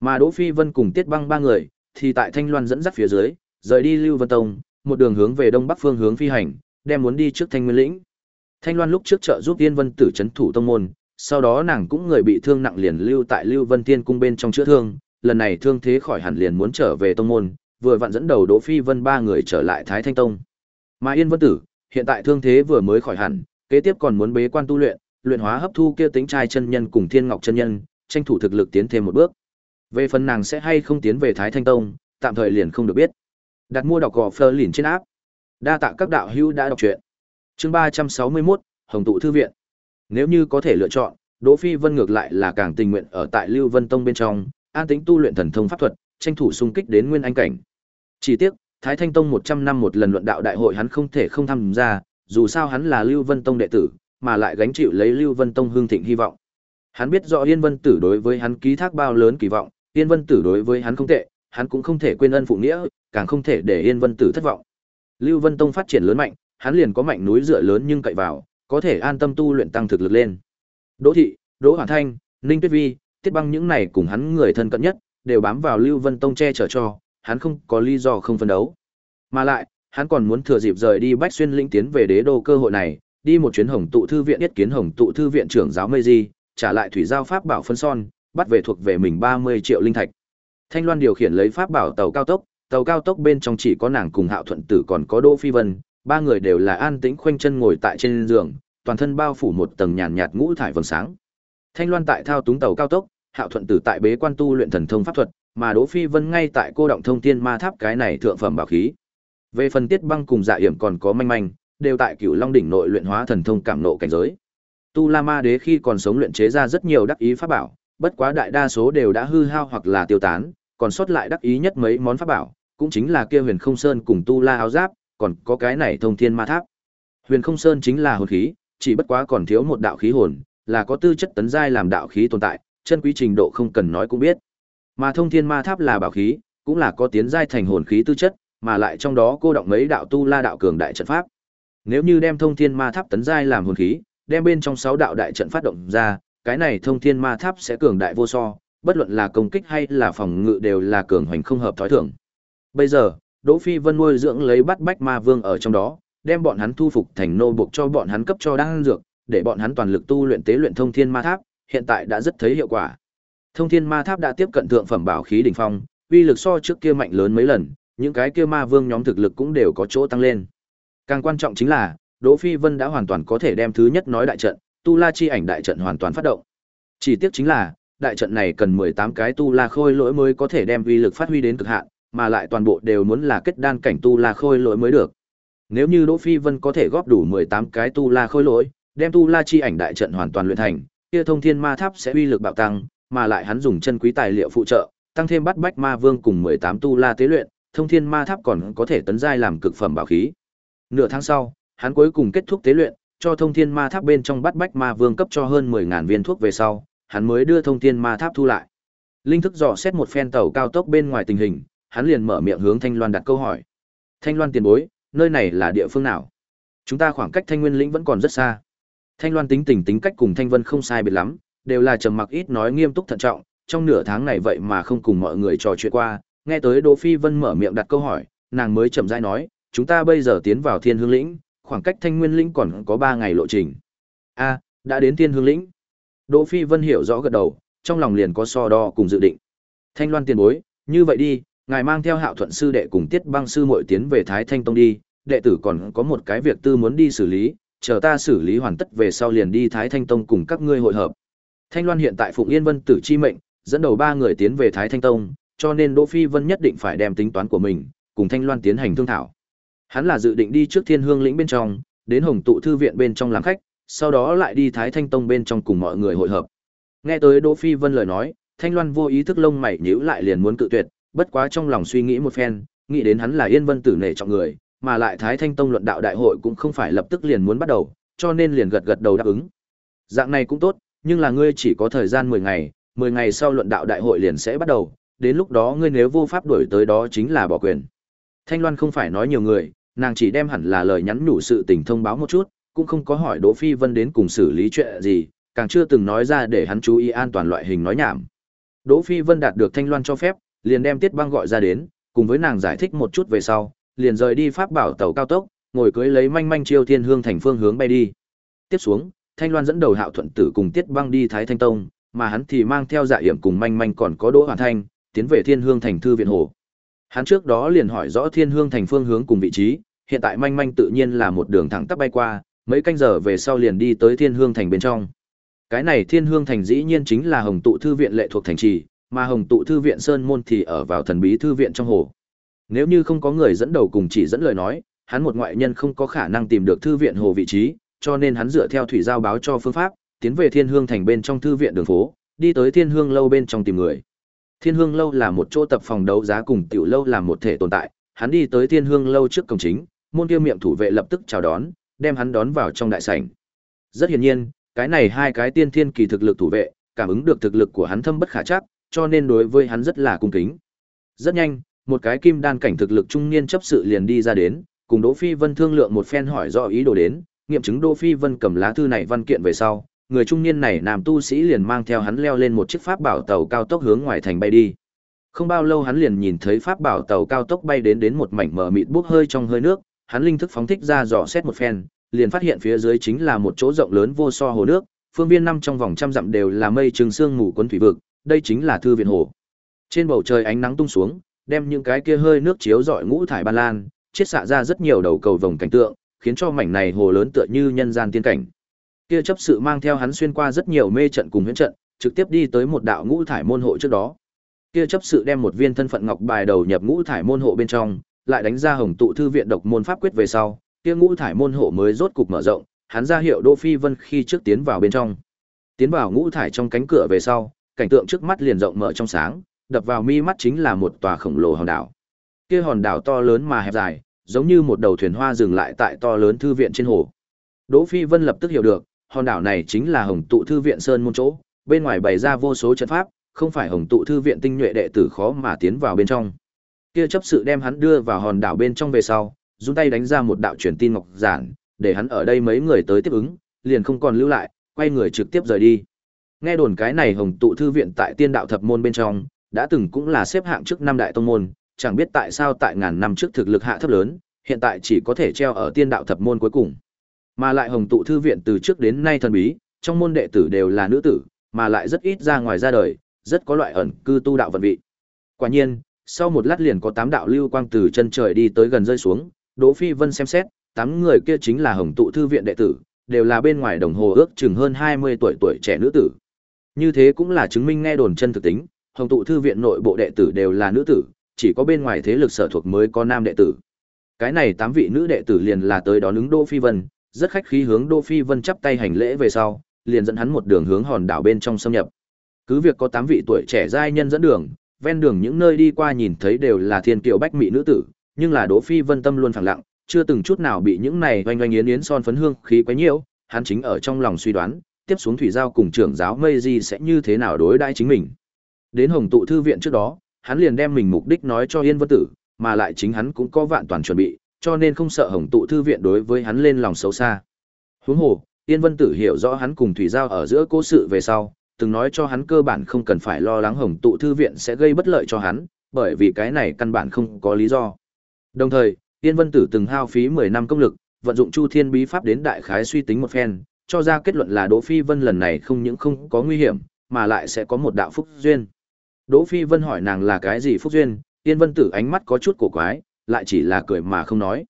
Mà Đỗ Phi Vân cùng Tiết Băng ba người thì tại Thanh Loan dẫn dắt phía dưới, rời đi Lưu Vân Tông, một đường hướng về đông bắc phương hướng phi hành, đem muốn đi trước Thanh Nguyên lĩnh. Thanh Loan lúc trước trợ giúp Tiên Vân Tử trấn thủ tông môn, sau đó nàng cũng người bị thương nặng liền lưu tại Lưu Vân Tiên cung bên trong chữa thương, lần này thương thế khỏi hẳn liền muốn trở về tông môn, vừa vặn dẫn đầu Đỗ Phi Vân ba người trở lại Thái Thanh Tông. Mà Yên Vân Tử, hiện tại thương thế vừa mới khỏi hẳn, kế tiếp còn muốn bế quan tu luyện, luyện hóa hấp thu kia tính trai chân nhân cùng Thiên Ngọc chân nhân, tranh thủ thực lực tiến thêm một bước. Về phần nàng sẽ hay không tiến về Thái Thanh Tông, tạm thời liền không được biết. Đặt mua đọc gò Fleur liền trên áp. Đa tạ các đạo hữu đã đọc truyện. Chương 361, Hồng tụ thư viện. Nếu như có thể lựa chọn, Đỗ Phi Vân ngược lại là càng tình nguyện ở tại Lưu Vân Tông bên trong, an tĩnh tu luyện thần thông pháp thuật, tranh thủ xung kích đến nguyên anh cảnh. Chỉ tiếc, Thái Thanh Tông 100 năm một lần luận đạo đại hội hắn không thể không tham gia, dù sao hắn là Lưu Vân Tông đệ tử, mà lại gánh chịu lấy Lưu Vân Tông hương thịnh hy vọng. Hắn biết rõ Yên Vân Tử đối với hắn ký thác bao lớn kỳ vọng, Yên Vân Tử đối với hắn không tệ, hắn cũng không thể quên ân phụ nghĩa, càng không thể để Yên Vân Tử thất vọng. Lưu Vân Tông phát triển lớn mạnh, hắn liền có mạnh núi dựa lớn nhưng cậy vào, có thể an tâm tu luyện tăng thực lực lên. Đỗ thị, Đỗ Hoàn Thanh, Ninh Tuyết Vi, Tiết Băng những này cùng hắn người thân cận nhất, đều bám vào Lưu Vân Tông che chở cho, hắn không có lý do không phân đấu. Mà lại, hắn còn muốn thừa dịp rời đi Bách Xuyên lĩnh tiến về đế đô cơ hội này, đi một chuyến Hồng tụ thư viện yết kiến Hồng tụ thư viện trưởng giáo Mây Di, trả lại thủy giao pháp bảo phân son, bắt về thuộc về mình 30 triệu linh thạch. Thanh Loan điều khiển lấy pháp bảo tàu cao tốc, tàu cao tốc bên trong chỉ có nàng cùng Hạo Thuận Tử còn có Đỗ Phi Vân, ba người đều là an tĩnh khoanh chân ngồi tại trên giường, toàn thân bao phủ một tầng nhàn nhạt ngũ thải vầng sáng. Thanh Loan tại thao túng tàu cao tốc, Hạo Thuận Tử tại bế quan tu luyện thần thông pháp thuật, mà Đỗ Phi Vân ngay tại cô động thông tiên ma tháp cái này thượng phẩm bảo khí. Về phần Tiết Băng cùng Dạ Yểm còn có manh manh, đều tại Cửu Long đỉnh nội luyện hóa thần thông cảm nộ cảnh giới. Tu La Ma Đế khi còn sống luyện chế ra rất nhiều đắc ý pháp bảo, bất quá đại đa số đều đã hư hao hoặc là tiêu tán, còn sót lại đắc ý nhất mấy món pháp bảo, cũng chính là kia Huyền Không Sơn cùng Tu La áo giáp, còn có cái này Thông Thiên Ma Tháp. Huyền Không Sơn chính là hồn khí, chỉ bất quá còn thiếu một đạo khí hồn, là có tư chất tấn giai làm đạo khí tồn tại, chân quý trình độ không cần nói cũng biết. Mà Thông Thiên Ma Tháp là bảo khí, cũng là có tiến giai thành hồn khí tư chất, mà lại trong đó cô động mấy đạo tu la đạo cường đại trận pháp. Nếu như đem Thông Thiên Ma Tháp tấn giai làm hồn khí, đem bên trong sáu đạo đại trận phát động ra, cái này Thông Thiên Ma Tháp sẽ cường đại vô so, bất luận là công kích hay là phòng ngự đều là cường hoành không hợp thói thường. Bây giờ, Đỗ Phi Vân nuôi dưỡng lấy bắt bách ma vương ở trong đó, đem bọn hắn thu phục thành nô buộc cho bọn hắn cấp cho đan dược, để bọn hắn toàn lực tu luyện tế luyện thông thiên ma tháp, hiện tại đã rất thấy hiệu quả. Thông thiên ma tháp đã tiếp cận thượng phẩm bảo khí đỉnh phong, uy lực so trước kia mạnh lớn mấy lần, những cái kia ma vương nhóm thực lực cũng đều có chỗ tăng lên. Càng quan trọng chính là, Đỗ Phi Vân đã hoàn toàn có thể đem thứ nhất nói đại trận, Tu La chi ảnh đại trận hoàn toàn phát động. Chỉ tiếc chính là, đại trận này cần 18 cái Tu La khôi lỗi mới có thể đem uy lực phát huy đến cực hạn, mà lại toàn bộ đều muốn là kết đan cảnh Tu La khôi lỗi mới được. Nếu như Đỗ Phi Vân có thể góp đủ 18 cái Tu La khôi lỗi, đem Tu La chi ảnh đại trận hoàn toàn luyện thành, kia Thông Thiên Ma Tháp sẽ uy lực bạo tăng, mà lại hắn dùng chân quý tài liệu phụ trợ, tăng thêm bắt bách ma vương cùng 18 Tu La tế luyện, Thông Thiên Ma Tháp còn có thể tấn giai làm cực phẩm bảo khí. Nửa tháng sau, hắn cuối cùng kết thúc tế luyện, cho Thông Thiên Ma Tháp bên trong bắt bách ma vương cấp cho hơn 10000 viên thuốc về sau, hắn mới đưa Thông Thiên Ma Tháp thu lại. Linh thức dò xét một phen tàu cao tốc bên ngoài tình hình, hắn liền mở miệng hướng Thanh Loan đặt câu hỏi. Thanh Loan tiền bối, nơi này là địa phương nào? Chúng ta khoảng cách Thanh Nguyên lĩnh vẫn còn rất xa. Thanh Loan tính tình tính cách cùng Thanh Vân không sai biệt lắm, đều là trầm mặc ít nói nghiêm túc thận trọng, trong nửa tháng này vậy mà không cùng mọi người trò chuyện qua, nghe tới Đỗ Phi Vân mở miệng đặt câu hỏi, nàng mới chậm rãi nói, chúng ta bây giờ tiến vào Thiên Hương lĩnh, khoảng cách Thanh Nguyên lĩnh còn có 3 ngày lộ trình. A, đã đến Thiên Hương lĩnh. Đỗ Phi Vân hiểu rõ gật đầu, trong lòng liền có so đo cùng dự định. Thanh Loan tiền bối, như vậy đi, ngài mang theo Hạo Thuận sư đệ cùng Tiết Băng sư muội tiến về Thái Thanh Tông đi, đệ tử còn có một cái việc tư muốn đi xử lý, chờ ta xử lý hoàn tất về sau liền đi Thái Thanh Tông cùng các ngươi hội hợp. Thanh Loan hiện tại Phụng Yên Vân tử chi mệnh, dẫn đầu ba người tiến về Thái Thanh Tông, cho nên Đỗ Phi Vân nhất định phải đem tính toán của mình cùng Thanh Loan tiến hành thương thảo. Hắn là dự định đi trước Thiên Hương lĩnh bên trong, đến Hồng tụ thư viện bên trong làm khách, sau đó lại đi Thái Thanh Tông bên trong cùng mọi người hội hợp. Nghe tới Đỗ Phi Vân lời nói, Thanh Loan vô ý thức lông mày nhíu lại liền muốn cự tuyệt, bất quá trong lòng suy nghĩ một phen, nghĩ đến hắn là Yên Vân tử nể trọng người, mà lại Thái Thanh Tông luận đạo đại hội cũng không phải lập tức liền muốn bắt đầu, cho nên liền gật gật đầu đáp ứng. Dạng này cũng tốt, nhưng là ngươi chỉ có thời gian 10 ngày, 10 ngày sau luận đạo đại hội liền sẽ bắt đầu, đến lúc đó ngươi nếu vô pháp đuổi tới đó chính là bỏ quyền. Thanh Loan không phải nói nhiều người, nàng chỉ đem hẳn là lời nhắn nhủ sự tình thông báo một chút, cũng không có hỏi Đỗ Phi Vân đến cùng xử lý chuyện gì, càng chưa từng nói ra để hắn chú ý an toàn loại hình nói nhảm. Đỗ Phi Vân đạt được Thanh Loan cho phép, liền đem Tiết Băng gọi ra đến, cùng với nàng giải thích một chút về sau, liền rời đi pháp bảo tàu cao tốc, ngồi cưới lấy manh manh chiêu thiên hương thành phương hướng bay đi. Tiếp xuống, Thanh Loan dẫn đầu Hạo Thuận Tử cùng Tiết Băng đi Thái Thanh Tông, mà hắn thì mang theo Dạ Yểm cùng manh manh còn có Đỗ Hoàn Thanh, tiến về Thiên Hương thành thư viện hồ. Hắn trước đó liền hỏi rõ Thiên Hương thành phương hướng cùng vị trí, hiện tại manh manh tự nhiên là một đường thẳng tắp bay qua, mấy canh giờ về sau liền đi tới Thiên Hương thành bên trong. Cái này Thiên Hương thành dĩ nhiên chính là Hồng tụ thư viện lệ thuộc thành trì, mà Hồng tụ thư viện Sơn môn thì ở vào thần bí thư viện trong hồ. Nếu như không có người dẫn đầu cùng chỉ dẫn lời nói, hắn một ngoại nhân không có khả năng tìm được thư viện hồ vị trí, cho nên hắn dựa theo thủy giao báo cho phương pháp, tiến về Thiên Hương thành bên trong thư viện đường phố, đi tới Thiên Hương lâu bên trong tìm người. Thiên Hương lâu là một chỗ tập phòng đấu giá cùng tiểu lâu làm một thể tồn tại, hắn đi tới Thiên Hương lâu trước cổng chính, môn kia miệng thủ vệ lập tức chào đón, đem hắn đón vào trong đại sảnh. Rất hiển nhiên, cái này hai cái tiên thiên kỳ thực lực thủ vệ, cảm ứng được thực lực của hắn thâm bất khả chắc, cho nên đối với hắn rất là cung kính. Rất nhanh, một cái kim đan cảnh thực lực trung niên chấp sự liền đi ra đến, cùng Đỗ Phi Vân thương lượng một phen hỏi rõ ý đồ đến, nghiệm chứng Đỗ Phi Vân cầm lá thư này văn kiện về sau, người trung niên này nam tu sĩ liền mang theo hắn leo lên một chiếc pháp bảo tàu cao tốc hướng ngoài thành bay đi. Không bao lâu hắn liền nhìn thấy pháp bảo tàu cao tốc bay đến đến một mảnh mờ mịt bốc hơi trong hơi nước, hắn linh thức phóng thích ra dò xét một phen, liền phát hiện phía dưới chính là một chỗ rộng lớn vô so hồ nước, phương viên năm trong vòng trăm dặm đều là mây trừng sương mù cuốn thủy vực, đây chính là thư viện hồ. Trên bầu trời ánh nắng tung xuống, đem những cái kia hơi nước chiếu rọi ngũ thải ban lan, chiết xạ ra rất nhiều đầu cầu vồng cảnh tượng, khiến cho mảnh này hồ lớn tựa như nhân gian tiên cảnh. Kia chấp sự mang theo hắn xuyên qua rất nhiều mê trận cùng huyễn trận, trực tiếp đi tới một đạo ngũ thải môn hộ trước đó. Kia chấp sự đem một viên thân phận ngọc bài đầu nhập ngũ thải môn hộ bên trong, lại đánh ra hồng tụ thư viện độc môn pháp quyết về sau, kia ngũ thải môn hộ mới rốt cục mở rộng, hắn ra hiệu Đỗ Phi Vân khi trước tiến vào bên trong. Tiến vào ngũ thải trong cánh cửa về sau, cảnh tượng trước mắt liền rộng mở trong sáng, đập vào mi mắt chính là một tòa khổng lồ hòn đảo. Kia hòn đảo to lớn mà hẹp dài, giống như một đầu thuyền hoa dừng lại tại to lớn thư viện trên hồ. Đỗ Phi Vân lập tức hiểu được, hòn đảo này chính là Hồng Tụ thư viện sơn môn chỗ, bên ngoài bày ra vô số trận pháp, không phải Hồng Tụ thư viện tinh nhuệ đệ tử khó mà tiến vào bên trong. Kia chấp sự đem hắn đưa vào hòn đảo bên trong về sau, dùng tay đánh ra một đạo truyền tin ngọc giản, để hắn ở đây mấy người tới tiếp ứng, liền không còn lưu lại, quay người trực tiếp rời đi. Nghe đồn cái này Hồng Tụ thư viện tại Tiên đạo thập môn bên trong, đã từng cũng là xếp hạng trước năm đại tông môn, chẳng biết tại sao tại ngàn năm trước thực lực hạ thấp lớn, hiện tại chỉ có thể treo ở Tiên đạo thập môn cuối cùng. Mà lại Hồng Tụ thư viện từ trước đến nay thần bí, trong môn đệ tử đều là nữ tử, mà lại rất ít ra ngoài ra đời, rất có loại ẩn cư tu đạo vận vị. Quả nhiên, sau một lát liền có tám đạo lưu quang từ chân trời đi tới gần rơi xuống, Đỗ Phi Vân xem xét, tám người kia chính là Hồng Tụ thư viện đệ tử, đều là bên ngoài đồng hồ ước chừng hơn 20 tuổi tuổi trẻ nữ tử. Như thế cũng là chứng minh nghe đồn chân thực tính, Hồng Tụ thư viện nội bộ đệ tử đều là nữ tử, chỉ có bên ngoài thế lực sở thuộc mới có nam đệ tử. Cái này tám vị nữ đệ tử liền là tới đón ứng Đỗ Phi Vân, rất khách khí hướng Đỗ Phi Vân chắp tay hành lễ về sau, liền dẫn hắn một đường hướng hòn đảo bên trong xâm nhập. Cứ việc có tám vị tuổi trẻ giai nhân dẫn đường, ven đường những nơi đi qua nhìn thấy đều là thiên kiều bách mỹ nữ tử, nhưng là Đỗ Phi Vân tâm luôn phẳng lặng, chưa từng chút nào bị những này oanh oanh yến yến son phấn hương khí quấy nhiễu, hắn chính ở trong lòng suy đoán, tiếp xuống thủy giao cùng trưởng giáo Mây Di sẽ như thế nào đối đãi chính mình. Đến Hồng tụ thư viện trước đó, hắn liền đem mình mục đích nói cho Yên Vân Tử, mà lại chính hắn cũng có vạn toàn chuẩn bị, cho nên không sợ Hồng tụ thư viện đối với hắn lên lòng xấu xa. Huống hồ, Yên Vân Tử hiểu rõ hắn cùng Thủy Giao ở giữa cố sự về sau, từng nói cho hắn cơ bản không cần phải lo lắng Hồng tụ thư viện sẽ gây bất lợi cho hắn, bởi vì cái này căn bản không có lý do. Đồng thời, Yên Vân Tử từng hao phí 10 năm công lực, vận dụng Chu Thiên bí pháp đến đại khái suy tính một phen, cho ra kết luận là Đỗ Phi Vân lần này không những không có nguy hiểm, mà lại sẽ có một đạo phúc duyên. Đỗ Phi Vân hỏi nàng là cái gì phúc duyên, Yên Vân Tử ánh mắt có chút cổ quái, lại chỉ là cười mà không nói.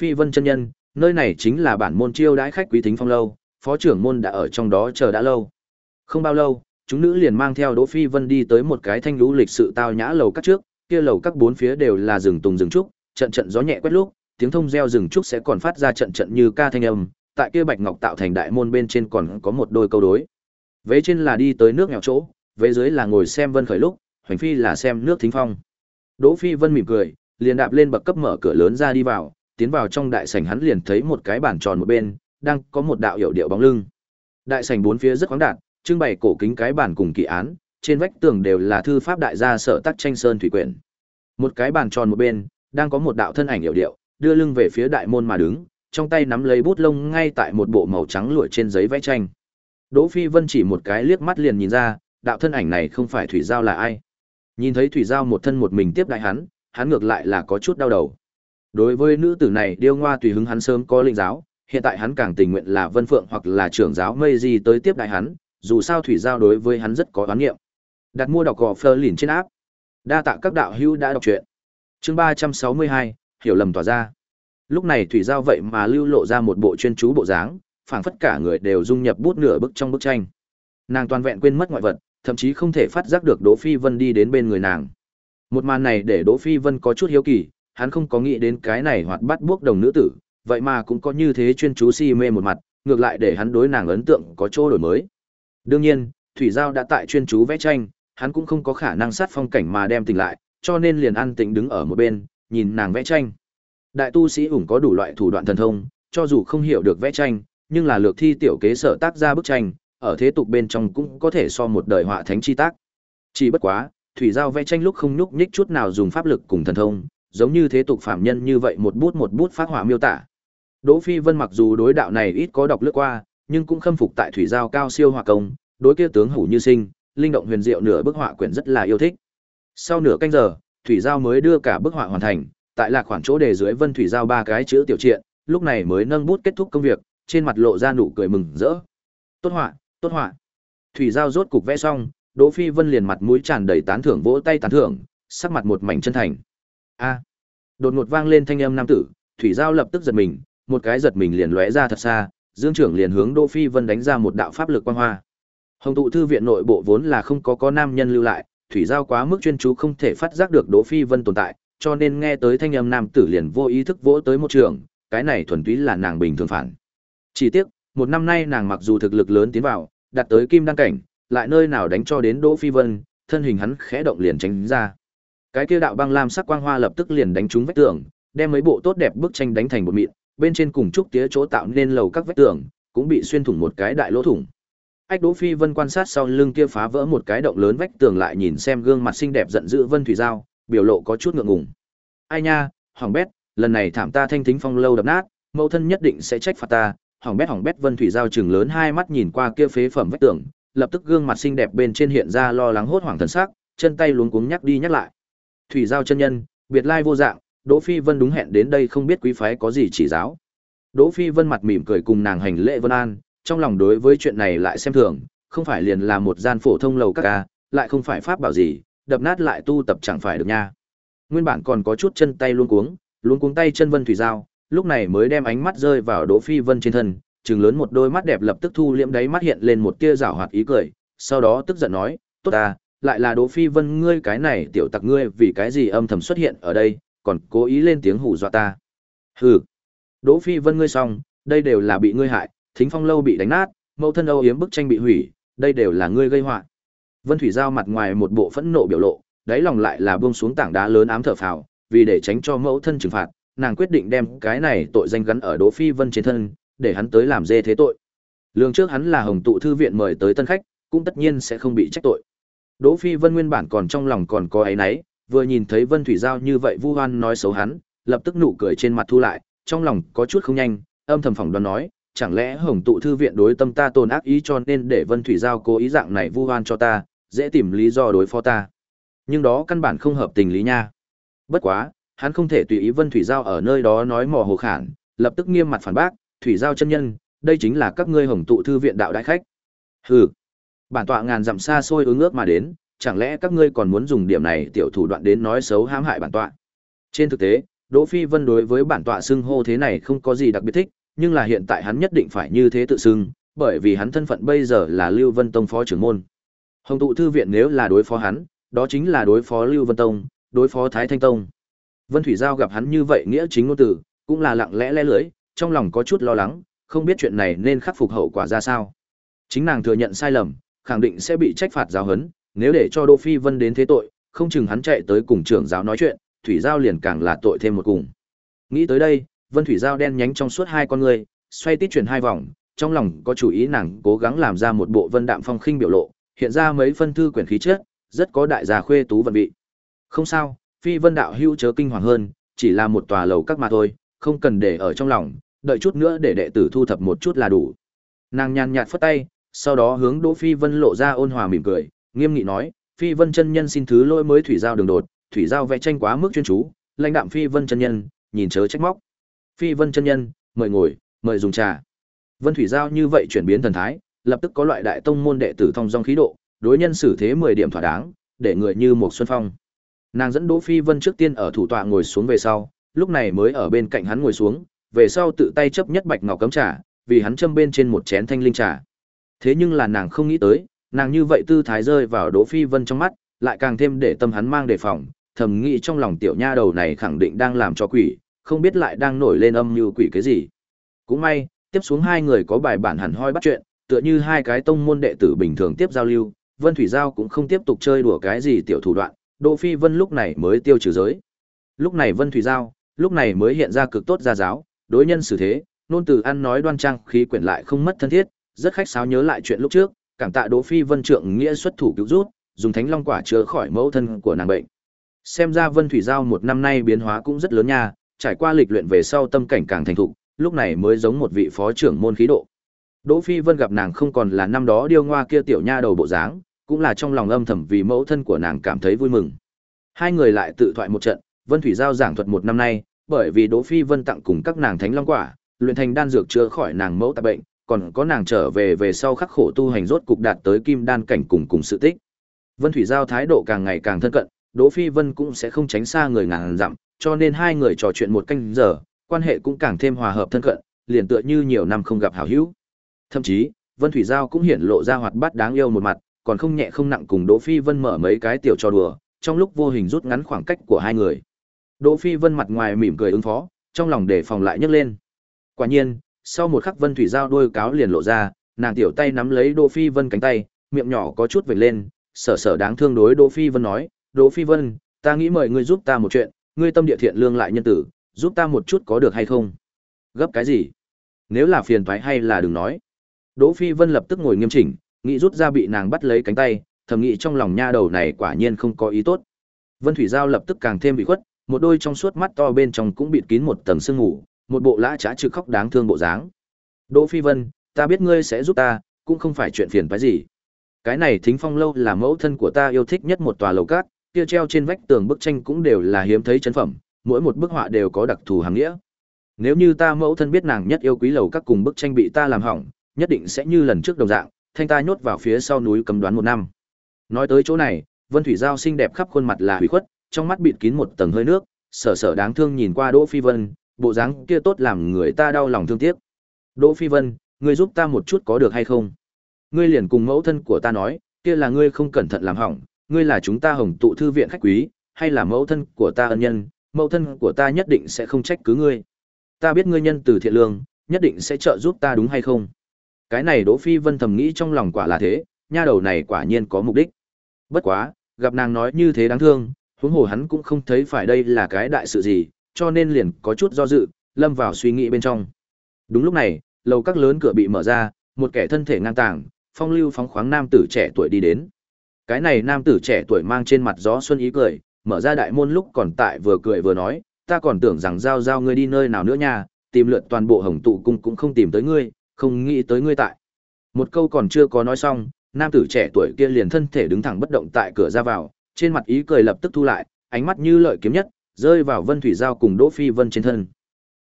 Phi Vân chân nhân, nơi này chính là bản môn chiêu đãi khách quý thính phong lâu, phó trưởng môn đã ở trong đó chờ đã lâu. Không bao lâu, chúng nữ liền mang theo Đỗ Phi Vân đi tới một cái thanh lũ lịch sự tao nhã lầu các trước, kia lầu các bốn phía đều là rừng tùng rừng trúc, trận trận gió nhẹ quét lúc, tiếng thông reo rừng trúc sẽ còn phát ra trận trận như ca thanh âm, tại kia bạch ngọc tạo thành đại môn bên trên còn có một đôi câu đối. Vế trên là đi tới nước nghèo chỗ, vế dưới là ngồi xem vân khởi lúc, hoành phi là xem nước thính phong. Đỗ Phi Vân mỉm cười, liền đạp lên bậc cấp mở cửa lớn ra đi vào, tiến vào trong đại sảnh hắn liền thấy một cái bàn tròn một bên, đang có một đạo hiểu điệu bóng lưng. Đại sảnh bốn phía rất khoáng đạt, trưng bày cổ kính cái bàn cùng kỳ án, trên vách tường đều là thư pháp đại gia sở tác tranh sơn thủy quyển. Một cái bàn tròn một bên, đang có một đạo thân ảnh hiểu điệu, đưa lưng về phía đại môn mà đứng, trong tay nắm lấy bút lông ngay tại một bộ màu trắng lụa trên giấy vẽ tranh. Đỗ Phi Vân chỉ một cái liếc mắt liền nhìn ra, đạo thân ảnh này không phải Thủy Giao là ai. Nhìn thấy Thủy Giao một thân một mình tiếp đại hắn, hắn ngược lại là có chút đau đầu. Đối với nữ tử này điêu ngoa tùy hứng hắn sớm có lĩnh giáo, hiện tại hắn càng tình nguyện là Vân Phượng hoặc là trưởng giáo mây gì tới tiếp đại hắn, dù sao Thủy Giao đối với hắn rất có oán nghiệm. Đặt mua đọc gò phơ lìn trên áp. Đa tạ các đạo hữu đã đọc truyện. Chương ba trăm sáu mươi hai hiểu lầm tỏa ra. Lúc này Thủy Giao vậy mà lưu lộ ra một bộ chuyên chú bộ dáng, phảng phất cả người đều dung nhập bút nửa bức trong bức tranh. Nàng toàn vẹn quên mất ngoại vật, thậm chí không thể phát giác được Đỗ Phi Vân đi đến bên người nàng. Một màn này để Đỗ Phi Vân có chút hiếu kỳ, hắn không có nghĩ đến cái này hoạt bắt buộc đồng nữ tử, vậy mà cũng có như thế chuyên chú si mê một mặt, ngược lại để hắn đối nàng ấn tượng có chỗ đổi mới. Đương nhiên, Thủy Giao đã tại chuyên chú vẽ tranh, hắn cũng không có khả năng sát phong cảnh mà đem tỉnh lại, cho nên liền an tĩnh đứng ở một bên, nhìn nàng vẽ tranh. Đại tu sĩ ủng có đủ loại thủ đoạn thần thông, cho dù không hiểu được vẽ tranh, nhưng là lược thi tiểu kế sở tác ra bức tranh, ở thế tục bên trong cũng có thể so một đời họa thánh chi tác. Chỉ bất quá, thủy giao vẽ tranh lúc không nhúc nhích chút nào dùng pháp lực cùng thần thông, giống như thế tục phạm nhân như vậy một bút một bút phát hỏa miêu tả. Đỗ Phi Vân mặc dù đối đạo này ít có đọc lướt qua, nhưng cũng khâm phục tại thủy giao cao siêu hòa công, đối kia tướng hủ như sinh, linh động huyền diệu nửa bức họa quyển rất là yêu thích. Sau nửa canh giờ, thủy giao mới đưa cả bức họa hoàn thành, tại lạc khoản chỗ đề dưới vân thủy giao ba cái chữ tiểu triện, lúc này mới nâng bút kết thúc công việc, trên mặt lộ ra nụ cười mừng rỡ. Tốt họa, tốt họa. Thủy giao rốt cục vẽ xong, Đỗ Phi Vân liền mặt mũi tràn đầy tán thưởng vỗ tay tán thưởng, sắc mặt một mảnh chân thành. A. đột ngột vang lên thanh âm nam tử, Thủy giao lập tức giật mình, một cái giật mình liền lóe ra thật xa, Dương trưởng liền hướng Đỗ Phi Vân đánh ra một đạo pháp lực quang hoa. Hồng tụ thư viện nội bộ vốn là không có có nam nhân lưu lại, thủy giao quá mức chuyên chú không thể phát giác được Đỗ Phi Vân tồn tại, cho nên nghe tới thanh âm nam tử liền vô ý thức vỗ tới một trường, cái này thuần túy là nàng bình thường phản. Chỉ tiếc, một năm nay nàng mặc dù thực lực lớn tiến vào, đạt tới kim đăng cảnh, lại nơi nào đánh cho đến Đỗ Phi Vân, thân hình hắn khẽ động liền tránh ra. Cái kia đạo băng lam sắc quang hoa lập tức liền đánh trúng vách tường, đem mấy bộ tốt đẹp bức tranh đánh thành một mịn, bên trên cùng trúc tía chỗ tạo nên lầu các vách tường, cũng bị xuyên thủng một cái đại lỗ thủng. Ách Đỗ Phi Vân quan sát sau lưng kia phá vỡ một cái động lớn vách tường lại nhìn xem gương mặt xinh đẹp giận dữ Vân Thủy Giao, biểu lộ có chút ngượng ngùng. Ai nha, hoàng bét, lần này thảm ta thanh thính phong lâu đập nát, mẫu thân nhất định sẽ trách phạt ta. Hoàng bét hoàng bét Vân Thủy Giao trừng lớn hai mắt nhìn qua kia phế phẩm vách tường, lập tức gương mặt xinh đẹp bên trên hiện ra lo lắng hốt hoảng thần sắc, chân tay luống cuống nhắc đi nhắc lại. Thủy Giao chân nhân, biệt lai vô dạng, Đỗ Phi Vân đúng hẹn đến đây không biết quý phái có gì chỉ giáo. Đỗ Phi Vân mặt mỉm cười cùng nàng hành lễ vân an, trong lòng đối với chuyện này lại xem thường, không phải liền là một gian phổ thông lầu các ca, lại không phải pháp bảo gì, đập nát lại tu tập chẳng phải được nha. Nguyên bản còn có chút chân tay luống cuống, luống cuống tay chân Vân Thủy Giao, lúc này mới đem ánh mắt rơi vào Đỗ Phi Vân trên thân, trừng lớn một đôi mắt đẹp lập tức thu liễm đáy mắt hiện lên một tia rảo hoạt ý cười, sau đó tức giận nói, "Tốt ta, lại là Đỗ Phi Vân ngươi cái này tiểu tặc ngươi vì cái gì âm thầm xuất hiện ở đây, còn cố ý lên tiếng hù dọa ta." Hừ. Đỗ Phi Vân ngươi xong, đây đều là bị ngươi hại, Thính Phong lâu bị đánh nát, mẫu thân Âu yếm bức tranh bị hủy, đây đều là ngươi gây họa. Vân Thủy Giao mặt ngoài một bộ phẫn nộ biểu lộ, đáy lòng lại là buông xuống tảng đá lớn ám thở phào, vì để tránh cho mẫu thân trừng phạt, nàng quyết định đem cái này tội danh gắn ở Đỗ Phi Vân trên thân, để hắn tới làm dê thế tội. Lương trước hắn là Hồng tụ thư viện mời tới tân khách, cũng tất nhiên sẽ không bị trách tội. Đỗ Phi Vân nguyên bản còn trong lòng còn có ấy nấy, vừa nhìn thấy Vân Thủy Giao như vậy vu oan nói xấu hắn, lập tức nụ cười trên mặt thu lại, trong lòng có chút không nhanh, âm thầm phỏng đoán nói, chẳng lẽ Hồng tụ thư viện đối tâm ta tồn ác ý cho nên để Vân Thủy Giao cố ý dạng này vu oan cho ta, dễ tìm lý do đối phó ta. Nhưng đó căn bản không hợp tình lý nha. Bất quá, hắn không thể tùy ý Vân Thủy Giao ở nơi đó nói mò hồ khản, lập tức nghiêm mặt phản bác, Thủy Giao chân nhân, đây chính là các ngươi Hồng tụ thư viện đạo đại khách. Hừ. Bản tọa ngàn dặm xa xôi ứng ước mà đến, chẳng lẽ các ngươi còn muốn dùng điểm này tiểu thủ đoạn đến nói xấu hãm hại bản tọa? Trên thực tế, Đỗ Phi Vân đối với bản tọa xưng hô thế này không có gì đặc biệt thích, nhưng là hiện tại hắn nhất định phải như thế tự xưng, bởi vì hắn thân phận bây giờ là Lưu Vân Tông phó trưởng môn. Hồng tụ thư viện nếu là đối phó hắn, đó chính là đối phó Lưu Vân Tông, đối phó Thái Thanh Tông. Vân Thủy Giao gặp hắn như vậy nghĩa chính ngôn tử, cũng là lặng lẽ lẽ lưỡi, trong lòng có chút lo lắng, không biết chuyện này nên khắc phục hậu quả ra sao. Chính nàng thừa nhận sai lầm, khẳng định sẽ bị trách phạt giáo huấn, nếu để cho Đỗ Phi Vân đến thế tội, không chừng hắn chạy tới cùng trưởng giáo nói chuyện, Thủy Giao liền càng là tội thêm một cùng. Nghĩ tới đây, Vân Thủy Giao đen nhánh trong suốt hai con người, xoay tít chuyển hai vòng, trong lòng có chủ ý nàng cố gắng làm ra một bộ vân đạm phong khinh biểu lộ, hiện ra mấy phân thư quyển khí chất, rất có đại gia khuê tú vận vị. Không sao, Phi Vân đạo hưu chớ kinh hoàng hơn, chỉ là một tòa lầu các mà thôi, không cần để ở trong lòng, đợi chút nữa để đệ tử thu thập một chút là đủ. Nàng nhàn nhạt phất tay, sau đó hướng Đỗ Phi Vân lộ ra ôn hòa mỉm cười, nghiêm nghị nói, "Phi Vân chân nhân xin thứ lỗi mới thủy giao đường đột, thủy giao vẽ tranh quá mức chuyên chú, lãnh đạm Phi Vân chân nhân, nhìn chớ trách móc." Phi Vân chân nhân, mời ngồi, mời dùng trà. Vân Thủy Giao như vậy chuyển biến thần thái, lập tức có loại đại tông môn đệ tử thông dong khí độ, đối nhân xử thế 10 điểm thỏa đáng, để người như một xuân phong. Nàng dẫn Đỗ Phi Vân trước tiên ở thủ tọa ngồi xuống về sau, lúc này mới ở bên cạnh hắn ngồi xuống, về sau tự tay chấp nhất bạch ngọc cấm trà, vì hắn châm bên trên một chén thanh linh trà. Thế nhưng là nàng không nghĩ tới, nàng như vậy tư thái rơi vào Đỗ Phi Vân trong mắt, lại càng thêm để tâm hắn mang đề phòng, thầm nghĩ trong lòng tiểu nha đầu này khẳng định đang làm cho quỷ, không biết lại đang nổi lên âm như quỷ cái gì. Cũng may, tiếp xuống hai người có bài bản hẳn hoi bắt chuyện, tựa như hai cái tông môn đệ tử bình thường tiếp giao lưu, Vân Thủy Giao cũng không tiếp tục chơi đùa cái gì tiểu thủ đoạn, Đỗ Phi Vân lúc này mới tiêu trừ giới. Lúc này Vân Thủy Giao, lúc này mới hiện ra cực tốt gia giáo, đối nhân xử thế, nôn từ ăn nói đoan trang khí quyển lại không mất thân thiết, rất khách sáo nhớ lại chuyện lúc trước, cảm tạ Đỗ Phi Vân trượng nghĩa xuất thủ cứu rút, dùng thánh long quả chữa khỏi mẫu thân của nàng bệnh. Xem ra Vân Thủy Giao một năm nay biến hóa cũng rất lớn nha, trải qua lịch luyện về sau tâm cảnh càng thành thục, lúc này mới giống một vị phó trưởng môn khí độ. Đỗ Phi Vân gặp nàng không còn là năm đó điêu ngoa kia tiểu nha đầu bộ dáng, cũng là trong lòng âm thầm vì mẫu thân của nàng cảm thấy vui mừng. Hai người lại tự thoại một trận, Vân Thủy giao giảng thuật một năm nay, bởi vì Đỗ Phi Vân tặng cùng các nàng thánh long quả, luyện thành đan dược chữa khỏi nàng mẫu ta bệnh, còn có nàng trở về về sau khắc khổ tu hành rốt cục đạt tới kim đan cảnh cùng cùng sự tích. Vân Thủy giao thái độ càng ngày càng thân cận, Đỗ Phi Vân cũng sẽ không tránh xa người ngàn dặm, cho nên hai người trò chuyện một canh giờ, quan hệ cũng càng thêm hòa hợp thân cận, liền tựa như nhiều năm không gặp hảo hữu. Thậm chí, Vân Thủy Giao cũng hiển lộ ra hoạt bát đáng yêu một mặt, còn không nhẹ không nặng cùng Đỗ Phi Vân mở mấy cái tiểu trò đùa, trong lúc vô hình rút ngắn khoảng cách của hai người. Đỗ Phi Vân mặt ngoài mỉm cười ứng phó, trong lòng đề phòng lại nhấc lên. Quả nhiên, sau một khắc Vân Thủy Giao đôi cáo liền lộ ra, nàng tiểu tay nắm lấy Đỗ Phi Vân cánh tay, miệng nhỏ có chút vểnh lên, sở sở đáng thương đối Đỗ Phi Vân nói, "Đỗ Phi Vân, ta nghĩ mời ngươi giúp ta một chuyện, ngươi tâm địa thiện lương lại nhân tử, giúp ta một chút có được hay không?" "Gấp cái gì? Nếu là phiền toái hay là đừng nói." Đỗ Phi Vân lập tức ngồi nghiêm chỉnh, nghĩ rút ra bị nàng bắt lấy cánh tay, thầm nghĩ trong lòng nha đầu này quả nhiên không có ý tốt. Vân Thủy Giao lập tức càng thêm bị khuất, một đôi trong suốt mắt to bên trong cũng bịt kín một tầng sương ngủ, một bộ lã trá trực khóc đáng thương bộ dáng. Đỗ Phi Vân, ta biết ngươi sẽ giúp ta, cũng không phải chuyện phiền phải gì. Cái này Thính Phong lâu là mẫu thân của ta yêu thích nhất một tòa lầu cát, kia treo trên vách tường bức tranh cũng đều là hiếm thấy chân phẩm, mỗi một bức họa đều có đặc thù hàng nghĩa. Nếu như ta mẫu thân biết nàng nhất yêu quý lầu các cùng bức tranh bị ta làm hỏng, nhất định sẽ như lần trước đồng dạng, thanh ta nhốt vào phía sau núi cấm đoán một năm. Nói tới chỗ này, Vân Thủy Giao xinh đẹp khắp khuôn mặt là hủy khuất, trong mắt bịt kín một tầng hơi nước, sở sở đáng thương nhìn qua Đỗ Phi Vân, bộ dáng kia tốt làm người ta đau lòng thương tiếc. Đỗ Phi Vân, ngươi giúp ta một chút có được hay không? Ngươi liền cùng mẫu thân của ta nói, kia là ngươi không cẩn thận làm hỏng, ngươi là chúng ta hồng tụ thư viện khách quý, hay là mẫu thân của ta ân nhân, mẫu thân của ta nhất định sẽ không trách cứ ngươi. Ta biết ngươi nhân từ thiện lương, nhất định sẽ trợ giúp ta đúng hay không? Cái này Đỗ Phi Vân thầm nghĩ trong lòng quả là thế, nha đầu này quả nhiên có mục đích. Bất quá, gặp nàng nói như thế đáng thương, huống hồ hắn cũng không thấy phải đây là cái đại sự gì, cho nên liền có chút do dự, lâm vào suy nghĩ bên trong. Đúng lúc này, lầu các lớn cửa bị mở ra, một kẻ thân thể ngang tàng, phong lưu phóng khoáng nam tử trẻ tuổi đi đến. Cái này nam tử trẻ tuổi mang trên mặt gió xuân ý cười, mở ra đại môn lúc còn tại vừa cười vừa nói, ta còn tưởng rằng giao giao ngươi đi nơi nào nữa nha, tìm lượt toàn bộ hồng tụ cung cũng không tìm tới ngươi, không nghĩ tới ngươi tại. Một câu còn chưa có nói xong, nam tử trẻ tuổi kia liền thân thể đứng thẳng bất động tại cửa ra vào, trên mặt ý cười lập tức thu lại, ánh mắt như lợi kiếm nhất, rơi vào Vân Thủy Giao cùng Đỗ Phi Vân trên thân.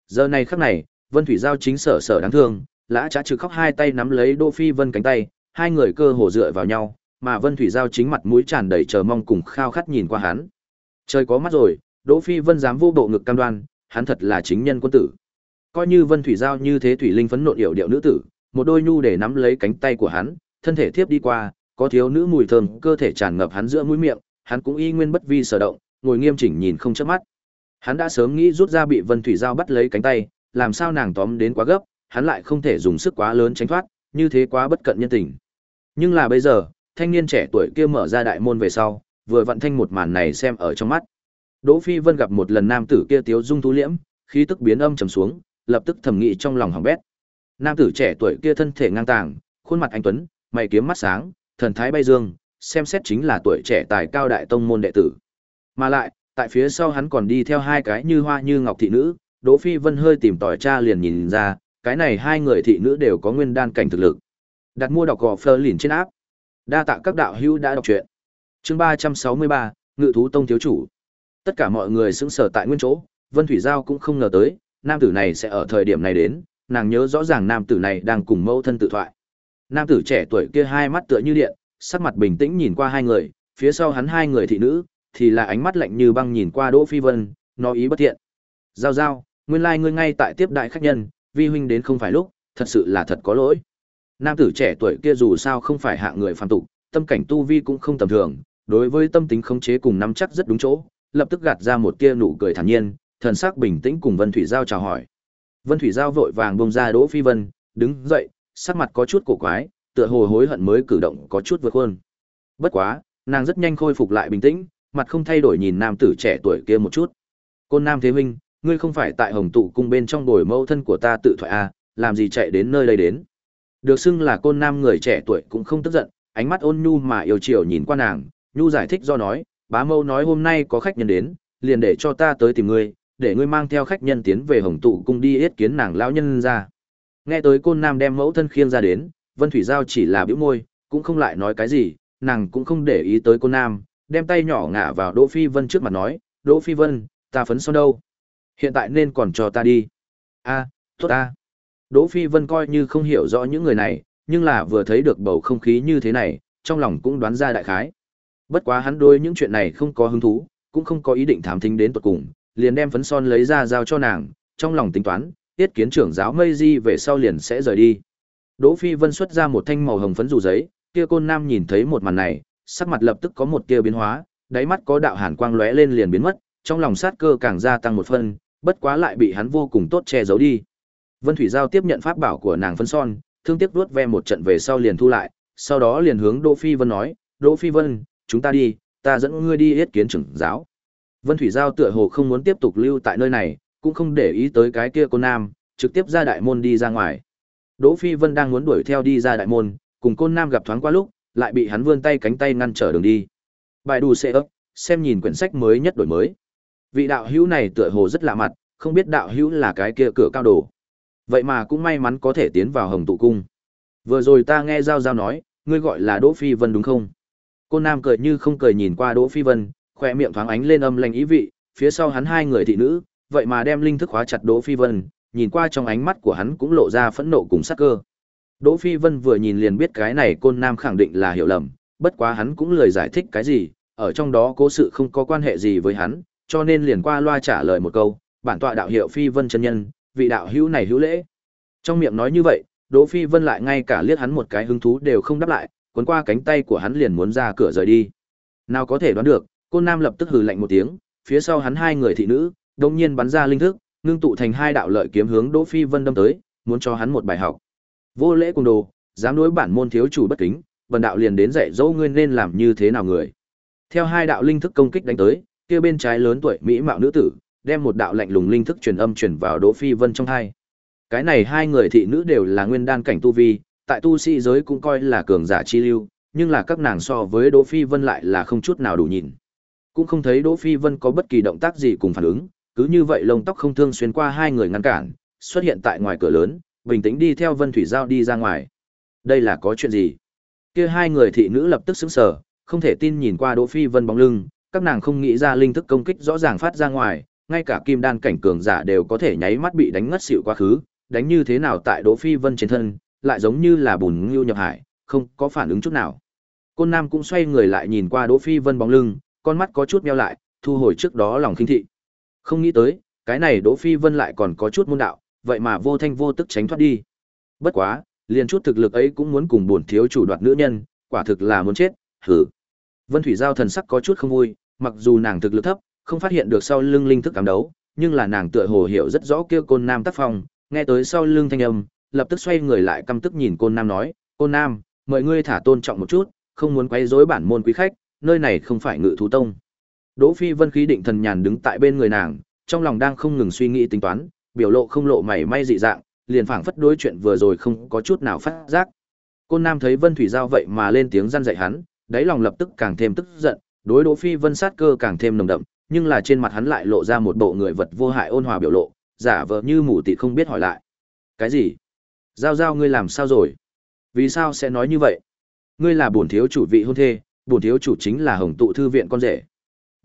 Giờ này khắc này, Vân Thủy Giao chính sở sở đáng thương, lã chả trừ khóc hai tay nắm lấy Đỗ Phi Vân cánh tay, hai người cơ hồ dựa vào nhau, mà Vân Thủy Giao chính mặt mũi tràn đầy chờ mong cùng khao khát nhìn qua hắn. Trời có mắt rồi, Đỗ Phi Vân dám vô bộ ngực cam đoan, hắn thật là chính nhân quân tử. Coi như Vân Thủy Giao như thế thủy linh phấn nộn điệu điệu nữ tử, một đôi nhu để nắm lấy cánh tay của hắn, thân thể thiếp đi qua, có thiếu nữ mùi thơm, cơ thể tràn ngập hắn giữa mũi miệng, hắn cũng y nguyên bất vi sở động, ngồi nghiêm chỉnh nhìn không chớp mắt. Hắn đã sớm nghĩ rút ra bị Vân Thủy Giao bắt lấy cánh tay, làm sao nàng tóm đến quá gấp, hắn lại không thể dùng sức quá lớn tránh thoát, như thế quá bất cận nhân tình. Nhưng là bây giờ, thanh niên trẻ tuổi kia mở ra đại môn về sau, vừa vận thanh một màn này xem ở trong mắt. Đỗ Phi Vân gặp một lần nam tử kia tiếu dung thú liễm, khí tức biến âm trầm xuống, lập tức thầm nghĩ trong lòng hỏng bét. Nam tử trẻ tuổi kia thân thể ngang tàng, khuôn mặt anh tuấn, mày kiếm mắt sáng, thần thái bay dương, xem xét chính là tuổi trẻ tài cao đại tông môn đệ tử. Mà lại, tại phía sau hắn còn đi theo hai cái như hoa như ngọc thị nữ, Đỗ Phi Vân hơi tìm tòi tra liền nhìn ra, cái này hai người thị nữ đều có nguyên đan cảnh thực lực. Đặt mua đọc gò phơ liền trên áp. Đa tạ các đạo hữu đã đọc truyện. Chương 363, Ngự thú tông thiếu chủ. Tất cả mọi người sững sờ tại nguyên chỗ, Vân Thủy Giao cũng không ngờ tới, nam tử này sẽ ở thời điểm này đến, nàng nhớ rõ ràng nam tử này đang cùng mẫu thân tự thoại. Nam tử trẻ tuổi kia hai mắt tựa như điện, sắc mặt bình tĩnh nhìn qua hai người, phía sau hắn hai người thị nữ, thì là ánh mắt lạnh như băng nhìn qua Đỗ Phi Vân, nói ý bất thiện. Giao giao, nguyên lai like ngươi ngay tại tiếp đại khách nhân, vi huynh đến không phải lúc, thật sự là thật có lỗi. Nam tử trẻ tuổi kia dù sao không phải hạng người phàm tục, tâm cảnh tu vi cũng không tầm thường, đối với tâm tính khống chế cùng nắm chắc rất đúng chỗ, lập tức gạt ra một tia nụ cười thản nhiên, thần sắc bình tĩnh cùng Vân Thủy Giao chào hỏi. Vân Thủy Giao vội vàng bông ra Đỗ Phi Vân, đứng dậy, sắc mặt có chút cổ quái, tựa hồ hối hận mới cử động có chút vượt hơn. Bất quá, nàng rất nhanh khôi phục lại bình tĩnh, mặt không thay đổi nhìn nam tử trẻ tuổi kia một chút. Côn Nam Thế Minh, ngươi không phải tại Hồng Tụ cung bên trong đổi mẫu thân của ta tự thoại à, làm gì chạy đến nơi đây đến? Được xưng là côn nam người trẻ tuổi cũng không tức giận, ánh mắt ôn nhu mà yêu chiều nhìn qua nàng, nhu giải thích do nói, bá mâu nói hôm nay có khách nhân đến, liền để cho ta tới tìm ngươi, để ngươi mang theo khách nhân tiến về Hồng Tụ cung đi yết kiến nàng lão nhân ra. Nghe tới côn nam đem mẫu thân khiêng ra đến, Vân Thủy Giao chỉ là bĩu môi, cũng không lại nói cái gì, nàng cũng không để ý tới cô nam, đem tay nhỏ ngả vào Đỗ Phi Vân trước mặt nói, Đỗ Phi Vân, ta phấn son đâu? Hiện tại nên còn cho ta đi. a tốt a Đỗ Phi Vân coi như không hiểu rõ những người này, nhưng là vừa thấy được bầu không khí như thế này, trong lòng cũng đoán ra đại khái. Bất quá hắn đối những chuyện này không có hứng thú, cũng không có ý định thám thính đến tuột cùng, liền đem phấn son lấy ra giao cho nàng, trong lòng tính toán, tiết kiến trưởng giáo mây di về sau liền sẽ rời đi. Đỗ Phi Vân xuất ra một thanh màu hồng phấn dù giấy, kia côn nam nhìn thấy một màn này, sắc mặt lập tức có một tia biến hóa, đáy mắt có đạo hàn quang lóe lên liền biến mất, trong lòng sát cơ càng gia tăng một phần, bất quá lại bị hắn vô cùng tốt che giấu đi. Vân Thủy Giao tiếp nhận pháp bảo của nàng phân son, thương tiếc vuốt ve một trận về sau liền thu lại, sau đó liền hướng Đỗ Phi Vân nói, "Đỗ Phi Vân, chúng ta đi, ta dẫn ngươi đi yết kiến trưởng giáo." Vân Thủy Giao tựa hồ không muốn tiếp tục lưu tại nơi này, cũng không để ý tới cái kia cô nam, trực tiếp ra đại môn đi ra ngoài. Đỗ Phi Vân đang muốn đuổi theo đi ra đại môn, cùng côn nam gặp thoáng qua lúc, lại bị hắn vươn tay cánh tay ngăn trở đường đi. Bài đủ xe ấp, xem nhìn quyển sách mới nhất đổi mới. Vị đạo hữu này tựa hồ rất lạ mặt, không biết đạo hữu là cái kia cửa cao đồ. Vậy mà cũng may mắn có thể tiến vào hồng tụ cung. Vừa rồi ta nghe Giao Giao nói, ngươi gọi là Đỗ Phi Vân đúng không? Cô Nam cười như không cười nhìn qua Đỗ Phi Vân, khoe miệng thoáng ánh lên âm lành ý vị, phía sau hắn hai người thị nữ, vậy mà đem linh thức khóa chặt Đỗ Phi Vân, nhìn qua trong ánh mắt của hắn cũng lộ ra phẫn nộ cùng sắc cơ. Đỗ Phi Vân vừa nhìn liền biết cái này côn nam khẳng định là hiểu lầm, bất quá hắn cũng lười giải thích cái gì, ở trong đó cố sự không có quan hệ gì với hắn, cho nên liền qua loa trả lời một câu, bản tọa đạo hiệu Phi Vân chân nhân, vị đạo hữu này hữu lễ. Trong miệng nói như vậy, Đỗ Phi Vân lại ngay cả liếc hắn một cái hứng thú đều không đáp lại, cuốn qua cánh tay của hắn liền muốn ra cửa rời đi. Nào có thể đoán được, Côn Nam lập tức hừ lạnh một tiếng, phía sau hắn hai người thị nữ, đột nhiên bắn ra linh thức, ngưng tụ thành hai đạo lợi kiếm hướng Đỗ Phi Vân đâm tới, muốn cho hắn một bài học. Vô lễ cùng đồ, dám đối bản môn thiếu chủ bất kính, bần đạo liền đến dạy dỗ ngươi nên làm như thế nào người. Theo hai đạo linh thức công kích đánh tới, kia bên trái lớn tuổi mỹ mạo nữ tử, đem một đạo lạnh lùng linh thức truyền âm truyền vào Đỗ Phi Vân trong hai. Cái này hai người thị nữ đều là nguyên đan cảnh tu vi, tại tu sĩ giới cũng coi là cường giả chi lưu, nhưng là các nàng so với Đỗ Phi Vân lại là không chút nào đủ nhìn. Cũng không thấy Đỗ Phi Vân có bất kỳ động tác gì cùng phản ứng, cứ như vậy lông tóc không thương xuyên qua hai người ngăn cản, xuất hiện tại ngoài cửa lớn, bình tĩnh đi theo Vân Thủy Giao đi ra ngoài. Đây là có chuyện gì? Kia hai người thị nữ lập tức sững sờ, không thể tin nhìn qua Đỗ Phi Vân bóng lưng, các nàng không nghĩ ra linh thức công kích rõ ràng phát ra ngoài, ngay cả kim đan cảnh cường giả đều có thể nháy mắt bị đánh ngất xỉu quá khứ, đánh như thế nào tại Đỗ Phi Vân trên thân, lại giống như là bùn ngưu nhập hải, không có phản ứng chút nào. Côn Nam cũng xoay người lại nhìn qua Đỗ Phi Vân bóng lưng, con mắt có chút nheo lại, thu hồi trước đó lòng khinh thị. Không nghĩ tới, cái này Đỗ Phi Vân lại còn có chút môn đạo, vậy mà vô thanh vô tức tránh thoát đi. Bất quá, liền chút thực lực ấy cũng muốn cùng buồn thiếu chủ đoạt nữ nhân, quả thực là muốn chết, hử. Vân Thủy Giao thần sắc có chút không vui, mặc dù nàng thực lực thấp, không phát hiện được sau lưng linh thức ám đấu, nhưng là nàng tựa hồ hiểu rất rõ kia côn nam tác phong, nghe tới sau lưng thanh âm, lập tức xoay người lại căm tức nhìn côn nam nói, côn nam, mời ngươi thả tôn trọng một chút, không muốn quấy rối bản môn quý khách, nơi này không phải ngự thú tông. Đỗ Phi Vân khí định thần nhàn đứng tại bên người nàng, trong lòng đang không ngừng suy nghĩ tính toán, biểu lộ không lộ mảy may dị dạng, liền phảng phất đối chuyện vừa rồi không có chút nào phát giác. Côn Nam thấy Vân Thủy Giao vậy mà lên tiếng răn dạy hắn, đáy lòng lập tức càng thêm tức giận, đối Đỗ Phi Vân sát cơ càng thêm nồng đậm, nhưng là trên mặt hắn lại lộ ra một bộ người vật vô hại ôn hòa biểu lộ, giả vờ như mù tịt không biết hỏi lại. Cái gì? Giao giao ngươi làm sao rồi? Vì sao sẽ nói như vậy? Ngươi là bổn thiếu chủ vị hôn thê, bổn thiếu chủ chính là hồng tụ thư viện con rể.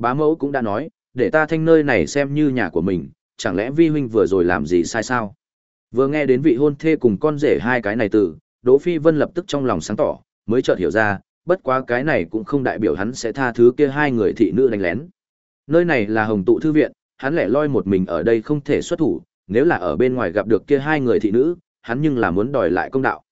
Bá mẫu cũng đã nói, để ta thanh nơi này xem như nhà của mình, chẳng lẽ vi huynh vừa rồi làm gì sai sao? Vừa nghe đến vị hôn thê cùng con rể hai cái này từ, Đỗ Phi Vân lập tức trong lòng sáng tỏ, mới chợt hiểu ra, bất quá cái này cũng không đại biểu hắn sẽ tha thứ kia hai người thị nữ đánh lén. Nơi này là Hồng tụ thư viện, hắn lẻ loi một mình ở đây không thể xuất thủ, nếu là ở bên ngoài gặp được kia hai người thị nữ, hắn nhưng là muốn đòi lại công đạo.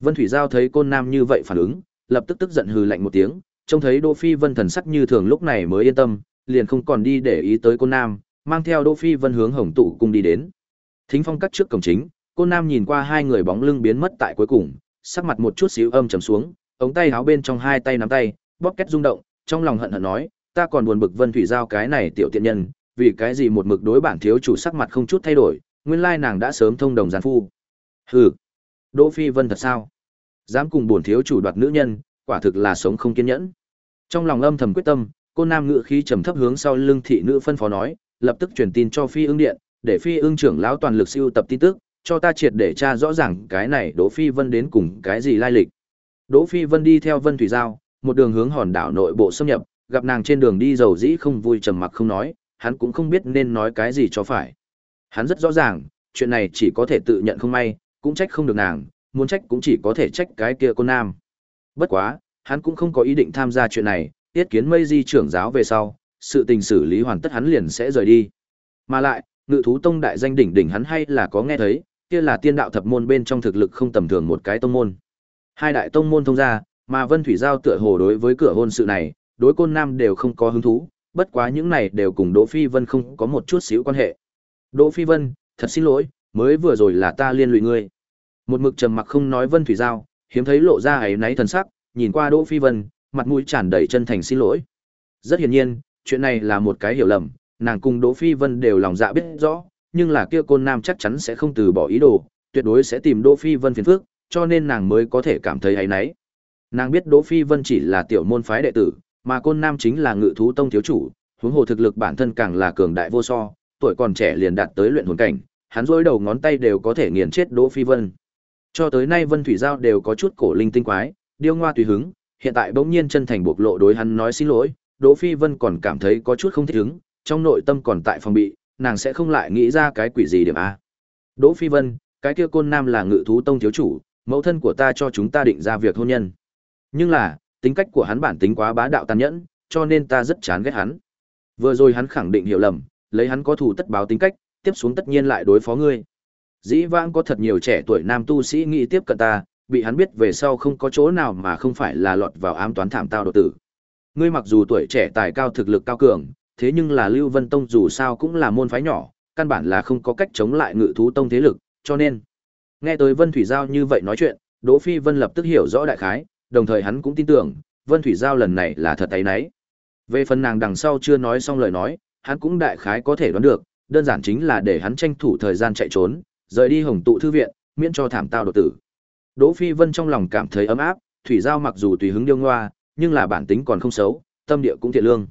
Vân Thủy Giao thấy côn nam như vậy phản ứng, lập tức tức giận hừ lạnh một tiếng, trông thấy Đỗ Phi Vân thần sắc như thường lúc này mới yên tâm, liền không còn đi để ý tới cô nam, mang theo Đỗ Phi Vân hướng Hồng tụ cung đi đến. Thính phong cắt trước cổng chính, cô nam nhìn qua hai người bóng lưng biến mất tại cuối cùng, sắc mặt một chút xíu âm trầm xuống, ống tay áo bên trong hai tay nắm tay, bóp két rung động, trong lòng hận hận nói, ta còn buồn bực Vân Thủy Giao cái này tiểu tiện nhân, vì cái gì một mực đối bản thiếu chủ sắc mặt không chút thay đổi, nguyên lai nàng đã sớm thông đồng gián phu. Hừ, Đỗ Phi Vân thật sao? Dám cùng bổn thiếu chủ đoạt nữ nhân, quả thực là sống không kiên nhẫn. Trong lòng âm thầm quyết tâm, cô nam ngự khí trầm thấp hướng sau lưng thị nữ phân phó nói, lập tức truyền tin cho Phi Ưng Điện, để Phi Ưng trưởng lão toàn lực siêu tập tin tức, cho ta triệt để tra rõ ràng cái này Đỗ Phi Vân đến cùng cái gì lai lịch. Đỗ Phi Vân đi theo Vân Thủy Giao, một đường hướng hòn đảo nội bộ xâm nhập, gặp nàng trên đường đi dầu dĩ không vui trầm mặc không nói, hắn cũng không biết nên nói cái gì cho phải. Hắn rất rõ ràng, chuyện này chỉ có thể tự nhận không may, cũng trách không được nàng, muốn trách cũng chỉ có thể trách cái kia cô nam. Bất quá, hắn cũng không có ý định tham gia chuyện này, tiết kiến mây di trưởng giáo về sau, sự tình xử lý hoàn tất hắn liền sẽ rời đi. Mà lại, ngự thú tông đại danh đỉnh đỉnh hắn hay là có nghe thấy, kia là tiên đạo thập môn bên trong thực lực không tầm thường một cái tông môn. Hai đại tông môn thông ra, mà Vân Thủy Giao tựa hồ đối với cửa hôn sự này, đối côn nam đều không có hứng thú, bất quá những này đều cùng Đỗ Phi Vân không có một chút xíu quan hệ. Đỗ Phi Vân, thật xin lỗi, mới vừa rồi là ta liên lụy ngươi. Một mực trầm mặc không nói Vân Thủy Giao, hiếm thấy lộ ra ấy náy thần sắc, nhìn qua Đỗ Phi Vân, mặt mũi tràn đầy chân thành xin lỗi. Rất hiển nhiên, chuyện này là một cái hiểu lầm, nàng cùng Đỗ Phi Vân đều lòng dạ biết rõ, nhưng là kia côn nam chắc chắn sẽ không từ bỏ ý đồ, tuyệt đối sẽ tìm Đỗ Phi Vân phiền phức, cho nên nàng mới có thể cảm thấy ấy náy. Nàng biết Đỗ Phi Vân chỉ là tiểu môn phái đệ tử, mà côn nam chính là ngự thú tông thiếu chủ, huống hồ thực lực bản thân càng là cường đại vô so, tuổi còn trẻ liền đạt tới luyện hồn cảnh, hắn rối đầu ngón tay đều có thể nghiền chết Đỗ Phi Vân. Cho tới nay Vân Thủy Giao đều có chút cổ linh tinh quái, điêu ngoa tùy hứng, hiện tại bỗng nhiên chân thành bộc lộ đối hắn nói xin lỗi, Đỗ Phi Vân còn cảm thấy có chút không thích ứng, trong nội tâm còn tại phòng bị, nàng sẽ không lại nghĩ ra cái quỷ gì điểm a. Đỗ Phi Vân, cái kia côn nam là ngự thú tông thiếu chủ, mẫu thân của ta cho chúng ta định ra việc hôn nhân. Nhưng là, tính cách của hắn bản tính quá bá đạo tàn nhẫn, cho nên ta rất chán ghét hắn. Vừa rồi hắn khẳng định hiểu lầm, lấy hắn có thù tất báo tính cách, tiếp xuống tất nhiên lại đối phó ngươi. Dĩ vãng có thật nhiều trẻ tuổi nam tu sĩ nghĩ tiếp cận ta, bị hắn biết về sau không có chỗ nào mà không phải là lọt vào ám toán thảm tao đột tử. Ngươi mặc dù tuổi trẻ tài cao thực lực cao cường, thế nhưng là Lưu Vân Tông dù sao cũng là môn phái nhỏ, căn bản là không có cách chống lại ngự thú tông thế lực, cho nên. Nghe tới Vân Thủy Giao như vậy nói chuyện, Đỗ Phi Vân lập tức hiểu rõ đại khái, đồng thời hắn cũng tin tưởng, Vân Thủy Giao lần này là thật ấy nấy. Về phần nàng đằng sau chưa nói xong lời nói, hắn cũng đại khái có thể đoán được, đơn giản chính là để hắn tranh thủ thời gian chạy trốn, rời đi hồng tụ thư viện, miễn cho thảm tao đột tử. Đỗ Phi Vân trong lòng cảm thấy ấm áp, Thủy Giao mặc dù tùy hứng điêu ngoa, nhưng là bản tính còn không xấu, tâm địa cũng thiện lương.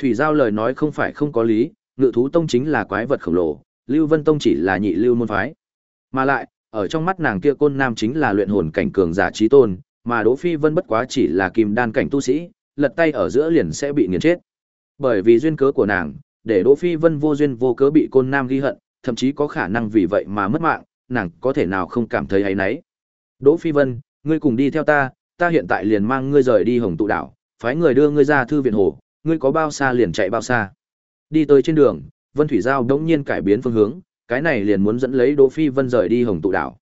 Thủy Giao lời nói không phải không có lý, Ngự thú tông chính là quái vật khổng lồ, Lưu Vân tông chỉ là nhị lưu môn phái. Mà lại, ở trong mắt nàng kia côn nam chính là luyện hồn cảnh cường giả trí tôn, mà Đỗ Phi Vân bất quá chỉ là kim đan cảnh tu sĩ, lật tay ở giữa liền sẽ bị nghiền chết. Bởi vì duyên cớ của nàng, để Đỗ Phi Vân vô duyên vô cớ bị côn nam ghi hận, thậm chí có khả năng vì vậy mà mất mạng, nàng có thể nào không cảm thấy hay nấy. Đỗ Phi Vân, ngươi cùng đi theo ta, ta hiện tại liền mang ngươi rời đi Hồng Tụ đảo, phái người đưa ngươi ra thư viện hồ, ngươi có bao xa liền chạy bao xa. Đi tới trên đường, Vân Thủy Giao đống nhiên cải biến phương hướng, cái này liền muốn dẫn lấy Đỗ Phi Vân rời đi Hồng Tụ đảo.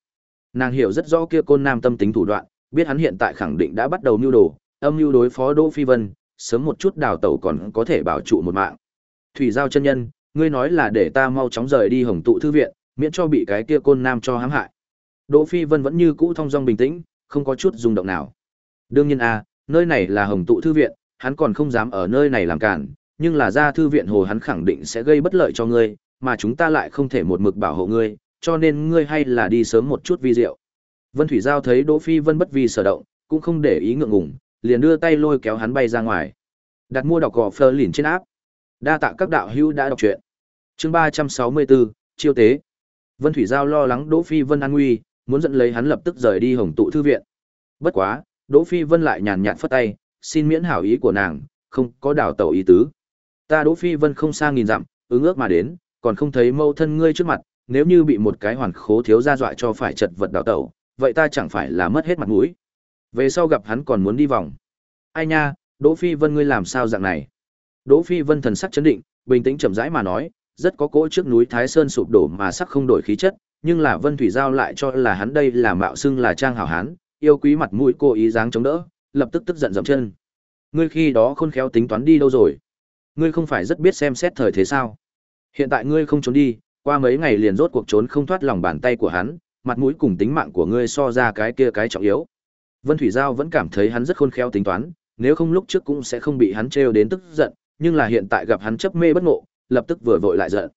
Nàng hiểu rất rõ kia côn nam tâm tính thủ đoạn, biết hắn hiện tại khẳng định đã bắt đầu mưu đồ, âm mưu đối phó Đỗ Phi Vân, sớm một chút đào tẩu còn có thể bảo trụ một mạng. Thủy Giao chân nhân, ngươi nói là để ta mau chóng rời đi Hồng Tụ thư viện, miễn cho bị cái kia côn nam cho hãm hại. Đỗ Phi Vân vẫn như cũ thong dong bình tĩnh, không có chút rung động nào. Đương nhiên a, nơi này là Hồng Tụ thư viện, hắn còn không dám ở nơi này làm cản, nhưng là ra thư viện hồ hắn khẳng định sẽ gây bất lợi cho ngươi, mà chúng ta lại không thể một mực bảo hộ ngươi, cho nên ngươi hay là đi sớm một chút vi diệu. Vân Thủy Giao thấy Đỗ Phi Vân bất vi sở động, cũng không để ý ngượng ngùng, liền đưa tay lôi kéo hắn bay ra ngoài. Đặt mua đọc gò phơ lìn trên áp. Đa tạ các đạo hữu đã đọc truyện. Chương 364, chiêu tế. Vân Thủy Giao lo lắng Đỗ Phi Vân an nguy, muốn dẫn lấy hắn lập tức rời đi Hồng Tụ thư viện. Bất quá, Đỗ Phi Vân lại nhàn nhạt phất tay, xin miễn hảo ý của nàng, không có đảo tẩu ý tứ. Ta Đỗ Phi Vân không xa nghìn dặm, ứng ước mà đến, còn không thấy mâu thân ngươi trước mặt, nếu như bị một cái hoàn khố thiếu gia dọa cho phải chật vật đảo tẩu, vậy ta chẳng phải là mất hết mặt mũi. Về sau gặp hắn còn muốn đi vòng. Ai nha, Đỗ Phi Vân ngươi làm sao dạng này? Đỗ Phi Vân thần sắc chấn định, bình tĩnh chậm rãi mà nói, rất có cỗ trước núi Thái Sơn sụp đổ mà sắc không đổi khí chất, nhưng là Vân Thủy giao lại cho là hắn đây là mạo xưng là trang hảo hán, yêu quý mặt mũi cô ý dáng chống đỡ, lập tức tức giận dậm chân. Ngươi khi đó khôn khéo tính toán đi đâu rồi? Ngươi không phải rất biết xem xét thời thế sao? Hiện tại ngươi không trốn đi, qua mấy ngày liền rốt cuộc trốn không thoát lòng bàn tay của hắn, mặt mũi cùng tính mạng của ngươi so ra cái kia cái trọng yếu. Vân Thủy Giao vẫn cảm thấy hắn rất khôn khéo tính toán, nếu không lúc trước cũng sẽ không bị hắn trêu đến tức giận, nhưng là hiện tại gặp hắn chấp mê bất ngộ, lập tức vừa vội lại giận.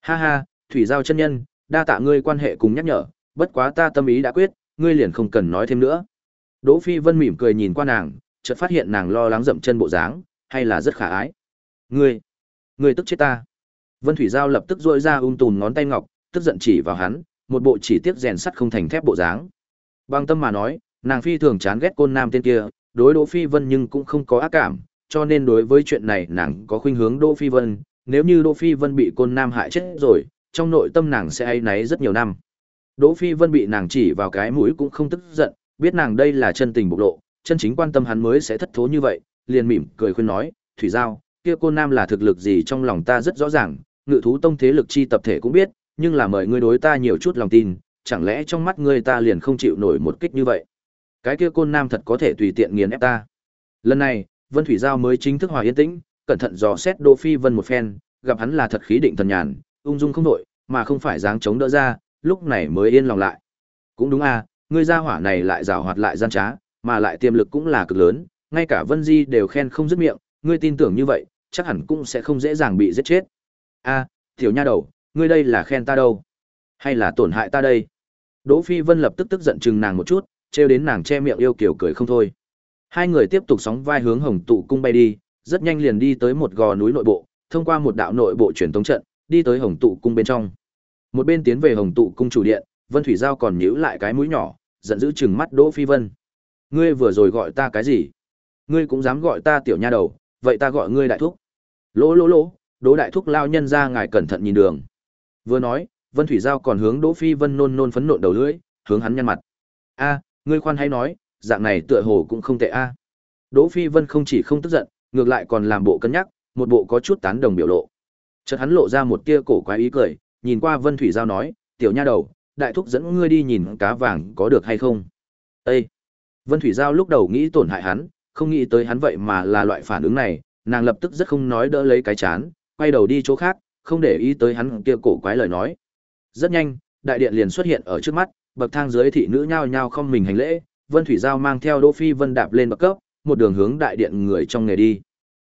Ha ha, Thủy Giao chân nhân, đa tạ ngươi quan hệ cùng nhắc nhở, bất quá ta tâm ý đã quyết, ngươi liền không cần nói thêm nữa. Đỗ Phi Vân mỉm cười nhìn qua nàng, chợt phát hiện nàng lo lắng dậm chân bộ dáng, hay là rất khả ái. Ngươi, ngươi tức chết ta. Vân Thủy Giao lập tức duỗi ra ung tùn ngón tay ngọc, tức giận chỉ vào hắn, một bộ chỉ tiếc rèn sắt không thành thép bộ dáng. Bằng tâm mà nói, nàng phi thường chán ghét côn nam tên kia, đối Đỗ Phi Vân nhưng cũng không có ác cảm, cho nên đối với chuyện này nàng có khuynh hướng Đỗ Phi Vân, nếu như Đỗ Phi Vân bị côn nam hại chết rồi, trong nội tâm nàng sẽ ấy náy rất nhiều năm. Đỗ Phi Vân bị nàng chỉ vào cái mũi cũng không tức giận, biết nàng đây là chân tình bộc lộ, chân chính quan tâm hắn mới sẽ thất thố như vậy, liền mỉm cười khuyên nói, "Thủy Giao, kia Côn nam là thực lực gì trong lòng ta rất rõ ràng, ngự thú tông thế lực chi tập thể cũng biết, nhưng là mời ngươi đối ta nhiều chút lòng tin, chẳng lẽ trong mắt ngươi ta liền không chịu nổi một kích như vậy. Cái kia côn nam thật có thể tùy tiện nghiền ép ta. Lần này, Vân Thủy Giao mới chính thức hòa yên tĩnh, cẩn thận dò xét Đỗ Phi Vân một phen, gặp hắn là thật khí định thần nhàn, ung dung không đổi, mà không phải dáng chống đỡ ra, lúc này mới yên lòng lại. Cũng đúng a, à, ngươi gia hỏa này lại giàu hoạt lại gian trá, mà lại tiềm lực cũng là cực lớn, ngay cả Vân Di đều khen không dứt miệng, ngươi tin tưởng như vậy, chắc hẳn cũng sẽ không dễ dàng bị giết chết. A, tiểu nha đầu, ngươi đây là khen ta đâu, hay là tổn hại ta đây? Đỗ Phi Vân lập tức tức giận chừng nàng một chút, trêu đến nàng che miệng yêu kiều cười không thôi. Hai người tiếp tục sóng vai hướng Hồng Tụ cung bay đi, rất nhanh liền đi tới một gò núi nội bộ, thông qua một đạo nội bộ truyền tống trận, đi tới Hồng Tụ cung bên trong. Một bên tiến về Hồng Tụ cung chủ điện, Vân Thủy Giao còn nhíu lại cái mũi nhỏ, giận dữ chừng mắt Đỗ Phi Vân. Ngươi vừa rồi gọi ta cái gì? Ngươi cũng dám gọi ta tiểu nha đầu, vậy ta gọi ngươi đại thúc. Lỗ lỗ lỗ, Đỗ đại thúc lao nhân ra ngài cẩn thận nhìn đường. Vừa nói, Vân Thủy Giao còn hướng Đỗ Phi Vân nôn nôn phấn nộ đầu lưỡi, hướng hắn nhăn mặt. A, ngươi khoan hãy nói, dạng này tựa hồ cũng không tệ a. Đỗ Phi Vân không chỉ không tức giận, ngược lại còn làm bộ cân nhắc, một bộ có chút tán đồng biểu lộ. Chợt hắn lộ ra một tia cổ quái ý cười, nhìn qua Vân Thủy Giao nói, "Tiểu nha đầu, đại thúc dẫn ngươi đi nhìn cá vàng có được hay không?" Ê! Vân Thủy Giao lúc đầu nghĩ tổn hại hắn, không nghĩ tới hắn vậy mà là loại phản ứng này, nàng lập tức rất không nói đỡ lấy cái chán, quay đầu đi chỗ khác, không để ý tới hắn kia cổ quái lời nói. Rất nhanh, đại điện liền xuất hiện ở trước mắt, bậc thang dưới thị nữ nhao nhao không mình hành lễ, Vân Thủy Giao mang theo Đỗ Phi Vân đạp lên bậc cấp, một đường hướng đại điện người trong nghề đi.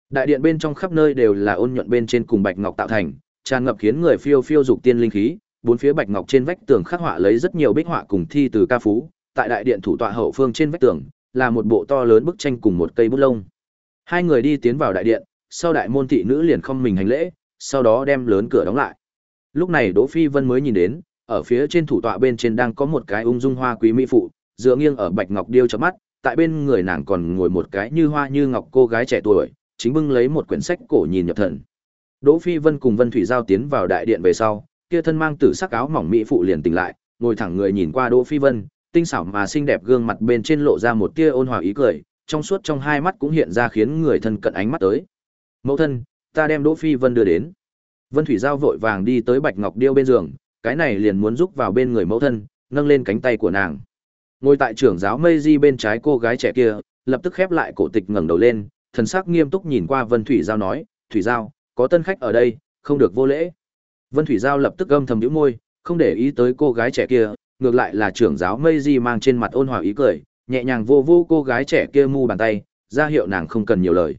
Đại điện bên trong khắp nơi đều là ôn nhuận bên trên cùng bạch ngọc tạo thành, tràn ngập khiến người phiêu phiêu dục tiên linh khí, bốn phía bạch ngọc trên vách tường khắc họa lấy rất nhiều bích họa cùng thi từ ca phú, tại đại điện thủ tọa hậu phương trên vách tường là một bộ to lớn bức tranh cùng một cây bút lông. Hai người đi tiến vào đại điện, sau đại môn thị nữ liền không mình hành lễ, sau đó đem lớn cửa đóng lại. Lúc này Đỗ Phi Vân mới nhìn đến, ở phía trên thủ tọa bên trên đang có một cái ung dung hoa quý mỹ phụ, dựa nghiêng ở bạch ngọc điêu chớp mắt, tại bên người nàng còn ngồi một cái như hoa như ngọc cô gái trẻ tuổi, chính bưng lấy một quyển sách cổ nhìn nhập thần. Đỗ Phi Vân cùng Vân Thủy Giao tiến vào đại điện về sau, kia thân mang tử sắc áo mỏng mỹ phụ liền tỉnh lại, ngồi thẳng người nhìn qua Đỗ Phi Vân, tinh xảo mà xinh đẹp gương mặt bên trên lộ ra một tia ôn hòa ý cười, trong suốt trong hai mắt cũng hiện ra khiến người thân cận ánh mắt tới. Mẫu thân, ta đem Đỗ Phi Vân đưa đến. Vân Thủy Giao vội vàng đi tới Bạch Ngọc Điêu bên giường, cái này liền muốn giúp vào bên người mẫu thân, nâng lên cánh tay của nàng. Ngồi tại trưởng giáo Mây Di bên trái cô gái trẻ kia, lập tức khép lại cổ tịch ngẩng đầu lên, thần sắc nghiêm túc nhìn qua Vân Thủy Giao nói, "Thủy Giao, có tân khách ở đây, không được vô lễ." Vân Thủy Giao lập tức âm thầm nhíu môi, không để ý tới cô gái trẻ kia, ngược lại là trưởng giáo Mây Di mang trên mặt ôn hòa ý cười, nhẹ nhàng vô vô cô gái trẻ kia mu bàn tay, ra hiệu nàng không cần nhiều lời.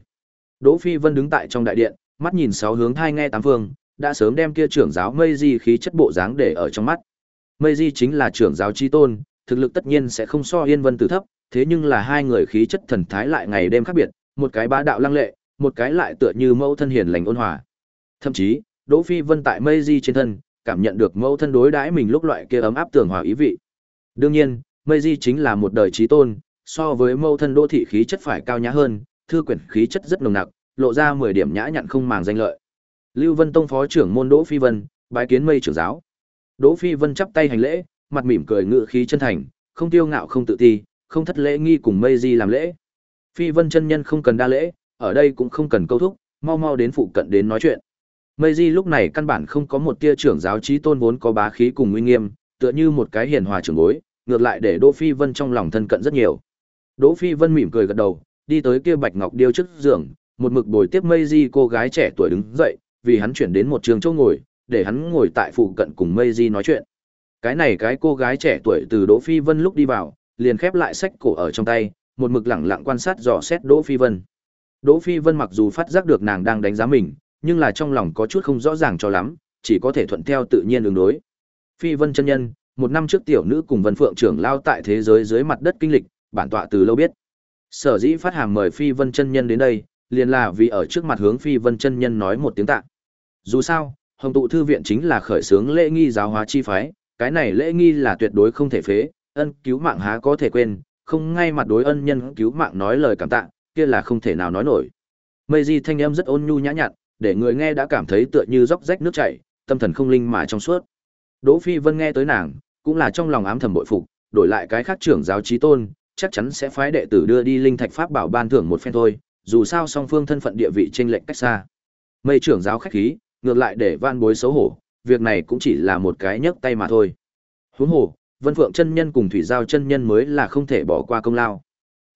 Đỗ Phi Vân đứng tại trong đại điện, mắt nhìn sáu hướng thai nghe tám phương, đã sớm đem kia trưởng giáo Mây Di khí chất bộ dáng để ở trong mắt. Mây Di chính là trưởng giáo chi tôn, thực lực tất nhiên sẽ không so Yên Vân Tử thấp, thế nhưng là hai người khí chất thần thái lại ngày đêm khác biệt, một cái bá đạo lăng lệ, một cái lại tựa như mẫu thân hiền lành ôn hòa. Thậm chí, Đỗ Phi Vân tại Mây Di trên thân, cảm nhận được mẫu thân đối đãi mình lúc loại kia ấm áp tường hòa ý vị. Đương nhiên, Mây Di chính là một đời trí tôn, so với mẫu thân Đỗ thị khí chất phải cao nhã hơn, thư quyển khí chất rất nồng nặc, lộ ra 10 điểm nhã nhặn không màng danh lợi. Lưu Vân Tông phó trưởng môn Đỗ Phi Vân, bái kiến Mây trưởng giáo. Đỗ Phi Vân chắp tay hành lễ, mặt mỉm cười ngự khí chân thành, không tiêu ngạo không tự ti, không thất lễ nghi cùng Mây Di làm lễ. Phi Vân chân nhân không cần đa lễ, ở đây cũng không cần câu thúc, mau mau đến phụ cận đến nói chuyện. Mây Di lúc này căn bản không có một tia trưởng giáo trí tôn vốn có bá khí cùng uy nghiêm, tựa như một cái hiền hòa trưởng bối, ngược lại để Đỗ Phi Vân trong lòng thân cận rất nhiều. Đỗ Phi Vân mỉm cười gật đầu, đi tới kia Bạch Ngọc điêu trước giường, một mực bồi tiếp Mây Di cô gái trẻ tuổi đứng dậy, vì hắn chuyển đến một trường chỗ ngồi, để hắn ngồi tại phụ cận cùng Mây Di nói chuyện. Cái này cái cô gái trẻ tuổi từ Đỗ Phi Vân lúc đi vào, liền khép lại sách cổ ở trong tay, một mực lặng lặng quan sát dò xét Đỗ Phi Vân. Đỗ Phi Vân mặc dù phát giác được nàng đang đánh giá mình, nhưng là trong lòng có chút không rõ ràng cho lắm, chỉ có thể thuận theo tự nhiên ứng đối. Phi Vân chân nhân, một năm trước tiểu nữ cùng Vân Phượng trưởng lao tại thế giới dưới mặt đất kinh lịch, bản tọa từ lâu biết. Sở dĩ phát hàm mời Phi Vân chân nhân đến đây, liền là vì ở trước mặt hướng Phi Vân chân nhân nói một tiếng tạ. Dù sao, Hồng tụ thư viện chính là khởi xướng lễ nghi giáo hóa chi phái, cái này lễ nghi là tuyệt đối không thể phế, ân cứu mạng há có thể quên, không ngay mặt đối ân nhân cứu mạng nói lời cảm tạ, kia là không thể nào nói nổi. Mây Di thanh âm rất ôn nhu nhã nhặn, để người nghe đã cảm thấy tựa như róc rách nước chảy, tâm thần không linh mà trong suốt. Đỗ Phi Vân nghe tới nàng, cũng là trong lòng ám thầm bội phục, đổi lại cái khác trưởng giáo chí tôn, chắc chắn sẽ phái đệ tử đưa đi linh thạch pháp bảo ban thưởng một phen thôi, dù sao song phương thân phận địa vị chênh lệch cách xa. Mây trưởng giáo khách khí, ngược lại để van bối xấu hổ, việc này cũng chỉ là một cái nhấc tay mà thôi. Huống hồ, Vân Phượng chân nhân cùng Thủy Giao chân nhân mới là không thể bỏ qua công lao.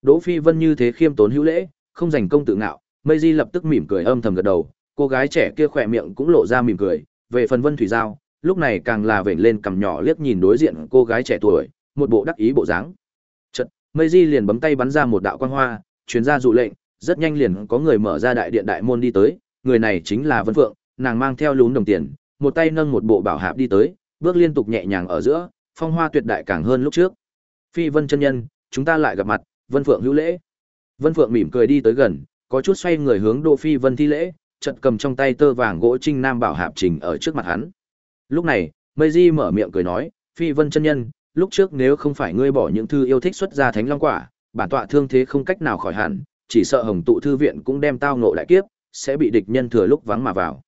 Đỗ Phi Vân như thế khiêm tốn hữu lễ, không dành công tự ngạo, Mây Di lập tức mỉm cười âm thầm gật đầu, cô gái trẻ kia khỏe miệng cũng lộ ra mỉm cười, về phần Vân Thủy Giao, lúc này càng là vểnh lên cằm nhỏ liếc nhìn đối diện cô gái trẻ tuổi, một bộ đắc ý bộ dáng. Chợt, Mây Di liền bấm tay bắn ra một đạo quang hoa, truyền ra dụ lệnh, rất nhanh liền có người mở ra đại điện đại môn đi tới, người này chính là Vân Phượng, nàng mang theo lún đồng tiền, một tay nâng một bộ bảo hạp đi tới, bước liên tục nhẹ nhàng ở giữa, phong hoa tuyệt đại càng hơn lúc trước. Phi Vân chân nhân, chúng ta lại gặp mặt, Vân Phượng hữu lễ. Vân Phượng mỉm cười đi tới gần, có chút xoay người hướng Đỗ Phi Vân thi lễ, chợt cầm trong tay tơ vàng gỗ trinh nam bảo hạp trình ở trước mặt hắn. Lúc này, Mây Di mở miệng cười nói, Phi Vân chân nhân, lúc trước nếu không phải ngươi bỏ những thư yêu thích xuất ra thánh long quả, bản tọa thương thế không cách nào khỏi hẳn, chỉ sợ Hồng tụ thư viện cũng đem tao ngộ đại kiếp, sẽ bị địch nhân thừa lúc vắng mà vào.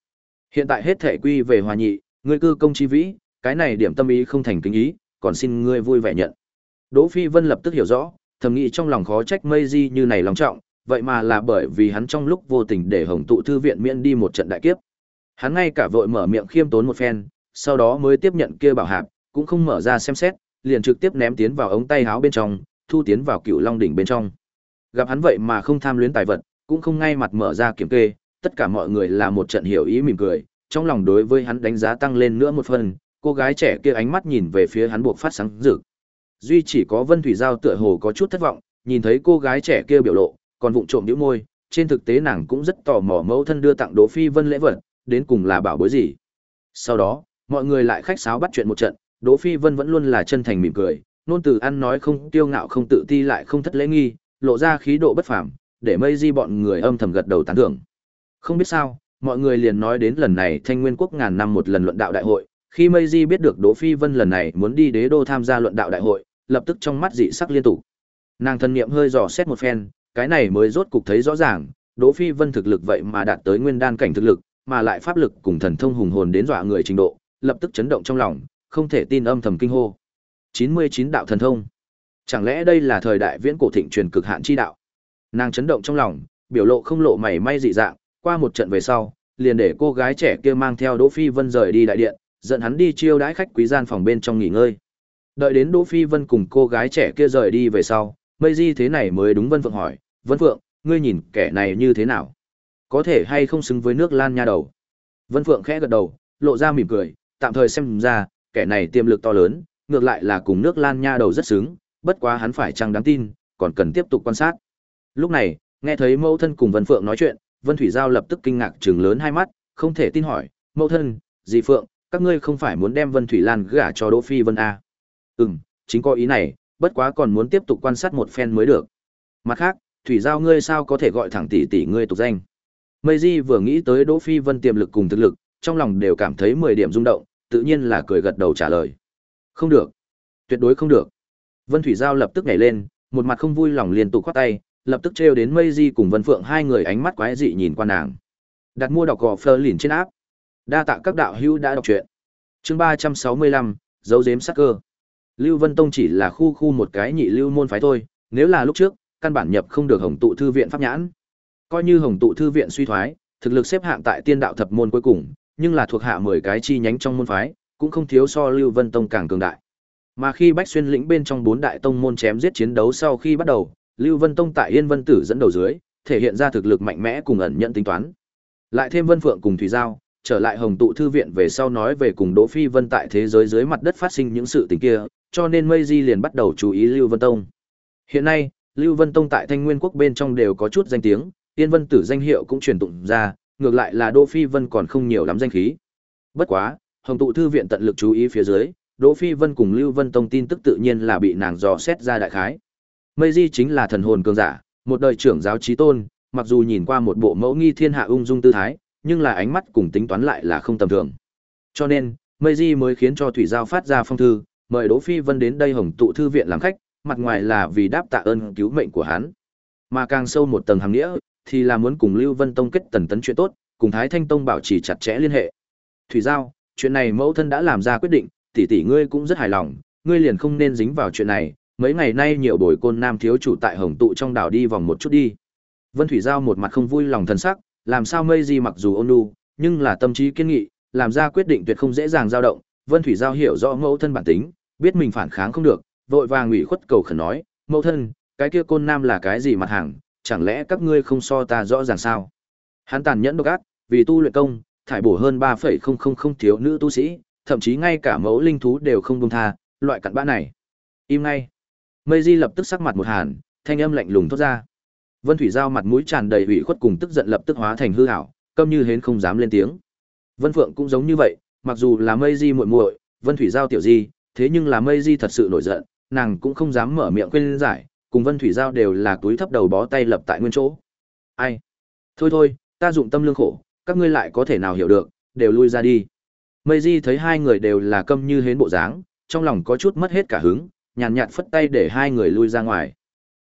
Hiện tại hết thể quy về hòa nhị, ngươi cư công chi vĩ, cái này điểm tâm ý không thành kính ý, còn xin ngươi vui vẻ nhận. Đỗ Phi Vân lập tức hiểu rõ, thầm nghĩ trong lòng khó trách Mây Di như này lòng trọng, vậy mà là bởi vì hắn trong lúc vô tình để Hồng tụ thư viện miễn đi một trận đại kiếp. Hắn ngay cả vội mở miệng khiêm tốn một phen, sau đó mới tiếp nhận kia bảo hạp, cũng không mở ra xem xét, liền trực tiếp ném tiến vào ống tay háo bên trong, thu tiến vào cựu long đỉnh bên trong. Gặp hắn vậy mà không tham luyến tài vật, cũng không ngay mặt mở ra kiểm kê, tất cả mọi người là một trận hiểu ý mỉm cười, trong lòng đối với hắn đánh giá tăng lên nữa một phần, cô gái trẻ kia ánh mắt nhìn về phía hắn buộc phát sáng rực. Duy chỉ có Vân Thủy Giao tựa hồ có chút thất vọng, nhìn thấy cô gái trẻ kia biểu lộ, còn vụng trộm nhíu môi, trên thực tế nàng cũng rất tò mò mẫu thân đưa tặng Đỗ Phi Vân lễ vật, đến cùng là bảo bối gì. Sau đó, mọi người lại khách sáo bắt chuyện một trận, Đỗ Phi Vân vẫn luôn là chân thành mỉm cười, nôn từ ăn nói không tiêu ngạo không tự ti lại không thất lễ nghi, lộ ra khí độ bất phàm, để mây di bọn người âm thầm gật đầu tán thưởng. Không biết sao, mọi người liền nói đến lần này Thanh Nguyên quốc ngàn năm một lần luận đạo đại hội, khi mây di biết được Đỗ Phi Vân lần này muốn đi đế đô tham gia luận đạo đại hội, lập tức trong mắt dị sắc liên tục. Nàng thân niệm hơi dò xét một phen, cái này mới rốt cục thấy rõ ràng, Đỗ Phi Vân thực lực vậy mà đạt tới nguyên đan cảnh thực lực, mà lại pháp lực cùng thần thông hùng hồn đến dọa người trình độ, lập tức chấn động trong lòng, không thể tin âm thầm kinh hô. 99 đạo thần thông. Chẳng lẽ đây là thời đại viễn cổ thịnh truyền cực hạn chi đạo? Nàng chấn động trong lòng, biểu lộ không lộ mảy may dị dạng, qua một trận về sau, liền để cô gái trẻ kia mang theo Đỗ Phi Vân rời đi đại điện, dẫn hắn đi chiêu đãi khách quý gian phòng bên trong nghỉ ngơi. Đợi đến Đỗ Phi Vân cùng cô gái trẻ kia rời đi về sau, Mây Di thế này mới đúng Vân Phượng hỏi, "Vân Phượng, ngươi nhìn kẻ này như thế nào? Có thể hay không xứng với nước Lan nha đầu?" Vân Phượng khẽ gật đầu, lộ ra mỉm cười, tạm thời xem ra, kẻ này tiềm lực to lớn, ngược lại là cùng nước Lan nha đầu rất xứng, bất quá hắn phải chăng đáng tin, còn cần tiếp tục quan sát. Lúc này, nghe thấy mẫu thân cùng Vân Phượng nói chuyện, Vân Thủy Giao lập tức kinh ngạc trừng lớn hai mắt, không thể tin hỏi, mẫu thân, dì Phượng, các ngươi không phải muốn đem Vân Thủy Lan gả cho Đỗ Phi Vân à? Ừm, chính có ý này, bất quá còn muốn tiếp tục quan sát một phen mới được. Mặt khác, Thủy Giao ngươi sao có thể gọi thẳng tỷ tỷ ngươi tục danh. Mây Di vừa nghĩ tới Đỗ Phi Vân tiềm lực cùng thực lực, trong lòng đều cảm thấy 10 điểm rung động, tự nhiên là cười gật đầu trả lời. Không được. Tuyệt đối không được. Vân Thủy Giao lập tức nhảy lên, một mặt không vui lòng liên tục khoát tay, lập tức trêu đến Mây Di cùng Vân Phượng hai người ánh mắt quái dị nhìn qua nàng. Đặt mua đọc gò phơ lìn trên áp. Đa tạ các đạo hữu đã đọc truyện. Chương 365, dấu giếm sắc cơ. Lưu Vân Tông chỉ là khu khu một cái nhị lưu môn phái thôi, nếu là lúc trước, căn bản nhập không được Hồng tụ thư viện pháp nhãn. Coi như Hồng tụ thư viện suy thoái, thực lực xếp hạng tại tiên đạo thập môn cuối cùng, nhưng là thuộc hạ 10 cái chi nhánh trong môn phái, cũng không thiếu so Lưu Vân Tông càng cường đại. Mà khi Bách Xuyên lĩnh bên trong bốn đại tông môn chém giết chiến đấu sau khi bắt đầu, Lưu Vân Tông tại Yên Vân Tử dẫn đầu dưới, thể hiện ra thực lực mạnh mẽ cùng ẩn nhận tính toán. Lại thêm Vân Phượng cùng Thủy Giao, trở lại Hồng Tụ thư viện về sau nói về cùng Đỗ Phi Vân tại thế giới dưới mặt đất phát sinh những sự tình kia, cho nên Mây Di liền bắt đầu chú ý Lưu Vân Tông. Hiện nay, Lưu Vân Tông tại Thanh Nguyên quốc bên trong đều có chút danh tiếng, Yên Vân Tử danh hiệu cũng truyền tụng ra, ngược lại là Đỗ Phi Vân còn không nhiều lắm danh khí. Bất quá, Hồng tụ thư viện tận lực chú ý phía dưới, Đỗ Phi Vân cùng Lưu Vân Tông tin tức tự nhiên là bị nàng dò xét ra đại khái. Mây Di chính là thần hồn cường giả, một đời trưởng giáo chí tôn, mặc dù nhìn qua một bộ mẫu nghi thiên hạ ung dung tư thái, nhưng là ánh mắt cùng tính toán lại là không tầm thường. Cho nên, Mây Di mới khiến cho Thủy Giao phát ra phong thư, mời Đỗ Phi Vân đến đây Hồng tụ thư viện làm khách, mặt ngoài là vì đáp tạ ơn cứu mệnh của hắn. Mà càng sâu một tầng hàng nghĩa, thì là muốn cùng Lưu Vân Tông kết tần tấn chuyện tốt, cùng Thái Thanh Tông bảo trì chặt chẽ liên hệ. Thủy Giao, chuyện này mẫu thân đã làm ra quyết định, tỷ tỷ ngươi cũng rất hài lòng, ngươi liền không nên dính vào chuyện này, mấy ngày nay nhiều bồi côn nam thiếu chủ tại Hồng tụ trong đảo đi vòng một chút đi. Vân Thủy Giao một mặt không vui lòng thân sắc, làm sao mây gì mặc dù ôn nhu, nhưng là tâm trí kiên nghị, làm ra quyết định tuyệt không dễ dàng dao động, Vân Thủy Giao hiểu rõ mẫu thân bản tính, biết mình phản kháng không được, vội vàng ủy khuất cầu khẩn nói, "Mẫu thân, cái kia côn nam là cái gì mặt hàng, chẳng lẽ các ngươi không so ta rõ ràng sao?" Hắn tàn nhẫn độc ác, vì tu luyện công, thải bổ hơn 3.000 thiếu nữ tu sĩ, thậm chí ngay cả mẫu linh thú đều không đông tha, loại cặn bã này. Im ngay. Mây Di lập tức sắc mặt một hàn, thanh âm lạnh lùng thốt ra. Vân Thủy Giao mặt mũi tràn đầy ủy khuất cùng tức giận lập tức hóa thành hư ảo, câm như hến không dám lên tiếng. Vân Phượng cũng giống như vậy, mặc dù là Mây Di muội muội, Vân Thủy Giao tiểu di, thế nhưng là Mây Di thật sự nổi giận, nàng cũng không dám mở miệng khuyên giải, cùng Vân Thủy Giao đều là túi thấp đầu bó tay lập tại nguyên chỗ. Ai? Thôi thôi, ta dụng tâm lương khổ, các ngươi lại có thể nào hiểu được, đều lui ra đi. Mây Di thấy hai người đều là câm như hến bộ dáng, trong lòng có chút mất hết cả hứng, nhàn nhạt phất tay để hai người lui ra ngoài.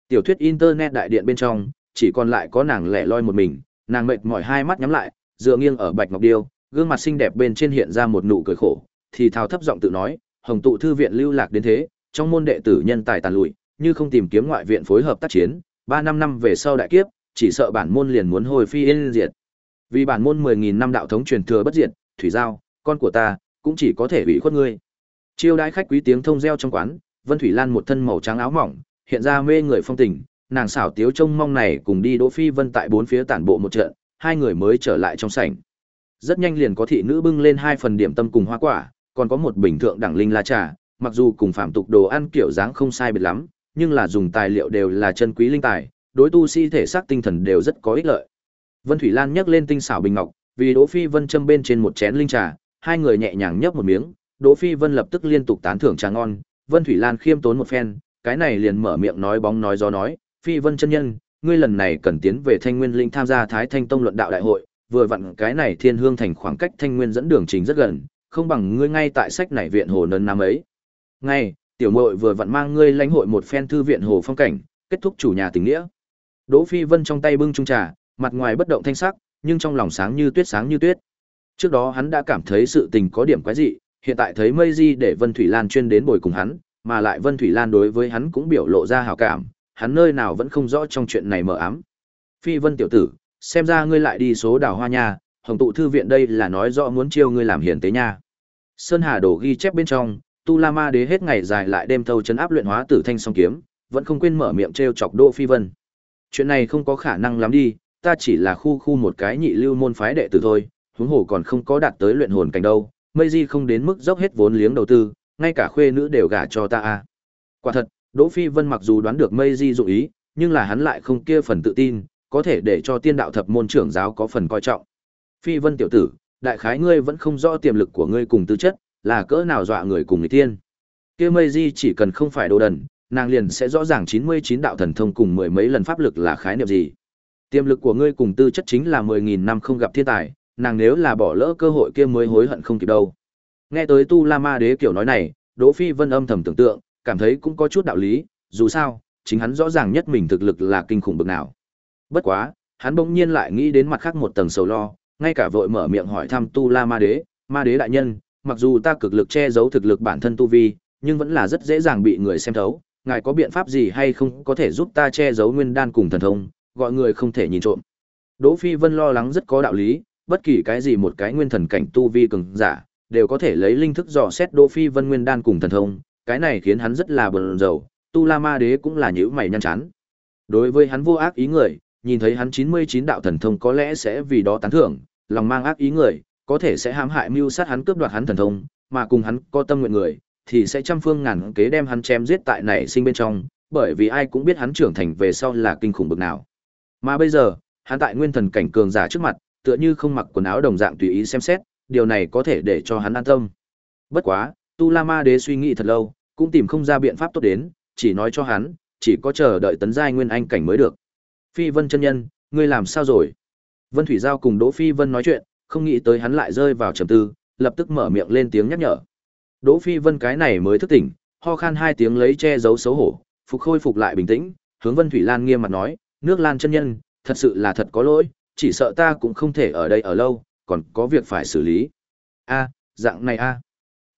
Tiểu thuyết internet đại điện bên trong, chỉ còn lại có nàng lẻ loi một mình, nàng mệt mỏi hai mắt nhắm lại, dựa nghiêng ở bạch ngọc điêu, gương mặt xinh đẹp bên trên hiện ra một nụ cười khổ, thì thào thấp giọng tự nói, Hồng tụ thư viện lưu lạc đến thế, trong môn đệ tử nhân tài tàn lụi, như không tìm kiếm ngoại viện phối hợp tác chiến, ba năm năm về sau đại kiếp, chỉ sợ bản môn liền muốn hồi phi yên diệt. Vì bản môn mười nghìn năm đạo thống truyền thừa bất diệt, thủy giao, con của ta, cũng chỉ có thể ủy khuất ngươi. Chiêu đãi khách quý tiếng thông reo trong quán, Vân Thủy Lan một thân màu trắng áo mỏng, hiện ra mê người phong tình, nàng xảo tiếu trông mong này cùng đi Đỗ Phi Vân tại bốn phía tản bộ một trận, hai người mới trở lại trong sảnh. Rất nhanh liền có thị nữ bưng lên hai phần điểm tâm cùng hoa quả, còn có một bình thượng đẳng linh la trà, mặc dù cùng phạm tục đồ ăn kiểu dáng không sai biệt lắm, nhưng là dùng tài liệu đều là chân quý linh tài, đối tu sĩ si thể xác tinh thần đều rất có ích lợi. Vân Thủy Lan nhấc lên tinh xảo bình ngọc, vì Đỗ Phi Vân châm bên trên một chén linh trà, hai người nhẹ nhàng nhấp một miếng, Đỗ Phi Vân lập tức liên tục tán thưởng trà ngon, Vân Thủy Lan khiêm tốn một phen, cái này liền mở miệng nói bóng nói gió nói, "Phi Vân chân nhân, ngươi lần này cần tiến về Thanh Nguyên Linh tham gia Thái Thanh Tông luận đạo đại hội, vừa vặn cái này Thiên Hương thành khoảng cách Thanh Nguyên dẫn đường trình rất gần, không bằng ngươi ngay tại sách này viện hồ nấn năm ấy." Ngay, tiểu muội vừa vặn mang ngươi lãnh hội một phen thư viện hồ phong cảnh, kết thúc chủ nhà tình nghĩa. Đỗ Phi Vân trong tay bưng chung trà, mặt ngoài bất động thanh sắc, nhưng trong lòng sáng như tuyết sáng như tuyết. Trước đó hắn đã cảm thấy sự tình có điểm quái dị, hiện tại thấy Mây Di để Vân Thủy Lan chuyên đến bồi cùng hắn, mà lại Vân Thủy Lan đối với hắn cũng biểu lộ ra hảo cảm, hắn nơi nào vẫn không rõ trong chuyện này mờ ám. Phi Vân tiểu tử, xem ra ngươi lại đi số đào hoa nha, Hồng tụ thư viện đây là nói rõ muốn chiêu ngươi làm hiền tế nha. Sơn Hà đổ ghi chép bên trong, Tu La Ma Đế hết ngày dài lại đêm thâu chấn áp luyện hóa tử thanh song kiếm, vẫn không quên mở miệng trêu chọc Đỗ Phi Vân. Chuyện này không có khả năng lắm đi, ta chỉ là khu khu một cái nhị lưu môn phái đệ tử thôi, huống hồ còn không có đạt tới luyện hồn cảnh đâu, mây di không đến mức dốc hết vốn liếng đầu tư, ngay cả khuê nữ đều gả cho ta a Quả thật, Đỗ Phi Vân mặc dù đoán được mây di dụng ý, nhưng là hắn lại không kia phần tự tin, có thể để cho tiên đạo thập môn trưởng giáo có phần coi trọng. Phi Vân tiểu tử, đại khái ngươi vẫn không rõ tiềm lực của ngươi cùng tư chất, là cỡ nào dọa người cùng người tiên. Kia mây di chỉ cần không phải đồ đần, nàng liền sẽ rõ ràng 99 đạo thần thông cùng mười mấy lần pháp lực là khái niệm gì. Tiềm lực của ngươi cùng tư chất chính là 10.000 năm không gặp thiên tài, nàng nếu là bỏ lỡ cơ hội kia mới hối hận không kịp đâu. Nghe tới Tu La Ma Đế kiểu nói này, Đỗ Phi Vân âm thầm tưởng tượng, cảm thấy cũng có chút đạo lý, dù sao, chính hắn rõ ràng nhất mình thực lực là kinh khủng bậc nào. Bất quá, hắn bỗng nhiên lại nghĩ đến mặt khác một tầng sầu lo, ngay cả vội mở miệng hỏi thăm Tu La Ma Đế, Ma Đế đại nhân, mặc dù ta cực lực che giấu thực lực bản thân tu vi, nhưng vẫn là rất dễ dàng bị người xem thấu, ngài có biện pháp gì hay không có thể giúp ta che giấu nguyên đan cùng thần thông, gọi người không thể nhìn trộm. Đỗ Phi Vân lo lắng rất có đạo lý, bất kỳ cái gì một cái nguyên thần cảnh tu vi cường giả, đều có thể lấy linh thức dò xét Đỗ Phi Vân nguyên đan cùng thần thông, cái này khiến hắn rất là bần rầu, Tu La Ma Đế cũng là nhíu mày nhăn chán. Đối với hắn vô ác ý người, nhìn thấy hắn 99 đạo thần thông có lẽ sẽ vì đó tán thưởng, lòng mang ác ý người, có thể sẽ hãm hại mưu sát hắn cướp đoạt hắn thần thông, mà cùng hắn có tâm nguyện người, thì sẽ trăm phương ngàn kế đem hắn chém giết tại nảy sinh bên trong, bởi vì ai cũng biết hắn trưởng thành về sau là kinh khủng bực nào. Mà bây giờ, hắn tại nguyên thần cảnh cường giả trước mặt, tựa như không mặc quần áo đồng dạng tùy ý xem xét, điều này có thể để cho hắn an tâm. Bất quá, Tu La Ma Đế suy nghĩ thật lâu, cũng tìm không ra biện pháp tốt đến, chỉ nói cho hắn, chỉ có chờ đợi tấn giai nguyên anh cảnh mới được. Phi Vân chân nhân, ngươi làm sao rồi? Vân Thủy Giao cùng Đỗ Phi Vân nói chuyện, không nghĩ tới hắn lại rơi vào trầm tư, lập tức mở miệng lên tiếng nhắc nhở. Đỗ Phi Vân cái này mới thức tỉnh, ho khan hai tiếng lấy che giấu xấu hổ, phục khôi phục lại bình tĩnh, hướng Vân Thủy Lan nghiêm mặt nói, "Nước Lan chân nhân, thật sự là thật có lỗi, chỉ sợ ta cũng không thể ở đây ở lâu, còn có việc phải xử lý." "A, dạng này a."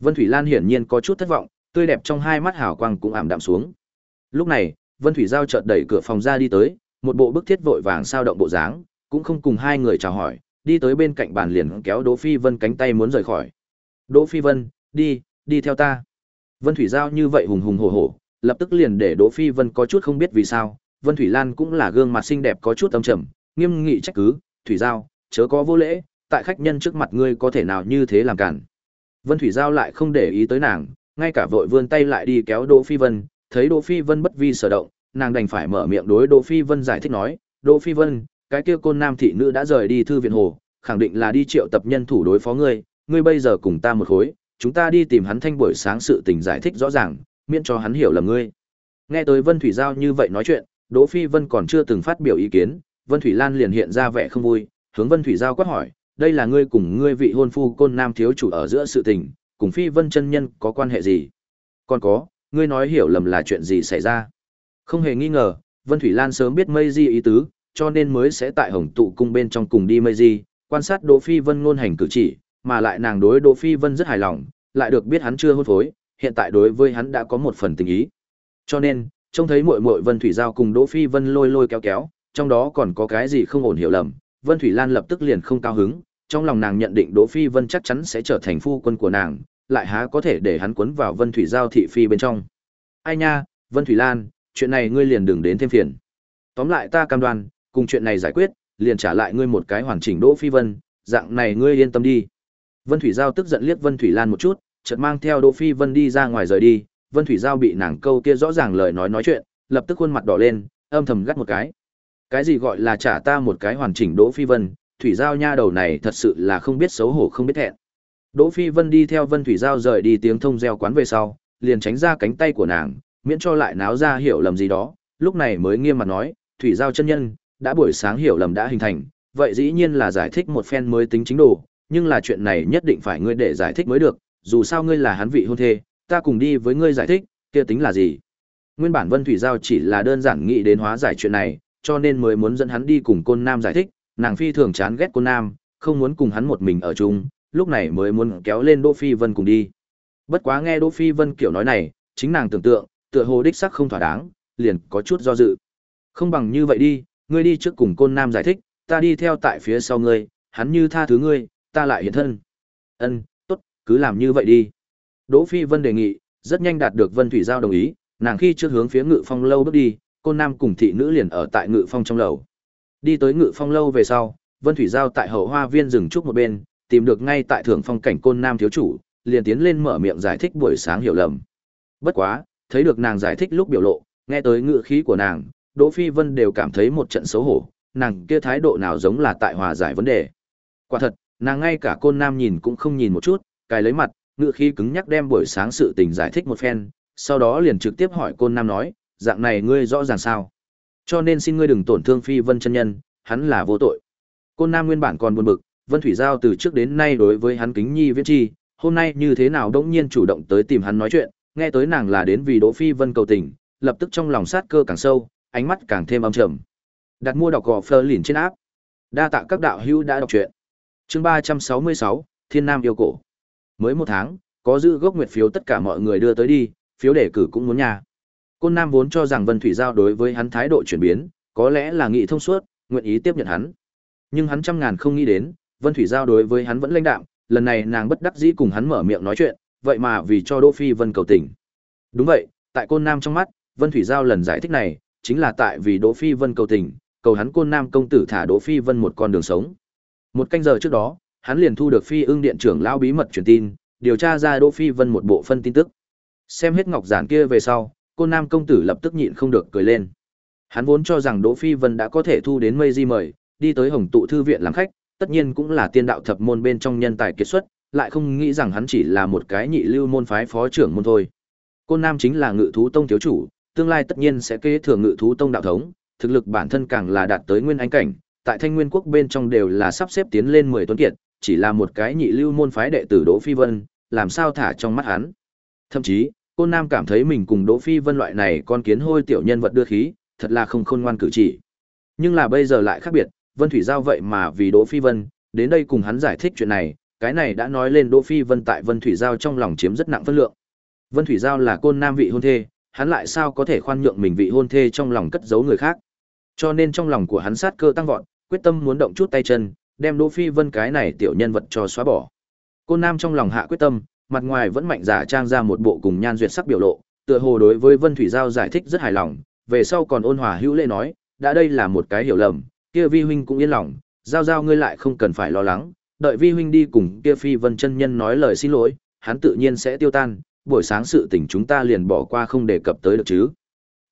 Vân Thủy Lan hiển nhiên có chút thất vọng, tươi đẹp trong hai mắt hào quang cũng ảm đạm xuống. Lúc này, Vân Thủy Giao chợt đẩy cửa phòng ra đi tới, một bộ bức thiết vội vàng sao động bộ dáng, cũng không cùng hai người chào hỏi, đi tới bên cạnh bàn liền kéo Đỗ Phi Vân cánh tay muốn rời khỏi. Đỗ Phi Vân, đi, đi theo ta. Vân Thủy Giao như vậy hùng hùng hổ hổ, lập tức liền để Đỗ Phi Vân có chút không biết vì sao, Vân Thủy Lan cũng là gương mặt xinh đẹp có chút âm trầm, nghiêm nghị trách cứ, "Thủy Giao, chớ có vô lễ, tại khách nhân trước mặt ngươi có thể nào như thế làm cản?" Vân Thủy Giao lại không để ý tới nàng, ngay cả vội vươn tay lại đi kéo Đỗ Phi Vân, thấy Đỗ Phi Vân bất vi sở động, nàng đành phải mở miệng đối Đỗ Phi Vân giải thích nói, "Đỗ Phi Vân, cái kia côn nam thị nữ đã rời đi thư viện hồ, khẳng định là đi triệu tập nhân thủ đối phó ngươi, ngươi bây giờ cùng ta một khối, chúng ta đi tìm hắn thanh buổi sáng sự tình giải thích rõ ràng, miễn cho hắn hiểu lầm ngươi." Nghe tới Vân Thủy Giao như vậy nói chuyện, Đỗ Phi Vân còn chưa từng phát biểu ý kiến, Vân Thủy Lan liền hiện ra vẻ không vui, hướng Vân Thủy Giao quát hỏi, đây là ngươi cùng ngươi vị hôn phu côn nam thiếu chủ ở giữa sự tình, cùng Phi Vân chân nhân có quan hệ gì? Còn có, ngươi nói hiểu lầm là chuyện gì xảy ra? Không hề nghi ngờ, Vân Thủy Lan sớm biết Mây Di ý tứ, cho nên mới sẽ tại Hồng tụ cung bên trong cùng đi Mây Di, quan sát Đỗ Phi Vân ngôn hành cử chỉ, mà lại nàng đối Đỗ Phi Vân rất hài lòng, lại được biết hắn chưa hôn phối, hiện tại đối với hắn đã có một phần tình ý. Cho nên, trông thấy muội muội Vân Thủy Giao cùng Đỗ Phi Vân lôi lôi kéo kéo, trong đó còn có cái gì không ổn hiểu lầm, Vân Thủy Lan lập tức liền không cao hứng, trong lòng nàng nhận định Đỗ Phi Vân chắc chắn sẽ trở thành phu quân của nàng, lại há có thể để hắn quấn vào Vân Thủy Giao thị phi bên trong. Ai nha, Vân Thủy Lan, chuyện này ngươi liền đừng đến thêm phiền. Tóm lại ta cam đoan, cùng chuyện này giải quyết, liền trả lại ngươi một cái hoàn chỉnh Đỗ Phi Vân, dạng này ngươi yên tâm đi. Vân Thủy Giao tức giận liếc Vân Thủy Lan một chút, chợt mang theo Đỗ Phi Vân đi ra ngoài rời đi, Vân Thủy Giao bị nàng câu kia rõ ràng lời nói nói chuyện, lập tức khuôn mặt đỏ lên, âm thầm gắt một cái. Cái gì gọi là trả ta một cái hoàn chỉnh Đỗ Phi Vân, Thủy Giao nha đầu này thật sự là không biết xấu hổ không biết thẹn. Đỗ Phi Vân đi theo Vân Thủy Giao rời đi tiếng thông reo quán về sau, liền tránh ra cánh tay của nàng, miễn cho lại náo ra hiểu lầm gì đó, lúc này mới nghiêm mặt nói, Thủy Giao chân nhân, đã buổi sáng hiểu lầm đã hình thành, vậy dĩ nhiên là giải thích một phen mới tính chính đồ, nhưng là chuyện này nhất định phải ngươi để giải thích mới được, dù sao ngươi là hắn vị hôn thê, ta cùng đi với ngươi giải thích, kia tính là gì? Nguyên bản Vân Thủy Giao chỉ là đơn giản nghĩ đến hóa giải chuyện này, cho nên mới muốn dẫn hắn đi cùng Côn Nam giải thích, nàng phi thường chán ghét Côn Nam, không muốn cùng hắn một mình ở chung, lúc này mới muốn kéo lên Đỗ Phi Vân cùng đi. Bất quá nghe Đỗ Phi Vân kiểu nói này, chính nàng tưởng tượng, tựa hồ đích sắc không thỏa đáng, liền có chút do dự. Không bằng như vậy đi, ngươi đi trước cùng Côn Nam giải thích, ta đi theo tại phía sau ngươi, hắn như tha thứ ngươi, ta lại hiện thân. Ân, tốt, cứ làm như vậy đi. Đỗ Phi Vân đề nghị, rất nhanh đạt được Vân Thủy Giao đồng ý, nàng khi trước hướng phía Ngự Phong lâu bước đi, Côn Nam cùng thị nữ liền ở tại Ngự Phong trong lầu. Đi tới Ngự Phong lâu về sau, Vân Thủy Giao tại hậu hoa viên dừng chút một bên, tìm được ngay tại thưởng phong cảnh Côn Nam thiếu chủ, liền tiến lên mở miệng giải thích buổi sáng hiểu lầm. Bất quá, thấy được nàng giải thích lúc biểu lộ, nghe tới ngựa khí của nàng, Đỗ Phi Vân đều cảm thấy một trận xấu hổ, nàng kia thái độ nào giống là tại hòa giải vấn đề. Quả thật, nàng ngay cả côn nam nhìn cũng không nhìn một chút, cài lấy mặt, ngựa khí cứng nhắc đem buổi sáng sự tình giải thích một phen, sau đó liền trực tiếp hỏi côn nam nói, dạng này ngươi rõ ràng sao? Cho nên xin ngươi đừng tổn thương Phi Vân chân nhân, hắn là vô tội. Côn nam nguyên bản còn buồn bực, Vân Thủy Giao từ trước đến nay đối với hắn kính nhi viễn chi, hôm nay như thế nào đỗng nhiên chủ động tới tìm hắn nói chuyện, nghe tới nàng là đến vì Đỗ Phi Vân cầu tình, lập tức trong lòng sát cơ càng sâu, ánh mắt càng thêm âm trầm. Đặt mua đọc gò Fleur lìn trên áp. Đa tạ các đạo hữu đã đọc truyện. Chương 366, Thiên Nam yêu cổ. Mới một tháng, có giữ gốc nguyệt phiếu tất cả mọi người đưa tới đi, phiếu đề cử cũng muốn nhà. Côn Nam vốn cho rằng Vân Thủy Giao đối với hắn thái độ chuyển biến, có lẽ là nghị thông suốt, nguyện ý tiếp nhận hắn. Nhưng hắn trăm ngàn không nghĩ đến, Vân Thủy Giao đối với hắn vẫn lãnh đạm, lần này nàng bất đắc dĩ cùng hắn mở miệng nói chuyện, vậy mà vì cho Đỗ Phi Vân cầu tình. Đúng vậy, tại Côn Nam trong mắt, Vân Thủy Giao lần giải thích này, chính là tại vì Đỗ Phi Vân cầu tình, cầu hắn Côn Nam công tử thả Đỗ Phi Vân một con đường sống. Một canh giờ trước đó, hắn liền thu được Phi Ưng điện trưởng lão bí mật truyền tin, điều tra ra Đỗ Phi Vân một bộ phân tin tức. Xem hết ngọc giản kia về sau, Cô Nam công tử lập tức nhịn không được cười lên. Hắn vốn cho rằng Đỗ Phi Vân đã có thể thu đến mây di mời, đi tới Hồng tụ thư viện làm khách, tất nhiên cũng là tiên đạo thập môn bên trong nhân tài kiệt xuất, lại không nghĩ rằng hắn chỉ là một cái nhị lưu môn phái phó trưởng môn thôi. Côn Nam chính là Ngự thú tông thiếu chủ, tương lai tất nhiên sẽ kế thừa Ngự thú tông đạo thống, thực lực bản thân càng là đạt tới nguyên anh cảnh, tại Thanh Nguyên quốc bên trong đều là sắp xếp tiến lên 10 tuấn kiệt, chỉ là một cái nhị lưu môn phái đệ tử Đỗ Phi Vân, làm sao thả trong mắt hắn. Thậm chí, Côn Nam cảm thấy mình cùng Đỗ Phi Vân loại này con kiến hôi tiểu nhân vật đưa khí, thật là không khôn ngoan cử chỉ. Nhưng là bây giờ lại khác biệt, Vân Thủy Giao vậy mà vì Đỗ Phi Vân, đến đây cùng hắn giải thích chuyện này, cái này đã nói lên Đỗ Phi Vân tại Vân Thủy Giao trong lòng chiếm rất nặng phân lượng. Vân Thủy Giao là côn nam vị hôn thê, hắn lại sao có thể khoan nhượng mình vị hôn thê trong lòng cất giấu người khác. Cho nên trong lòng của hắn sát cơ tăng vọt, quyết tâm muốn động chút tay chân, đem Đỗ Phi Vân cái này tiểu nhân vật cho xóa bỏ. Côn Nam trong lòng hạ quyết tâm, mặt ngoài vẫn mạnh giả trang ra một bộ cùng nhan duyệt sắc biểu lộ, tựa hồ đối với Vân Thủy Giao giải thích rất hài lòng, về sau còn ôn hòa hữu lễ nói, đã đây là một cái hiểu lầm, kia vi huynh cũng yên lòng, giao giao ngươi lại không cần phải lo lắng, đợi vi huynh đi cùng kia phi vân chân nhân nói lời xin lỗi, hắn tự nhiên sẽ tiêu tan, buổi sáng sự tình chúng ta liền bỏ qua không đề cập tới được chứ.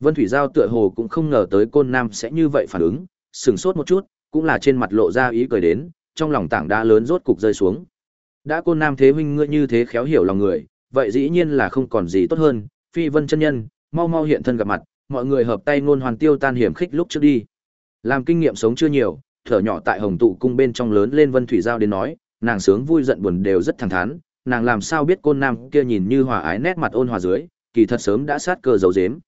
Vân Thủy Giao tựa hồ cũng không ngờ tới côn nam sẽ như vậy phản ứng, sừng sốt một chút, cũng là trên mặt lộ ra ý cười đến, trong lòng tảng đá lớn rốt cục rơi xuống. Đã côn nam thế huynh ngươi như thế khéo hiểu lòng người, vậy dĩ nhiên là không còn gì tốt hơn, phi vân chân nhân, mau mau hiện thân gặp mặt, mọi người hợp tay ngôn hoàn tiêu tan hiểm khích lúc trước đi. Làm kinh nghiệm sống chưa nhiều, thở nhỏ tại hồng tụ cung bên trong lớn lên vân thủy giao đến nói, nàng sướng vui giận buồn đều rất thẳng thắn, nàng làm sao biết côn nam kia nhìn như hòa ái nét mặt ôn hòa dưới, kỳ thật sớm đã sát cơ dấu dếm.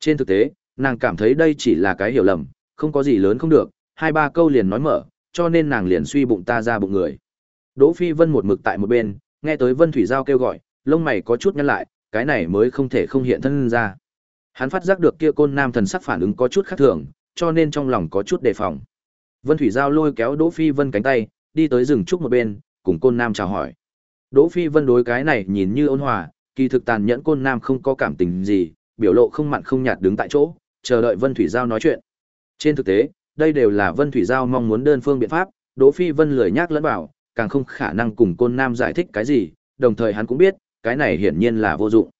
Trên thực tế, nàng cảm thấy đây chỉ là cái hiểu lầm, không có gì lớn không được, hai ba câu liền nói mở, cho nên nàng liền suy bụng ta ra bụng người. Đỗ Phi Vân một mực tại một bên, nghe tới Vân Thủy Giao kêu gọi, lông mày có chút nhăn lại, cái này mới không thể không hiện thân ra. Hắn phát giác được kia côn nam thần sắc phản ứng có chút khác thường, cho nên trong lòng có chút đề phòng. Vân Thủy Giao lôi kéo Đỗ Phi Vân cánh tay, đi tới rừng trúc một bên, cùng côn nam chào hỏi. Đỗ Phi Vân đối cái này nhìn như ôn hòa, kỳ thực tàn nhẫn côn nam không có cảm tình gì, biểu lộ không mặn không nhạt đứng tại chỗ, chờ đợi Vân Thủy Giao nói chuyện. Trên thực tế, đây đều là Vân Thủy Giao mong muốn đơn phương biện pháp, Đỗ Phi Vân lười nhác lẫn bảo, càng không khả năng cùng côn nam giải thích cái gì, đồng thời hắn cũng biết, cái này hiển nhiên là vô dụng.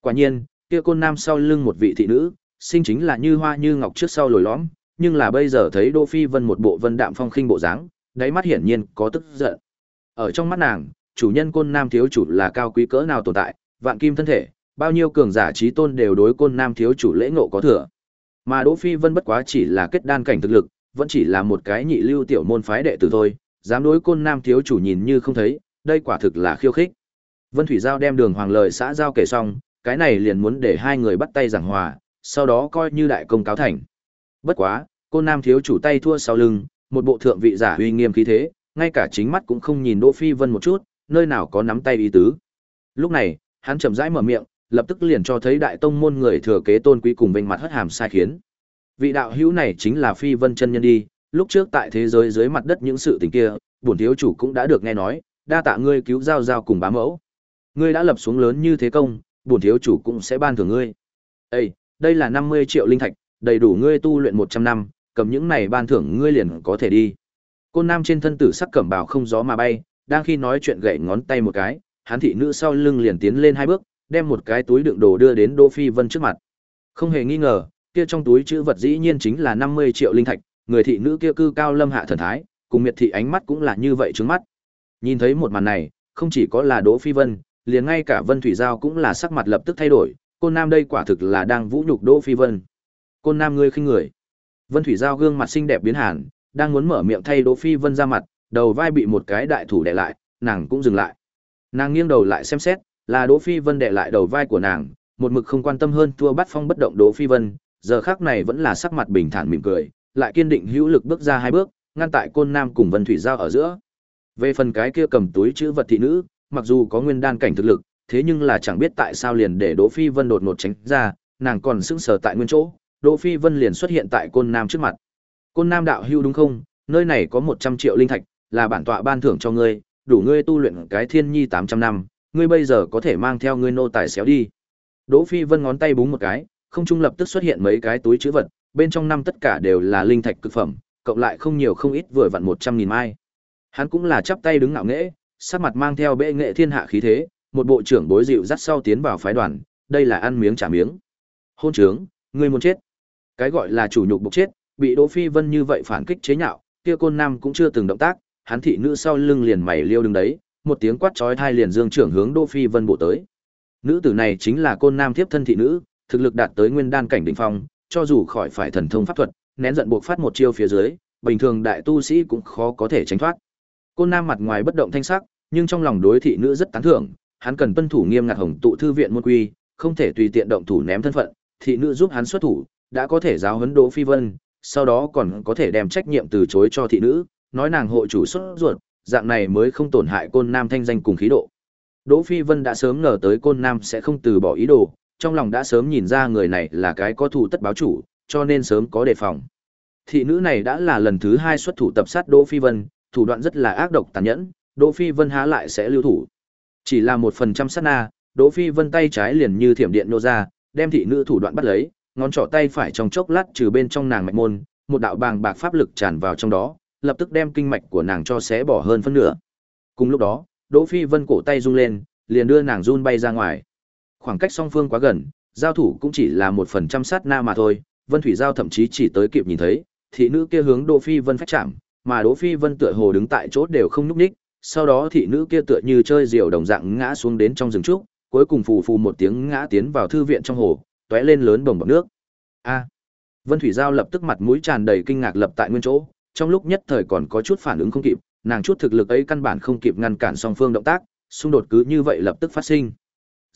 Quả nhiên, kia côn nam sau lưng một vị thị nữ, sinh chính là như hoa như ngọc trước sau lồi lõm, nhưng là bây giờ thấy Đỗ Phi Vân một bộ vân đạm phong khinh bộ dáng, đáy mắt hiển nhiên có tức giận. Ở trong mắt nàng, chủ nhân côn nam thiếu chủ là cao quý cỡ nào tồn tại, vạn kim thân thể, bao nhiêu cường giả trí tôn đều đối côn nam thiếu chủ lễ ngộ có thừa. Mà Đỗ Phi Vân bất quá chỉ là kết đan cảnh thực lực, vẫn chỉ là một cái nhị lưu tiểu môn phái đệ tử thôi, dám đối côn nam thiếu chủ nhìn như không thấy, đây quả thực là khiêu khích. Vân Thủy Giao đem đường hoàng lời xã giao kể xong, cái này liền muốn để hai người bắt tay giảng hòa, sau đó coi như đại công cáo thành. Bất quá, côn nam thiếu chủ tay thua sau lưng, một bộ thượng vị giả uy nghiêm khí thế, ngay cả chính mắt cũng không nhìn Đỗ Phi Vân một chút, nơi nào có nắm tay ý tứ. Lúc này, hắn chậm rãi mở miệng, lập tức liền cho thấy đại tông môn người thừa kế tôn quý cùng vinh mặt hất hàm sai khiến. Vị đạo hữu này chính là Phi Vân chân nhân đi, lúc trước tại thế giới dưới mặt đất những sự tình kia, bổn thiếu chủ cũng đã được nghe nói, đa tạ ngươi cứu giao giao cùng bá mẫu. Ngươi đã lập xuống lớn như thế công, bổn thiếu chủ cũng sẽ ban thưởng ngươi. Ê, đây là 50 triệu linh thạch, đầy đủ ngươi tu luyện 100 năm, cầm những này ban thưởng ngươi liền có thể đi. Côn Nam trên thân tử sắc cẩm bào không gió mà bay, đang khi nói chuyện gậy ngón tay một cái, hắn thị nữ sau lưng liền tiến lên hai bước, đem một cái túi đựng đồ đưa đến Đỗ Phi Vân trước mặt. Không hề nghi ngờ, kia trong túi chữ vật dĩ nhiên chính là 50 triệu linh thạch, người thị nữ kia cư cao lâm hạ thần thái, cùng miệt thị ánh mắt cũng là như vậy trước mắt. Nhìn thấy một màn này, không chỉ có là Đỗ Phi Vân, liền ngay cả Vân Thủy Giao cũng là sắc mặt lập tức thay đổi, côn nam đây quả thực là đang vũ nhục Đỗ Phi Vân. Côn nam ngươi khinh người. Vân Thủy Giao gương mặt xinh đẹp biến hẳn, đang muốn mở miệng thay Đỗ Phi Vân ra mặt, đầu vai bị một cái đại thủ đè lại, nàng cũng dừng lại. Nàng nghiêng đầu lại xem xét, là Đỗ Phi Vân đè lại đầu vai của nàng, một mực không quan tâm hơn thua bắt phong bất động Đỗ Phi Vân, giờ khắc này vẫn là sắc mặt bình thản mỉm cười, lại kiên định hữu lực bước ra hai bước, ngăn tại Côn Nam cùng Vân Thủy Giao ở giữa. Về phần cái kia cầm túi chữ vật thị nữ, mặc dù có nguyên đan cảnh thực lực, thế nhưng là chẳng biết tại sao liền để Đỗ Phi Vân đột ngột tránh ra, nàng còn sững sờ tại nguyên chỗ, Đỗ Phi Vân liền xuất hiện tại Côn Nam trước mặt. Côn Nam đạo hưu đúng không? Nơi này có 100 triệu linh thạch, là bản tọa ban thưởng cho ngươi, đủ ngươi tu luyện cái thiên nhi 800 năm, ngươi bây giờ có thể mang theo ngươi nô tài xéo đi. Đỗ Phi Vân ngón tay búng một cái, không trung lập tức xuất hiện mấy cái túi chữ vật, bên trong năm tất cả đều là linh thạch cực phẩm, cộng lại không nhiều không ít vừa vặn 100 nghìn mai. Hắn cũng là chắp tay đứng ngạo nghễ, sắc mặt mang theo bệ nghệ thiên hạ khí thế, một bộ trưởng bối dịu dắt sau tiến vào phái đoàn, đây là ăn miếng trả miếng. Hôn trướng, ngươi muốn chết. Cái gọi là chủ nhục buộc chết, bị Đỗ Phi Vân như vậy phản kích chế nhạo, kia côn nam cũng chưa từng động tác, hắn thị nữ sau lưng liền mày liêu đứng đấy, một tiếng quát chói tai liền dương trưởng hướng Đỗ Phi Vân bộ tới. Nữ tử này chính là côn nam thiếp thân thị nữ, thực lực đạt tới nguyên đan cảnh đỉnh phong, cho dù khỏi phải thần thông pháp thuật, nén giận buộc phát một chiêu phía dưới, bình thường đại tu sĩ cũng khó có thể tránh thoát. Côn nam mặt ngoài bất động thanh sắc, nhưng trong lòng đối thị nữ rất tán thưởng, hắn cần tuân thủ nghiêm ngặt hồng tụ thư viện môn quy, không thể tùy tiện động thủ ném thân phận, thị nữ giúp hắn xuất thủ, đã có thể giáo huấn Đỗ Phi Vân, sau đó còn có thể đem trách nhiệm từ chối cho thị nữ, nói nàng hộ chủ xuất ruột, dạng này mới không tổn hại côn nam thanh danh cùng khí độ. Đỗ Phi Vân đã sớm ngờ tới côn nam sẽ không từ bỏ ý đồ, trong lòng đã sớm nhìn ra người này là cái có thù tất báo chủ, cho nên sớm có đề phòng. Thị nữ này đã là lần thứ hai xuất thủ tập sát Đỗ Phi Vân, thủ đoạn rất là ác độc tàn nhẫn, Đỗ Phi Vân há lại sẽ lưu thủ. Chỉ là một phần trăm sát na, Đỗ Phi Vân tay trái liền như thiểm điện nô ra, đem thị nữ thủ đoạn bắt lấy, ngón trỏ tay phải trong chốc lát trừ bên trong nàng mạch môn, một đạo bàng bạc pháp lực tràn vào trong đó, lập tức đem kinh mạch của nàng cho xé bỏ hơn phân nửa. Cùng lúc đó, Đỗ Phi Vân cổ tay rung lên, liền đưa nàng run bay ra ngoài. Khoảng cách song phương quá gần, giao thủ cũng chỉ là một phần trăm sát na mà thôi, Vân Thủy Giao thậm chí chỉ tới kịp nhìn thấy, thị nữ kia hướng Đỗ Phi Vân phách chạm, mà Đỗ Phi Vân tựa hồ đứng tại chỗ đều không nhúc nhích, sau đó thị nữ kia tựa như chơi diều đồng dạng ngã xuống đến trong rừng trúc, cuối cùng phù phù một tiếng ngã tiến vào thư viện trong hồ, tóe lên lớn bồng bọt nước. A. Vân Thủy Giao lập tức mặt mũi tràn đầy kinh ngạc lập tại nguyên chỗ, trong lúc nhất thời còn có chút phản ứng không kịp, nàng chút thực lực ấy căn bản không kịp ngăn cản song phương động tác, xung đột cứ như vậy lập tức phát sinh.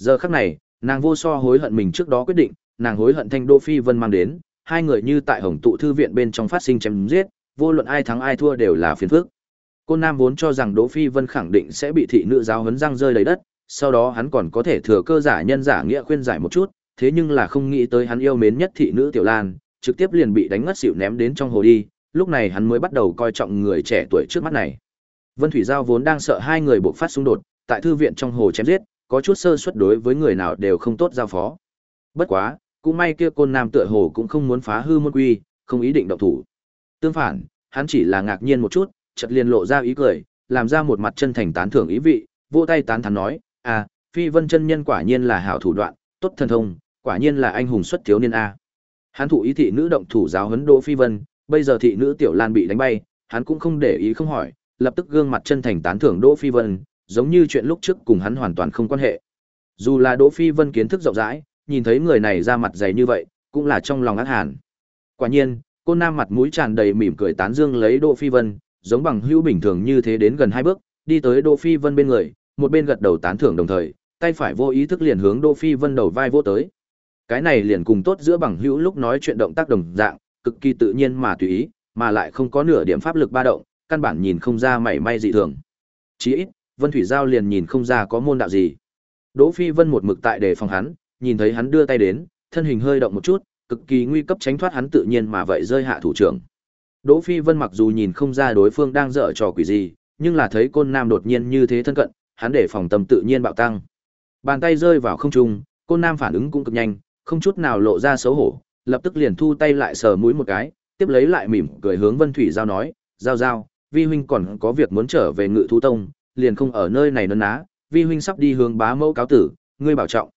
Giờ khắc này, nàng vô so hối hận mình trước đó quyết định, nàng hối hận thanh Đỗ Phi Vân mang đến, hai người như tại Hồng tụ thư viện bên trong phát sinh chém giết, vô luận ai thắng ai thua đều là phiền phức. Côn Nam vốn cho rằng Đỗ Phi Vân khẳng định sẽ bị thị nữ giáo huấn răng rơi đầy đất, sau đó hắn còn có thể thừa cơ giả nhân giả nghĩa khuyên giải một chút, thế nhưng là không nghĩ tới hắn yêu mến nhất thị nữ Tiểu Lan, trực tiếp liền bị đánh ngất xỉu ném đến trong hồ đi, lúc này hắn mới bắt đầu coi trọng người trẻ tuổi trước mắt này. Vân Thủy Giao vốn đang sợ hai người buộc phát xung đột, tại thư viện trong hồ chém giết, có chút sơ suất đối với người nào đều không tốt giao phó. Bất quá, cũng may kia côn nam tựa hồ cũng không muốn phá hư môn quy, không ý định động thủ. Tương phản, hắn chỉ là ngạc nhiên một chút, chợt liền lộ ra ý cười, làm ra một mặt chân thành tán thưởng ý vị, vỗ tay tán thán nói, "À, Phi Vân chân nhân quả nhiên là hảo thủ đoạn, tốt thần thông, quả nhiên là anh hùng xuất thiếu niên a." Hắn thụ ý thị nữ động thủ giáo huấn Đỗ Phi Vân, bây giờ thị nữ Tiểu Lan bị đánh bay, hắn cũng không để ý không hỏi, lập tức gương mặt chân thành tán thưởng Đỗ Phi Vân, giống như chuyện lúc trước cùng hắn hoàn toàn không quan hệ. Dù là Đỗ Phi Vân kiến thức rộng rãi, nhìn thấy người này ra mặt dày như vậy, cũng là trong lòng ác hàn. Quả nhiên, cô nam mặt mũi tràn đầy mỉm cười tán dương lấy Đỗ Phi Vân, giống bằng hữu bình thường như thế đến gần hai bước, đi tới Đỗ Phi Vân bên người, một bên gật đầu tán thưởng đồng thời, tay phải vô ý thức liền hướng Đỗ Phi Vân đầu vai vô tới. Cái này liền cùng tốt giữa bằng hữu lúc nói chuyện động tác đồng dạng, cực kỳ tự nhiên mà tùy ý, mà lại không có nửa điểm pháp lực ba động, căn bản nhìn không ra mảy may dị thường. Chí ít, Vân Thủy Giao liền nhìn không ra có môn đạo gì. Đỗ Phi Vân một mực tại đề phòng hắn, nhìn thấy hắn đưa tay đến, thân hình hơi động một chút, cực kỳ nguy cấp tránh thoát hắn tự nhiên mà vậy rơi hạ thủ trưởng. Đỗ Phi Vân mặc dù nhìn không ra đối phương đang dở trò quỷ gì, nhưng là thấy côn nam đột nhiên như thế thân cận, hắn để phòng tâm tự nhiên bạo tăng. Bàn tay rơi vào không trung, côn nam phản ứng cũng cực nhanh, không chút nào lộ ra xấu hổ, lập tức liền thu tay lại sờ mũi một cái, tiếp lấy lại mỉm cười hướng Vân Thủy giao nói, "Giao giao, vi huynh còn có việc muốn trở về Ngự thú tông, liền không ở nơi này nấn ná, vi huynh sắp đi hướng bá mẫu cáo tử, ngươi bảo trọng."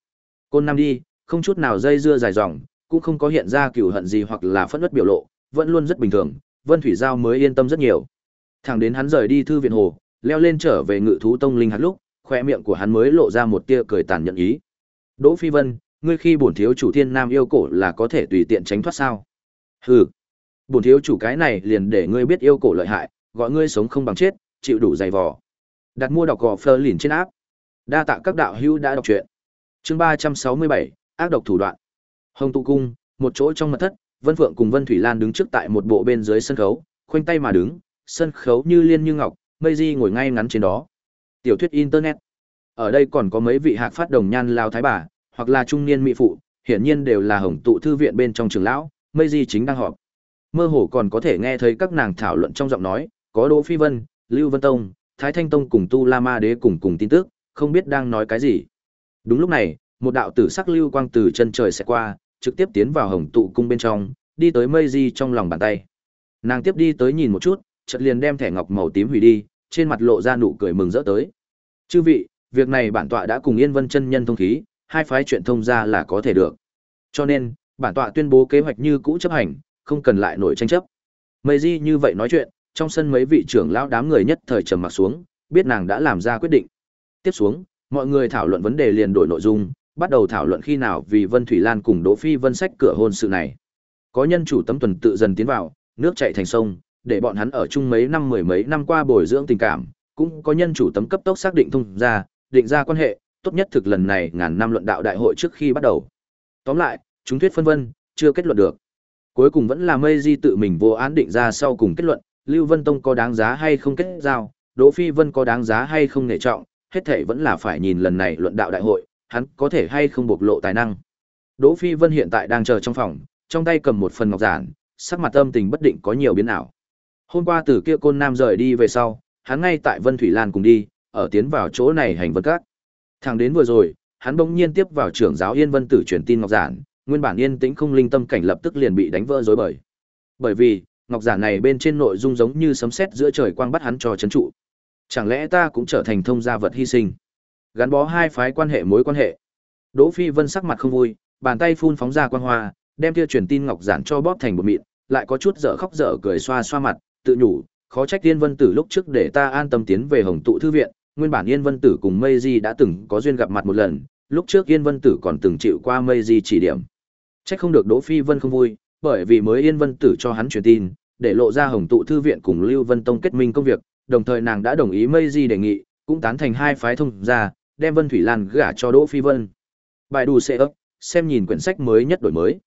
Côn nam đi, không chút nào dây dưa dài dòng, cũng không có hiện ra cừu hận gì hoặc là phẫn uất biểu lộ, vẫn luôn rất bình thường, Vân Thủy Giao mới yên tâm rất nhiều. Thẳng đến hắn rời đi thư viện hồ, leo lên trở về ngự thú tông linh hạt lúc, khoe miệng của hắn mới lộ ra một tia cười tàn nhẫn ý. Đỗ Phi Vân, ngươi khi bổn thiếu chủ thiên nam yêu cổ là có thể tùy tiện tránh thoát sao? Hừ, bổn thiếu chủ cái này liền để ngươi biết yêu cổ lợi hại, gọi ngươi sống không bằng chết, chịu đủ dày vò. Đặt mua đọc gò phơ lìn trên áp. Đa tạ các đạo hữu đã đọc truyện. Chương ba trăm sáu mươi bảy, ác độc thủ đoạn. Hồng tụ cung, một chỗ trong mật thất, Vân Phượng cùng Vân Thủy Lan đứng trước tại một bộ bên dưới sân khấu, khoanh tay mà đứng, sân khấu như liên như ngọc, mây di ngồi ngay ngắn trên đó. Tiểu thuyết internet. Ở đây còn có mấy vị hạc phát đồng nhan lao thái bà, hoặc là trung niên mỹ phụ, hiển nhiên đều là hồng tụ thư viện bên trong trường lão, mây di chính đang họp. Mơ hồ còn có thể nghe thấy các nàng thảo luận trong giọng nói, có Đỗ Phi Vân, Lưu Vân Tông, Thái Thanh Tông cùng Tu La Ma Đế cùng cùng tin tức, không biết đang nói cái gì. Đúng lúc này, một đạo tử sắc lưu quang từ chân trời sẽ qua, trực tiếp tiến vào hồng tụ cung bên trong, đi tới mây di trong lòng bàn tay. Nàng tiếp đi tới nhìn một chút, chợt liền đem thẻ ngọc màu tím hủy đi, trên mặt lộ ra nụ cười mừng rỡ tới. Chư vị, việc này bản tọa đã cùng Yên Vân chân nhân thông khí, hai phái chuyện thông ra là có thể được. Cho nên, bản tọa tuyên bố kế hoạch như cũ chấp hành, không cần lại nổi tranh chấp. Mây Di như vậy nói chuyện, trong sân mấy vị trưởng lão đám người nhất thời trầm mặt xuống, biết nàng đã làm ra quyết định. Tiếp xuống, mọi người thảo luận vấn đề liền đổi nội dung, bắt đầu thảo luận khi nào vì Vân Thủy Lan cùng Đỗ Phi Vân sách cửa hôn sự này. Có nhân chủ tấm tuần tự dần tiến vào, nước chảy thành sông, để bọn hắn ở chung mấy năm mười mấy năm qua bồi dưỡng tình cảm, cũng có nhân chủ tấm cấp tốc xác định thông ra, định ra quan hệ, tốt nhất thực lần này ngàn năm luận đạo đại hội trước khi bắt đầu. Tóm lại, chúng thuyết phân vân, chưa kết luận được. Cuối cùng vẫn là Mây Di tự mình vô án định ra sau cùng kết luận, Lưu Vân Tông có đáng giá hay không kết giao, Đỗ Phi Vân có đáng giá hay không nể trọng, hết thảy vẫn là phải nhìn lần này luận đạo đại hội, hắn có thể hay không bộc lộ tài năng. Đỗ Phi Vân hiện tại đang chờ trong phòng, trong tay cầm một phần ngọc giản, sắc mặt âm tình bất định có nhiều biến ảo. Hôm qua từ kia côn nam rời đi về sau, hắn ngay tại Vân Thủy Lan cùng đi, ở tiến vào chỗ này hành vân các. Thẳng đến vừa rồi, hắn bỗng nhiên tiếp vào trưởng giáo Yên Vân Tử truyền tin Ngọc Giản, nguyên bản yên tĩnh không linh tâm cảnh lập tức liền bị đánh vỡ rối bời. Bởi vì, Ngọc Giản này bên trên nội dung giống như sấm sét giữa trời quang bắt hắn cho chấn trụ. Chẳng lẽ ta cũng trở thành thông gia vật hy sinh? Gắn bó hai phái quan hệ mối quan hệ. Đỗ Phi Vân sắc mặt không vui, bàn tay phun phóng ra quang hoa, đem kia truyền tin Ngọc Giản cho bóp thành một mịn, lại có chút dở khóc dở cười xoa xoa mặt, tự nhủ, khó trách Yên Vân Tử lúc trước để ta an tâm tiến về Hồng Tụ thư viện, nguyên bản Yên Vân Tử cùng Mây Di đã từng có duyên gặp mặt một lần, lúc trước Yên Vân Tử còn từng chịu qua Mây Di chỉ điểm. Trách không được Đỗ Phi Vân không vui, bởi vì mới Yên Vân Tử cho hắn truyền tin, để lộ ra Hồng Tụ thư viện cùng Lưu Vân Tông kết minh công việc, đồng thời nàng đã đồng ý Mây Di đề nghị, cũng tán thành hai phái thông ra, đem Vân Thủy Lan gả cho Đỗ Phi Vân. Bài đủ sẽ ấp, xem nhìn quyển sách mới nhất đổi mới.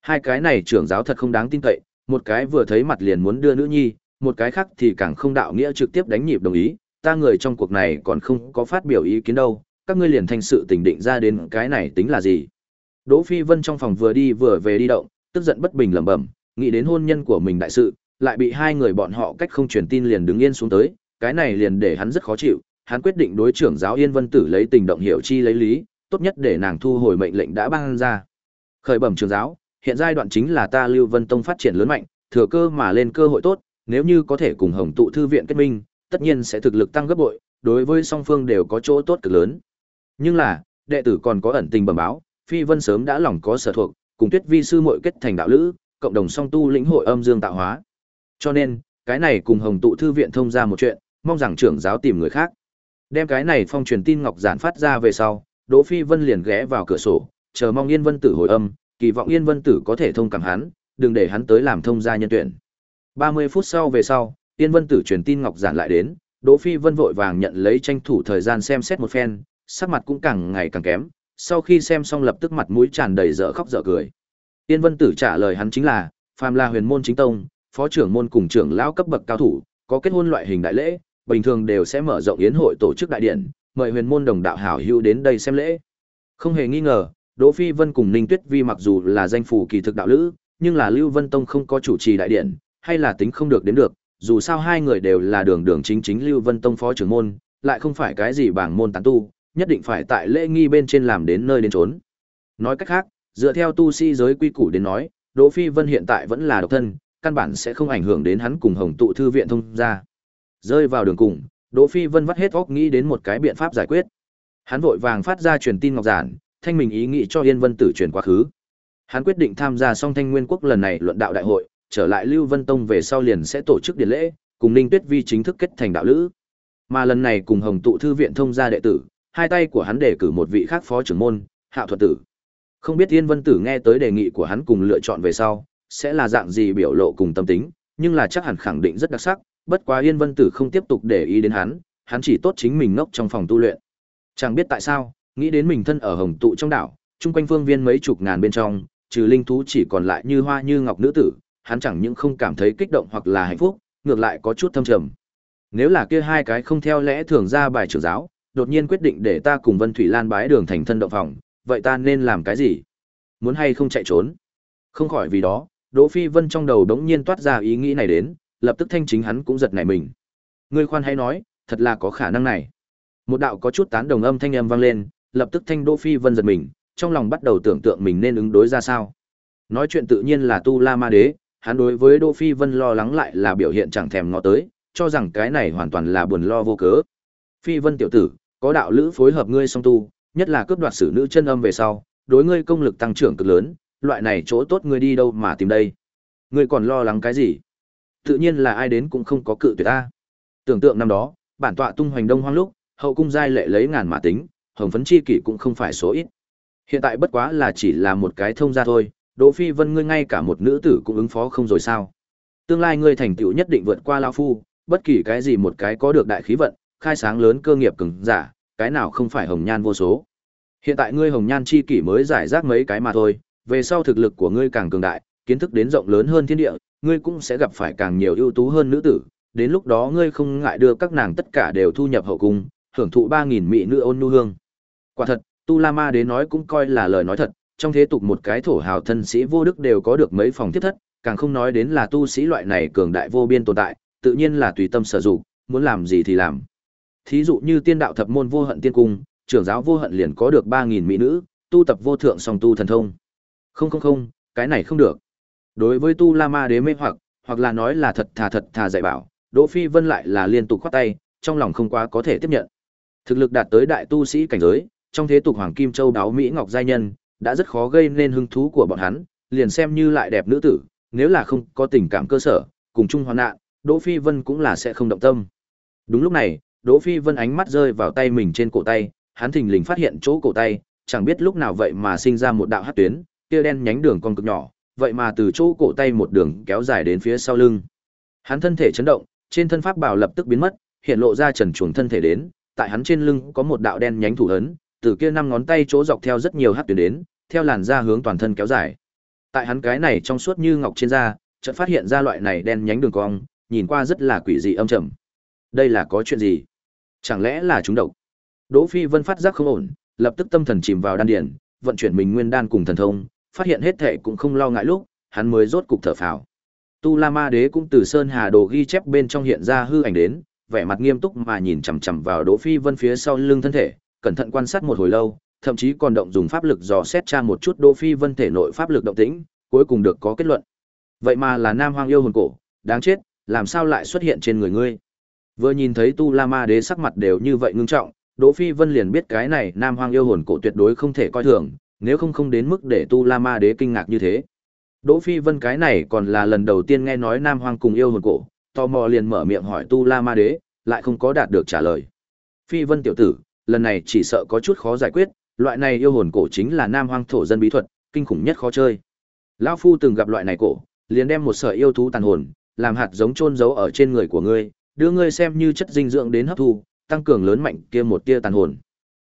Hai cái này trưởng giáo thật không đáng tin cậy, một cái vừa thấy mặt liền muốn đưa nữ nhi, một cái khác thì càng không đạo nghĩa trực tiếp đánh nhịp đồng ý, ta người trong cuộc này còn không có phát biểu ý kiến đâu, các ngươi liền thành sự tình định ra đến cái này tính là gì. Đỗ Phi Vân trong phòng vừa đi vừa về đi động, tức giận bất bình lẩm bẩm, nghĩ đến hôn nhân của mình đại sự, lại bị hai người bọn họ cách không truyền tin liền đứng yên xuống tới, cái này liền để hắn rất khó chịu, hắn quyết định đối trưởng giáo Yên Vân Tử lấy tình động hiểu chi lấy lý, tốt nhất để nàng thu hồi mệnh lệnh đã ban ra. Khởi bẩm trưởng giáo, hiện giai đoạn chính là ta Lưu Vân Tông phát triển lớn mạnh, thừa cơ mà lên cơ hội tốt, nếu như có thể cùng Hồng tụ thư viện kết minh, tất nhiên sẽ thực lực tăng gấp bội, đối với song phương đều có chỗ tốt cực lớn. Nhưng là, đệ tử còn có ẩn tình bẩm báo, Phi Vân sớm đã lòng có sở thuộc, cùng Tuyết Vi sư muội kết thành đạo lữ, cộng đồng song tu lĩnh hội âm dương tạo hóa. Cho nên, cái này cùng Hồng tụ thư viện thông ra một chuyện, mong rằng trưởng giáo tìm người khác. Đem cái này phong truyền tin ngọc giản phát ra về sau, Đỗ Phi Vân liền ghé vào cửa sổ, chờ mong Yên Vân Tử hồi âm, kỳ vọng Yên Vân Tử có thể thông cảm hắn, đừng để hắn tới làm thông gia nhân tuyển. 30 phút sau về sau, Yên Vân Tử truyền tin ngọc giản lại đến, Đỗ Phi Vân vội vàng nhận lấy tranh thủ thời gian xem xét một phen, sắc mặt cũng càng ngày càng kém, sau khi xem xong lập tức mặt mũi tràn đầy dở khóc dở cười. Yên Vân Tử trả lời hắn chính là, phàm là huyền môn chính tông, phó trưởng môn cùng trưởng lão cấp bậc cao thủ, có kết hôn loại hình đại lễ, bình thường đều sẽ mở rộng yến hội tổ chức đại điện, mời huyền môn đồng đạo hảo hữu đến đây xem lễ. Không hề nghi ngờ, Đỗ Phi Vân cùng Ninh Tuyết Vi mặc dù là danh phủ kỳ thực đạo lữ, nhưng là Lưu Vân Tông không có chủ trì đại điện, hay là tính không được đến được, dù sao hai người đều là đường đường chính chính Lưu Vân Tông phó trưởng môn, lại không phải cái gì bảng môn tán tu, nhất định phải tại lễ nghi bên trên làm đến nơi đến chốn. Nói cách khác, dựa theo tu sĩ giới quy củ đến nói, Đỗ Phi Vân hiện tại vẫn là độc thân, căn bản sẽ không ảnh hưởng đến hắn cùng Hồng tụ thư viện thông gia Rơi vào đường cùng, Đỗ Phi Vân vắt hết óc nghĩ đến một cái biện pháp giải quyết. Hắn vội vàng phát ra truyền tin ngọc giản, thanh mình ý nghĩ cho Yên Vân Tử truyền quá khứ. Hắn quyết định tham gia song thanh nguyên quốc lần này luận đạo đại hội, trở lại Lưu Vân Tông về sau liền sẽ tổ chức điển lễ, cùng Ninh Tuyết Vi chính thức kết thành đạo lữ. Mà lần này cùng Hồng tụ thư viện thông gia đệ tử, hai tay của hắn đề cử một vị khác phó trưởng môn, Hạo Thuật Tử. Không biết Yên Vân Tử nghe tới đề nghị của hắn cùng lựa chọn về sau, sẽ là dạng gì biểu lộ cùng tâm tính, nhưng là chắc hẳn khẳng định rất đặc sắc, bất quá Yên Vân Tử không tiếp tục để ý đến hắn, hắn chỉ tốt chính mình ngốc trong phòng tu luyện. Chẳng biết tại sao, nghĩ đến mình thân ở Hồng tụ trong đảo, chung quanh phương viên mấy chục ngàn bên trong, trừ linh thú chỉ còn lại như hoa như ngọc nữ tử, hắn chẳng những không cảm thấy kích động hoặc là hạnh phúc, ngược lại có chút thâm trầm. Nếu là kia hai cái không theo lẽ thường ra bài trưởng giáo, đột nhiên quyết định để ta cùng Vân Thủy Lan bái đường thành thân động phòng, vậy ta nên làm cái gì? Muốn hay không chạy trốn? Không khỏi vì đó, Đỗ Phi Vân trong đầu đống nhiên toát ra ý nghĩ này đến, lập tức thanh chính hắn cũng giật nảy mình. Ngươi khoan hãy nói, thật là có khả năng này. Một đạo có chút tán đồng âm thanh âm vang lên, lập tức thanh Đỗ Phi Vân giật mình, trong lòng bắt đầu tưởng tượng mình nên ứng đối ra sao. Nói chuyện tự nhiên là Tu La Ma Đế, hắn đối với Đỗ Phi Vân lo lắng lại là biểu hiện chẳng thèm ngó tới, cho rằng cái này hoàn toàn là buồn lo vô cớ. Phi Vân tiểu tử, có đạo lữ phối hợp ngươi song tu, nhất là cướp đoạt sử nữ chân âm về sau, đối ngươi công lực tăng trưởng cực lớn, loại này chỗ tốt ngươi đi đâu mà tìm đây? Ngươi còn lo lắng cái gì? Tự nhiên là ai đến cũng không có cự tuyệt ta. Tưởng tượng năm đó, bản tọa tung hoành đông hoang lúc, hậu cung giai lệ lấy ngàn mà tính, hồng phấn chi kỷ cũng không phải số ít. Hiện tại bất quá là chỉ là một cái thông gia thôi, Đỗ Phi Vân ngươi ngay cả một nữ tử cũng ứng phó không rồi sao? Tương lai ngươi thành tựu nhất định vượt qua lão phu, bất kỳ cái gì một cái có được đại khí vận, khai sáng lớn cơ nghiệp cường giả, cái nào không phải hồng nhan vô số. Hiện tại ngươi hồng nhan chi kỷ mới giải rác mấy cái mà thôi, về sau thực lực của ngươi càng cường đại, kiến thức đến rộng lớn hơn thiên địa, ngươi cũng sẽ gặp phải càng nhiều ưu tú hơn nữ tử, đến lúc đó ngươi không ngại đưa các nàng tất cả đều thu nhập hậu cung, hưởng thụ 3000 mỹ nữ ôn nhu hương. Quả thật, Tu La Ma đến nói cũng coi là lời nói thật, trong thế tục một cái thổ hào thân sĩ vô đức đều có được mấy phòng thiết thất, càng không nói đến là tu sĩ loại này cường đại vô biên tồn tại, tự nhiên là tùy tâm sở dụng, muốn làm gì thì làm. Thí dụ như tiên đạo thập môn vô hận tiên cung, trưởng giáo vô hận liền có được 3000 mỹ nữ, tu tập vô thượng song tu thần thông. Không không không, cái này không được. Đối với tu La Ma đế mê hoặc, hoặc là nói là thật thà thật thà dạy bảo, Đỗ Phi Vân lại là liên tục khoát tay, trong lòng không quá có thể tiếp nhận. Thực lực đạt tới đại tu sĩ cảnh giới, trong thế tục hoàng kim châu đáo mỹ ngọc giai nhân, đã rất khó gây nên hứng thú của bọn hắn, liền xem như lại đẹp nữ tử, nếu là không có tình cảm cơ sở, cùng chung hoạn nạn, Đỗ Phi Vân cũng là sẽ không động tâm. Đúng lúc này, Đỗ Phi Vân ánh mắt rơi vào tay mình trên cổ tay, hắn thình lình phát hiện chỗ cổ tay, chẳng biết lúc nào vậy mà sinh ra một đạo hắc tuyến, kia đen nhánh đường con cực nhỏ, vậy mà từ chỗ cổ tay một đường kéo dài đến phía sau lưng. Hắn thân thể chấn động, trên thân pháp bảo lập tức biến mất, hiện lộ ra trần chuồng thân thể đến, tại hắn trên lưng có một đạo đen nhánh thủ ấn, từ kia năm ngón tay chỗ dọc theo rất nhiều hắc tuyến đến, theo làn da hướng toàn thân kéo dài. Tại hắn cái này trong suốt như ngọc trên da, chợt phát hiện ra loại này đen nhánh đường cong, nhìn qua rất là quỷ dị âm trầm. Đây là có chuyện gì? Chẳng lẽ là chúng độc? Đỗ Phi Vân phát giác không ổn, lập tức tâm thần chìm vào đan điền, vận chuyển mình nguyên đan cùng thần thông, phát hiện hết thể cũng không lo ngại lúc, hắn mới rốt cục thở phào. Tu La Ma Đế cũng từ Sơn Hà Đồ ghi chép bên trong hiện ra hư ảnh đến, vẻ mặt nghiêm túc mà nhìn chằm chằm vào Đỗ Phi Vân phía sau lưng thân thể, cẩn thận quan sát một hồi lâu, thậm chí còn động dùng pháp lực dò xét tra một chút Đỗ Phi Vân thể nội pháp lực động tĩnh, cuối cùng được có kết luận. Vậy mà là Nam Hoang yêu hồn cổ, đáng chết, làm sao lại xuất hiện trên người ngươi? Vừa nhìn thấy Tu La Ma Đế sắc mặt đều như vậy ngưng trọng, Đỗ Phi Vân liền biết cái này Nam Hoang yêu hồn cổ tuyệt đối không thể coi thường, nếu không không đến mức để Tu La Ma Đế kinh ngạc như thế. Đỗ Phi Vân cái này còn là lần đầu tiên nghe nói Nam Hoang cùng yêu hồn cổ, tò mò liền mở miệng hỏi Tu La Ma Đế, lại không có đạt được trả lời. Phi Vân tiểu tử, lần này chỉ sợ có chút khó giải quyết, loại này yêu hồn cổ chính là Nam Hoang thổ dân bí thuật, kinh khủng nhất khó chơi. Lão phu từng gặp loại này cổ, liền đem một sợi yêu thú tàn hồn, làm hạt giống chôn giấu ở trên người của ngươi, đưa ngươi xem như chất dinh dưỡng đến hấp thu, tăng cường lớn mạnh kia một tia tàn hồn.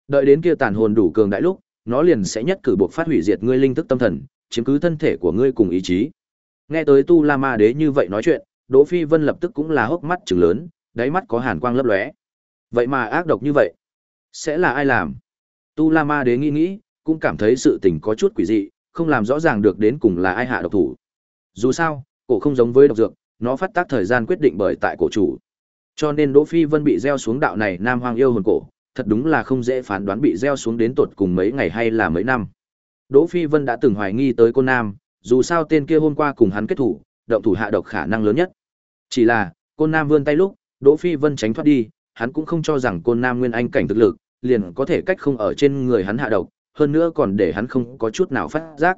Đợi đến kia tàn hồn đủ cường đại lúc, nó liền sẽ nhất cử buộc phát hủy diệt ngươi linh thức tâm thần, chiếm cứ thân thể của ngươi cùng ý chí. Nghe tới Tu La Ma Đế như vậy nói chuyện, Đỗ Phi Vân lập tức cũng là hốc mắt trừng lớn, đáy mắt có hàn quang lấp lóe. Vậy mà ác độc như vậy, sẽ là ai làm? Tu La Ma Đế nghĩ nghĩ, cũng cảm thấy sự tình có chút quỷ dị, không làm rõ ràng được đến cùng là ai hạ độc thủ. Dù sao, cổ không giống với độc dược, nó phát tác thời gian quyết định bởi tại cổ chủ. Cho nên Đỗ Phi Vân bị gieo xuống đạo này Nam Hoang yêu hồn cổ, thật đúng là không dễ phán đoán bị gieo xuống đến tột cùng mấy ngày hay là mấy năm. Đỗ Phi Vân đã từng hoài nghi tới cô Nam, dù sao tên kia hôm qua cùng hắn kết thủ, động thủ hạ độc khả năng lớn nhất. Chỉ là, cô Nam vươn tay lúc, Đỗ Phi Vân tránh thoát đi, hắn cũng không cho rằng cô Nam nguyên anh cảnh thực lực, liền có thể cách không ở trên người hắn hạ độc, hơn nữa còn để hắn không có chút nào phát giác.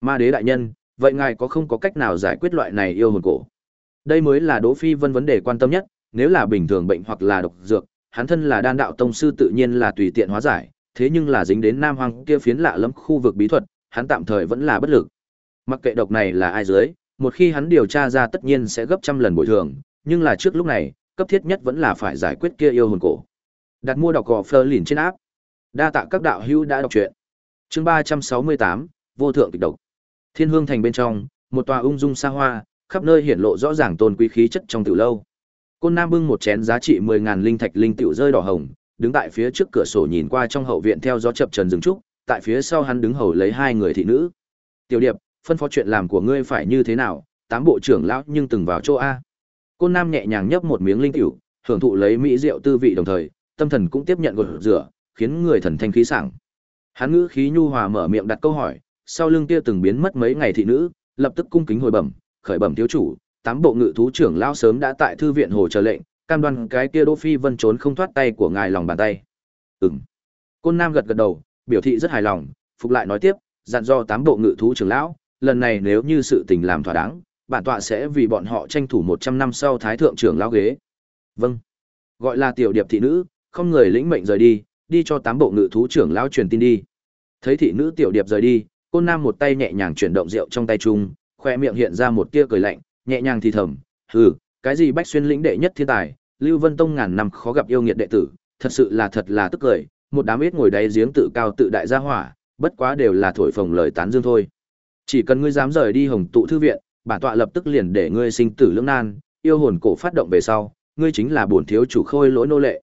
Ma đế đại nhân, vậy ngài có không có cách nào giải quyết loại này yêu hồn cổ? Đây mới là Đỗ Phi Vân vấn đề quan tâm nhất, nếu là bình thường bệnh hoặc là độc dược, hắn thân là đan đạo tông sư tự nhiên là tùy tiện hóa giải, thế nhưng là dính đến Nam Hoang kia phiến lạ lẫm khu vực bí thuật, hắn tạm thời vẫn là bất lực. Mặc kệ độc này là ai dưới, một khi hắn điều tra ra tất nhiên sẽ gấp trăm lần bồi thường, nhưng là trước lúc này, cấp thiết nhất vẫn là phải giải quyết kia yêu hồn cổ. Đặt mua đọc gò Fleur liền trên áp. Đa tạ các đạo hữu đã đọc truyện. Chương ba trăm sáu mươi tám vô thượng kịch độc. Thiên Hương thành bên trong, một tòa ung dung xa hoa, khắp nơi hiển lộ rõ ràng tôn quý khí chất trong tiểu lâu. Côn Nam bưng một chén giá trị mười ngàn linh thạch linh tiểu rơi đỏ hồng, đứng tại phía trước cửa sổ nhìn qua trong hậu viện theo gió chập trần rừng trúc, tại phía sau hắn đứng hầu lấy hai người thị nữ. Tiểu Điệp, phân phó chuyện làm của ngươi phải như thế nào? Tám bộ trưởng lão nhưng từng vào chỗ a. Côn Nam nhẹ nhàng nhấp một miếng linh tiểu, hưởng thụ lấy mỹ rượu tư vị đồng thời, tâm thần cũng tiếp nhận gột rửa, khiến người thần thanh khí sảng. Hắn ngữ khí nhu hòa mở miệng đặt câu hỏi, sau lưng kia từng biến mất mấy ngày thị nữ, lập tức cung kính hồi bẩm, khởi bẩm thiếu chủ, tám bộ ngự thú trưởng lão sớm đã tại thư viện hồ chờ lệnh, cam đoan cái kia Đỗ Phi Vân trốn không thoát tay của ngài lòng bàn tay. Ừm. Côn Nam gật gật đầu, biểu thị rất hài lòng, phục lại nói tiếp, dặn do tám bộ ngự thú trưởng lão, lần này nếu như sự tình làm thỏa đáng, bản tọa sẽ vì bọn họ tranh thủ 100 năm sau thái thượng trưởng lão ghế. Vâng. Gọi là tiểu điệp thị nữ, không người lĩnh mệnh rời đi, đi cho tám bộ ngự thú trưởng lão truyền tin đi. Thấy thị nữ tiểu điệp rời đi, Côn Nam một tay nhẹ nhàng chuyển động rượu trong tay trung, khoe miệng hiện ra một tia cười lạnh, nhẹ nhàng thì thầm, hừ, cái gì bách xuyên lĩnh đệ nhất thiên tài, Lưu Vân Tông ngàn năm khó gặp yêu nghiệt đệ tử, thật sự là thật là tức cười, một đám ít ngồi đáy giếng tự cao tự đại gia hỏa, bất quá đều là thổi phồng lời tán dương thôi. Chỉ cần ngươi dám rời đi Hồng tụ thư viện, bản tọa lập tức liền để ngươi sinh tử lưỡng nan, yêu hồn cổ phát động về sau, ngươi chính là bổn thiếu chủ khôi lỗi nô lệ.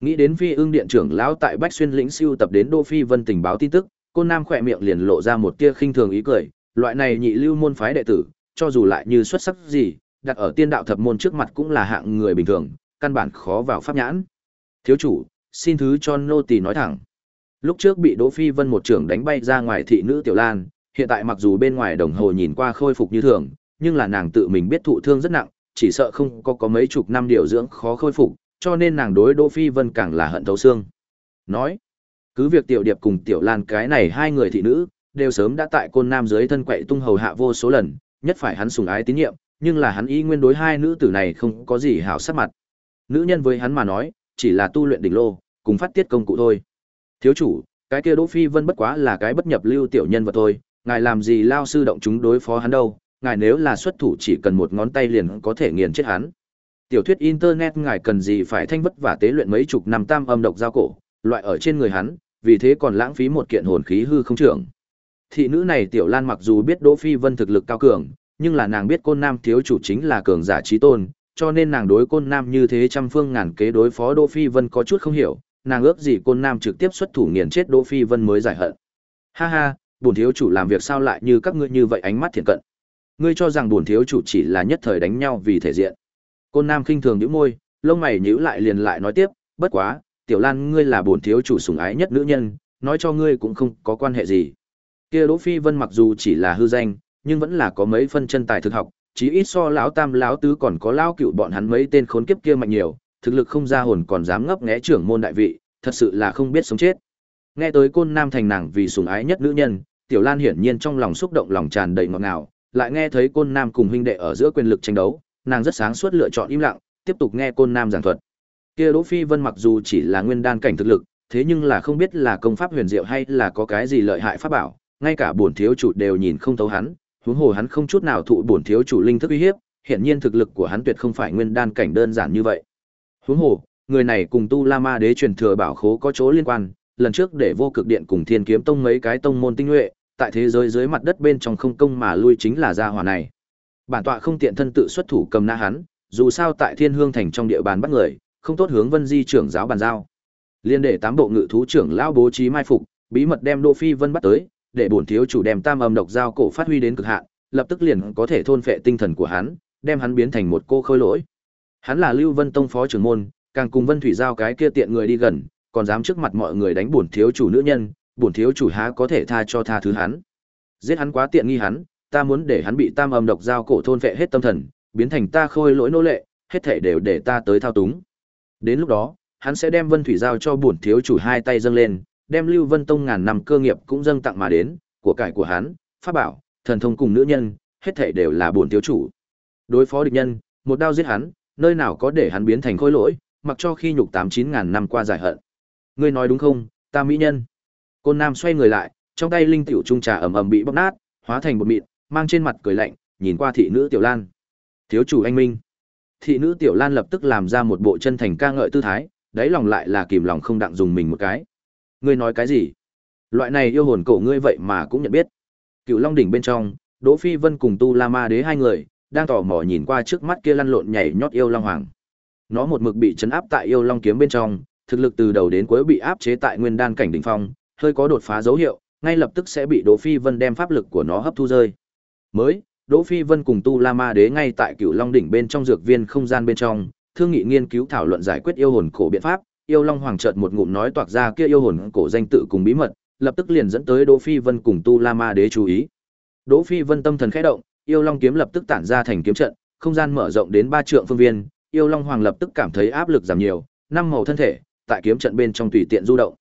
Nghĩ đến Phi Ưng điện trưởng lão tại Bách Xuyên lĩnh siêu tập đến Đô Phi Vân tình báo tin tức, Côn Nam khỏe miệng liền lộ ra một tia khinh thường ý cười, loại này nhị lưu môn phái đệ tử, cho dù lại như xuất sắc gì, đặt ở tiên đạo thập môn trước mặt cũng là hạng người bình thường, căn bản khó vào pháp nhãn. Thiếu chủ, xin thứ cho nô tỳ nói thẳng. Lúc trước bị Đỗ Phi Vân một trưởng đánh bay ra ngoài thị nữ Tiểu Lan, hiện tại mặc dù bên ngoài đồng hồ nhìn qua khôi phục như thường, nhưng là nàng tự mình biết thụ thương rất nặng, chỉ sợ không có có mấy chục năm điều dưỡng khó khôi phục, cho nên nàng đối Đỗ Phi Vân càng là hận thấu xương. Nói, cứ việc Tiểu Điệp cùng Tiểu Lan cái này hai người thị nữ, đều sớm đã tại côn nam dưới thân quậy tung hầu hạ vô số lần, nhất phải hắn sùng ái tín nhiệm, nhưng là hắn y nguyên đối hai nữ tử này không có gì hảo sắc mặt. Nữ nhân với hắn mà nói, chỉ là tu luyện đỉnh lô, cùng phát tiết công cụ thôi. Thiếu chủ, cái kia Đỗ Phi Vân bất quá là cái bất nhập lưu tiểu nhân vật thôi, ngài làm gì lao sư động chúng đối phó hắn đâu, ngài nếu là xuất thủ chỉ cần một ngón tay liền có thể nghiền chết hắn. Tiểu thuyết internet ngài cần gì phải thanh vất và tế luyện mấy chục năm tam âm độc giao cổ, loại ở trên người hắn, vì thế còn lãng phí một kiện hồn khí hư không trưởng. Thị nữ này Tiểu Lan mặc dù biết Đỗ Phi Vân thực lực cao cường, nhưng là nàng biết côn nam thiếu chủ chính là cường giả trí tôn, cho nên nàng đối côn nam như thế trăm phương ngàn kế đối phó Đỗ Phi Vân có chút không hiểu, nàng ước gì côn nam trực tiếp xuất thủ nghiền chết Đỗ Phi Vân mới giải hận. Ha ha, bổn thiếu chủ làm việc sao lại như các ngươi như vậy ánh mắt thiện cận. Ngươi cho rằng bổn thiếu chủ chỉ là nhất thời đánh nhau vì thể diện. Côn nam khinh thường nhíu môi, lông mày nhíu lại liền lại nói tiếp, bất quá, tiểu lan ngươi là bổn thiếu chủ sủng ái nhất nữ nhân, nói cho ngươi cũng không có quan hệ gì. Kia Đỗ Phi Vân mặc dù chỉ là hư danh, nhưng vẫn là có mấy phân chân tài thực học, chí ít so lão tam lão tứ còn có lão cựu bọn hắn mấy tên khốn kiếp kia mạnh nhiều, thực lực không ra hồn còn dám ngấp nghé trưởng môn đại vị, thật sự là không biết sống chết. Nghe tới côn nam thành nàng vì sủng ái nhất nữ nhân, Tiểu Lan hiển nhiên trong lòng xúc động lòng tràn đầy ngọt ngào, lại nghe thấy côn nam cùng huynh đệ ở giữa quyền lực tranh đấu, nàng rất sáng suốt lựa chọn im lặng, tiếp tục nghe côn nam giảng thuật. Kia Đỗ Phi Vân mặc dù chỉ là nguyên đan cảnh thực lực, thế nhưng là không biết là công pháp huyền diệu hay là có cái gì lợi hại pháp bảo, ngay cả bổn thiếu chủ đều nhìn không thấu hắn, huống hồ hắn không chút nào thụ bổn thiếu chủ linh thức uy hiếp, hiển nhiên thực lực của hắn tuyệt không phải nguyên đan cảnh đơn giản như vậy. Huống hồ, người này cùng Tu La Ma Đế truyền thừa bảo khố có chỗ liên quan, lần trước để vô cực điện cùng Thiên Kiếm Tông mấy cái tông môn tinh huệ, tại thế giới dưới mặt đất bên trong không công mà lui chính là gia hỏa này. Bản tọa không tiện thân tự xuất thủ cầm na hắn, dù sao tại Thiên Hương thành trong địa bàn bắt người, không tốt hướng Vân Di trưởng giáo bàn giao. Liên để tám bộ ngự thú trưởng lão bố trí mai phục, bí mật đem Đỗ Phi Vân bắt tới, để bổn thiếu chủ đem tam âm độc giao cổ phát huy đến cực hạn, lập tức liền có thể thôn phệ tinh thần của hắn, đem hắn biến thành một cô khôi lỗi. Hắn là Lưu Vân Tông phó trưởng môn, càng cùng Vân Thủy giao cái kia tiện người đi gần, còn dám trước mặt mọi người đánh bổn thiếu chủ nữ nhân, bổn thiếu chủ há có thể tha cho tha thứ hắn. Giết hắn quá tiện nghi hắn, ta muốn để hắn bị tam âm độc giao cổ thôn phệ hết tâm thần, biến thành ta khôi lỗi nô lệ, hết thể đều để ta tới thao túng. Đến lúc đó, hắn sẽ đem Vân Thủy giao cho bổn thiếu chủ hai tay dâng lên, đem Lưu Vân Tông ngàn năm cơ nghiệp cũng dâng tặng mà đến, của cải của hắn, pháp bảo, thần thông cùng nữ nhân, hết thảy đều là bổn thiếu chủ. Đối phó địch nhân, một đao giết hắn, nơi nào có để hắn biến thành khối lỗi, mặc cho khi nhục tám chín ngàn năm qua giải hận. Ngươi nói đúng không, ta mỹ nhân? Côn Nam xoay người lại, trong tay linh tiểu trung trà ầm ầm bị bóc nát, hóa thành một mịn, mang trên mặt cười lạnh, nhìn qua thị nữ Tiểu Lan. Thiếu chủ anh minh. Thị nữ Tiểu Lan lập tức làm ra một bộ chân thành ca ngợi tư thái, đáy lòng lại là kìm lòng không đặng dùng mình một cái. Ngươi nói cái gì? Loại này yêu hồn cổ ngươi vậy mà cũng nhận biết. Cựu Long đỉnh bên trong, Đỗ Phi Vân cùng Tu La Ma Đế hai người đang tò mò nhìn qua trước mắt kia lăn lộn nhảy nhót yêu long hoàng. Nó một mực bị chấn áp tại yêu long kiếm bên trong, thực lực từ đầu đến cuối bị áp chế tại nguyên đan cảnh đỉnh phong, hơi có đột phá dấu hiệu, ngay lập tức sẽ bị Đỗ Phi Vân đem pháp lực của nó hấp thu rơi. Mới, Đỗ Phi Vân cùng Tu La Ma Đế ngay tại Cựu Long đỉnh bên trong dược viên không gian bên trong, thương nghị nghiên cứu thảo luận giải quyết yêu hồn cổ biện pháp, yêu long hoàng chợt một ngụm nói toạc ra kia yêu hồn cổ danh tự cùng bí mật, lập tức liền dẫn tới Đỗ Phi Vân cùng Tu La Ma Đế chú ý. Đỗ Phi Vân tâm thần khẽ động, yêu long kiếm lập tức tản ra thành kiếm trận, không gian mở rộng đến ba trượng phương viên, yêu long hoàng lập tức cảm thấy áp lực giảm nhiều, năm màu thân thể tại kiếm trận bên trong tùy tiện du động.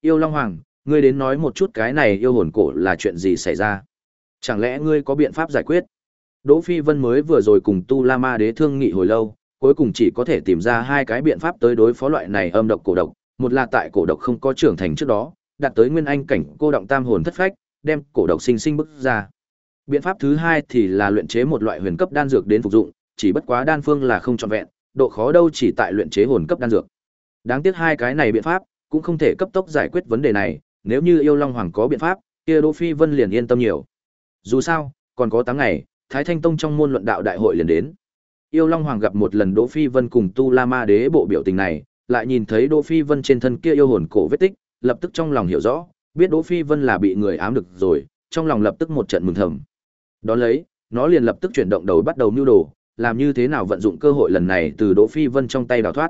Yêu long hoàng, ngươi đến nói một chút cái này yêu hồn cổ là chuyện gì xảy ra? Chẳng lẽ ngươi có biện pháp giải quyết? Đỗ Phi Vân mới vừa rồi cùng Tu La Ma Đế thương nghị hồi lâu, cuối cùng chỉ có thể tìm ra hai cái biện pháp tới đối phó loại này âm độc cổ độc, một là tại cổ độc không có trưởng thành trước đó, đạt tới nguyên anh cảnh cô động tam hồn thất phách, đem cổ độc sinh sinh bức ra. Biện pháp thứ hai thì là luyện chế một loại huyền cấp đan dược đến phục dụng, chỉ bất quá đan phương là không trọn vẹn, độ khó đâu chỉ tại luyện chế hồn cấp đan dược. Đáng tiếc hai cái này biện pháp cũng không thể cấp tốc giải quyết vấn đề này, nếu như yêu long hoàng có biện pháp, kia Đỗ Phi Vân liền yên tâm nhiều. Dù sao, còn có 8 ngày, Thái Thanh Tông trong môn luận đạo đại hội liền đến. Yêu Long Hoàng gặp một lần Đỗ Phi Vân cùng Tu La Ma Đế bộ biểu tình này, lại nhìn thấy Đỗ Phi Vân trên thân kia yêu hồn cổ vết tích, lập tức trong lòng hiểu rõ, biết Đỗ Phi Vân là bị người ám được rồi, trong lòng lập tức một trận mừng thầm. Đón lấy, nó liền lập tức chuyển động đầu bắt đầu mưu đồ, làm như thế nào vận dụng cơ hội lần này từ Đỗ Phi Vân trong tay đào thoát.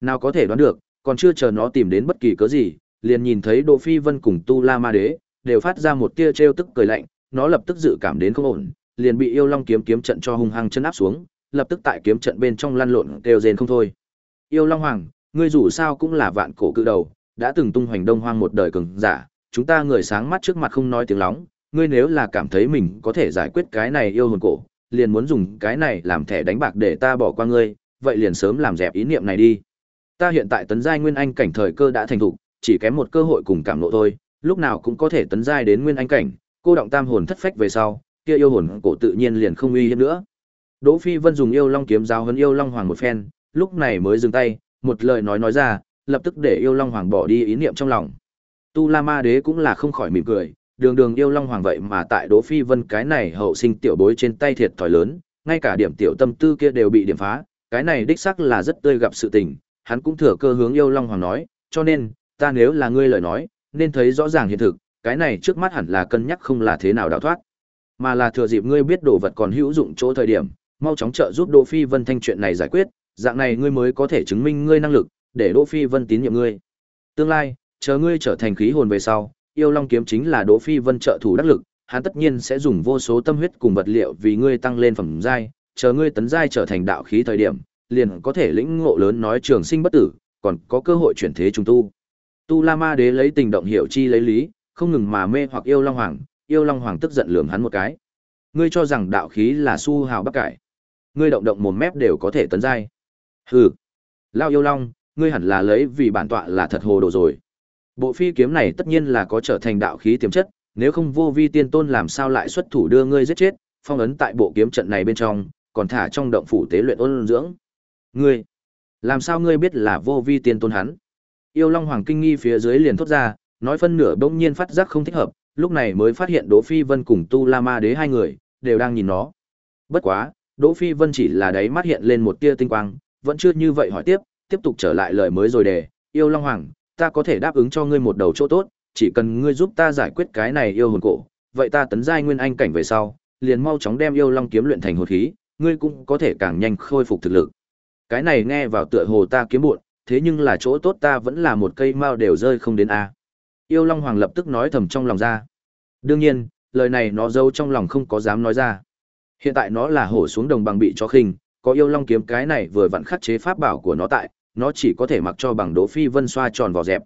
Nào có thể đoán được, còn chưa chờ nó tìm đến bất kỳ cớ gì, liền nhìn thấy Đỗ Phi Vân cùng Tu La Ma Đế đều phát ra một tia trêu tức cười lạnh, nó lập tức dự cảm đến không ổn, liền bị Yêu Long kiếm kiếm trận cho hung hăng chân áp xuống, lập tức tại kiếm trận bên trong lăn lộn kêu rên không thôi. Yêu Long Hoàng, ngươi dù sao cũng là vạn cổ cự đầu, đã từng tung hoành đông hoang một đời cường giả, chúng ta người sáng mắt trước mặt không nói tiếng lóng, ngươi nếu là cảm thấy mình có thể giải quyết cái này yêu hồn cổ, liền muốn dùng cái này làm thẻ đánh bạc để ta bỏ qua ngươi, vậy liền sớm làm dẹp ý niệm này đi. Ta hiện tại tấn giai nguyên anh cảnh thời cơ đã thành thục, chỉ kém một cơ hội cùng cảm ngộ thôi, lúc nào cũng có thể tấn giai đến nguyên anh cảnh, cô động tam hồn thất phách về sau, kia yêu hồn cổ tự nhiên liền không uy hiếp nữa. Đỗ Phi Vân dùng yêu long kiếm giáo huấn yêu long hoàng một phen, lúc này mới dừng tay, một lời nói nói ra, lập tức để yêu long hoàng bỏ đi ý niệm trong lòng. Tu La Ma Đế cũng là không khỏi mỉm cười, đường đường yêu long hoàng vậy mà tại Đỗ Phi Vân cái này hậu sinh tiểu bối trên tay thiệt thòi lớn, ngay cả điểm tiểu tâm tư kia đều bị điểm phá, cái này đích xác là rất tươi gặp sự tình, hắn cũng thừa cơ hướng yêu long hoàng nói, cho nên, ta nếu là ngươi lời nói, nên thấy rõ ràng hiện thực, cái này trước mắt hẳn là cân nhắc không là thế nào đào thoát, mà là thừa dịp ngươi biết đồ vật còn hữu dụng chỗ thời điểm, mau chóng trợ giúp Đỗ Phi Vân thanh chuyện này giải quyết, dạng này ngươi mới có thể chứng minh ngươi năng lực, để Đỗ Phi Vân tín nhiệm ngươi. Tương lai, chờ ngươi trở thành khí hồn về sau, yêu long kiếm chính là Đỗ Phi Vân trợ thủ đắc lực, hắn tất nhiên sẽ dùng vô số tâm huyết cùng vật liệu vì ngươi tăng lên phẩm giai, chờ ngươi tấn giai trở thành đạo khí thời điểm, liền có thể lĩnh ngộ lớn nói trường sinh bất tử, còn có cơ hội chuyển thế trùng tu. Tu La Ma Đế lấy tình động hiểu chi lấy lý, không ngừng mà mê hoặc yêu long hoàng, yêu long hoàng tức giận lườm hắn một cái. Ngươi cho rằng đạo khí là su hào bắc cải? Ngươi động động một mép đều có thể tấn giai. Hừ. Lao yêu long, ngươi hẳn là lấy vì bản tọa là thật hồ đồ rồi. Bộ phi kiếm này tất nhiên là có trở thành đạo khí tiềm chất, nếu không vô vi tiên tôn làm sao lại xuất thủ đưa ngươi giết chết, phong ấn tại bộ kiếm trận này bên trong, còn thả trong động phủ tế luyện ôn dưỡng. Ngươi, làm sao ngươi biết là vô vi tiên tôn hắn? Yêu Long Hoàng kinh nghi phía dưới liền thốt ra, nói phân nửa bỗng nhiên phát giác không thích hợp, lúc này mới phát hiện Đỗ Phi Vân cùng Tu La Ma Đế hai người đều đang nhìn nó. Bất quá, Đỗ Phi Vân chỉ là đáy mắt hiện lên một tia tinh quang, vẫn chưa như vậy hỏi tiếp, tiếp tục trở lại lời mới rồi đề, "Yêu Long Hoàng, ta có thể đáp ứng cho ngươi một đầu chỗ tốt, chỉ cần ngươi giúp ta giải quyết cái này yêu hồn cổ, vậy ta tấn giai nguyên anh cảnh về sau, liền mau chóng đem yêu long kiếm luyện thành hồn khí, ngươi cũng có thể càng nhanh khôi phục thực lực." Cái này nghe vào tựa hồ ta kiếm buồn, thế nhưng là chỗ tốt ta vẫn là một cây mao đều rơi không đến a. Yêu Long Hoàng lập tức nói thầm trong lòng ra. Đương nhiên, lời này nó dâu trong lòng không có dám nói ra. Hiện tại nó là hổ xuống đồng bằng bị cho khinh, có yêu long kiếm cái này vừa vặn khắc chế pháp bảo của nó tại, nó chỉ có thể mặc cho bằng Đỗ Phi Vân xoa tròn vào dẹp.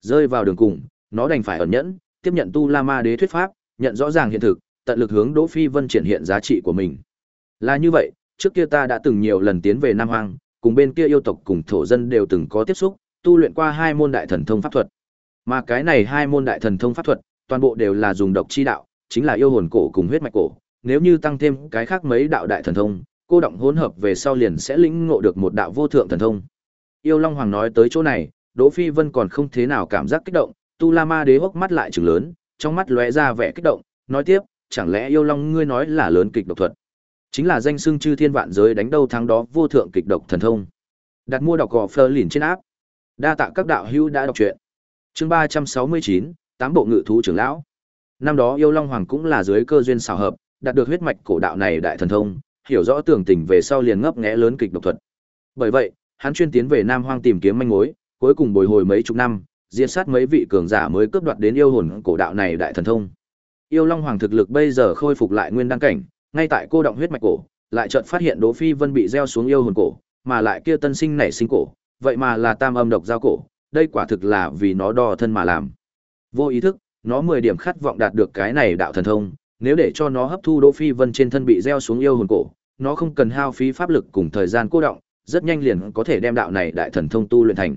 Rơi vào đường cùng, nó đành phải ẩn nhẫn, tiếp nhận tu La Ma Đế thuyết pháp, nhận rõ ràng hiện thực, tận lực hướng Đỗ Phi Vân triển hiện giá trị của mình. Là như vậy, trước kia ta đã từng nhiều lần tiến về Nam Hoang, cùng bên kia yêu tộc cùng thổ dân đều từng có tiếp xúc, tu luyện qua hai môn đại thần thông pháp thuật. Mà cái này hai môn đại thần thông pháp thuật, toàn bộ đều là dùng độc chi đạo, chính là yêu hồn cổ cùng huyết mạch cổ, nếu như tăng thêm cái khác mấy đạo đại thần thông, cô động hỗn hợp về sau liền sẽ lĩnh ngộ được một đạo vô thượng thần thông. Yêu Long Hoàng nói tới chỗ này, Đỗ Phi Vân còn không thế nào cảm giác kích động, Tu La Ma Đế hốc mắt lại trừng lớn, trong mắt lóe ra vẻ kích động, nói tiếp, chẳng lẽ Yêu Long ngươi nói là lớn kịch độc thuật? Chính là danh xưng chư thiên vạn giới đánh đâu thắng đó vô thượng kịch độc thần thông. Đặt mua đọc gò Fleur liền trên áp. Đa tạ các đạo hữu đã đọc truyện. Chương ba trăm sáu mươi chín, tám bộ ngự thú trưởng lão. Năm đó Yêu Long Hoàng cũng là dưới cơ duyên xảo hợp, đạt được huyết mạch cổ đạo này đại thần thông, hiểu rõ tường tình về sau liền ngấp nghé lớn kịch độc thuật. Bởi vậy, hắn chuyên tiến về Nam Hoang tìm kiếm manh mối, cuối cùng bồi hồi mấy chục năm, diệt sát mấy vị cường giả mới cướp đoạt đến yêu hồn cổ đạo này đại thần thông. Yêu Long Hoàng thực lực bây giờ khôi phục lại nguyên đăng cảnh, ngay tại cô động huyết mạch cổ, lại chợt phát hiện Đỗ Phi Vân bị gieo xuống yêu hồn cổ, mà lại kia tân sinh nảy sinh cổ, vậy mà là tam âm độc giao cổ, đây quả thực là vì nó đo thân mà làm. Vô ý thức, nó 10 điểm khát vọng đạt được cái này đạo thần thông, nếu để cho nó hấp thu Đỗ Phi Vân trên thân bị gieo xuống yêu hồn cổ, nó không cần hao phí pháp lực cùng thời gian cô động, rất nhanh liền có thể đem đạo này đại thần thông tu luyện thành.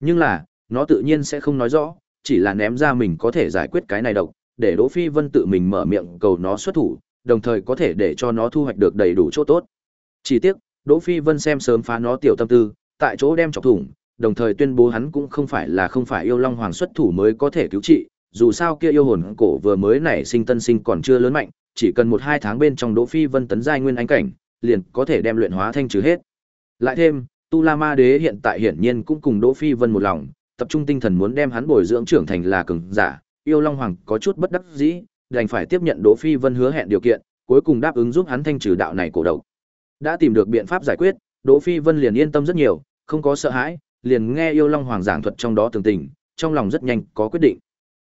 Nhưng là, nó tự nhiên sẽ không nói rõ, chỉ là ném ra mình có thể giải quyết cái này độc, để Đỗ Phi Vân tự mình mở miệng cầu nó xuất thủ, đồng thời có thể để cho nó thu hoạch được đầy đủ chỗ tốt. Chỉ tiếc, Đỗ Phi Vân xem sớm phá nó tiểu tâm tư, tại chỗ đem chọc thủng, đồng thời tuyên bố hắn cũng không phải là không phải yêu long hoàng xuất thủ mới có thể cứu trị, dù sao kia yêu hồn cổ vừa mới nảy sinh tân sinh còn chưa lớn mạnh, chỉ cần một hai tháng bên trong Đỗ Phi Vân tấn giai nguyên anh cảnh, liền có thể đem luyện hóa thanh trừ hết. Lại thêm, Tu La Ma Đế hiện tại hiển nhiên cũng cùng Đỗ Phi Vân một lòng, tập trung tinh thần muốn đem hắn bồi dưỡng trưởng thành là cường giả, yêu long hoàng có chút bất đắc dĩ, đành phải tiếp nhận Đỗ Phi Vân hứa hẹn điều kiện, cuối cùng đáp ứng giúp hắn thanh trừ đạo này cổ độc. Đã tìm được biện pháp giải quyết, Đỗ Phi Vân liền yên tâm rất nhiều, không có sợ hãi, liền nghe yêu long hoàng giảng thuật trong đó tường tình, trong lòng rất nhanh có quyết định.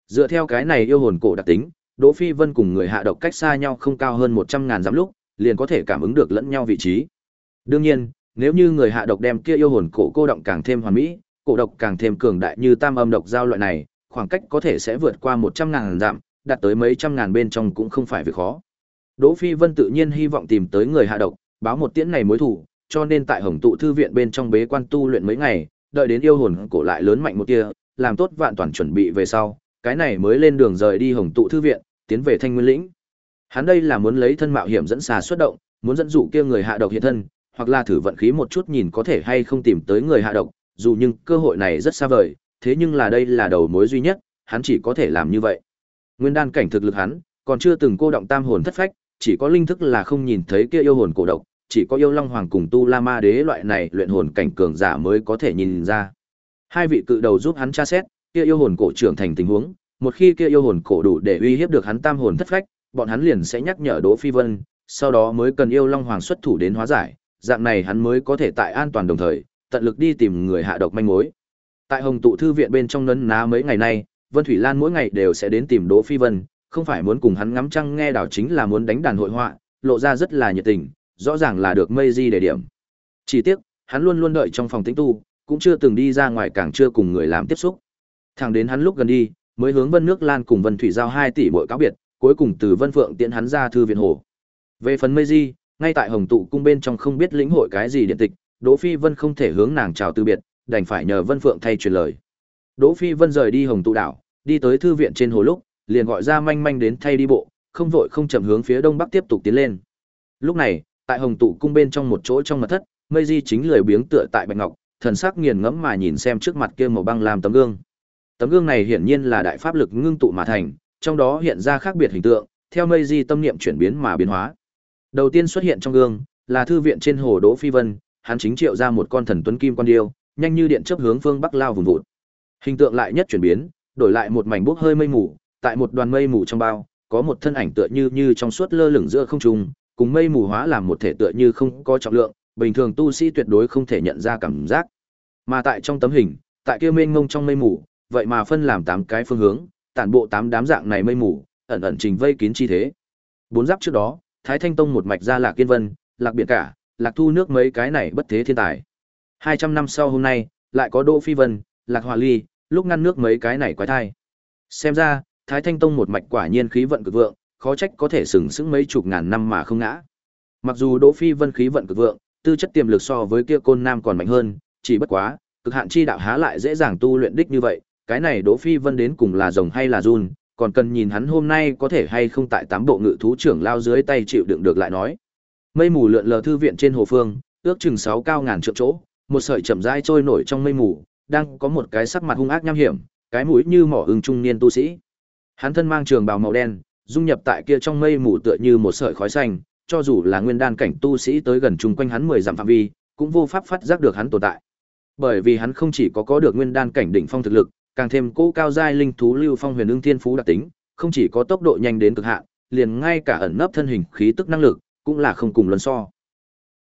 Dựa theo cái này yêu hồn cổ đặc tính, Đỗ Phi Vân cùng người hạ độc cách xa nhau không cao hơn 100 ngàn dặm lúc, liền có thể cảm ứng được lẫn nhau vị trí. Đương nhiên, nếu như người hạ độc đem kia yêu hồn cổ cô động càng thêm hoàn mỹ, cổ độc càng thêm cường đại như tam âm độc giao loại này, khoảng cách có thể sẽ vượt qua 100 ngàn dặm, đạt tới mấy trăm ngàn bên trong cũng không phải việc khó. Đỗ Phi Vân tự nhiên hy vọng tìm tới người hạ độc, báo một tiễn này mối thủ, cho nên tại Hồng tụ thư viện bên trong bế quan tu luyện mấy ngày, đợi đến yêu hồn cổ lại lớn mạnh một tia, làm tốt vạn toàn chuẩn bị về sau, cái này mới lên đường rời đi Hồng tụ thư viện, tiến về Thanh Nguyên lĩnh. Hắn đây là muốn lấy thân mạo hiểm dẫn xà xuất động, muốn dẫn dụ kia người hạ độc hiện thân, hoặc là thử vận khí một chút nhìn có thể hay không tìm tới người hạ độc, dù nhưng cơ hội này rất xa vời, thế nhưng là đây là đầu mối duy nhất, hắn chỉ có thể làm như vậy. Nguyên đan cảnh thực lực hắn, còn chưa từng cô động tam hồn thất phách, chỉ có linh thức là không nhìn thấy kia yêu hồn cổ độc, chỉ có yêu long hoàng cùng tu la ma đế loại này luyện hồn cảnh cường giả mới có thể nhìn ra. Hai vị cự đầu giúp hắn tra xét, kia yêu hồn cổ trưởng thành tình huống, một khi kia yêu hồn cổ đủ để uy hiếp được hắn tam hồn thất phách, bọn hắn liền sẽ nhắc nhở Đỗ Phi Vân, sau đó mới cần yêu long hoàng xuất thủ đến hóa giải, dạng này hắn mới có thể tại an toàn đồng thời, tận lực đi tìm người hạ độc manh mối. Tại Hồng tụ thư viện bên trong nấn ná mấy ngày nay, Vân Thủy Lan mỗi ngày đều sẽ đến tìm Đỗ Phi Vân, không phải muốn cùng hắn ngắm trăng nghe đảo chính là muốn đánh đàn hội họa, lộ ra rất là nhiệt tình, rõ ràng là được mây di để điểm. Chỉ tiếc, hắn luôn luôn đợi trong phòng tĩnh tu, cũng chưa từng đi ra ngoài càng chưa cùng người làm tiếp xúc. Thẳng đến hắn lúc gần đi, mới hướng Vân Nước Lan cùng Vân Thủy giao 2 tỷ bội cáo biệt, cuối cùng từ Vân Phượng tiễn hắn ra thư viện hồ. Về phần mây di, ngay tại Hồng tụ cung bên trong không biết lĩnh hội cái gì điện tịch, Đỗ Phi Vân không thể hướng nàng chào từ biệt, đành phải nhờ Vân Phượng thay truyền lời. Đỗ Phi Vân rời đi Hồng tụ đảo, đi tới thư viện trên hồ lúc, liền gọi ra manh manh đến thay đi bộ, không vội không chậm hướng phía đông bắc tiếp tục tiến lên. Lúc này, tại Hồng tụ cung bên trong một chỗ trong mật thất, Mây Di chính lười biếng tựa tại bạch ngọc, thần sắc nghiền ngẫm mà nhìn xem trước mặt kia màu băng làm tấm gương. Tấm gương này hiển nhiên là đại pháp lực ngưng tụ mà thành, trong đó hiện ra khác biệt hình tượng, theo Mây Di tâm niệm chuyển biến mà biến hóa. Đầu tiên xuất hiện trong gương là thư viện trên hồ Đỗ Phi Vân, hắn chính triệu ra một con thần tuấn kim quan điêu, nhanh như điện chớp hướng phương bắc lao vùng vụt. Hình tượng lại nhất chuyển biến, đổi lại một mảnh bốc hơi mây mù, tại một đoàn mây mù trong bao, có một thân ảnh tựa như như trong suốt lơ lửng giữa không trung, cùng mây mù hóa làm một thể tựa như không có trọng lượng, bình thường tu sĩ tuyệt đối không thể nhận ra cảm giác. Mà tại trong tấm hình, tại kia mênh ngông trong mây mù, vậy mà phân làm 8 cái phương hướng, tản bộ 8 đám dạng này mây mù, ẩn ẩn trình vây kín chi thế. Bốn giáp trước đó, Thái Thanh Tông một mạch ra Lạc Kiên Vân, Lạc Biển cả, Lạc Thu nước mấy cái này bất thế thiên tài. 200 năm sau hôm nay, lại có Đỗ Phi Vân, Lạc Hòa Ly, lúc ngăn nước mấy cái này quái thai. Xem ra, Thái Thanh Tông một mạch quả nhiên khí vận cực vượng, khó trách có thể sừng sững mấy chục ngàn năm mà không ngã. Mặc dù Đỗ Phi Vân khí vận cực vượng, tư chất tiềm lực so với kia côn nam còn mạnh hơn, chỉ bất quá, cực hạn chi đạo há lại dễ dàng tu luyện đích như vậy, cái này Đỗ Phi Vân đến cùng là rồng hay là run, còn cần nhìn hắn hôm nay có thể hay không tại tám bộ ngự thú trưởng lao dưới tay chịu đựng được lại nói. Mây mù lượn lờ thư viện trên hồ phương, ước chừng 6 cao ngàn trượng chỗ, một sợi chậm rãi trôi nổi trong mây mù, đang có một cái sắc mặt hung ác nham hiểm, cái mũi như mỏ ưng trung niên tu sĩ. Hắn thân mang trường bào màu đen, dung nhập tại kia trong mây mù tựa như một sợi khói xanh, cho dù là nguyên đan cảnh tu sĩ tới gần chung quanh hắn 10 dặm phạm vi, cũng vô pháp phát giác được hắn tồn tại. Bởi vì hắn không chỉ có có được nguyên đan cảnh đỉnh phong thực lực, càng thêm cố cao giai linh thú lưu phong huyền ưng thiên phú đặc tính, không chỉ có tốc độ nhanh đến cực hạn, liền ngay cả ẩn nấp thân hình khí tức năng lực cũng là không cùng lần so.